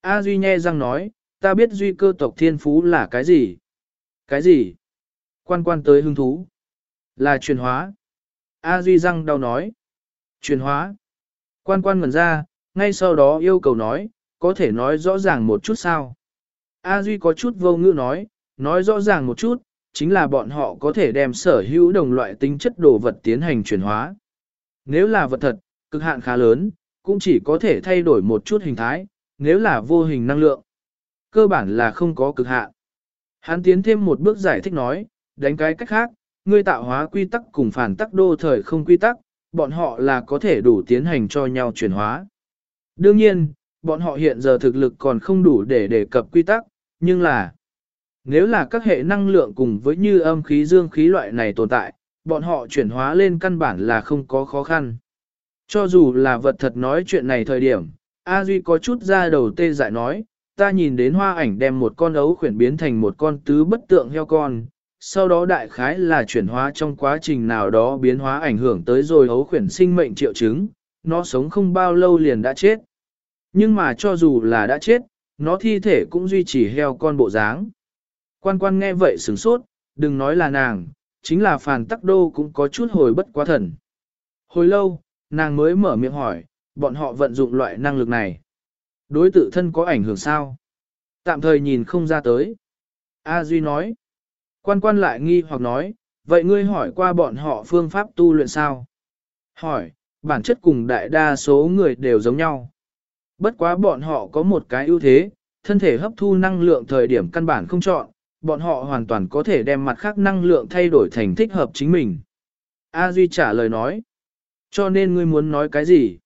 A Duy nhe răng nói, ta biết duy cơ tộc thiên phú là cái gì? Cái gì? Quan quan tới hứng thú. Là truyền hóa. A Duy răng đau nói. Truyền hóa. Quan quan ngẩn ra, ngay sau đó yêu cầu nói, có thể nói rõ ràng một chút sao? A Duy có chút vô ngữ nói, nói rõ ràng một chút, chính là bọn họ có thể đem sở hữu đồng loại tính chất đồ vật tiến hành chuyển hóa. Nếu là vật thật, cực hạn khá lớn, cũng chỉ có thể thay đổi một chút hình thái, nếu là vô hình năng lượng. Cơ bản là không có cực hạn. Hắn tiến thêm một bước giải thích nói, đánh cái cách khác, ngươi tạo hóa quy tắc cùng phản tắc đô thời không quy tắc, bọn họ là có thể đủ tiến hành cho nhau chuyển hóa. Đương nhiên, bọn họ hiện giờ thực lực còn không đủ để đề cập quy tắc, nhưng là nếu là các hệ năng lượng cùng với như âm khí dương khí loại này tồn tại, bọn họ chuyển hóa lên căn bản là không có khó khăn. Cho dù là vật thật nói chuyện này thời điểm, A Duy có chút ra đầu tê dại nói, ta nhìn đến hoa ảnh đem một con ấu khuyển biến thành một con tứ bất tượng heo con, sau đó đại khái là chuyển hóa trong quá trình nào đó biến hóa ảnh hưởng tới rồi ấu khuyển sinh mệnh triệu chứng, nó sống không bao lâu liền đã chết. Nhưng mà cho dù là đã chết, nó thi thể cũng duy trì heo con bộ dáng. Quan quan nghe vậy sửng sốt, đừng nói là nàng, chính là phàn tắc đô cũng có chút hồi bất quá thần. Hồi lâu, nàng mới mở miệng hỏi, bọn họ vận dụng loại năng lực này. Đối tự thân có ảnh hưởng sao? Tạm thời nhìn không ra tới. A Duy nói. Quan quan lại nghi hoặc nói, vậy ngươi hỏi qua bọn họ phương pháp tu luyện sao? Hỏi, bản chất cùng đại đa số người đều giống nhau. Bất quá bọn họ có một cái ưu thế, thân thể hấp thu năng lượng thời điểm căn bản không chọn, bọn họ hoàn toàn có thể đem mặt khác năng lượng thay đổi thành thích hợp chính mình. A Duy trả lời nói. Cho nên ngươi muốn nói cái gì?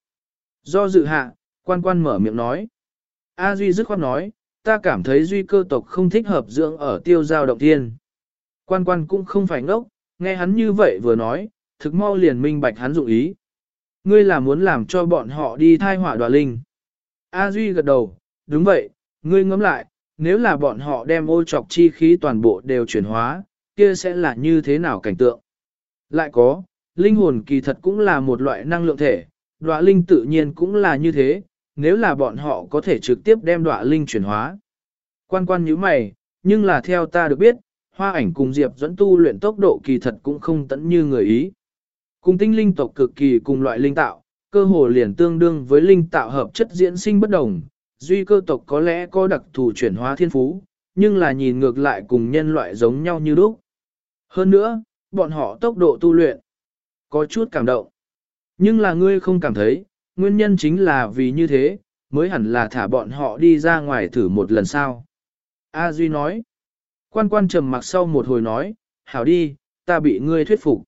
Do dự hạ, quan quan mở miệng nói. A Duy dứt khoát nói, ta cảm thấy Duy cơ tộc không thích hợp dưỡng ở tiêu giao động thiên. Quan quan cũng không phải ngốc, nghe hắn như vậy vừa nói, thực mau liền minh bạch hắn dụng ý. Ngươi là muốn làm cho bọn họ đi thai hỏa đoà linh. A Duy gật đầu, đúng vậy, ngươi ngẫm lại, nếu là bọn họ đem ô trọc chi khí toàn bộ đều chuyển hóa, kia sẽ là như thế nào cảnh tượng. Lại có, linh hồn kỳ thật cũng là một loại năng lượng thể, đọa linh tự nhiên cũng là như thế, nếu là bọn họ có thể trực tiếp đem đọa linh chuyển hóa. Quan quan như mày, nhưng là theo ta được biết, hoa ảnh cùng Diệp dẫn tu luyện tốc độ kỳ thật cũng không tận như người ý. Cùng tinh linh tộc cực kỳ cùng loại linh tạo, cơ hồ liền tương đương với linh tạo hợp chất diễn sinh bất đồng, duy cơ tộc có lẽ có đặc thù chuyển hóa thiên phú, nhưng là nhìn ngược lại cùng nhân loại giống nhau như lúc. Hơn nữa, bọn họ tốc độ tu luyện có chút cảm động. Nhưng là ngươi không cảm thấy, nguyên nhân chính là vì như thế, mới hẳn là thả bọn họ đi ra ngoài thử một lần sau. A Duy nói, quan quan trầm mặc sau một hồi nói, hảo đi, ta bị ngươi thuyết phục.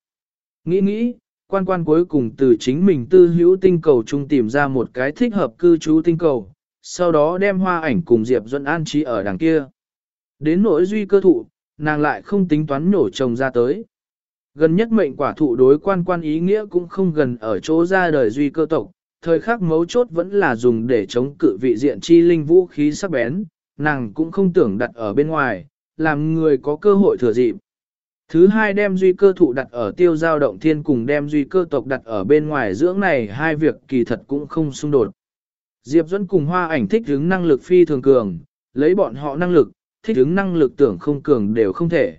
Nghĩ nghĩ, quan quan cuối cùng từ chính mình tư hữu tinh cầu chung tìm ra một cái thích hợp cư trú tinh cầu, sau đó đem hoa ảnh cùng Diệp Duân an trí ở đằng kia. Đến nỗi duy cơ thụ, nàng lại không tính toán nổ chồng ra tới. Gần nhất mệnh quả thụ đối quan quan ý nghĩa cũng không gần ở chỗ ra đời duy cơ tộc, thời khắc mấu chốt vẫn là dùng để chống cự vị diện chi linh vũ khí sắc bén, nàng cũng không tưởng đặt ở bên ngoài, làm người có cơ hội thừa dịp. Thứ hai đem duy cơ thụ đặt ở tiêu giao động thiên cùng đem duy cơ tộc đặt ở bên ngoài dưỡng này hai việc kỳ thật cũng không xung đột. Diệp Duẫn cùng hoa ảnh thích hứng năng lực phi thường cường, lấy bọn họ năng lực, thích hứng năng lực tưởng không cường đều không thể.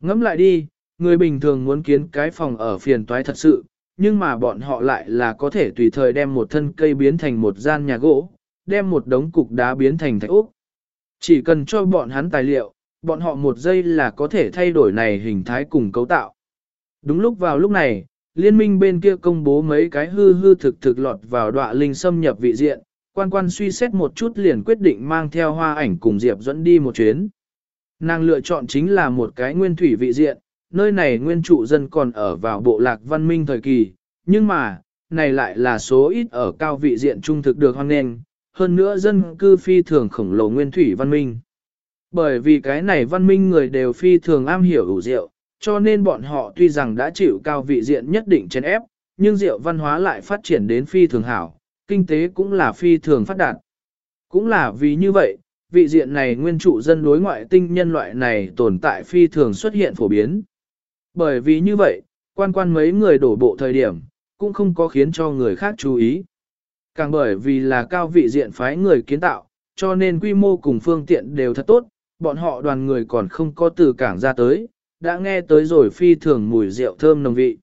Ngẫm lại đi, người bình thường muốn kiến cái phòng ở phiền toái thật sự, nhưng mà bọn họ lại là có thể tùy thời đem một thân cây biến thành một gian nhà gỗ, đem một đống cục đá biến thành thạch ốc. Chỉ cần cho bọn hắn tài liệu, bọn họ một giây là có thể thay đổi này hình thái cùng cấu tạo. Đúng lúc vào lúc này, liên minh bên kia công bố mấy cái hư hư thực thực lọt vào đọa linh xâm nhập vị diện, quan quan suy xét một chút liền quyết định mang theo hoa ảnh cùng Diệp dẫn đi một chuyến. Nàng lựa chọn chính là một cái nguyên thủy vị diện, nơi này nguyên trụ dân còn ở vào bộ lạc văn minh thời kỳ, nhưng mà, này lại là số ít ở cao vị diện trung thực được hoan nghênh, hơn nữa dân cư phi thường khổng lồ nguyên thủy văn minh. Bởi vì cái này văn minh người đều phi thường am hiểu ủ rượu, cho nên bọn họ tuy rằng đã chịu cao vị diện nhất định chấn ép, nhưng rượu văn hóa lại phát triển đến phi thường hảo, kinh tế cũng là phi thường phát đạt. Cũng là vì như vậy, vị diện này nguyên trụ dân đối ngoại tinh nhân loại này tồn tại phi thường xuất hiện phổ biến. Bởi vì như vậy, quan quan mấy người đổ bộ thời điểm, cũng không có khiến cho người khác chú ý. Càng bởi vì là cao vị diện phái người kiến tạo, cho nên quy mô cùng phương tiện đều thật tốt, bọn họ đoàn người còn không có từ cảng ra tới, đã nghe tới rồi phi thường mùi rượu thơm nồng vị.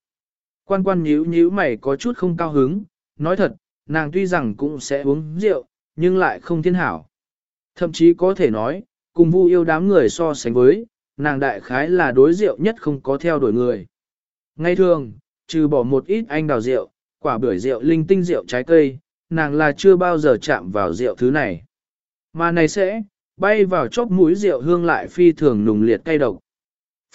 Quan quan nhíu nhíu mày có chút không cao hứng, nói thật, nàng tuy rằng cũng sẽ uống rượu, nhưng lại không thiên hảo. Thậm chí có thể nói, cùng vu yêu đám người so sánh với, nàng đại khái là đối rượu nhất không có theo đuổi người. Ngay thường, trừ bỏ một ít anh đào rượu, quả bưởi rượu linh tinh rượu trái cây, nàng là chưa bao giờ chạm vào rượu thứ này. Mà này sẽ, bay vào chóp mũi rượu hương lại phi thường nùng liệt cay độc.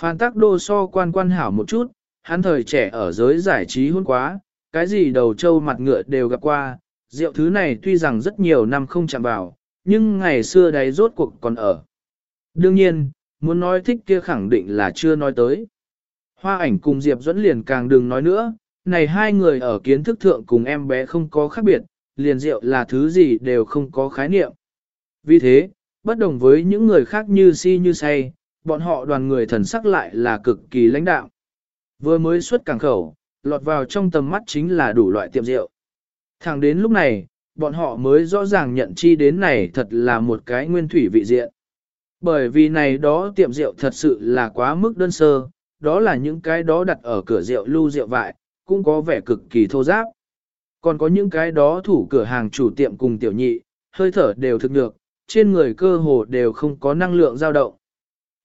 Phan tác đô so quan quan hảo một chút, hắn thời trẻ ở giới giải trí hôn quá, cái gì đầu trâu mặt ngựa đều gặp qua, rượu thứ này tuy rằng rất nhiều năm không chạm vào, nhưng ngày xưa đấy rốt cuộc còn ở. Đương nhiên, muốn nói thích kia khẳng định là chưa nói tới. Hoa ảnh cùng Diệp Duẫn liền càng đừng nói nữa, này hai người ở kiến thức thượng cùng em bé không có khác biệt, liền rượu là thứ gì đều không có khái niệm. Vì thế, bất đồng với những người khác như si như say, bọn họ đoàn người thần sắc lại là cực kỳ lãnh đạo. Vừa mới xuất cảng khẩu, lọt vào trong tầm mắt chính là đủ loại tiệm rượu. Thẳng đến lúc này, bọn họ mới rõ ràng nhận chi đến này thật là một cái nguyên thủy vị diện. Bởi vì này đó tiệm rượu thật sự là quá mức đơn sơ, đó là những cái đó đặt ở cửa rượu lưu rượu vại, cũng có vẻ cực kỳ thô giáp. Còn có những cái đó thủ cửa hàng chủ tiệm cùng tiểu nhị, hơi thở đều thực được, trên người cơ hồ đều không có năng lượng dao động.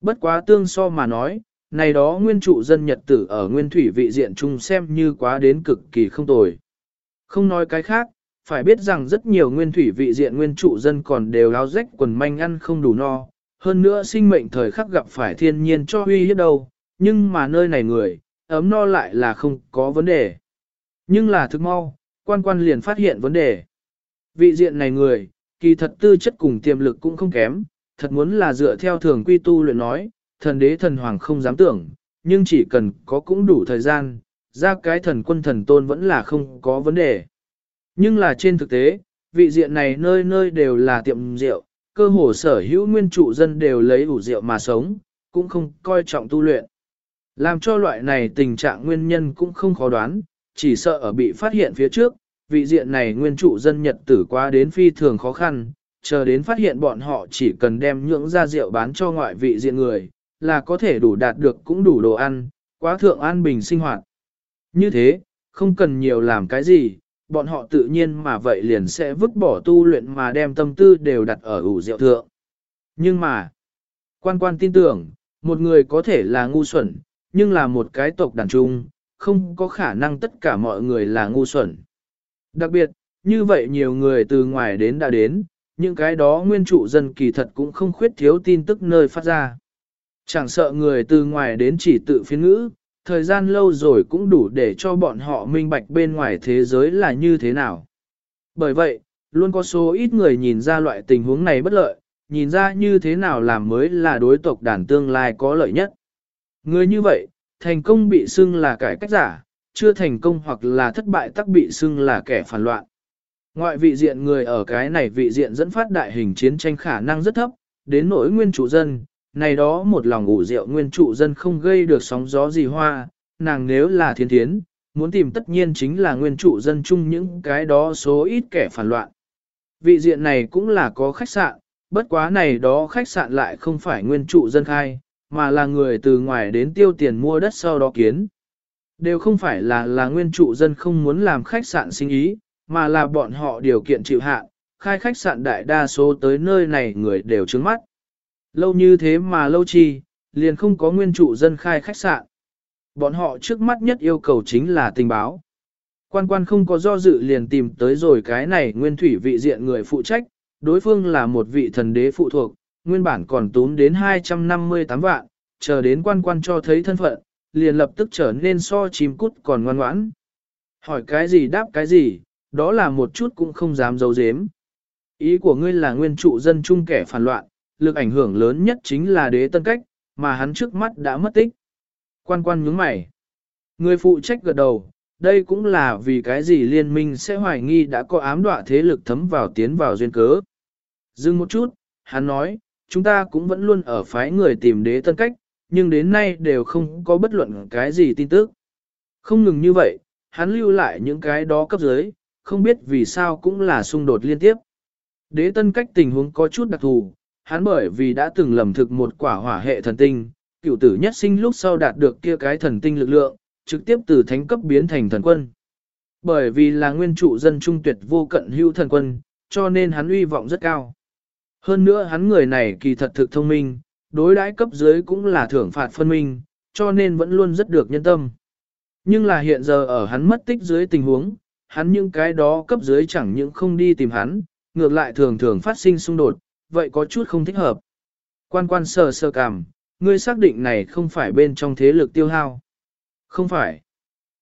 Bất quá tương so mà nói, này đó nguyên trụ dân nhật tử ở nguyên thủy vị diện chung xem như quá đến cực kỳ không tồi. Không nói cái khác, phải biết rằng rất nhiều nguyên thủy vị diện nguyên trụ dân còn đều áo rách quần manh ăn không đủ no, hơn nữa sinh mệnh thời khắc gặp phải thiên nhiên cho huy hiếp đâu, nhưng mà nơi này người, ấm no lại là không có vấn đề. Nhưng là thức mau, quan quan liền phát hiện vấn đề. Vị diện này người, kỳ thật tư chất cùng tiềm lực cũng không kém, thật muốn là dựa theo thường quy tu luyện nói, thần đế thần hoàng không dám tưởng, nhưng chỉ cần có cũng đủ thời gian, ra cái thần quân thần tôn vẫn là không có vấn đề. Nhưng là trên thực tế, vị diện này nơi nơi đều là tiệm rượu, cơ hồ sở hữu nguyên trụ dân đều lấy ủ rượu mà sống, cũng không coi trọng tu luyện. Làm cho loại này tình trạng nguyên nhân cũng không khó đoán, chỉ sợ ở bị phát hiện phía trước, vị diện này nguyên trụ dân nhật tử quá đến phi thường khó khăn, chờ đến phát hiện bọn họ chỉ cần đem nhưỡng ra rượu bán cho ngoại vị diện người, là có thể đủ đạt được cũng đủ đồ ăn, quá thượng an bình sinh hoạt. Như thế, không cần nhiều làm cái gì, bọn họ tự nhiên mà vậy liền sẽ vứt bỏ tu luyện mà đem tâm tư đều đặt ở ủ rượu thượng. Nhưng mà, quan quan tin tưởng, một người có thể là ngu xuẩn, nhưng là một cái tộc đàn trung, không có khả năng tất cả mọi người là ngu xuẩn. Đặc biệt, như vậy nhiều người từ ngoài đến đã đến, những cái đó nguyên trụ dân kỳ thật cũng không khuyết thiếu tin tức nơi phát ra. Chẳng sợ người từ ngoài đến chỉ tự phiên ngữ, thời gian lâu rồi cũng đủ để cho bọn họ minh bạch bên ngoài thế giới là như thế nào. Bởi vậy, luôn có số ít người nhìn ra loại tình huống này bất lợi, nhìn ra như thế nào làm mới là đối tộc đàn tương lai có lợi nhất. Người như vậy, thành công bị xưng là cải cách giả, chưa thành công hoặc là thất bại tắc bị xưng là kẻ phản loạn. Ngoại vị diện người ở cái này vị diện dẫn phát đại hình chiến tranh khả năng rất thấp, đến nỗi nguyên chủ dân, này đó một lòng ủ rượu nguyên trụ dân không gây được sóng gió gì hoa, nàng nếu là thiên thiến, muốn tìm tất nhiên chính là nguyên trụ dân chung những cái đó số ít kẻ phản loạn. vị diện này cũng là có khách sạn, bất quá này đó khách sạn lại không phải nguyên trụ dân khai, mà là người từ ngoài đến tiêu tiền mua đất sau đó kiến. Đều không phải là là nguyên trụ dân không muốn làm khách sạn sinh ý, mà là bọn họ điều kiện chịu hạn, khai khách sạn đại đa số tới nơi này người đều trướng mắt. Lâu như thế mà lâu chi, liền không có nguyên chủ dân khai khách sạn. Bọn họ trước mắt nhất yêu cầu chính là tình báo. Quan quan không có do dự liền tìm tới rồi cái này nguyên thủy vị diện người phụ trách, đối phương là một vị thần đế phụ thuộc, nguyên bản còn tốn đến 258 vạn, chờ đến quan quan cho thấy thân phận, liền lập tức trở nên so chim cút còn ngoan ngoãn. Hỏi cái gì đáp cái gì, đó là một chút cũng không dám giấu giếm. Ý của ngươi là nguyên trụ dân chung kẻ phản loạn, lực ảnh hưởng lớn nhất chính là đế tân cách, mà hắn trước mắt đã mất tích. Quan quan nhướng mày. Người phụ trách gật đầu, đây cũng là vì cái gì liên minh sẽ hoài nghi đã có ám đọa thế lực thấm vào tiến vào duyên cớ. Dừng một chút, hắn nói, chúng ta cũng vẫn luôn ở phái người tìm đế tân cách, nhưng đến nay đều không có bất luận cái gì tin tức. Không ngừng như vậy, hắn lưu lại những cái đó cấp dưới, không biết vì sao cũng là xung đột liên tiếp. Đế tân cách tình huống có chút đặc thù, hắn bởi vì đã từng lầm thực một quả hỏa hệ thần tinh, cựu tử nhất sinh lúc sau đạt được kia cái thần tinh lực lượng, trực tiếp từ thánh cấp biến thành thần quân. Bởi vì là nguyên trụ dân trung tuyệt vô cận hữu thần quân, cho nên hắn uy vọng rất cao. Hơn nữa hắn người này kỳ thật thực thông minh, đối đãi cấp dưới cũng là thưởng phạt phân minh, cho nên vẫn luôn rất được nhân tâm. Nhưng là hiện giờ ở hắn mất tích dưới tình huống, hắn những cái đó cấp dưới chẳng những không đi tìm hắn, ngược lại thường thường phát sinh xung đột, vậy có chút không thích hợp. Quan quan sờ sơ cảm, ngươi xác định này không phải bên trong thế lực tiêu hao. Không phải.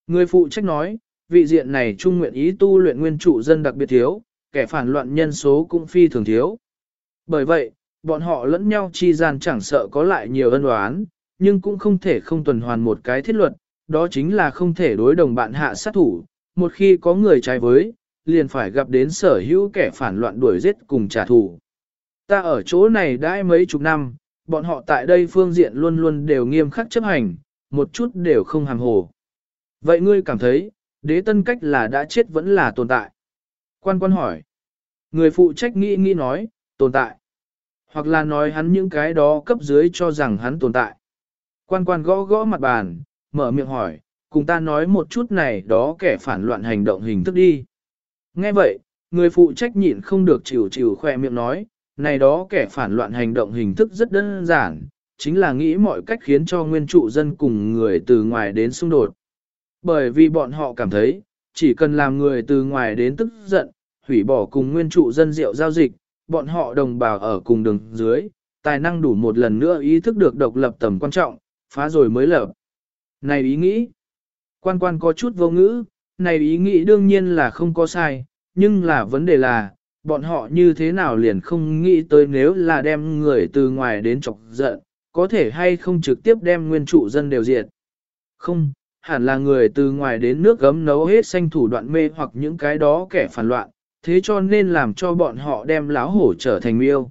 Người phụ trách nói, vị diện này trung nguyện ý tu luyện nguyên trụ dân đặc biệt thiếu, kẻ phản loạn nhân số cũng phi thường thiếu. Bởi vậy, bọn họ lẫn nhau chi gian chẳng sợ có lại nhiều ân oán, nhưng cũng không thể không tuần hoàn một cái thiết luật, đó chính là không thể đối đồng bạn hạ sát thủ, một khi có người trái với, liền phải gặp đến sở hữu kẻ phản loạn đuổi giết cùng trả thù. Ta ở chỗ này đã mấy chục năm, bọn họ tại đây phương diện luôn luôn đều nghiêm khắc chấp hành, một chút đều không hàm hồ. Vậy ngươi cảm thấy, đế tân cách là đã chết vẫn là tồn tại? Quan quan hỏi. Người phụ trách nghĩ nghĩ nói, tồn tại. Hoặc là nói hắn những cái đó cấp dưới cho rằng hắn tồn tại. Quan quan gõ gõ mặt bàn, mở miệng hỏi, cùng ta nói một chút này đó kẻ phản loạn hành động hình thức đi. Nghe vậy, người phụ trách nhịn không được chịu chịu khoe miệng nói, này đó kẻ phản loạn hành động hình thức rất đơn giản, chính là nghĩ mọi cách khiến cho nguyên trụ dân cùng người từ ngoài đến xung đột. Bởi vì bọn họ cảm thấy, chỉ cần làm người từ ngoài đến tức giận, hủy bỏ cùng nguyên trụ dân rượu giao dịch, bọn họ đồng bào ở cùng đường dưới, tài năng đủ một lần nữa ý thức được độc lập tầm quan trọng, phá rồi mới lập. Này ý nghĩ, quan quan có chút vô ngữ, này ý nghĩ đương nhiên là không có sai, nhưng là vấn đề là, bọn họ như thế nào liền không nghĩ tới nếu là đem người từ ngoài đến chọc giận, có thể hay không trực tiếp đem nguyên trụ dân đều diệt. Không, hẳn là người từ ngoài đến nước gấm nấu hết xanh thủ đoạn mê hoặc những cái đó kẻ phản loạn, thế cho nên làm cho bọn họ đem láo hổ trở thành miêu.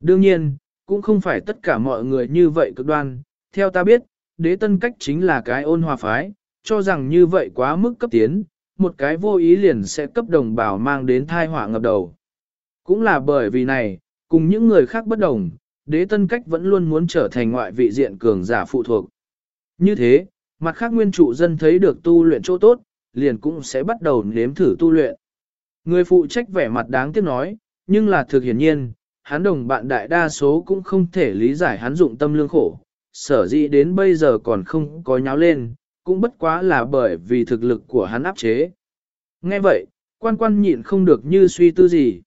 Đương nhiên, cũng không phải tất cả mọi người như vậy cực đoan, theo ta biết, đế tân cách chính là cái ôn hòa phái, cho rằng như vậy quá mức cấp tiến, một cái vô ý liền sẽ cấp đồng bào mang đến thai họa ngập đầu. Cũng là bởi vì này, cùng những người khác bất đồng, đế tân cách vẫn luôn muốn trở thành ngoại vị diện cường giả phụ thuộc. Như thế, mặt khác nguyên trụ dân thấy được tu luyện chỗ tốt, liền cũng sẽ bắt đầu nếm thử tu luyện. Người phụ trách vẻ mặt đáng tiếc nói, nhưng là thực hiển nhiên, hắn đồng bạn đại đa số cũng không thể lý giải hắn dụng tâm lương khổ, sở dĩ đến bây giờ còn không có nháo lên, cũng bất quá là bởi vì thực lực của hắn áp chế. Nghe vậy, quan quan nhịn không được như suy tư gì.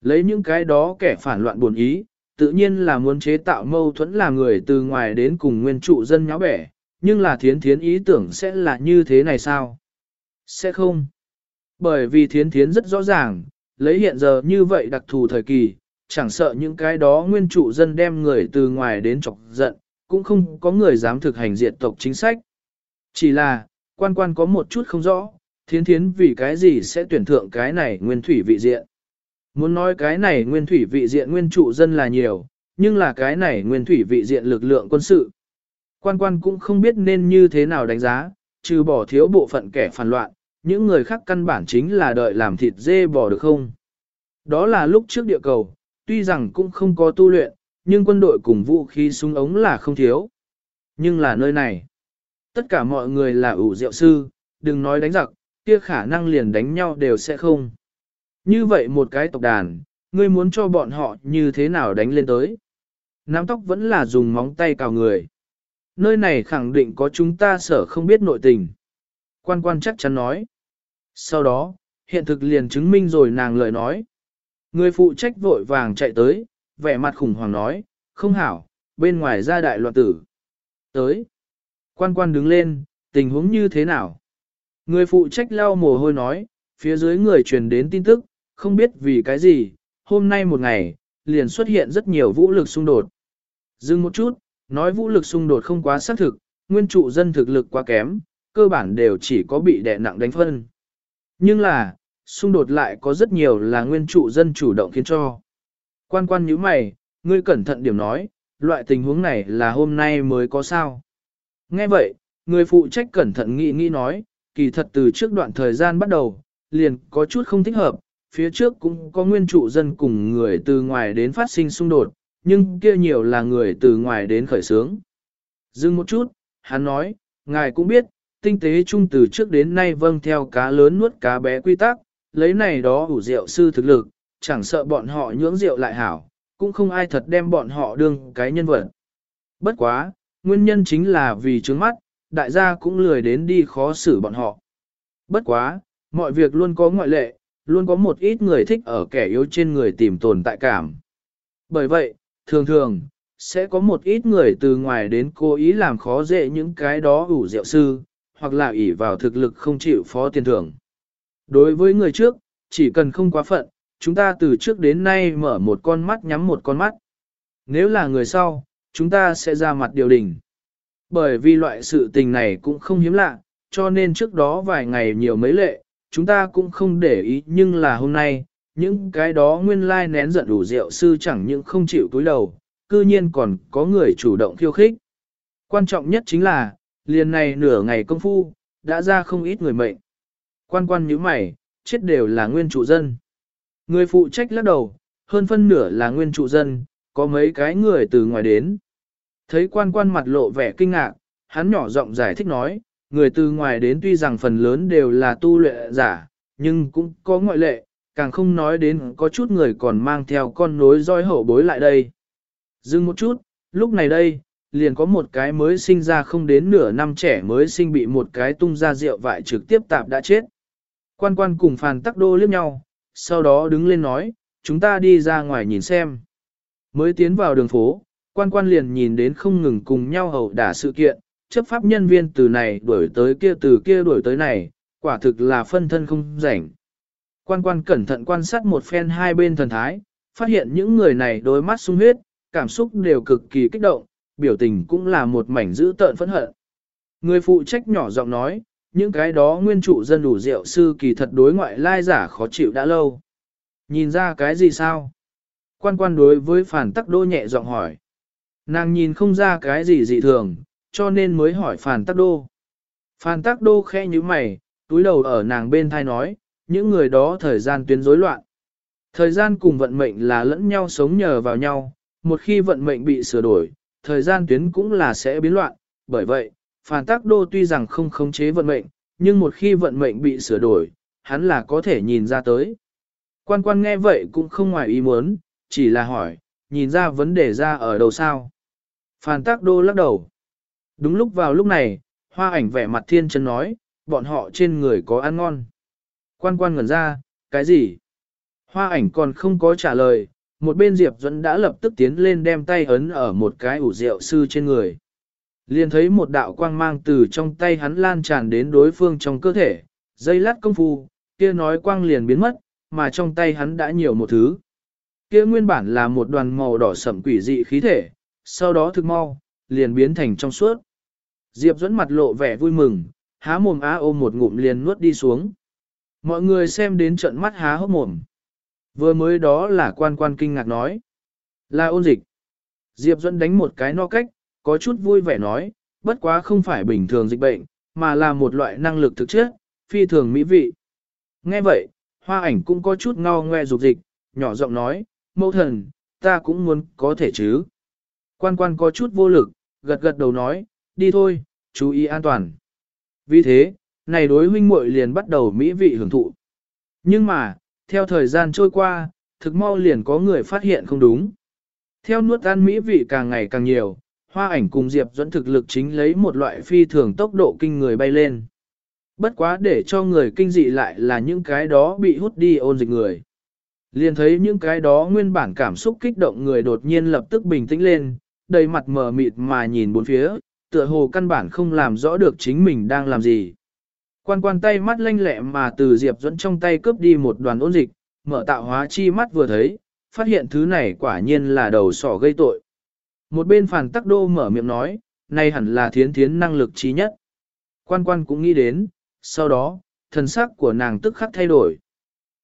Lấy những cái đó kẻ phản loạn buồn ý, tự nhiên là muốn chế tạo mâu thuẫn là người từ ngoài đến cùng nguyên trụ dân nháo bẻ, nhưng là thiến thiến ý tưởng sẽ là như thế này sao? Sẽ không. Bởi vì thiến thiến rất rõ ràng, lấy hiện giờ như vậy đặc thù thời kỳ, chẳng sợ những cái đó nguyên trụ dân đem người từ ngoài đến chọc giận, cũng không có người dám thực hành diện tộc chính sách. Chỉ là, quan quan có một chút không rõ, thiến thiến vì cái gì sẽ tuyển thượng cái này nguyên thủy vị diện. Muốn nói cái này nguyên thủy vị diện nguyên trụ dân là nhiều, nhưng là cái này nguyên thủy vị diện lực lượng quân sự. Quan quan cũng không biết nên như thế nào đánh giá, trừ bỏ thiếu bộ phận kẻ phản loạn, những người khác căn bản chính là đợi làm thịt dê bò được không. Đó là lúc trước địa cầu, tuy rằng cũng không có tu luyện, nhưng quân đội cùng vũ khí súng ống là không thiếu. Nhưng là nơi này, tất cả mọi người là ủ rượu sư, đừng nói đánh giặc, kia khả năng liền đánh nhau đều sẽ không. Như vậy một cái tộc đàn, ngươi muốn cho bọn họ như thế nào đánh lên tới. Nắm tóc vẫn là dùng móng tay cào người. Nơi này khẳng định có chúng ta sở không biết nội tình. Quan quan chắc chắn nói. Sau đó, hiện thực liền chứng minh rồi nàng lời nói. Người phụ trách vội vàng chạy tới, vẻ mặt khủng hoảng nói, không hảo, bên ngoài ra đại loạn tử. Tới. Quan quan đứng lên, tình huống như thế nào? Người phụ trách lau mồ hôi nói, phía dưới người truyền đến tin tức, không biết vì cái gì, hôm nay một ngày, liền xuất hiện rất nhiều vũ lực xung đột. Dừng một chút, nói vũ lực xung đột không quá xác thực, nguyên trụ dân thực lực quá kém, cơ bản đều chỉ có bị đè nặng đánh phân. Nhưng là, xung đột lại có rất nhiều là nguyên trụ dân chủ động khiến cho. Quan quan như mày, ngươi cẩn thận điểm nói, loại tình huống này là hôm nay mới có sao. Nghe vậy, người phụ trách cẩn thận nghĩ nghĩ nói, kỳ thật từ trước đoạn thời gian bắt đầu, liền có chút không thích hợp, phía trước cũng có nguyên trụ dân cùng người từ ngoài đến phát sinh xung đột, nhưng kia nhiều là người từ ngoài đến khởi sướng. Dừng một chút, hắn nói, ngài cũng biết, tinh tế trung từ trước đến nay vâng theo cá lớn nuốt cá bé quy tắc, lấy này đó hủ rượu sư thực lực, chẳng sợ bọn họ nhưỡng rượu lại hảo, cũng không ai thật đem bọn họ đương cái nhân vật. Bất quá, nguyên nhân chính là vì trướng mắt, đại gia cũng lười đến đi khó xử bọn họ. Bất quá, mọi việc luôn có ngoại lệ, luôn có một ít người thích ở kẻ yếu trên người tìm tồn tại cảm. Bởi vậy, thường thường, sẽ có một ít người từ ngoài đến cố ý làm khó dễ những cái đó ủ rượu sư, hoặc là ỷ vào thực lực không chịu phó tiền thưởng. Đối với người trước, chỉ cần không quá phận, chúng ta từ trước đến nay mở một con mắt nhắm một con mắt. Nếu là người sau, chúng ta sẽ ra mặt điều đình. Bởi vì loại sự tình này cũng không hiếm lạ, cho nên trước đó vài ngày nhiều mấy lệ, chúng ta cũng không để ý nhưng là hôm nay, những cái đó nguyên lai nén giận đủ rượu sư chẳng những không chịu túi đầu, cư nhiên còn có người chủ động khiêu khích. Quan trọng nhất chính là, liền này nửa ngày công phu, đã ra không ít người mệnh. Quan quan như mày, chết đều là nguyên chủ dân. Người phụ trách lắc đầu, hơn phân nửa là nguyên chủ dân, có mấy cái người từ ngoài đến. Thấy quan quan mặt lộ vẻ kinh ngạc, hắn nhỏ giọng giải thích nói, người từ ngoài đến tuy rằng phần lớn đều là tu luyện giả, nhưng cũng có ngoại lệ, càng không nói đến có chút người còn mang theo con nối roi hậu bối lại đây. Dừng một chút, lúc này đây, liền có một cái mới sinh ra không đến nửa năm trẻ mới sinh bị một cái tung ra rượu vại trực tiếp tạp đã chết. Quan quan cùng phàn tắc đô liếc nhau, sau đó đứng lên nói, chúng ta đi ra ngoài nhìn xem. Mới tiến vào đường phố, quan quan liền nhìn đến không ngừng cùng nhau hậu đả sự kiện, chấp pháp nhân viên từ này đuổi tới kia từ kia đuổi tới này, quả thực là phân thân không rảnh. Quan quan cẩn thận quan sát một phen hai bên thần thái, phát hiện những người này đôi mắt sung huyết, cảm xúc đều cực kỳ kích động, biểu tình cũng là một mảnh dữ tợn phẫn hận. Người phụ trách nhỏ giọng nói, những cái đó nguyên trụ dân đủ rượu sư kỳ thật đối ngoại lai giả khó chịu đã lâu. Nhìn ra cái gì sao? Quan quan đối với phản tắc đô nhẹ giọng hỏi. Nàng nhìn không ra cái gì dị thường, cho nên mới hỏi phản tắc đô. Phản tắc đô khe như mày, túi đầu ở nàng bên thai nói, những người đó thời gian tuyến rối loạn. Thời gian cùng vận mệnh là lẫn nhau sống nhờ vào nhau, một khi vận mệnh bị sửa đổi, thời gian tuyến cũng là sẽ biến loạn, bởi vậy, phản tác đô tuy rằng không khống chế vận mệnh, nhưng một khi vận mệnh bị sửa đổi, hắn là có thể nhìn ra tới. Quan quan nghe vậy cũng không ngoài ý muốn, chỉ là hỏi, nhìn ra vấn đề ra ở đâu sao. Phan Tắc đô lắc đầu. Đúng lúc vào lúc này, hoa ảnh vẻ mặt thiên chân nói, bọn họ trên người có ăn ngon. Quan quan ngẩn ra, cái gì? Hoa ảnh còn không có trả lời, một bên Diệp Duẫn đã lập tức tiến lên đem tay ấn ở một cái ủ rượu sư trên người. Liền thấy một đạo quang mang từ trong tay hắn lan tràn đến đối phương trong cơ thể, dây lát công phu, kia nói quang liền biến mất, mà trong tay hắn đã nhiều một thứ. Kia nguyên bản là một đoàn màu đỏ sẫm quỷ dị khí thể, sau đó thực mau, liền biến thành trong suốt. Diệp Duẫn mặt lộ vẻ vui mừng, há mồm á ôm một ngụm liền nuốt đi xuống. Mọi người xem đến trận mắt há hốc mồm. Vừa mới đó là quan quan kinh ngạc nói. Là ôn dịch. Diệp Duẫn đánh một cái no cách, có chút vui vẻ nói, bất quá không phải bình thường dịch bệnh, mà là một loại năng lực thực chất, phi thường mỹ vị. Nghe vậy, hoa ảnh cũng có chút ngao ngoe dục dịch, nhỏ giọng nói, mẫu thần, ta cũng muốn có thể chứ. Quan quan có chút vô lực, gật gật đầu nói, đi thôi, chú ý an toàn. Vì thế, này đối huynh muội liền bắt đầu mỹ vị hưởng thụ. Nhưng mà, theo thời gian trôi qua, thực mau liền có người phát hiện không đúng. Theo nuốt ăn mỹ vị càng ngày càng nhiều, hoa ảnh cùng Diệp dẫn thực lực chính lấy một loại phi thường tốc độ kinh người bay lên. Bất quá để cho người kinh dị lại là những cái đó bị hút đi ôn dịch người. Liền thấy những cái đó nguyên bản cảm xúc kích động người đột nhiên lập tức bình tĩnh lên, đầy mặt mờ mịt mà nhìn bốn phía, tựa hồ căn bản không làm rõ được chính mình đang làm gì. Quan quan tay mắt lanh lẹ mà từ Diệp dẫn trong tay cướp đi một đoàn ôn dịch, mở tạo hóa chi mắt vừa thấy, phát hiện thứ này quả nhiên là đầu sỏ gây tội. Một bên phản tắc đô mở miệng nói, nay hẳn là thiến thiến năng lực trí nhất. Quan quan cũng nghĩ đến, sau đó, thần sắc của nàng tức khắc thay đổi.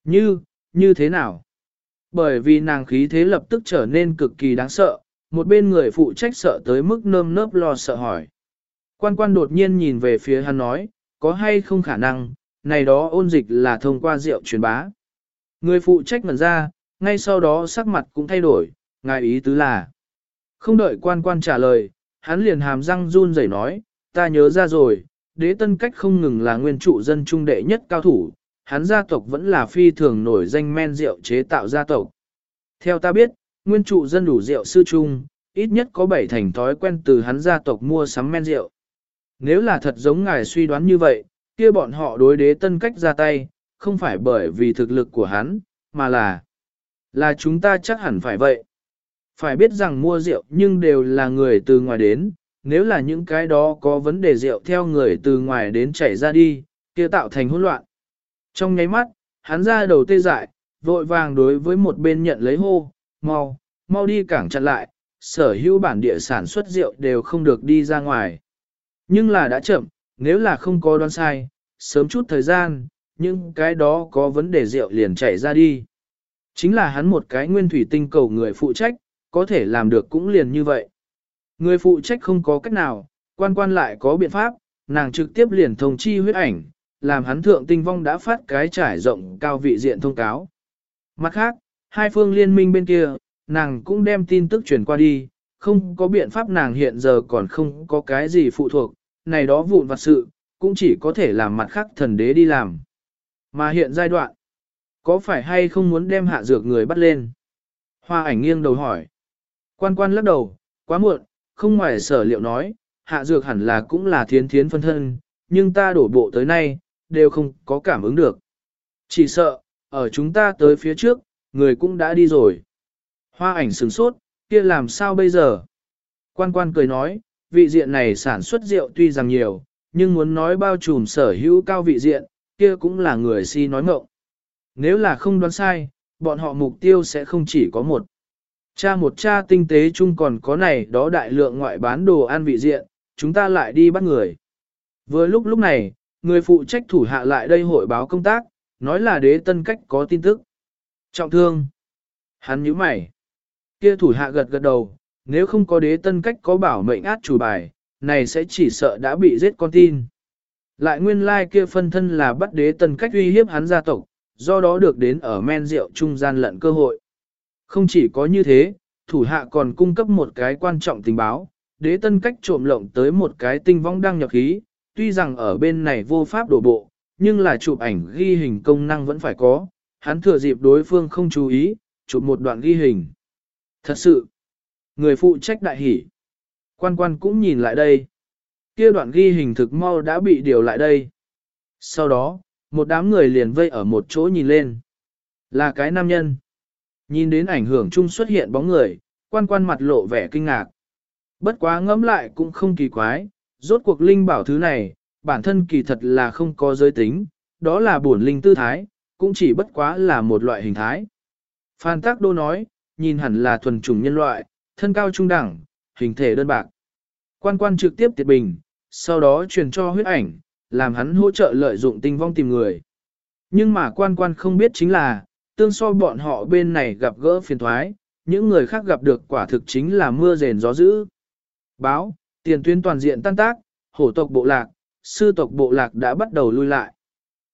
Như, như thế nào? Bởi vì nàng khí thế lập tức trở nên cực kỳ đáng sợ, một bên người phụ trách sợ tới mức nơm nớp lo sợ hỏi. Quan quan đột nhiên nhìn về phía hắn nói, có hay không khả năng, này đó ôn dịch là thông qua rượu truyền bá. Người phụ trách ngẩn ra, ngay sau đó sắc mặt cũng thay đổi, ngài ý tứ là. Không đợi quan quan trả lời, hắn liền hàm răng run rẩy nói, ta nhớ ra rồi, đế tân cách không ngừng là nguyên trụ dân trung đệ nhất cao thủ, hắn gia tộc vẫn là phi thường nổi danh men rượu chế tạo gia tộc. Theo ta biết, nguyên trụ dân đủ rượu sư trung, ít nhất có bảy thành thói quen từ hắn gia tộc mua sắm men rượu. Nếu là thật giống ngài suy đoán như vậy, kia bọn họ đối đế tân cách ra tay, không phải bởi vì thực lực của hắn, mà là là chúng ta chắc hẳn phải vậy. Phải biết rằng mua rượu nhưng đều là người từ ngoài đến, nếu là những cái đó có vấn đề rượu theo người từ ngoài đến chảy ra đi, kia tạo thành hỗn loạn. Trong nháy mắt, hắn ra đầu tê dại, vội vàng đối với một bên nhận lấy hô, mau, mau đi cảng chặn lại, sở hữu bản địa sản xuất rượu đều không được đi ra ngoài. Nhưng là đã chậm, nếu là không có đoán sai, sớm chút thời gian, nhưng cái đó có vấn đề rượu liền chảy ra đi. Chính là hắn một cái nguyên thủy tinh cầu người phụ trách, có thể làm được cũng liền như vậy. Người phụ trách không có cách nào, quan quan lại có biện pháp, nàng trực tiếp liền thông chi huyết ảnh, làm hắn thượng tinh vong đã phát cái trải rộng cao vị diện thông cáo. Mặt khác, hai phương liên minh bên kia, nàng cũng đem tin tức truyền qua đi, không có biện pháp nàng hiện giờ còn không có cái gì phụ thuộc, này đó vụn vặt sự, cũng chỉ có thể làm mặt khác thần đế đi làm. Mà hiện giai đoạn, có phải hay không muốn đem hạ dược người bắt lên? Hoa ảnh nghiêng đầu hỏi. Quan quan lắc đầu, quá muộn, không ngoài sở liệu nói, hạ dược hẳn là cũng là thiến thiến phân thân, nhưng ta đổ bộ tới nay, đều không có cảm ứng được. Chỉ sợ, ở chúng ta tới phía trước, người cũng đã đi rồi. Hoa ảnh sừng sốt, kia làm sao bây giờ? Quan quan cười nói, vị diện này sản xuất rượu tuy rằng nhiều, nhưng muốn nói bao trùm sở hữu cao vị diện, kia cũng là người si nói ngộng. Nếu là không đoán sai, bọn họ mục tiêu sẽ không chỉ có một. Cha một cha tinh tế chung còn có này đó đại lượng ngoại bán đồ ăn vị diện, chúng ta lại đi bắt người. Vừa lúc lúc này, người phụ trách thủ hạ lại đây hội báo công tác, nói là đế tân cách có tin tức. Trọng thương. Hắn nhíu mày. Kia thủ hạ gật gật đầu, nếu không có đế tân cách có bảo mệnh át chủ bài, này sẽ chỉ sợ đã bị giết con tin. Lại nguyên lai like kia phân thân là bắt đế tân cách uy hiếp hắn gia tộc, do đó được đến ở men rượu trung gian lận cơ hội. Không chỉ có như thế, thủ hạ còn cung cấp một cái quan trọng tình báo, đế tân cách trộm lộng tới một cái tinh vong đang nhập khí, tuy rằng ở bên này vô pháp đổ bộ, nhưng là chụp ảnh ghi hình công năng vẫn phải có, hắn thừa dịp đối phương không chú ý, chụp một đoạn ghi hình. Thật sự, người phụ trách đại hỉ. Quan quan cũng nhìn lại đây. Kia đoạn ghi hình thực mau đã bị điều lại đây. Sau đó, một đám người liền vây ở một chỗ nhìn lên. Là cái nam nhân. Nhìn đến ảnh hưởng chung xuất hiện bóng người, quan quan mặt lộ vẻ kinh ngạc. Bất quá ngẫm lại cũng không kỳ quái, rốt cuộc linh bảo thứ này, bản thân kỳ thật là không có giới tính, đó là bổn linh tư thái, cũng chỉ bất quá là một loại hình thái. Phan Tác Đô nói, nhìn hẳn là thuần chủng nhân loại, thân cao trung đẳng, hình thể đơn bạc. Quan quan trực tiếp tiệt bình, sau đó truyền cho huyết ảnh, làm hắn hỗ trợ lợi dụng tinh vong tìm người. Nhưng mà quan quan không biết chính là, tương so bọn họ bên này gặp gỡ phiền thoái, những người khác gặp được quả thực chính là mưa rền gió dữ. Báo, tiền tuyến toàn diện tan tác, hổ tộc bộ lạc, sư tộc bộ lạc đã bắt đầu lui lại.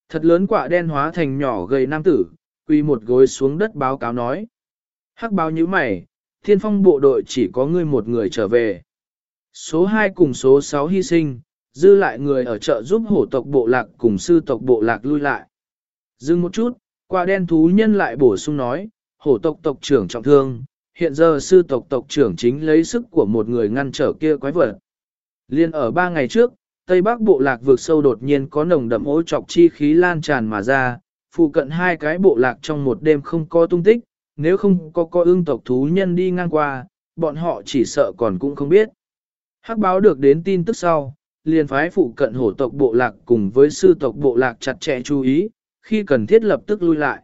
Thật lớn quả đen hóa thành nhỏ gầy nam tử, quỳ một gối xuống đất báo cáo nói. Hắc báo như mày, thiên phong bộ đội chỉ có ngươi một người trở về. Số 2 cùng số 6 hy sinh, dư lại người ở chợ giúp hổ tộc bộ lạc cùng sư tộc bộ lạc lui lại. Dừng một chút, quả đen thú nhân lại bổ sung nói, hổ tộc tộc trưởng trọng thương, hiện giờ sư tộc tộc trưởng chính lấy sức của một người ngăn trở kia quái vật. Liên ở ba ngày trước, Tây Bắc bộ lạc vượt sâu đột nhiên có nồng đậm ố trọc chi khí lan tràn mà ra, phụ cận hai cái bộ lạc trong một đêm không có tung tích, nếu không có có ương tộc thú nhân đi ngang qua, bọn họ chỉ sợ còn cũng không biết. Hắc báo được đến tin tức sau, liền phái phụ cận hổ tộc bộ lạc cùng với sư tộc bộ lạc chặt chẽ chú ý, khi cần thiết lập tức lui lại.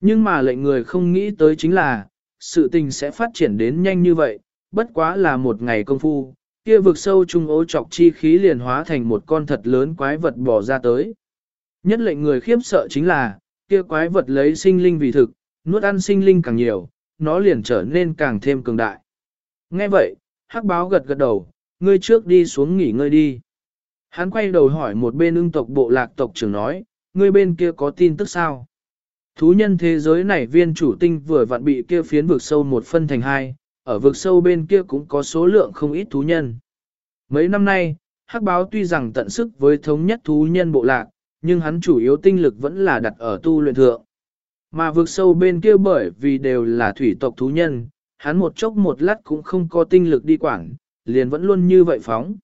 Nhưng mà lệnh người không nghĩ tới chính là, sự tình sẽ phát triển đến nhanh như vậy, bất quá là một ngày công phu, kia vực sâu trung ố trọc chi khí liền hóa thành một con thật lớn quái vật bỏ ra tới. Nhất lệnh người khiếp sợ chính là, kia quái vật lấy sinh linh vì thực, nuốt ăn sinh linh càng nhiều, nó liền trở nên càng thêm cường đại. Nghe vậy, hắc báo gật gật đầu, ngươi trước đi xuống nghỉ ngơi đi. Hắn quay đầu hỏi một bên ưng tộc bộ lạc tộc trưởng nói, ngươi bên kia có tin tức sao? Thú nhân thế giới này viên chủ tinh vừa vặn bị kia phiến vực sâu một phân thành hai, ở vực sâu bên kia cũng có số lượng không ít thú nhân. Mấy năm nay, Hắc báo tuy rằng tận sức với thống nhất thú nhân bộ lạc, nhưng hắn chủ yếu tinh lực vẫn là đặt ở tu luyện thượng. Mà vực sâu bên kia bởi vì đều là thủy tộc thú nhân, hắn một chốc một lát cũng không có tinh lực đi quảng, liền vẫn luôn như vậy phóng.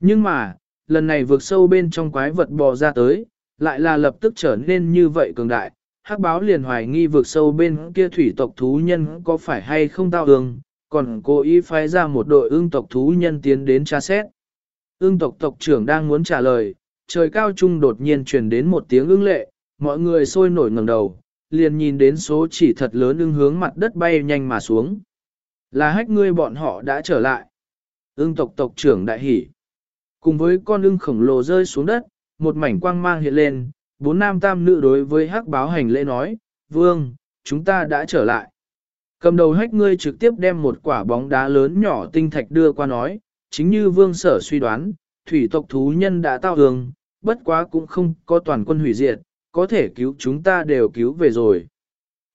Nhưng mà, lần này vượt sâu bên trong quái vật bò ra tới, lại là lập tức trở nên như vậy cường đại. Hắc báo liền hoài nghi vượt sâu bên kia thủy tộc thú nhân có phải hay không tao ương, còn cố ý phái ra một đội ương tộc thú nhân tiến đến tra xét. Ương tộc tộc trưởng đang muốn trả lời, trời cao trung đột nhiên truyền đến một tiếng ưng lệ, mọi người sôi nổi ngẩng đầu, liền nhìn đến số chỉ thật lớn ưng hướng mặt đất bay nhanh mà xuống. Là hách ngươi bọn họ đã trở lại. Ưng tộc tộc trưởng đại hỉ. Cùng với con ưng khổng lồ rơi xuống đất, một mảnh quang mang hiện lên, bốn nam tam nữ đối với hắc báo hành lễ nói, vương, chúng ta đã trở lại. Cầm đầu hách ngươi trực tiếp đem một quả bóng đá lớn nhỏ tinh thạch đưa qua nói, chính như vương sở suy đoán, thủy tộc thú nhân đã tao hương, bất quá cũng không có toàn quân hủy diệt, có thể cứu chúng ta đều cứu về rồi.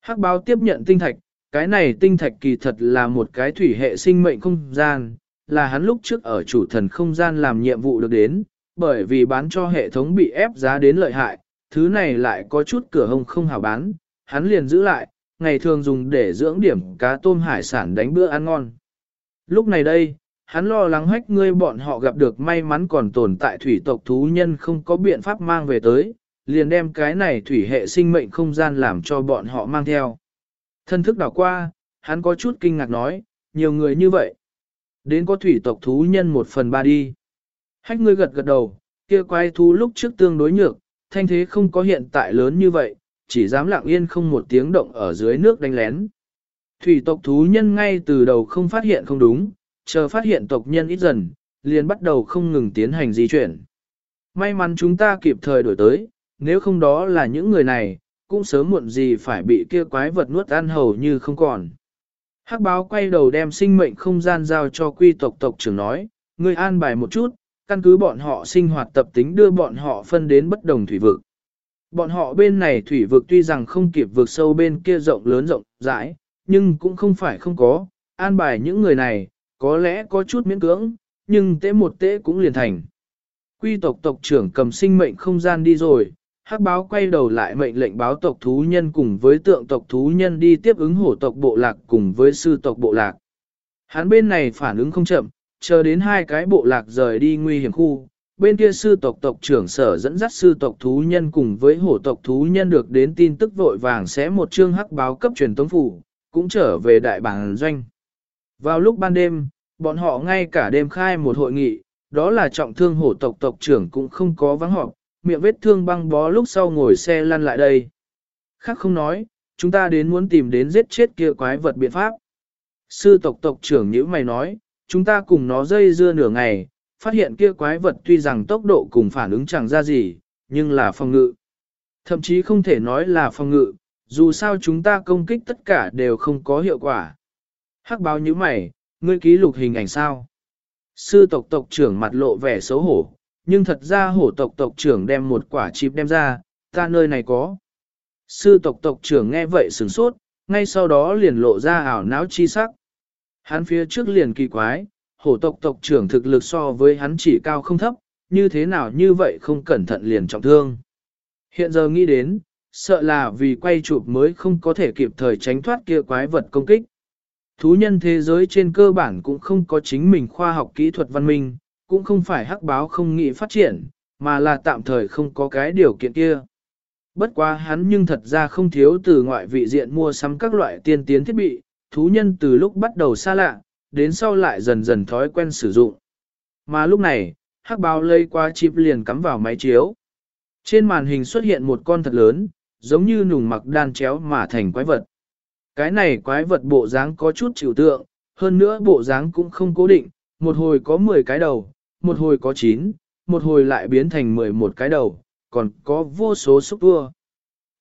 Hắc báo tiếp nhận tinh thạch, cái này tinh thạch kỳ thật là một cái thủy hệ sinh mệnh không gian, là hắn lúc trước ở chủ thần không gian làm nhiệm vụ được đến, bởi vì bán cho hệ thống bị ép giá đến lợi hại, thứ này lại có chút cửa hông không hào bán, hắn liền giữ lại, ngày thường dùng để dưỡng điểm cá tôm hải sản đánh bữa ăn ngon. Lúc này đây, hắn lo lắng hách ngươi bọn họ gặp được may mắn còn tồn tại thủy tộc thú nhân không có biện pháp mang về tới, liền đem cái này thủy hệ sinh mệnh không gian làm cho bọn họ mang theo. Thân thức đảo qua, hắn có chút kinh ngạc nói, nhiều người như vậy. Đến có thủy tộc thú nhân một phần ba đi. Hách ngươi gật gật đầu, kia quái thú lúc trước tương đối nhược, thanh thế không có hiện tại lớn như vậy, chỉ dám lặng yên không một tiếng động ở dưới nước đánh lén. Thủy tộc thú nhân ngay từ đầu không phát hiện không đúng, chờ phát hiện tộc nhân ít dần, liền bắt đầu không ngừng tiến hành di chuyển. May mắn chúng ta kịp thời đổi tới, nếu không đó là những người này, cũng sớm muộn gì phải bị kia quái vật nuốt ăn hầu như không còn. Hắc báo quay đầu đem sinh mệnh không gian giao cho quy tộc tộc trưởng nói, người an bài một chút, căn cứ bọn họ sinh hoạt tập tính đưa bọn họ phân đến bất đồng thủy vực. Bọn họ bên này thủy vực tuy rằng không kịp vực sâu bên kia rộng lớn rộng rãi, nhưng cũng không phải không có, an bài những người này, có lẽ có chút miễn cưỡng, nhưng tế một tế cũng liền thành. Quy tộc tộc trưởng cầm sinh mệnh không gian đi rồi, hắc báo quay đầu lại mệnh lệnh báo tộc thú nhân cùng với tượng tộc thú nhân đi tiếp ứng hổ tộc bộ lạc cùng với sư tộc bộ lạc. Hắn bên này phản ứng không chậm, chờ đến hai cái bộ lạc rời đi nguy hiểm khu, bên kia sư tộc tộc trưởng sở dẫn dắt sư tộc thú nhân cùng với hổ tộc thú nhân được đến tin tức vội vàng sẽ một chương hắc báo cấp truyền tống phủ, cũng trở về đại bản doanh. Vào lúc ban đêm, bọn họ ngay cả đêm khai một hội nghị, đó là trọng thương hổ tộc tộc trưởng cũng không có vắng họp, miệng vết thương băng bó lúc sau ngồi xe lăn lại đây. Khác không nói, chúng ta đến muốn tìm đến giết chết kia quái vật biện pháp. Sư tộc tộc trưởng như mày nói, chúng ta cùng nó dây dưa nửa ngày, phát hiện kia quái vật tuy rằng tốc độ cùng phản ứng chẳng ra gì, nhưng là phòng ngự. Thậm chí không thể nói là phòng ngự, dù sao chúng ta công kích tất cả đều không có hiệu quả. Hắc báo như mày, ngươi ký lục hình ảnh sao? Sư tộc tộc trưởng mặt lộ vẻ xấu hổ, nhưng thật ra hổ tộc tộc trưởng đem một quả chip đem ra, ta nơi này có. Sư tộc tộc trưởng nghe vậy sửng sốt, ngay sau đó liền lộ ra ảo não chi sắc. Hắn phía trước liền kỳ quái, hổ tộc tộc trưởng thực lực so với hắn chỉ cao không thấp, như thế nào như vậy không cẩn thận liền trọng thương. Hiện giờ nghĩ đến, sợ là vì quay chụp mới không có thể kịp thời tránh thoát kia quái vật công kích. Thú nhân thế giới trên cơ bản cũng không có chính mình khoa học kỹ thuật văn minh, cũng không phải hắc báo không nghĩ phát triển, mà là tạm thời không có cái điều kiện kia. Bất quá hắn nhưng thật ra không thiếu từ ngoại vị diện mua sắm các loại tiên tiến thiết bị, thú nhân từ lúc bắt đầu xa lạ, đến sau lại dần dần thói quen sử dụng. Mà lúc này, hắc báo lây qua chip liền cắm vào máy chiếu. Trên màn hình xuất hiện một con thật lớn, giống như nùng mặc đan chéo mà thành quái vật. Cái này quái vật bộ dáng có chút chịu tượng, hơn nữa bộ dáng cũng không cố định, một hồi có 10 cái đầu, một hồi có 9, một hồi lại biến thành 11 cái đầu, còn có vô số xúc tua.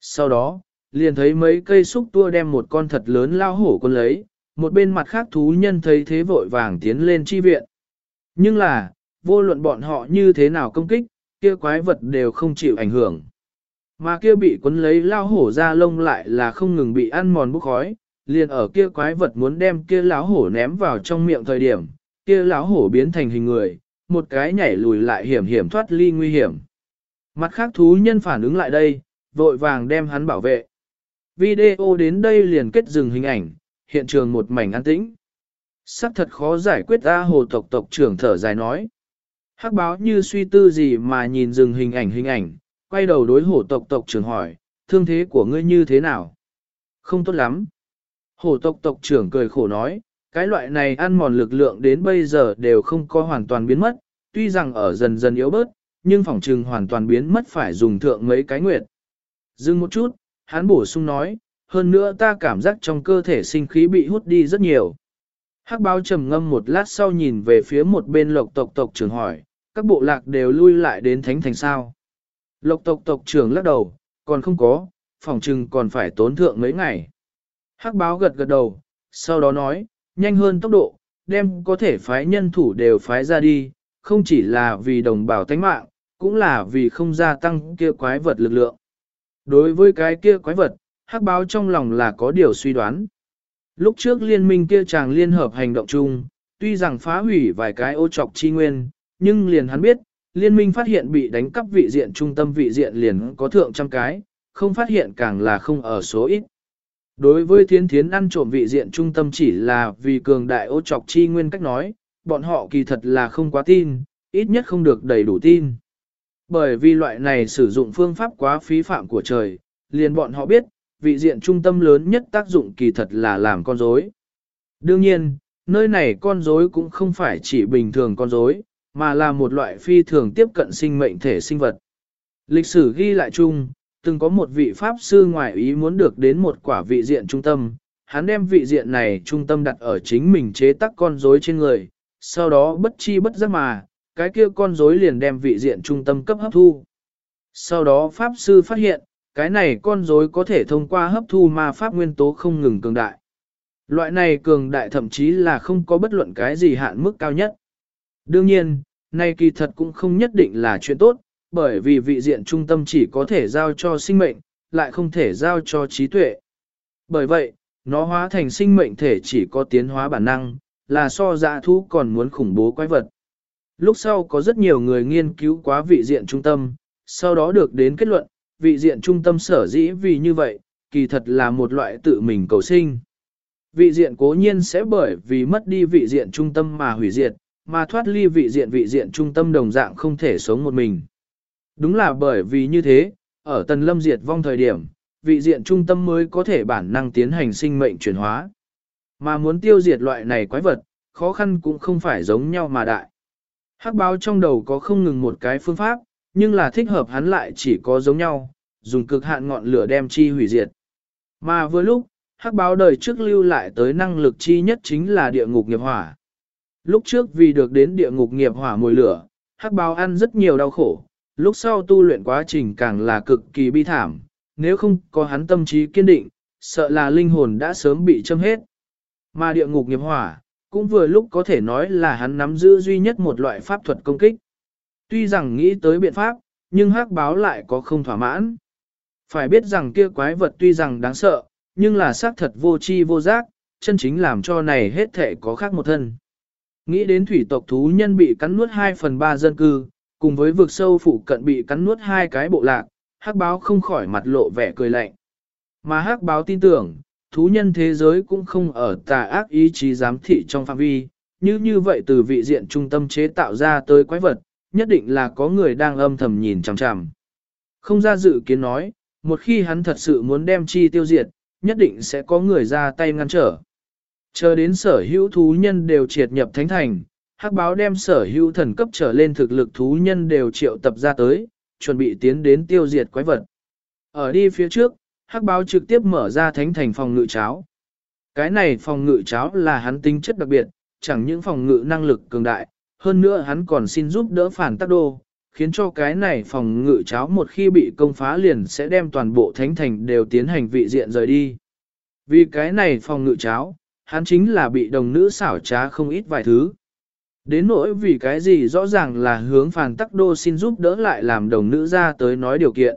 Sau đó, liền thấy mấy cây xúc tua đem một con thật lớn lao hổ con lấy, một bên mặt khác thú nhân thấy thế vội vàng tiến lên chi viện. Nhưng là, vô luận bọn họ như thế nào công kích, kia quái vật đều không chịu ảnh hưởng. Mà kia bị cuốn lấy lao hổ ra lông lại là không ngừng bị ăn mòn bốc khói, liền ở kia quái vật muốn đem kia lão hổ ném vào trong miệng thời điểm, kia lão hổ biến thành hình người, một cái nhảy lùi lại hiểm hiểm thoát ly nguy hiểm. Mặt khác thú nhân phản ứng lại đây, vội vàng đem hắn bảo vệ. Video đến đây liền kết dừng hình ảnh, hiện trường một mảnh an tĩnh. Sắc thật khó giải quyết ra hồ tộc tộc trưởng thở dài nói. Hắc báo như suy tư gì mà nhìn dừng hình ảnh hình ảnh, quay đầu đối hổ tộc tộc trưởng hỏi, thương thế của ngươi như thế nào? Không tốt lắm. Hổ tộc tộc trưởng cười khổ nói, cái loại này ăn mòn lực lượng đến bây giờ đều không có hoàn toàn biến mất, tuy rằng ở dần dần yếu bớt, nhưng phỏng trừng hoàn toàn biến mất phải dùng thượng mấy cái nguyệt. Dừng một chút, hắn bổ sung nói, hơn nữa ta cảm giác trong cơ thể sinh khí bị hút đi rất nhiều. Hắc báo trầm ngâm một lát sau nhìn về phía một bên lộc tộc tộc trưởng hỏi, các bộ lạc đều lui lại đến thánh thành sao. Lộc tộc tộc trưởng lắc đầu, còn không có, phòng trừng còn phải tốn thượng mấy ngày. Hắc báo gật gật đầu, sau đó nói, nhanh hơn tốc độ, đem có thể phái nhân thủ đều phái ra đi, không chỉ là vì đồng bào tánh mạng, cũng là vì không gia tăng kia quái vật lực lượng. Đối với cái kia quái vật, hắc báo trong lòng là có điều suy đoán. Lúc trước liên minh kia chàng liên hợp hành động chung, tuy rằng phá hủy vài cái ô trọc chi nguyên, nhưng liền hắn biết, liên minh phát hiện bị đánh cắp vị diện trung tâm vị diện liền có thượng trăm cái, không phát hiện càng là không ở số ít. Đối với thiến thiến ăn trộm vị diện trung tâm chỉ là vì cường đại ô trọc chi nguyên cách nói, bọn họ kỳ thật là không quá tin, ít nhất không được đầy đủ tin. Bởi vì loại này sử dụng phương pháp quá phí phạm của trời, liền bọn họ biết, vị diện trung tâm lớn nhất tác dụng kỳ thật là làm con rối. Đương nhiên, nơi này con rối cũng không phải chỉ bình thường con rối, mà là một loại phi thường tiếp cận sinh mệnh thể sinh vật. Lịch sử ghi lại chung, từng có một vị pháp sư ngoại ý muốn được đến một quả vị diện trung tâm, hắn đem vị diện này trung tâm đặt ở chính mình chế tác con rối trên người, sau đó bất chi bất giác mà, cái kia con rối liền đem vị diện trung tâm cấp hấp thu. Sau đó pháp sư phát hiện, cái này con rối có thể thông qua hấp thu ma pháp nguyên tố không ngừng cường đại. Loại này cường đại thậm chí là không có bất luận cái gì hạn mức cao nhất. Đương nhiên, nay kỳ thật cũng không nhất định là chuyện tốt, bởi vì vị diện trung tâm chỉ có thể giao cho sinh mệnh, lại không thể giao cho trí tuệ. Bởi vậy, nó hóa thành sinh mệnh thể chỉ có tiến hóa bản năng, là so dạ thú còn muốn khủng bố quái vật. Lúc sau có rất nhiều người nghiên cứu quá vị diện trung tâm, sau đó được đến kết luận, vị diện trung tâm sở dĩ vì như vậy, kỳ thật là một loại tự mình cầu sinh. Vị diện cố nhiên sẽ bởi vì mất đi vị diện trung tâm mà hủy diệt, mà thoát ly vị diện vị diện trung tâm đồng dạng không thể sống một mình. Đúng là bởi vì như thế, ở tần lâm diệt vong thời điểm, vị diện trung tâm mới có thể bản năng tiến hành sinh mệnh chuyển hóa. Mà muốn tiêu diệt loại này quái vật, khó khăn cũng không phải giống nhau mà đại. Hắc báo trong đầu có không ngừng một cái phương pháp, nhưng là thích hợp hắn lại chỉ có giống nhau, dùng cực hạn ngọn lửa đem chi hủy diệt. Mà vừa lúc, hắc báo đời trước lưu lại tới năng lực chi nhất chính là địa ngục nghiệp hỏa. Lúc trước vì được đến địa ngục nghiệp hỏa mùi lửa, hắc báo ăn rất nhiều đau khổ, lúc sau tu luyện quá trình càng là cực kỳ bi thảm, nếu không có hắn tâm trí kiên định, sợ là linh hồn đã sớm bị châm hết. Mà địa ngục nghiệp hỏa, cũng vừa lúc có thể nói là hắn nắm giữ duy nhất một loại pháp thuật công kích. Tuy rằng nghĩ tới biện pháp, nhưng hắc báo lại có không thỏa mãn. Phải biết rằng kia quái vật tuy rằng đáng sợ, nhưng là xác thật vô chi vô giác, chân chính làm cho này hết thể có khác một thân. Nghĩ đến thủy tộc thú nhân bị cắn nuốt 2 phần 3 dân cư, cùng với vực sâu phụ cận bị cắn nuốt hai cái bộ lạc, hắc báo không khỏi mặt lộ vẻ cười lạnh. Mà hắc báo tin tưởng, thú nhân thế giới cũng không ở tà ác ý chí giám thị trong phạm vi, như như vậy từ vị diện trung tâm chế tạo ra tới quái vật, nhất định là có người đang âm thầm nhìn chằm chằm. Không ra dự kiến nói, một khi hắn thật sự muốn đem chi tiêu diệt, nhất định sẽ có người ra tay ngăn trở. Chờ đến sở hữu thú nhân đều triệt nhập thánh thành, hắc báo đem sở hữu thần cấp trở lên thực lực thú nhân đều triệu tập ra tới, chuẩn bị tiến đến tiêu diệt quái vật. Ở đi phía trước, hắc báo trực tiếp mở ra thánh thành phòng ngự cháo. Cái này phòng ngự cháo là hắn tính chất đặc biệt, chẳng những phòng ngự năng lực cường đại, hơn nữa hắn còn xin giúp đỡ phản tác đô, khiến cho cái này phòng ngự cháo một khi bị công phá liền sẽ đem toàn bộ thánh thành đều tiến hành vị diện rời đi. Vì cái này phòng ngự cháo, hắn chính là bị đồng nữ xảo trá không ít vài thứ. Đến nỗi vì cái gì rõ ràng là hướng phản tắc đô xin giúp đỡ lại làm đồng nữ ra tới nói điều kiện.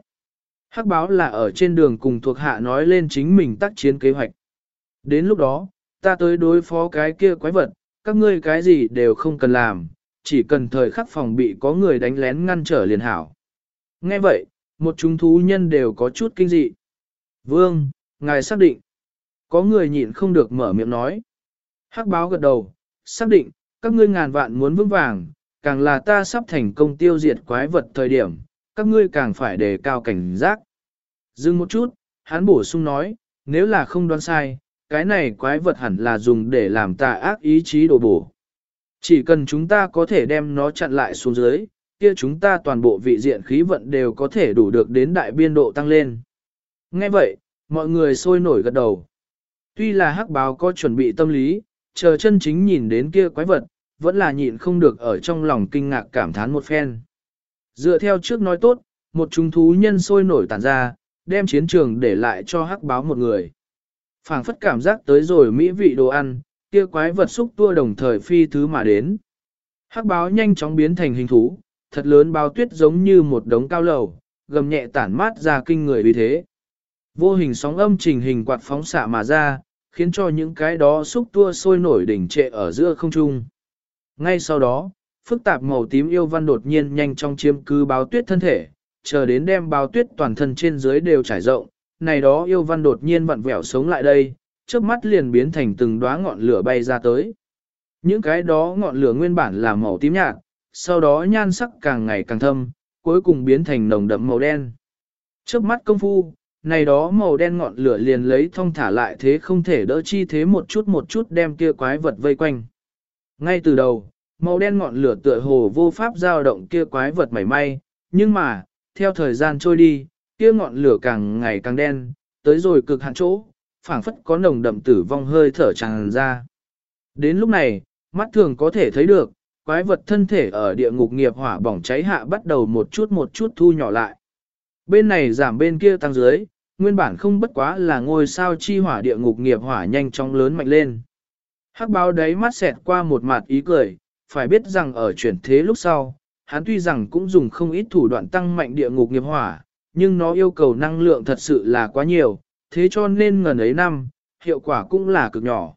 Hắc báo là ở trên đường cùng thuộc hạ nói lên chính mình tác chiến kế hoạch. Đến lúc đó, ta tới đối phó cái kia quái vật, các ngươi cái gì đều không cần làm, chỉ cần thời khắc phòng bị có người đánh lén ngăn trở liền hảo. Nghe vậy, một chúng thú nhân đều có chút kinh dị. Vương, ngài xác định. Có người nhịn không được mở miệng nói. Hắc báo gật đầu, xác định, các ngươi ngàn vạn muốn vững vàng, càng là ta sắp thành công tiêu diệt quái vật thời điểm, các ngươi càng phải đề cao cảnh giác. Dừng một chút, hắn bổ sung nói, nếu là không đoán sai, cái này quái vật hẳn là dùng để làm tà ác ý chí đồ bổ. Chỉ cần chúng ta có thể đem nó chặn lại xuống dưới, kia chúng ta toàn bộ vị diện khí vận đều có thể đủ được đến đại biên độ tăng lên. Nghe vậy, mọi người sôi nổi gật đầu. Tuy là hắc báo có chuẩn bị tâm lý, chờ chân chính nhìn đến kia quái vật, vẫn là nhịn không được ở trong lòng kinh ngạc cảm thán một phen. Dựa theo trước nói tốt, một chúng thú nhân sôi nổi tản ra, đem chiến trường để lại cho hắc báo một người. phảng phất cảm giác tới rồi mỹ vị đồ ăn, kia quái vật xúc tua đồng thời phi thứ mà đến. Hắc báo nhanh chóng biến thành hình thú, thật lớn bao tuyết giống như một đống cao lầu, gầm nhẹ tản mát ra kinh người vì thế. Vô hình sóng âm trình hình quạt phóng xạ mà ra, khiến cho những cái đó xúc tua sôi nổi đỉnh trệ ở giữa không trung. Ngay sau đó, phức tạp màu tím yêu văn đột nhiên nhanh trong chiếm cứ báo tuyết thân thể, chờ đến đem báo tuyết toàn thân trên dưới đều trải rộng, này đó yêu văn đột nhiên vặn vẹo sống lại đây, trước mắt liền biến thành từng đóa ngọn lửa bay ra tới. Những cái đó ngọn lửa nguyên bản là màu tím nhạt, sau đó nhan sắc càng ngày càng thâm, cuối cùng biến thành nồng đậm màu đen. Trước mắt công phu, này đó màu đen ngọn lửa liền lấy thông thả lại thế không thể đỡ chi thế một chút một chút đem kia quái vật vây quanh. Ngay từ đầu, màu đen ngọn lửa tựa hồ vô pháp dao động kia quái vật mảy may, nhưng mà, theo thời gian trôi đi, kia ngọn lửa càng ngày càng đen, tới rồi cực hạn chỗ, phảng phất có nồng đậm tử vong hơi thở tràn ra. Đến lúc này, mắt thường có thể thấy được, quái vật thân thể ở địa ngục nghiệp hỏa bỏng cháy hạ bắt đầu một chút một chút thu nhỏ lại. Bên này giảm bên kia tăng dưới, nguyên bản không bất quá là ngôi sao chi hỏa địa ngục nghiệp hỏa nhanh chóng lớn mạnh lên. Hắc báo đấy mắt xẹt qua một mặt ý cười, phải biết rằng ở chuyển thế lúc sau, hắn tuy rằng cũng dùng không ít thủ đoạn tăng mạnh địa ngục nghiệp hỏa, nhưng nó yêu cầu năng lượng thật sự là quá nhiều, thế cho nên ngần ấy năm, hiệu quả cũng là cực nhỏ.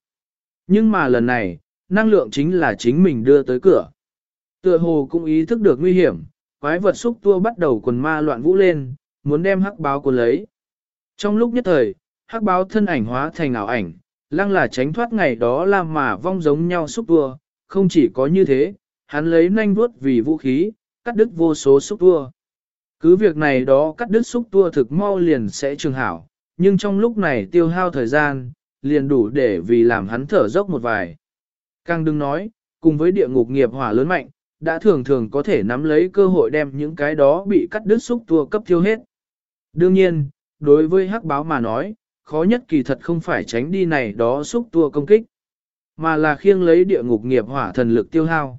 Nhưng mà lần này, năng lượng chính là chính mình đưa tới cửa. Tựa hồ cũng ý thức được nguy hiểm, quái vật xúc tua bắt đầu quần ma loạn vũ lên, muốn đem hắc báo cuốn lấy. Trong lúc nhất thời, hắc báo thân ảnh hóa thành ảo ảnh, lăng là tránh thoát ngày đó làm mà vong giống nhau xúc tua, không chỉ có như thế, hắn lấy nanh vuốt vì vũ khí, cắt đứt vô số xúc tua. Cứ việc này đó cắt đứt xúc tua thực mau liền sẽ trường hảo, nhưng trong lúc này tiêu hao thời gian, liền đủ để vì làm hắn thở dốc một vài. Càng đừng nói, cùng với địa ngục nghiệp hỏa lớn mạnh, đã thường thường có thể nắm lấy cơ hội đem những cái đó bị cắt đứt xúc tua cấp tiêu hết. Đương nhiên, đối với hắc báo mà nói, khó nhất kỳ thật không phải tránh đi này đó xúc tua công kích, mà là khiêng lấy địa ngục nghiệp hỏa thần lực tiêu hao.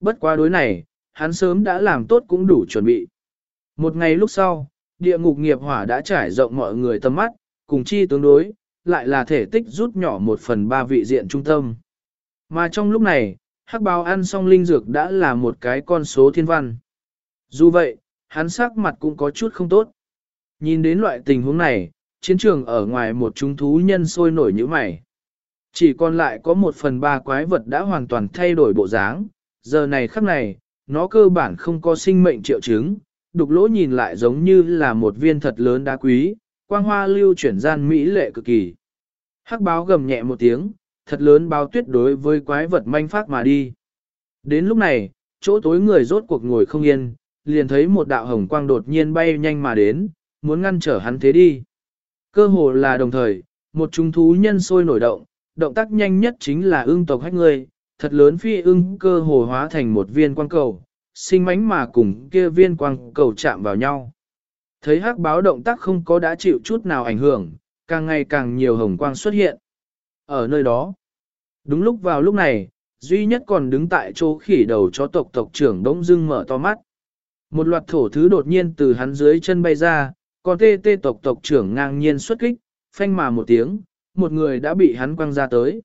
Bất quá đối này, hắn sớm đã làm tốt cũng đủ chuẩn bị. Một ngày lúc sau, địa ngục nghiệp hỏa đã trải rộng mọi người tầm mắt, cùng chi tương đối, lại là thể tích rút nhỏ một phần ba vị diện trung tâm. Mà trong lúc này, hắc báo ăn xong linh dược đã là một cái con số thiên văn. Dù vậy, hắn sắc mặt cũng có chút không tốt. Nhìn đến loại tình huống này, chiến trường ở ngoài một chúng thú nhân sôi nổi như mày. Chỉ còn lại có một phần ba quái vật đã hoàn toàn thay đổi bộ dáng, giờ này khắc này, nó cơ bản không có sinh mệnh triệu chứng, đục lỗ nhìn lại giống như là một viên thật lớn đá quý, quang hoa lưu chuyển gian mỹ lệ cực kỳ. Hắc báo gầm nhẹ một tiếng, thật lớn báo tuyết đối với quái vật manh phát mà đi. Đến lúc này, chỗ tối người rốt cuộc ngồi không yên, liền thấy một đạo hồng quang đột nhiên bay nhanh mà đến, muốn ngăn trở hắn thế đi. Cơ hồ là đồng thời, một chúng thú nhân sôi nổi động, động tác nhanh nhất chính là ưng tộc hách người, thật lớn phi ưng cơ hồ hóa thành một viên quang cầu, sinh mánh mà cùng kia viên quang cầu chạm vào nhau. Thấy hắc báo động tác không có đã chịu chút nào ảnh hưởng, càng ngày càng nhiều hồng quang xuất hiện. Ở nơi đó, đúng lúc vào lúc này, duy nhất còn đứng tại chỗ khỉ đầu cho tộc tộc trưởng đống dưng mở to mắt. Một loạt thổ thứ đột nhiên từ hắn dưới chân bay ra, còn tê tê tộc tộc trưởng ngang nhiên xuất kích, phanh mà một tiếng, một người đã bị hắn quăng ra tới.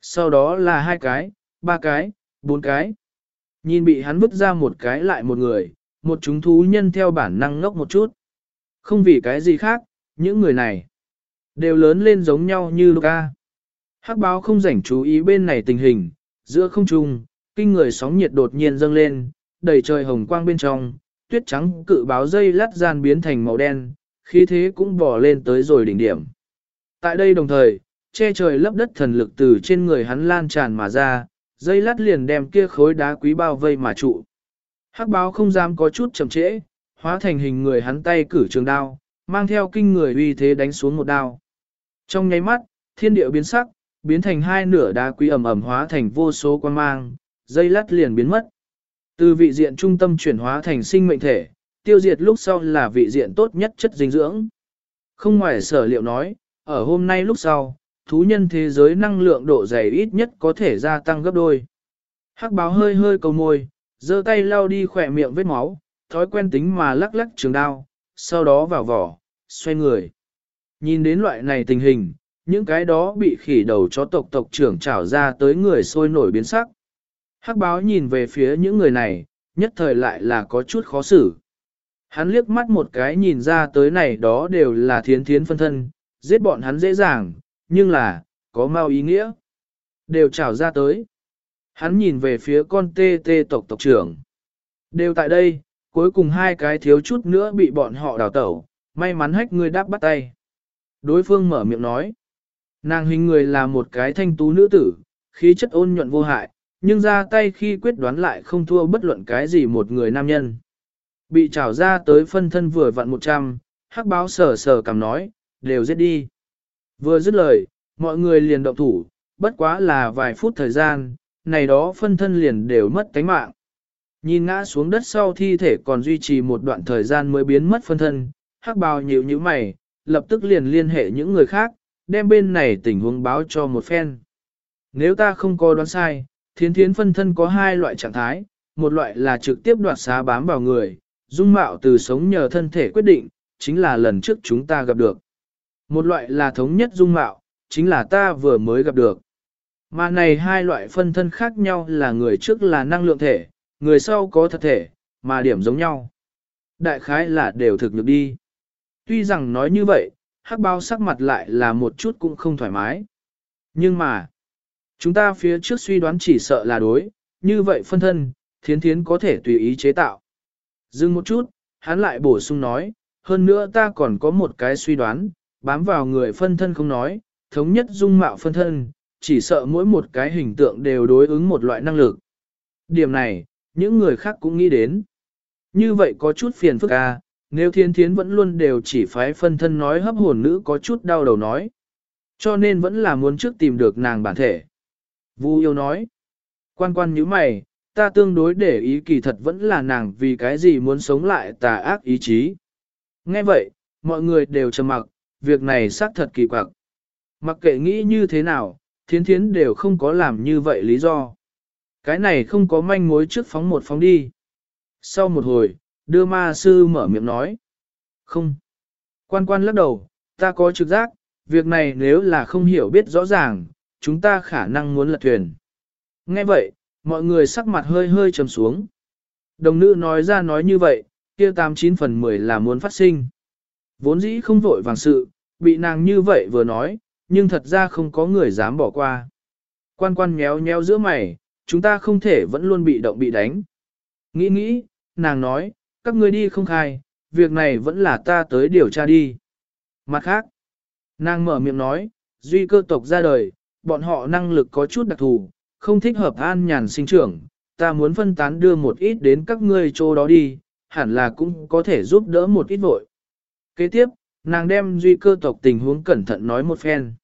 Sau đó là hai cái, ba cái, bốn cái. Nhìn bị hắn vứt ra một cái lại một người, một chúng thú nhân theo bản năng ngốc một chút. Không vì cái gì khác, những người này đều lớn lên giống nhau như Luca. Hắc báo không rảnh chú ý bên này tình hình, giữa không trung, kinh người sóng nhiệt đột nhiên dâng lên, đầy trời hồng quang bên trong, tuyết trắng cự báo dây lát gian biến thành màu đen, khí thế cũng bỏ lên tới rồi đỉnh điểm. Tại đây đồng thời, che trời lấp đất thần lực từ trên người hắn lan tràn mà ra, dây lát liền đem kia khối đá quý bao vây mà trụ. Hắc báo không dám có chút chậm trễ, hóa thành hình người hắn tay cử trường đao, mang theo kinh người uy thế đánh xuống một đao. Trong nháy mắt, thiên địa biến sắc, biến thành hai nửa đá quý ẩm ẩm hóa thành vô số quan mang, dây lát liền biến mất. Từ vị diện trung tâm chuyển hóa thành sinh mệnh thể, tiêu diệt lúc sau là vị diện tốt nhất chất dinh dưỡng. Không ngoài sở liệu nói, ở hôm nay lúc sau, thú nhân thế giới năng lượng độ dày ít nhất có thể gia tăng gấp đôi. Hắc báo hơi hơi cầu môi, giơ tay lau đi khỏe miệng vết máu, thói quen tính mà lắc lắc trường đao, sau đó vào vỏ, xoay người. Nhìn đến loại này tình hình, những cái đó bị khỉ đầu chó tộc tộc trưởng trảo ra tới người sôi nổi biến sắc. Hắc báo nhìn về phía những người này, nhất thời lại là có chút khó xử. Hắn liếc mắt một cái nhìn ra tới này đó đều là thiến thiến phân thân, giết bọn hắn dễ dàng, nhưng là, có mau ý nghĩa. Đều trào ra tới. Hắn nhìn về phía con tê tê tộc tộc trưởng. Đều tại đây, cuối cùng hai cái thiếu chút nữa bị bọn họ đào tẩu, may mắn hách người đáp bắt tay. Đối phương mở miệng nói. Nàng hình người là một cái thanh tú nữ tử, khí chất ôn nhuận vô hại, nhưng ra tay khi quyết đoán lại không thua bất luận cái gì một người nam nhân. Bị trào ra tới phân thân vừa vặn một trăm, hắc báo sờ sờ cầm nói, đều giết đi. Vừa dứt lời, mọi người liền động thủ, bất quá là vài phút thời gian, này đó phân thân liền đều mất tánh mạng. Nhìn ngã xuống đất sau thi thể còn duy trì một đoạn thời gian mới biến mất phân thân, hắc bào nhíu như mày, lập tức liền liên hệ những người khác, đem bên này tình huống báo cho một phen. Nếu ta không có đoán sai, thiến thiến phân thân có hai loại trạng thái, một loại là trực tiếp đoạt xá bám vào người, dung mạo từ sống nhờ thân thể quyết định, chính là lần trước chúng ta gặp được. Một loại là thống nhất dung mạo, chính là ta vừa mới gặp được. Mà này hai loại phân thân khác nhau là người trước là năng lượng thể, người sau có thật thể, mà điểm giống nhau. Đại khái là đều thực lực đi. Tuy rằng nói như vậy, hắc bao sắc mặt lại là một chút cũng không thoải mái. Nhưng mà, chúng ta phía trước suy đoán chỉ sợ là đối, như vậy phân thân, thiến thiến có thể tùy ý chế tạo. Dừng một chút, hắn lại bổ sung nói, hơn nữa ta còn có một cái suy đoán, bám vào người phân thân không nói, thống nhất dung mạo phân thân, chỉ sợ mỗi một cái hình tượng đều đối ứng một loại năng lực. Điểm này, những người khác cũng nghĩ đến. Như vậy có chút phiền phức à, nếu thiên thiến vẫn luôn đều chỉ phái phân thân nói hấp hồn nữ có chút đau đầu nói. Cho nên vẫn là muốn trước tìm được nàng bản thể. Vu yêu nói, quan quan như mày, ta tương đối để ý kỳ thật vẫn là nàng vì cái gì muốn sống lại tà ác ý chí. Nghe vậy, mọi người đều trầm mặc, việc này xác thật kỳ quặc. Mặc kệ nghĩ như thế nào, thiến thiến đều không có làm như vậy lý do. Cái này không có manh mối trước phóng một phóng đi. Sau một hồi, đưa ma sư mở miệng nói. Không. Quan quan lắc đầu, ta có trực giác, việc này nếu là không hiểu biết rõ ràng, chúng ta khả năng muốn lật thuyền. Nghe vậy, mọi người sắc mặt hơi hơi trầm xuống. Đồng nữ nói ra nói như vậy, kia 89 phần 10 là muốn phát sinh. Vốn dĩ không vội vàng sự, bị nàng như vậy vừa nói, nhưng thật ra không có người dám bỏ qua. Quan quan méo méo giữa mày, chúng ta không thể vẫn luôn bị động bị đánh. Nghĩ nghĩ, nàng nói, các ngươi đi không khai, việc này vẫn là ta tới điều tra đi. Mặt khác, nàng mở miệng nói, duy cơ tộc ra đời, bọn họ năng lực có chút đặc thù, không thích hợp an nhàn sinh trưởng, ta muốn phân tán đưa một ít đến các ngươi chỗ đó đi, hẳn là cũng có thể giúp đỡ một ít vội. Kế tiếp, nàng đem duy cơ tộc tình huống cẩn thận nói một phen.